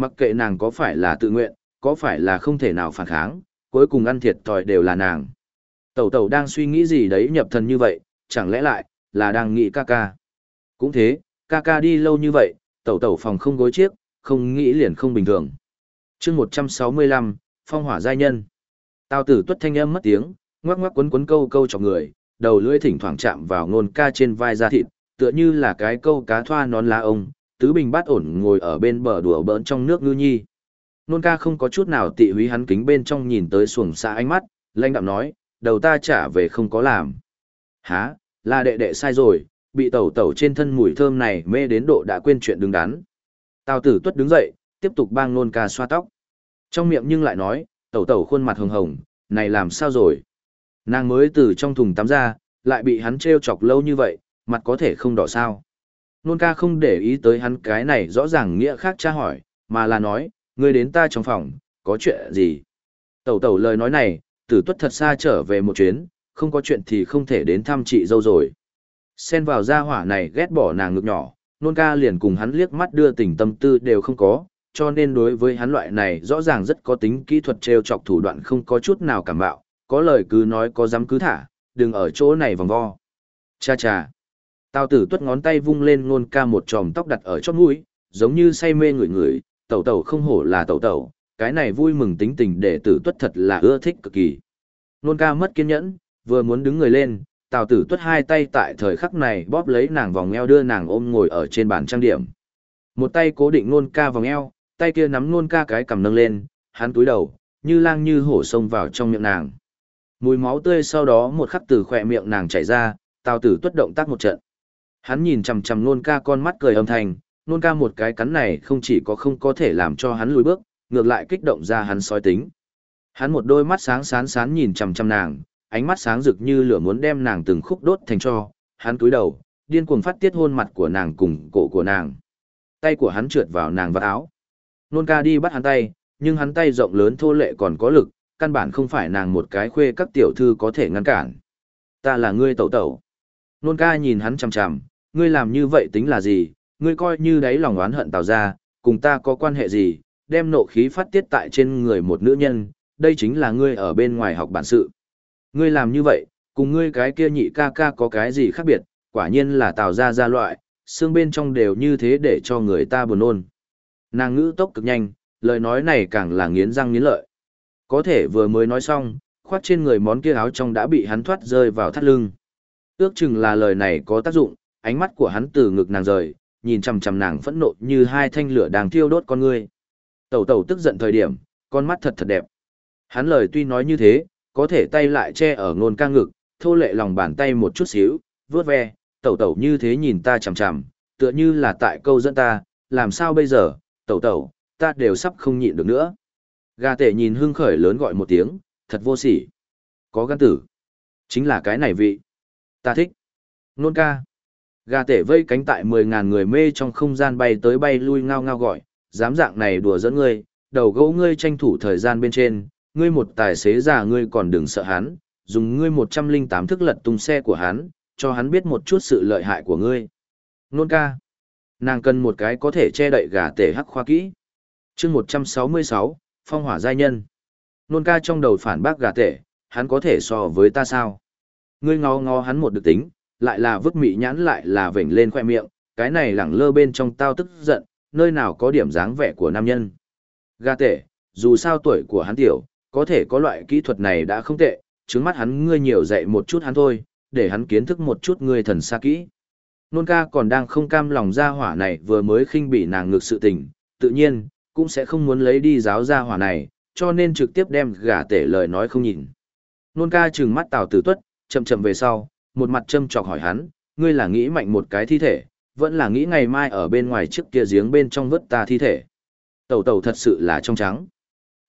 Mặc kệ nàng có phải là tự nguyện, có phải là không thể nào phản kháng, cuối cùng ăn thiệt thòi đều là nàng. Tẩu tẩu đang suy nghĩ gì đấy nhập thần như vậy, chẳng lẽ lại, là đang nghĩ ca ca. Cũng thế, ca ca đi lâu như vậy, tẩu tẩu phòng không gối chiếc, không nghĩ liền không bình thường. chương 165, Phong hỏa giai nhân. Tào tử tuất thanh âm mất tiếng, ngoắc ngoắc quấn quấn câu câu chọc người, đầu lưỡi thỉnh thoảng chạm vào ngôn ca trên vai da thịt, tựa như là cái câu cá thoa nón lá ông, tứ bình bát ổn ngồi ở bên bờ đùa bỡn trong nước ngư nhi. Nôn ca không có chút nào tị húy hắn kính bên trong nhìn tới xuồng xa ánh mắt, lãnh đạm nói, đầu ta trả về không có làm. Hả, là đệ đệ sai rồi, bị tẩu tẩu trên thân mùi thơm này mê đến độ đã quên chuyện đứng đắn. Tào tử tuất đứng dậy, tiếp tục bang nôn ca xoa tóc. Trong miệng nhưng lại nói, tẩu tẩu khuôn mặt hồng hồng, này làm sao rồi? Nàng mới từ trong thùng tắm ra, lại bị hắn treo chọc lâu như vậy, mặt có thể không đỏ sao. Nôn ca không để ý tới hắn cái này rõ ràng nghĩa khác tra hỏi, mà là nói, ngươi đến ta trong phòng, có chuyện gì? Tẩu tẩu lời nói này, tử tuất thật xa trở về một chuyến, không có chuyện thì không thể đến thăm chị dâu rồi. Xen vào gia hỏa này ghét bỏ nàng ngực nhỏ, nôn ca liền cùng hắn liếc mắt đưa tình tâm tư đều không có, cho nên đối với hắn loại này rõ ràng rất có tính kỹ thuật trêu chọc thủ đoạn không có chút nào cảm bạo, có lời cứ nói có dám cứ thả, đừng ở chỗ này vòng vo. Cha cha. Tào tử tuất ngón tay vung lên nôn ca một tròm tóc đặt ở chót mũi, giống như say mê người người, tẩu tẩu không hổ là tẩu tẩu, cái này vui mừng tính tình để tử tuất thật là ưa thích cực kỳ. Nôn ca mất kiên nhẫn, vừa muốn đứng người lên, tào tử tuất hai tay tại thời khắc này bóp lấy nàng vòng eo đưa nàng ôm ngồi ở trên bàn trang điểm. Một tay cố định nôn ca vòng eo, tay kia nắm nôn ca cái cầm nâng lên, hắn túi đầu, như lang như hổ xông vào trong miệng nàng. Mùi máu tươi sau đó một khắc từ khỏe miệng nàng chảy ra, tào tử tuất động tác một trận. Hắn nhìn chằm chằm nôn ca con mắt cười âm thanh, nôn ca một cái cắn này không chỉ có không có thể làm cho hắn lùi bước, ngược lại kích động ra hắn soi tính. Hắn một đôi mắt sáng sán sán nhìn chằm chằm nàng, ánh mắt sáng rực như lửa muốn đem nàng từng khúc đốt thành cho, hắn cúi đầu, điên cuồng phát tiết hôn mặt của nàng cùng cổ của nàng. Tay của hắn trượt vào nàng vào áo. Nôn ca đi bắt hắn tay, nhưng hắn tay rộng lớn thô lệ còn có lực, căn bản không phải nàng một cái khuê các tiểu thư có thể ngăn cản. Ta là ngươi tẩu tẩu. Nôn ca nhìn hắn chằm chằm, ngươi làm như vậy tính là gì, ngươi coi như đấy lòng oán hận tào ra, cùng ta có quan hệ gì, đem nộ khí phát tiết tại trên người một nữ nhân, đây chính là ngươi ở bên ngoài học bản sự. Ngươi làm như vậy, cùng ngươi cái kia nhị ca ca có cái gì khác biệt, quả nhiên là tào ra ra loại, xương bên trong đều như thế để cho người ta buồn nôn. Nàng ngữ tốc cực nhanh, lời nói này càng là nghiến răng nghiến lợi. Có thể vừa mới nói xong, khoát trên người món kia áo trong đã bị hắn thoát rơi vào thắt lưng. Ước chừng là lời này có tác dụng, ánh mắt của hắn từ ngực nàng rời, nhìn chằm chằm nàng phẫn nộ như hai thanh lửa đang thiêu đốt con ngươi. Tẩu tẩu tức giận thời điểm, con mắt thật thật đẹp. Hắn lời tuy nói như thế, có thể tay lại che ở ngôn ca ngực, thô lệ lòng bàn tay một chút xíu, vướt ve, tẩu tẩu như thế nhìn ta chằm chằm, tựa như là tại câu dẫn ta, làm sao bây giờ, tẩu tẩu, ta đều sắp không nhịn được nữa. Gà tể nhìn hưng khởi lớn gọi một tiếng, thật vô sỉ. Có gan tử. Chính là cái này vị. Ta thích. Nôn ca. Gà tể vây cánh tại mười ngàn người mê trong không gian bay tới bay lui ngao ngao gọi, dám dạng này đùa dẫn ngươi, đầu gấu ngươi tranh thủ thời gian bên trên, ngươi một tài xế già ngươi còn đừng sợ hắn, dùng ngươi một trăm linh tám thức lật tung xe của hắn, cho hắn biết một chút sự lợi hại của ngươi. Nôn ca. Nàng cần một cái có thể che đậy gà tể hắc khoa kỹ. chương một trăm sáu mươi sáu, phong hỏa giai nhân. Nôn ca trong đầu phản bác gà tể, hắn có thể so với ta sao? Ngươi ngó ngó hắn một được tính, lại là vứt mị nhãn lại là vểnh lên khoe miệng, cái này lẳng lơ bên trong tao tức giận, nơi nào có điểm dáng vẻ của nam nhân. Gà tể, dù sao tuổi của hắn tiểu, có thể có loại kỹ thuật này đã không tệ, trước mắt hắn ngươi nhiều dạy một chút hắn thôi, để hắn kiến thức một chút ngươi thần xa kỹ. Nôn ca còn đang không cam lòng ra hỏa này vừa mới khinh bị nàng ngược sự tình, tự nhiên, cũng sẽ không muốn lấy đi giáo ra hỏa này, cho nên trực tiếp đem gà tể lời nói không nhìn. Nôn ca trừng mắt tào tử tuất, chậm chậm về sau, một mặt châm chọc hỏi hắn, ngươi là nghĩ mạnh một cái thi thể, vẫn là nghĩ ngày mai ở bên ngoài trước kia giếng bên trong vớt ta thi thể. Tẩu tẩu thật sự là trong trắng.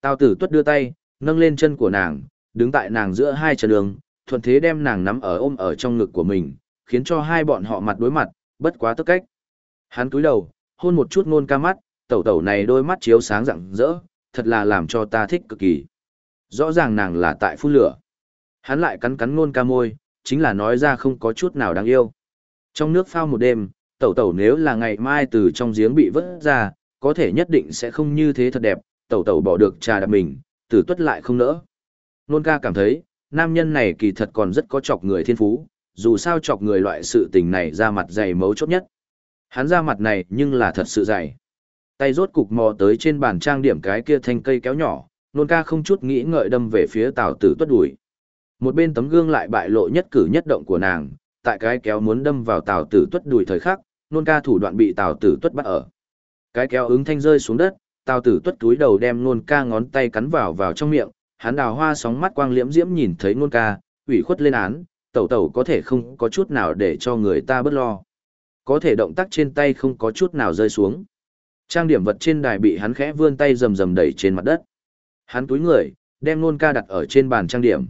Tào tử tuất đưa tay, nâng lên chân của nàng, đứng tại nàng giữa hai chân đường, thuận thế đem nàng nắm ở ôm ở trong ngực của mình, khiến cho hai bọn họ mặt đối mặt, bất quá tức cách. Hắn cúi đầu, hôn một chút ngôn ca mắt, tẩu tẩu này đôi mắt chiếu sáng rạng rỡ, thật là làm cho ta thích cực kỳ. Rõ ràng nàng là tại phun lửa. Hắn lại cắn cắn nôn ca môi, chính là nói ra không có chút nào đáng yêu. Trong nước phao một đêm, tẩu tẩu nếu là ngày mai từ trong giếng bị vớt ra, có thể nhất định sẽ không như thế thật đẹp, tẩu tẩu bỏ được trà đạp mình, tử tuất lại không nỡ. Nôn ca cảm thấy, nam nhân này kỳ thật còn rất có chọc người thiên phú, dù sao chọc người loại sự tình này ra mặt dày mấu chốt nhất. Hắn ra mặt này nhưng là thật sự dày. Tay rốt cục mò tới trên bàn trang điểm cái kia thanh cây kéo nhỏ, nôn ca không chút nghĩ ngợi đâm về phía tào tử tuất đuổi. Một bên tấm gương lại bại lộ nhất cử nhất động của nàng, tại cái kéo muốn đâm vào tào tử tuất đùi thời khắc, nôn ca thủ đoạn bị tào tử tuất bắt ở. Cái kéo ứng thanh rơi xuống đất, tào tử tuất túi đầu đem nôn ca ngón tay cắn vào vào trong miệng, hắn đào hoa sóng mắt quang liễm diễm nhìn thấy nôn ca, ủy khuất lên án, tẩu tẩu có thể không có chút nào để cho người ta bớt lo. Có thể động tác trên tay không có chút nào rơi xuống. Trang điểm vật trên đài bị hắn khẽ vươn tay rầm rầm đẩy trên mặt đất. Hắn túi người, đem nôn ca đặt ở trên bàn trang điểm.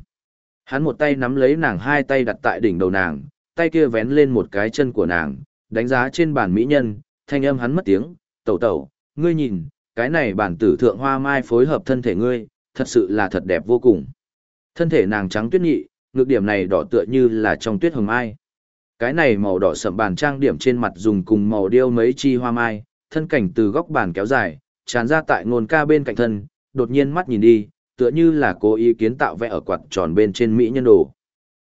Hắn một tay nắm lấy nàng hai tay đặt tại đỉnh đầu nàng, tay kia vén lên một cái chân của nàng, đánh giá trên bàn mỹ nhân, thanh âm hắn mất tiếng, tẩu tẩu, ngươi nhìn, cái này bản tử thượng hoa mai phối hợp thân thể ngươi, thật sự là thật đẹp vô cùng. Thân thể nàng trắng tuyết nhị, ngược điểm này đỏ tựa như là trong tuyết hồng mai. Cái này màu đỏ sậm bàn trang điểm trên mặt dùng cùng màu điêu mấy chi hoa mai, thân cảnh từ góc bàn kéo dài, tràn ra tại ngôn ca bên cạnh thân, đột nhiên mắt nhìn đi, tựa như là cố ý kiến tạo vẽ ở quạt tròn bên trên Mỹ nhân đồ.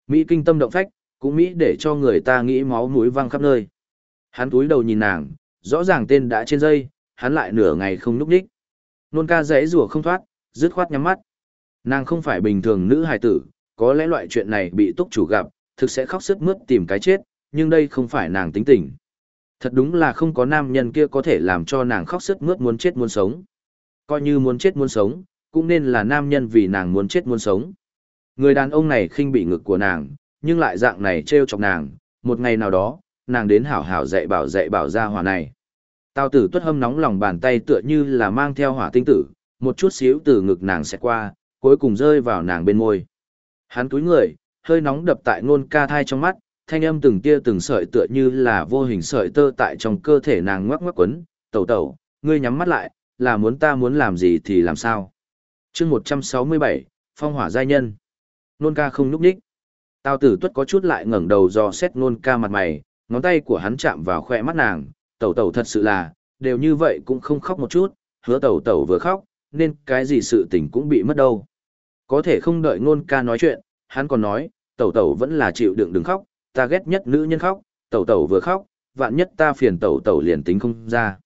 Mỹ kinh tâm động phách, cũng Mỹ để cho người ta nghĩ máu mũi văng khắp nơi. Hắn túi đầu nhìn nàng, rõ ràng tên đã trên dây, hắn lại nửa ngày không núp đích. Nôn ca dễ rủa không thoát, dứt khoát nhắm mắt. Nàng không phải bình thường nữ hài tử, có lẽ loại chuyện này bị túc chủ gặp, thực sẽ khóc sức mướt tìm cái chết, nhưng đây không phải nàng tính tình. Thật đúng là không có nam nhân kia có thể làm cho nàng khóc sức mướt muốn chết muốn sống. Coi như muốn chết muốn sống, cũng nên là nam nhân vì nàng muốn chết muốn sống. Người đàn ông này khinh bị ngực của nàng, nhưng lại dạng này trêu chọc nàng, một ngày nào đó, nàng đến hảo hảo dạy bảo dạy bảo ra hỏa này. Tao tử tuất hâm nóng lòng bàn tay tựa như là mang theo hỏa tinh tử, một chút xíu từ ngực nàng sẽ qua, cuối cùng rơi vào nàng bên môi. Hắn túi người, hơi nóng đập tại ngôn ca thai trong mắt, thanh âm từng tia từng sợi tựa như là vô hình sợi tơ tại trong cơ thể nàng ngoắc ngoắc quấn, tẩu tẩu, ngươi nhắm mắt lại, là muốn ta muốn làm gì thì làm sao chương 167, Phong hỏa giai nhân. Nôn ca không núp ních, Tào tử tuất có chút lại ngẩng đầu do xét nôn ca mặt mày, ngón tay của hắn chạm vào khoe mắt nàng, tẩu tẩu thật sự là, đều như vậy cũng không khóc một chút, hứa tẩu tẩu vừa khóc, nên cái gì sự tình cũng bị mất đâu. Có thể không đợi nôn ca nói chuyện, hắn còn nói, tẩu tẩu vẫn là chịu đựng đừng khóc, ta ghét nhất nữ nhân khóc, tẩu tẩu vừa khóc, vạn nhất ta phiền tẩu tẩu liền tính không ra.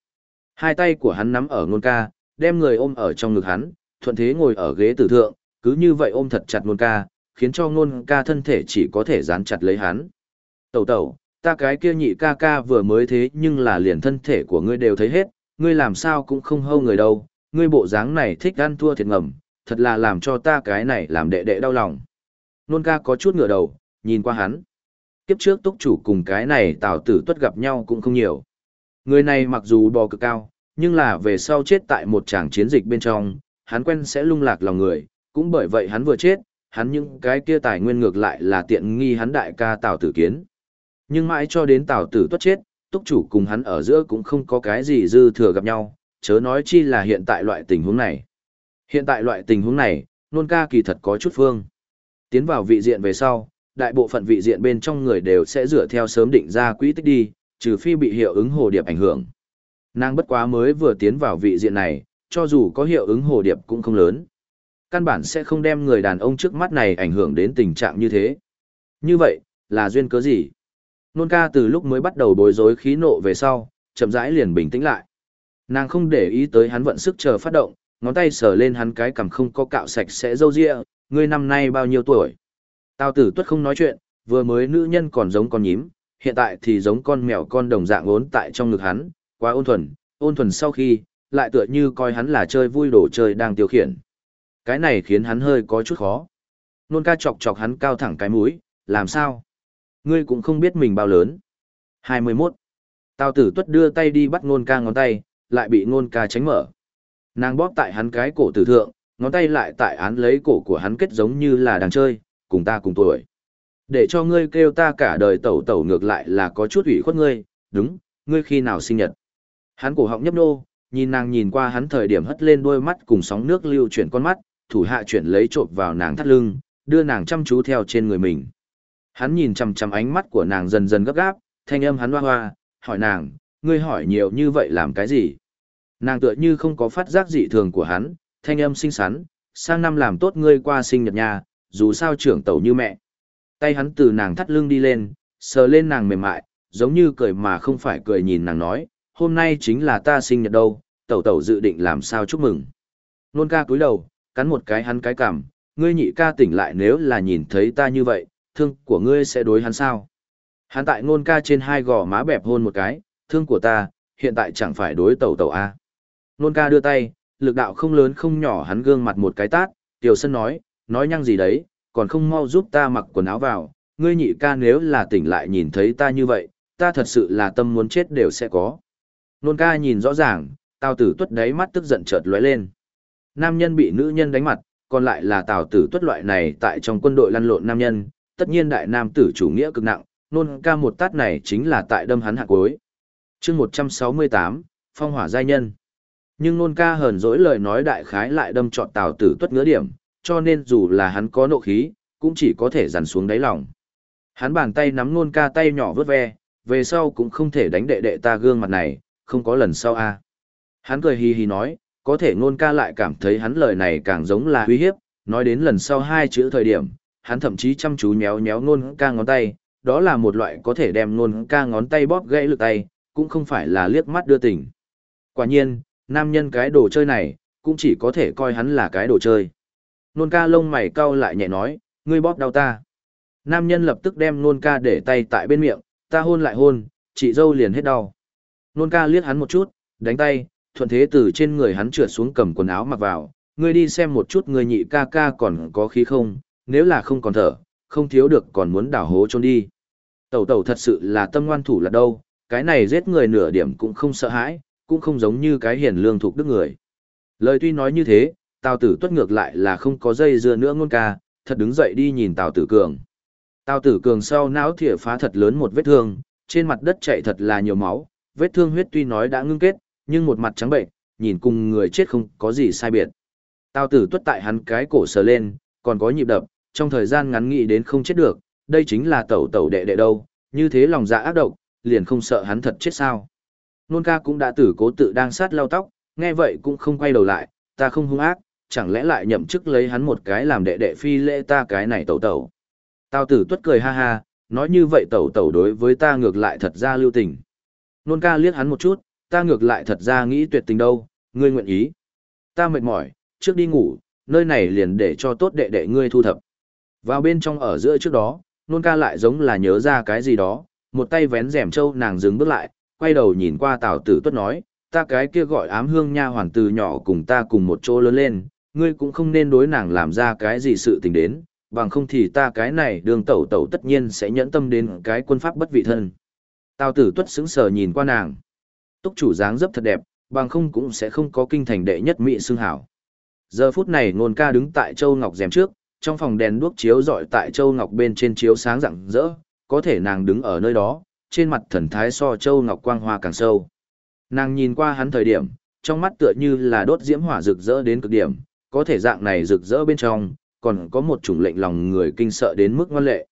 Hai tay của hắn nắm ở nôn ca, đem người ôm ở trong ngực hắn, thuận thế ngồi ở ghế tử thượng, cứ như vậy ôm thật chặt nôn ca, khiến cho nôn ca thân thể chỉ có thể dán chặt lấy hắn. Tẩu tẩu, ta cái kia nhị ca ca vừa mới thế nhưng là liền thân thể của ngươi đều thấy hết, ngươi làm sao cũng không hâu người đâu, ngươi bộ dáng này thích ăn thua thiệt ngầm, thật là làm cho ta cái này làm đệ đệ đau lòng. Nôn ca có chút ngửa đầu, nhìn qua hắn. Kiếp trước túc chủ cùng cái này tào tử tuất gặp nhau cũng không nhiều. Người này mặc dù bò cực cao, nhưng là về sau chết tại một tràng chiến dịch bên trong, hắn quen sẽ lung lạc lòng người, cũng bởi vậy hắn vừa chết, hắn những cái kia tài nguyên ngược lại là tiện nghi hắn đại ca tào tử kiến. Nhưng mãi cho đến tào tử tuất chết, túc chủ cùng hắn ở giữa cũng không có cái gì dư thừa gặp nhau, chớ nói chi là hiện tại loại tình huống này. Hiện tại loại tình huống này, nôn ca kỳ thật có chút phương. Tiến vào vị diện về sau, đại bộ phận vị diện bên trong người đều sẽ dựa theo sớm định ra quỹ tích đi, trừ phi bị hiệu ứng hồ điệp ảnh hưởng. Nàng bất quá mới vừa tiến vào vị diện này, cho dù có hiệu ứng hồ điệp cũng không lớn. Căn bản sẽ không đem người đàn ông trước mắt này ảnh hưởng đến tình trạng như thế. Như vậy, là duyên cớ gì? Nôn ca từ lúc mới bắt đầu bối rối khí nộ về sau, chậm rãi liền bình tĩnh lại. Nàng không để ý tới hắn vận sức chờ phát động, ngón tay sờ lên hắn cái cằm không có cạo sạch sẽ râu ria, ngươi năm nay bao nhiêu tuổi? Tao tử tuất không nói chuyện, vừa mới nữ nhân còn giống con nhím, hiện tại thì giống con mèo con đồng dạng ốn tại trong ngực hắn, quá ôn thuần, ôn thuần sau khi, lại tựa như coi hắn là chơi vui đồ chơi đang tiêu khiển. Cái này khiến hắn hơi có chút khó. Nôn ca chọc chọc hắn cao thẳng cái mũi, làm sao? Ngươi cũng không biết mình bao lớn. 21. Tào tử tuất đưa tay đi bắt nôn ca ngón tay, lại bị nôn ca tránh mở. Nàng bóp tại hắn cái cổ tử thượng, ngón tay lại tại án lấy cổ của hắn kết giống như là đang chơi, cùng ta cùng tuổi. Để cho ngươi kêu ta cả đời tẩu tẩu ngược lại là có chút ủy khuất ngươi, đúng, ngươi khi nào sinh nhật. Hắn cổ họng nhấp nô, nhìn nàng nhìn qua hắn thời điểm hất lên đôi mắt cùng sóng nước lưu chuyển con mắt, thủ hạ chuyển lấy trộm vào nàng thắt lưng, đưa nàng chăm chú theo trên người mình. Hắn nhìn chằm chằm ánh mắt của nàng dần dần gấp gáp, thanh âm hắn hoa hoa, hỏi nàng, ngươi hỏi nhiều như vậy làm cái gì? Nàng tựa như không có phát giác dị thường của hắn, thanh âm xinh xắn, sang năm làm tốt ngươi qua sinh nhật nhà, dù sao trưởng tẩu như mẹ. Tay hắn từ nàng thắt lưng đi lên, sờ lên nàng mềm mại, giống như cười mà không phải cười nhìn nàng nói, hôm nay chính là ta sinh nhật đâu, tẩu tẩu dự định làm sao chúc mừng. Nôn ca cúi đầu, cắn một cái hắn cái cằm, ngươi nhị ca tỉnh lại nếu là nhìn thấy ta như vậy, thương của ngươi sẽ đối hắn sao? Hắn tại nôn ca trên hai gò má bẹp hôn một cái, thương của ta, hiện tại chẳng phải đối tẩu tẩu a. Nôn ca đưa tay, lực đạo không lớn không nhỏ hắn gương mặt một cái tát, Tiểu Sân nói, nói nhăng gì đấy, còn không mau giúp ta mặc quần áo vào, ngươi nhị ca nếu là tỉnh lại nhìn thấy ta như vậy, ta thật sự là tâm muốn chết đều sẽ có. Nôn ca nhìn rõ ràng, tào tử tuất đáy mắt tức giận chợt lóe lên. Nam nhân bị nữ nhân đánh mặt, còn lại là tào tử tuất loại này tại trong quân đội lăn lộn nam nhân, tất nhiên đại nam tử chủ nghĩa cực nặng, nôn ca một tát này chính là tại đâm hắn hạ cối chương 168, Phong hỏa giai nhân. Nhưng nôn ca hờn dỗi lời nói đại khái lại đâm trọn tào tử tuất ngứa điểm, cho nên dù là hắn có nộ khí, cũng chỉ có thể dằn xuống đáy lòng. Hắn bàn tay nắm nôn ca tay nhỏ vớt ve, về sau cũng không thể đánh đệ đệ ta gương mặt này, không có lần sau a. Hắn cười hì hì nói, có thể ngôn ca lại cảm thấy hắn lời này càng giống là uy hiếp, nói đến lần sau hai chữ thời điểm, hắn thậm chí chăm chú nhéo nhéo ngôn ca ngón tay, đó là một loại có thể đem ngôn ca ngón tay bóp gãy lực tay, cũng không phải là liếc mắt đưa tình. Quả nhiên, nam nhân cái đồ chơi này, cũng chỉ có thể coi hắn là cái đồ chơi. Nôn ca lông mày cau lại nhẹ nói, ngươi bóp đau ta. Nam nhân lập tức đem nôn ca để tay tại bên miệng, ta hôn lại hôn, chị dâu liền hết đau. Nôn ca liếc hắn một chút, đánh tay, thuận thế từ trên người hắn trượt xuống cầm quần áo mặc vào, ngươi đi xem một chút người nhị ca ca còn có khí không, nếu là không còn thở, không thiếu được còn muốn đảo hố trốn đi. Tẩu tẩu thật sự là tâm ngoan thủ là đâu, cái này giết người nửa điểm cũng không sợ hãi, cũng không giống như cái hiền lương thuộc đức người. Lời tuy nói như thế, Tào Tử Tuất ngược lại là không có dây dưa nữa ngôn ca, thật đứng dậy đi nhìn Tào Tử Cường. Tào Tử Cường sau não thìa phá thật lớn một vết thương, trên mặt đất chạy thật là nhiều máu, vết thương huyết tuy nói đã ngưng kết, nhưng một mặt trắng bệnh, nhìn cùng người chết không có gì sai biệt. Tào Tử Tuất tại hắn cái cổ sờ lên, còn có nhịp đập, trong thời gian ngắn nghĩ đến không chết được, đây chính là tẩu tẩu đệ đệ đâu, như thế lòng dạ ác độc, liền không sợ hắn thật chết sao. Nôn ca cũng đã tử cố tự đang sát lau tóc, nghe vậy cũng không quay đầu lại, ta không hung ác, chẳng lẽ lại nhậm chức lấy hắn một cái làm đệ đệ phi lễ ta cái này tẩu tẩu. Tào tử tuất cười ha ha, nói như vậy tẩu tẩu đối với ta ngược lại thật ra lưu tình. Nôn ca liếc hắn một chút, ta ngược lại thật ra nghĩ tuyệt tình đâu, ngươi nguyện ý. Ta mệt mỏi, trước đi ngủ, nơi này liền để cho tốt đệ đệ ngươi thu thập. Vào bên trong ở giữa trước đó, nôn ca lại giống là nhớ ra cái gì đó, một tay vén rèm trâu nàng dừng bước lại, quay đầu nhìn qua Tào Tử Tuất nói, ta cái kia gọi ám hương nha hoàn từ nhỏ cùng ta cùng một chỗ lớn lên, ngươi cũng không nên đối nàng làm ra cái gì sự tình đến, bằng không thì ta cái này đường tẩu tẩu tất nhiên sẽ nhẫn tâm đến cái quân pháp bất vị thân. Tào Tử Tuất sững sờ nhìn qua nàng. Túc chủ dáng dấp thật đẹp, bằng không cũng sẽ không có kinh thành đệ nhất mỹ xương hảo. Giờ phút này ngôn ca đứng tại Châu Ngọc rèm trước, trong phòng đèn đuốc chiếu rọi tại Châu Ngọc bên trên chiếu sáng rạng rỡ, có thể nàng đứng ở nơi đó, trên mặt thần thái so Châu Ngọc quang hoa càng sâu. Nàng nhìn qua hắn thời điểm, trong mắt tựa như là đốt diễm hỏa rực rỡ đến cực điểm, có thể dạng này rực rỡ bên trong, còn có một chủng lệnh lòng người kinh sợ đến mức ngoan lệ.